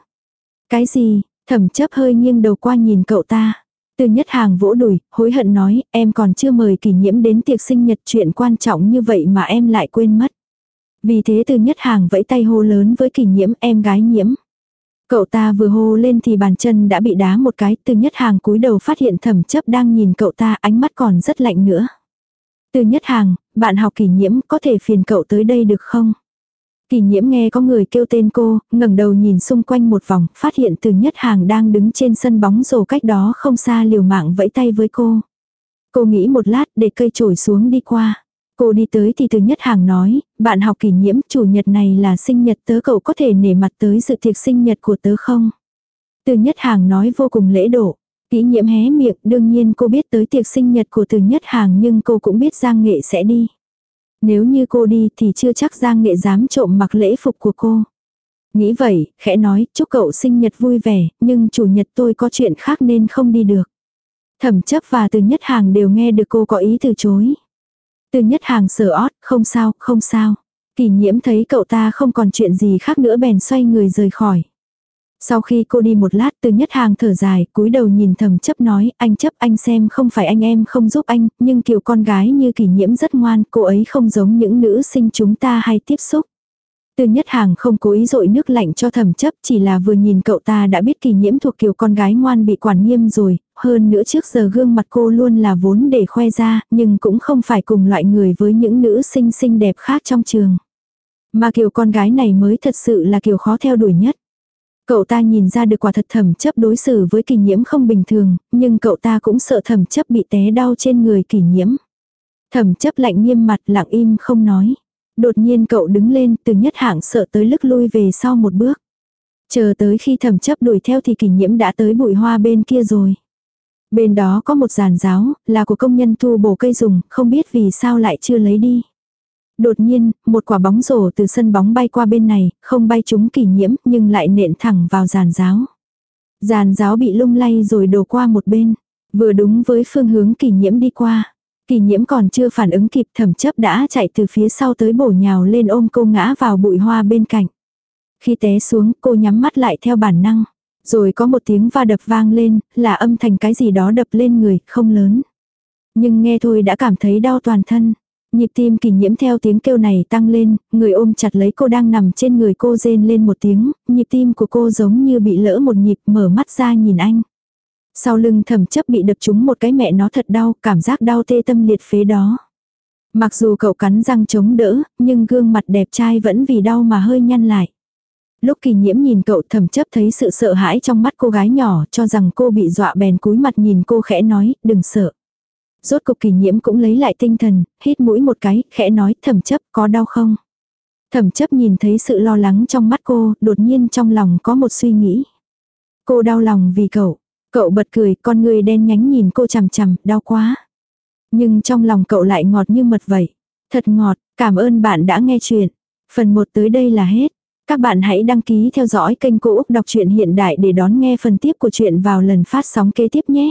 Cái gì? Thẩm chấp hơi nghiêng đầu qua nhìn cậu ta. Từ nhất hàng vỗ đùi, hối hận nói, em còn chưa mời kỷ nhiễm đến tiệc sinh nhật chuyện quan trọng như vậy mà em lại quên mất. Vì thế từ nhất hàng vẫy tay hô lớn với kỷ nhiễm em gái nhiễm. Cậu ta vừa hô lên thì bàn chân đã bị đá một cái, từ nhất hàng cúi đầu phát hiện thẩm chấp đang nhìn cậu ta ánh mắt còn rất lạnh nữa. Từ nhất hàng, bạn học kỷ nhiễm có thể phiền cậu tới đây được không? Kỷ nhiễm nghe có người kêu tên cô, ngẩng đầu nhìn xung quanh một vòng, phát hiện từ nhất hàng đang đứng trên sân bóng rổ cách đó không xa liều mạng vẫy tay với cô. Cô nghĩ một lát để cây trổi xuống đi qua. Cô đi tới thì từ nhất hàng nói, bạn học kỷ nhiễm chủ nhật này là sinh nhật tớ cậu có thể nể mặt tới sự tiệc sinh nhật của tớ không? Từ nhất hàng nói vô cùng lễ độ. Kỷ nhiễm hé miệng, đương nhiên cô biết tới tiệc sinh nhật của từ nhất hàng nhưng cô cũng biết Giang Nghệ sẽ đi. Nếu như cô đi thì chưa chắc Giang Nghệ dám trộm mặc lễ phục của cô. Nghĩ vậy, khẽ nói, chúc cậu sinh nhật vui vẻ, nhưng chủ nhật tôi có chuyện khác nên không đi được. Thẩm chấp và từ nhất hàng đều nghe được cô có ý từ chối. Từ nhất hàng sờ ót, không sao, không sao. Kỳ nhiễm thấy cậu ta không còn chuyện gì khác nữa bèn xoay người rời khỏi. Sau khi cô đi một lát từ nhất hàng thở dài, cúi đầu nhìn thầm chấp nói, anh chấp anh xem không phải anh em không giúp anh, nhưng kiểu con gái như kỷ nhiễm rất ngoan, cô ấy không giống những nữ sinh chúng ta hay tiếp xúc. Từ nhất hàng không cố ý dội nước lạnh cho thầm chấp chỉ là vừa nhìn cậu ta đã biết kỳ nhiễm thuộc kiểu con gái ngoan bị quản nghiêm rồi, hơn nữa trước giờ gương mặt cô luôn là vốn để khoe ra, nhưng cũng không phải cùng loại người với những nữ sinh xinh đẹp khác trong trường. Mà kiểu con gái này mới thật sự là kiểu khó theo đuổi nhất. Cậu ta nhìn ra được quả thật thẩm chấp đối xử với kỳ nhiễm không bình thường, nhưng cậu ta cũng sợ thẩm chấp bị té đau trên người kỳ nhiễm. Thẩm chấp lạnh nghiêm mặt lặng im không nói. Đột nhiên cậu đứng lên từ nhất hạng sợ tới lức lui về sau một bước. Chờ tới khi thẩm chấp đuổi theo thì kỳ nhiễm đã tới bụi hoa bên kia rồi. Bên đó có một giàn giáo, là của công nhân thu bổ cây dùng, không biết vì sao lại chưa lấy đi. Đột nhiên, một quả bóng rổ từ sân bóng bay qua bên này, không bay trúng kỳ nhiễm nhưng lại nện thẳng vào giàn giáo. Giàn giáo bị lung lay rồi đổ qua một bên, vừa đúng với phương hướng kỳ nhiễm đi qua. Kỳ nhiễm còn chưa phản ứng kịp thẩm chấp đã chạy từ phía sau tới bổ nhào lên ôm cô ngã vào bụi hoa bên cạnh. Khi té xuống cô nhắm mắt lại theo bản năng. Rồi có một tiếng va đập vang lên, là âm thanh cái gì đó đập lên người, không lớn. Nhưng nghe thôi đã cảm thấy đau toàn thân. Nhịp tim kỳ nhiễm theo tiếng kêu này tăng lên, người ôm chặt lấy cô đang nằm trên người cô rên lên một tiếng, nhịp tim của cô giống như bị lỡ một nhịp mở mắt ra nhìn anh. Sau lưng thầm chấp bị đập trúng một cái mẹ nó thật đau, cảm giác đau tê tâm liệt phế đó. Mặc dù cậu cắn răng chống đỡ, nhưng gương mặt đẹp trai vẫn vì đau mà hơi nhăn lại. Lúc kỳ nhiễm nhìn cậu thầm chấp thấy sự sợ hãi trong mắt cô gái nhỏ cho rằng cô bị dọa bèn cúi mặt nhìn cô khẽ nói, đừng sợ. Rốt cục kỳ nhiễm cũng lấy lại tinh thần, hít mũi một cái, khẽ nói thầm chấp có đau không? Thẩm chấp nhìn thấy sự lo lắng trong mắt cô, đột nhiên trong lòng có một suy nghĩ. Cô đau lòng vì cậu. Cậu bật cười, con người đen nhánh nhìn cô chằm chằm, đau quá. Nhưng trong lòng cậu lại ngọt như mật vậy. Thật ngọt, cảm ơn bạn đã nghe chuyện. Phần 1 tới đây là hết. Các bạn hãy đăng ký theo dõi kênh Cô Úc Đọc truyện Hiện Đại để đón nghe phần tiếp của chuyện vào lần phát sóng kế tiếp nhé.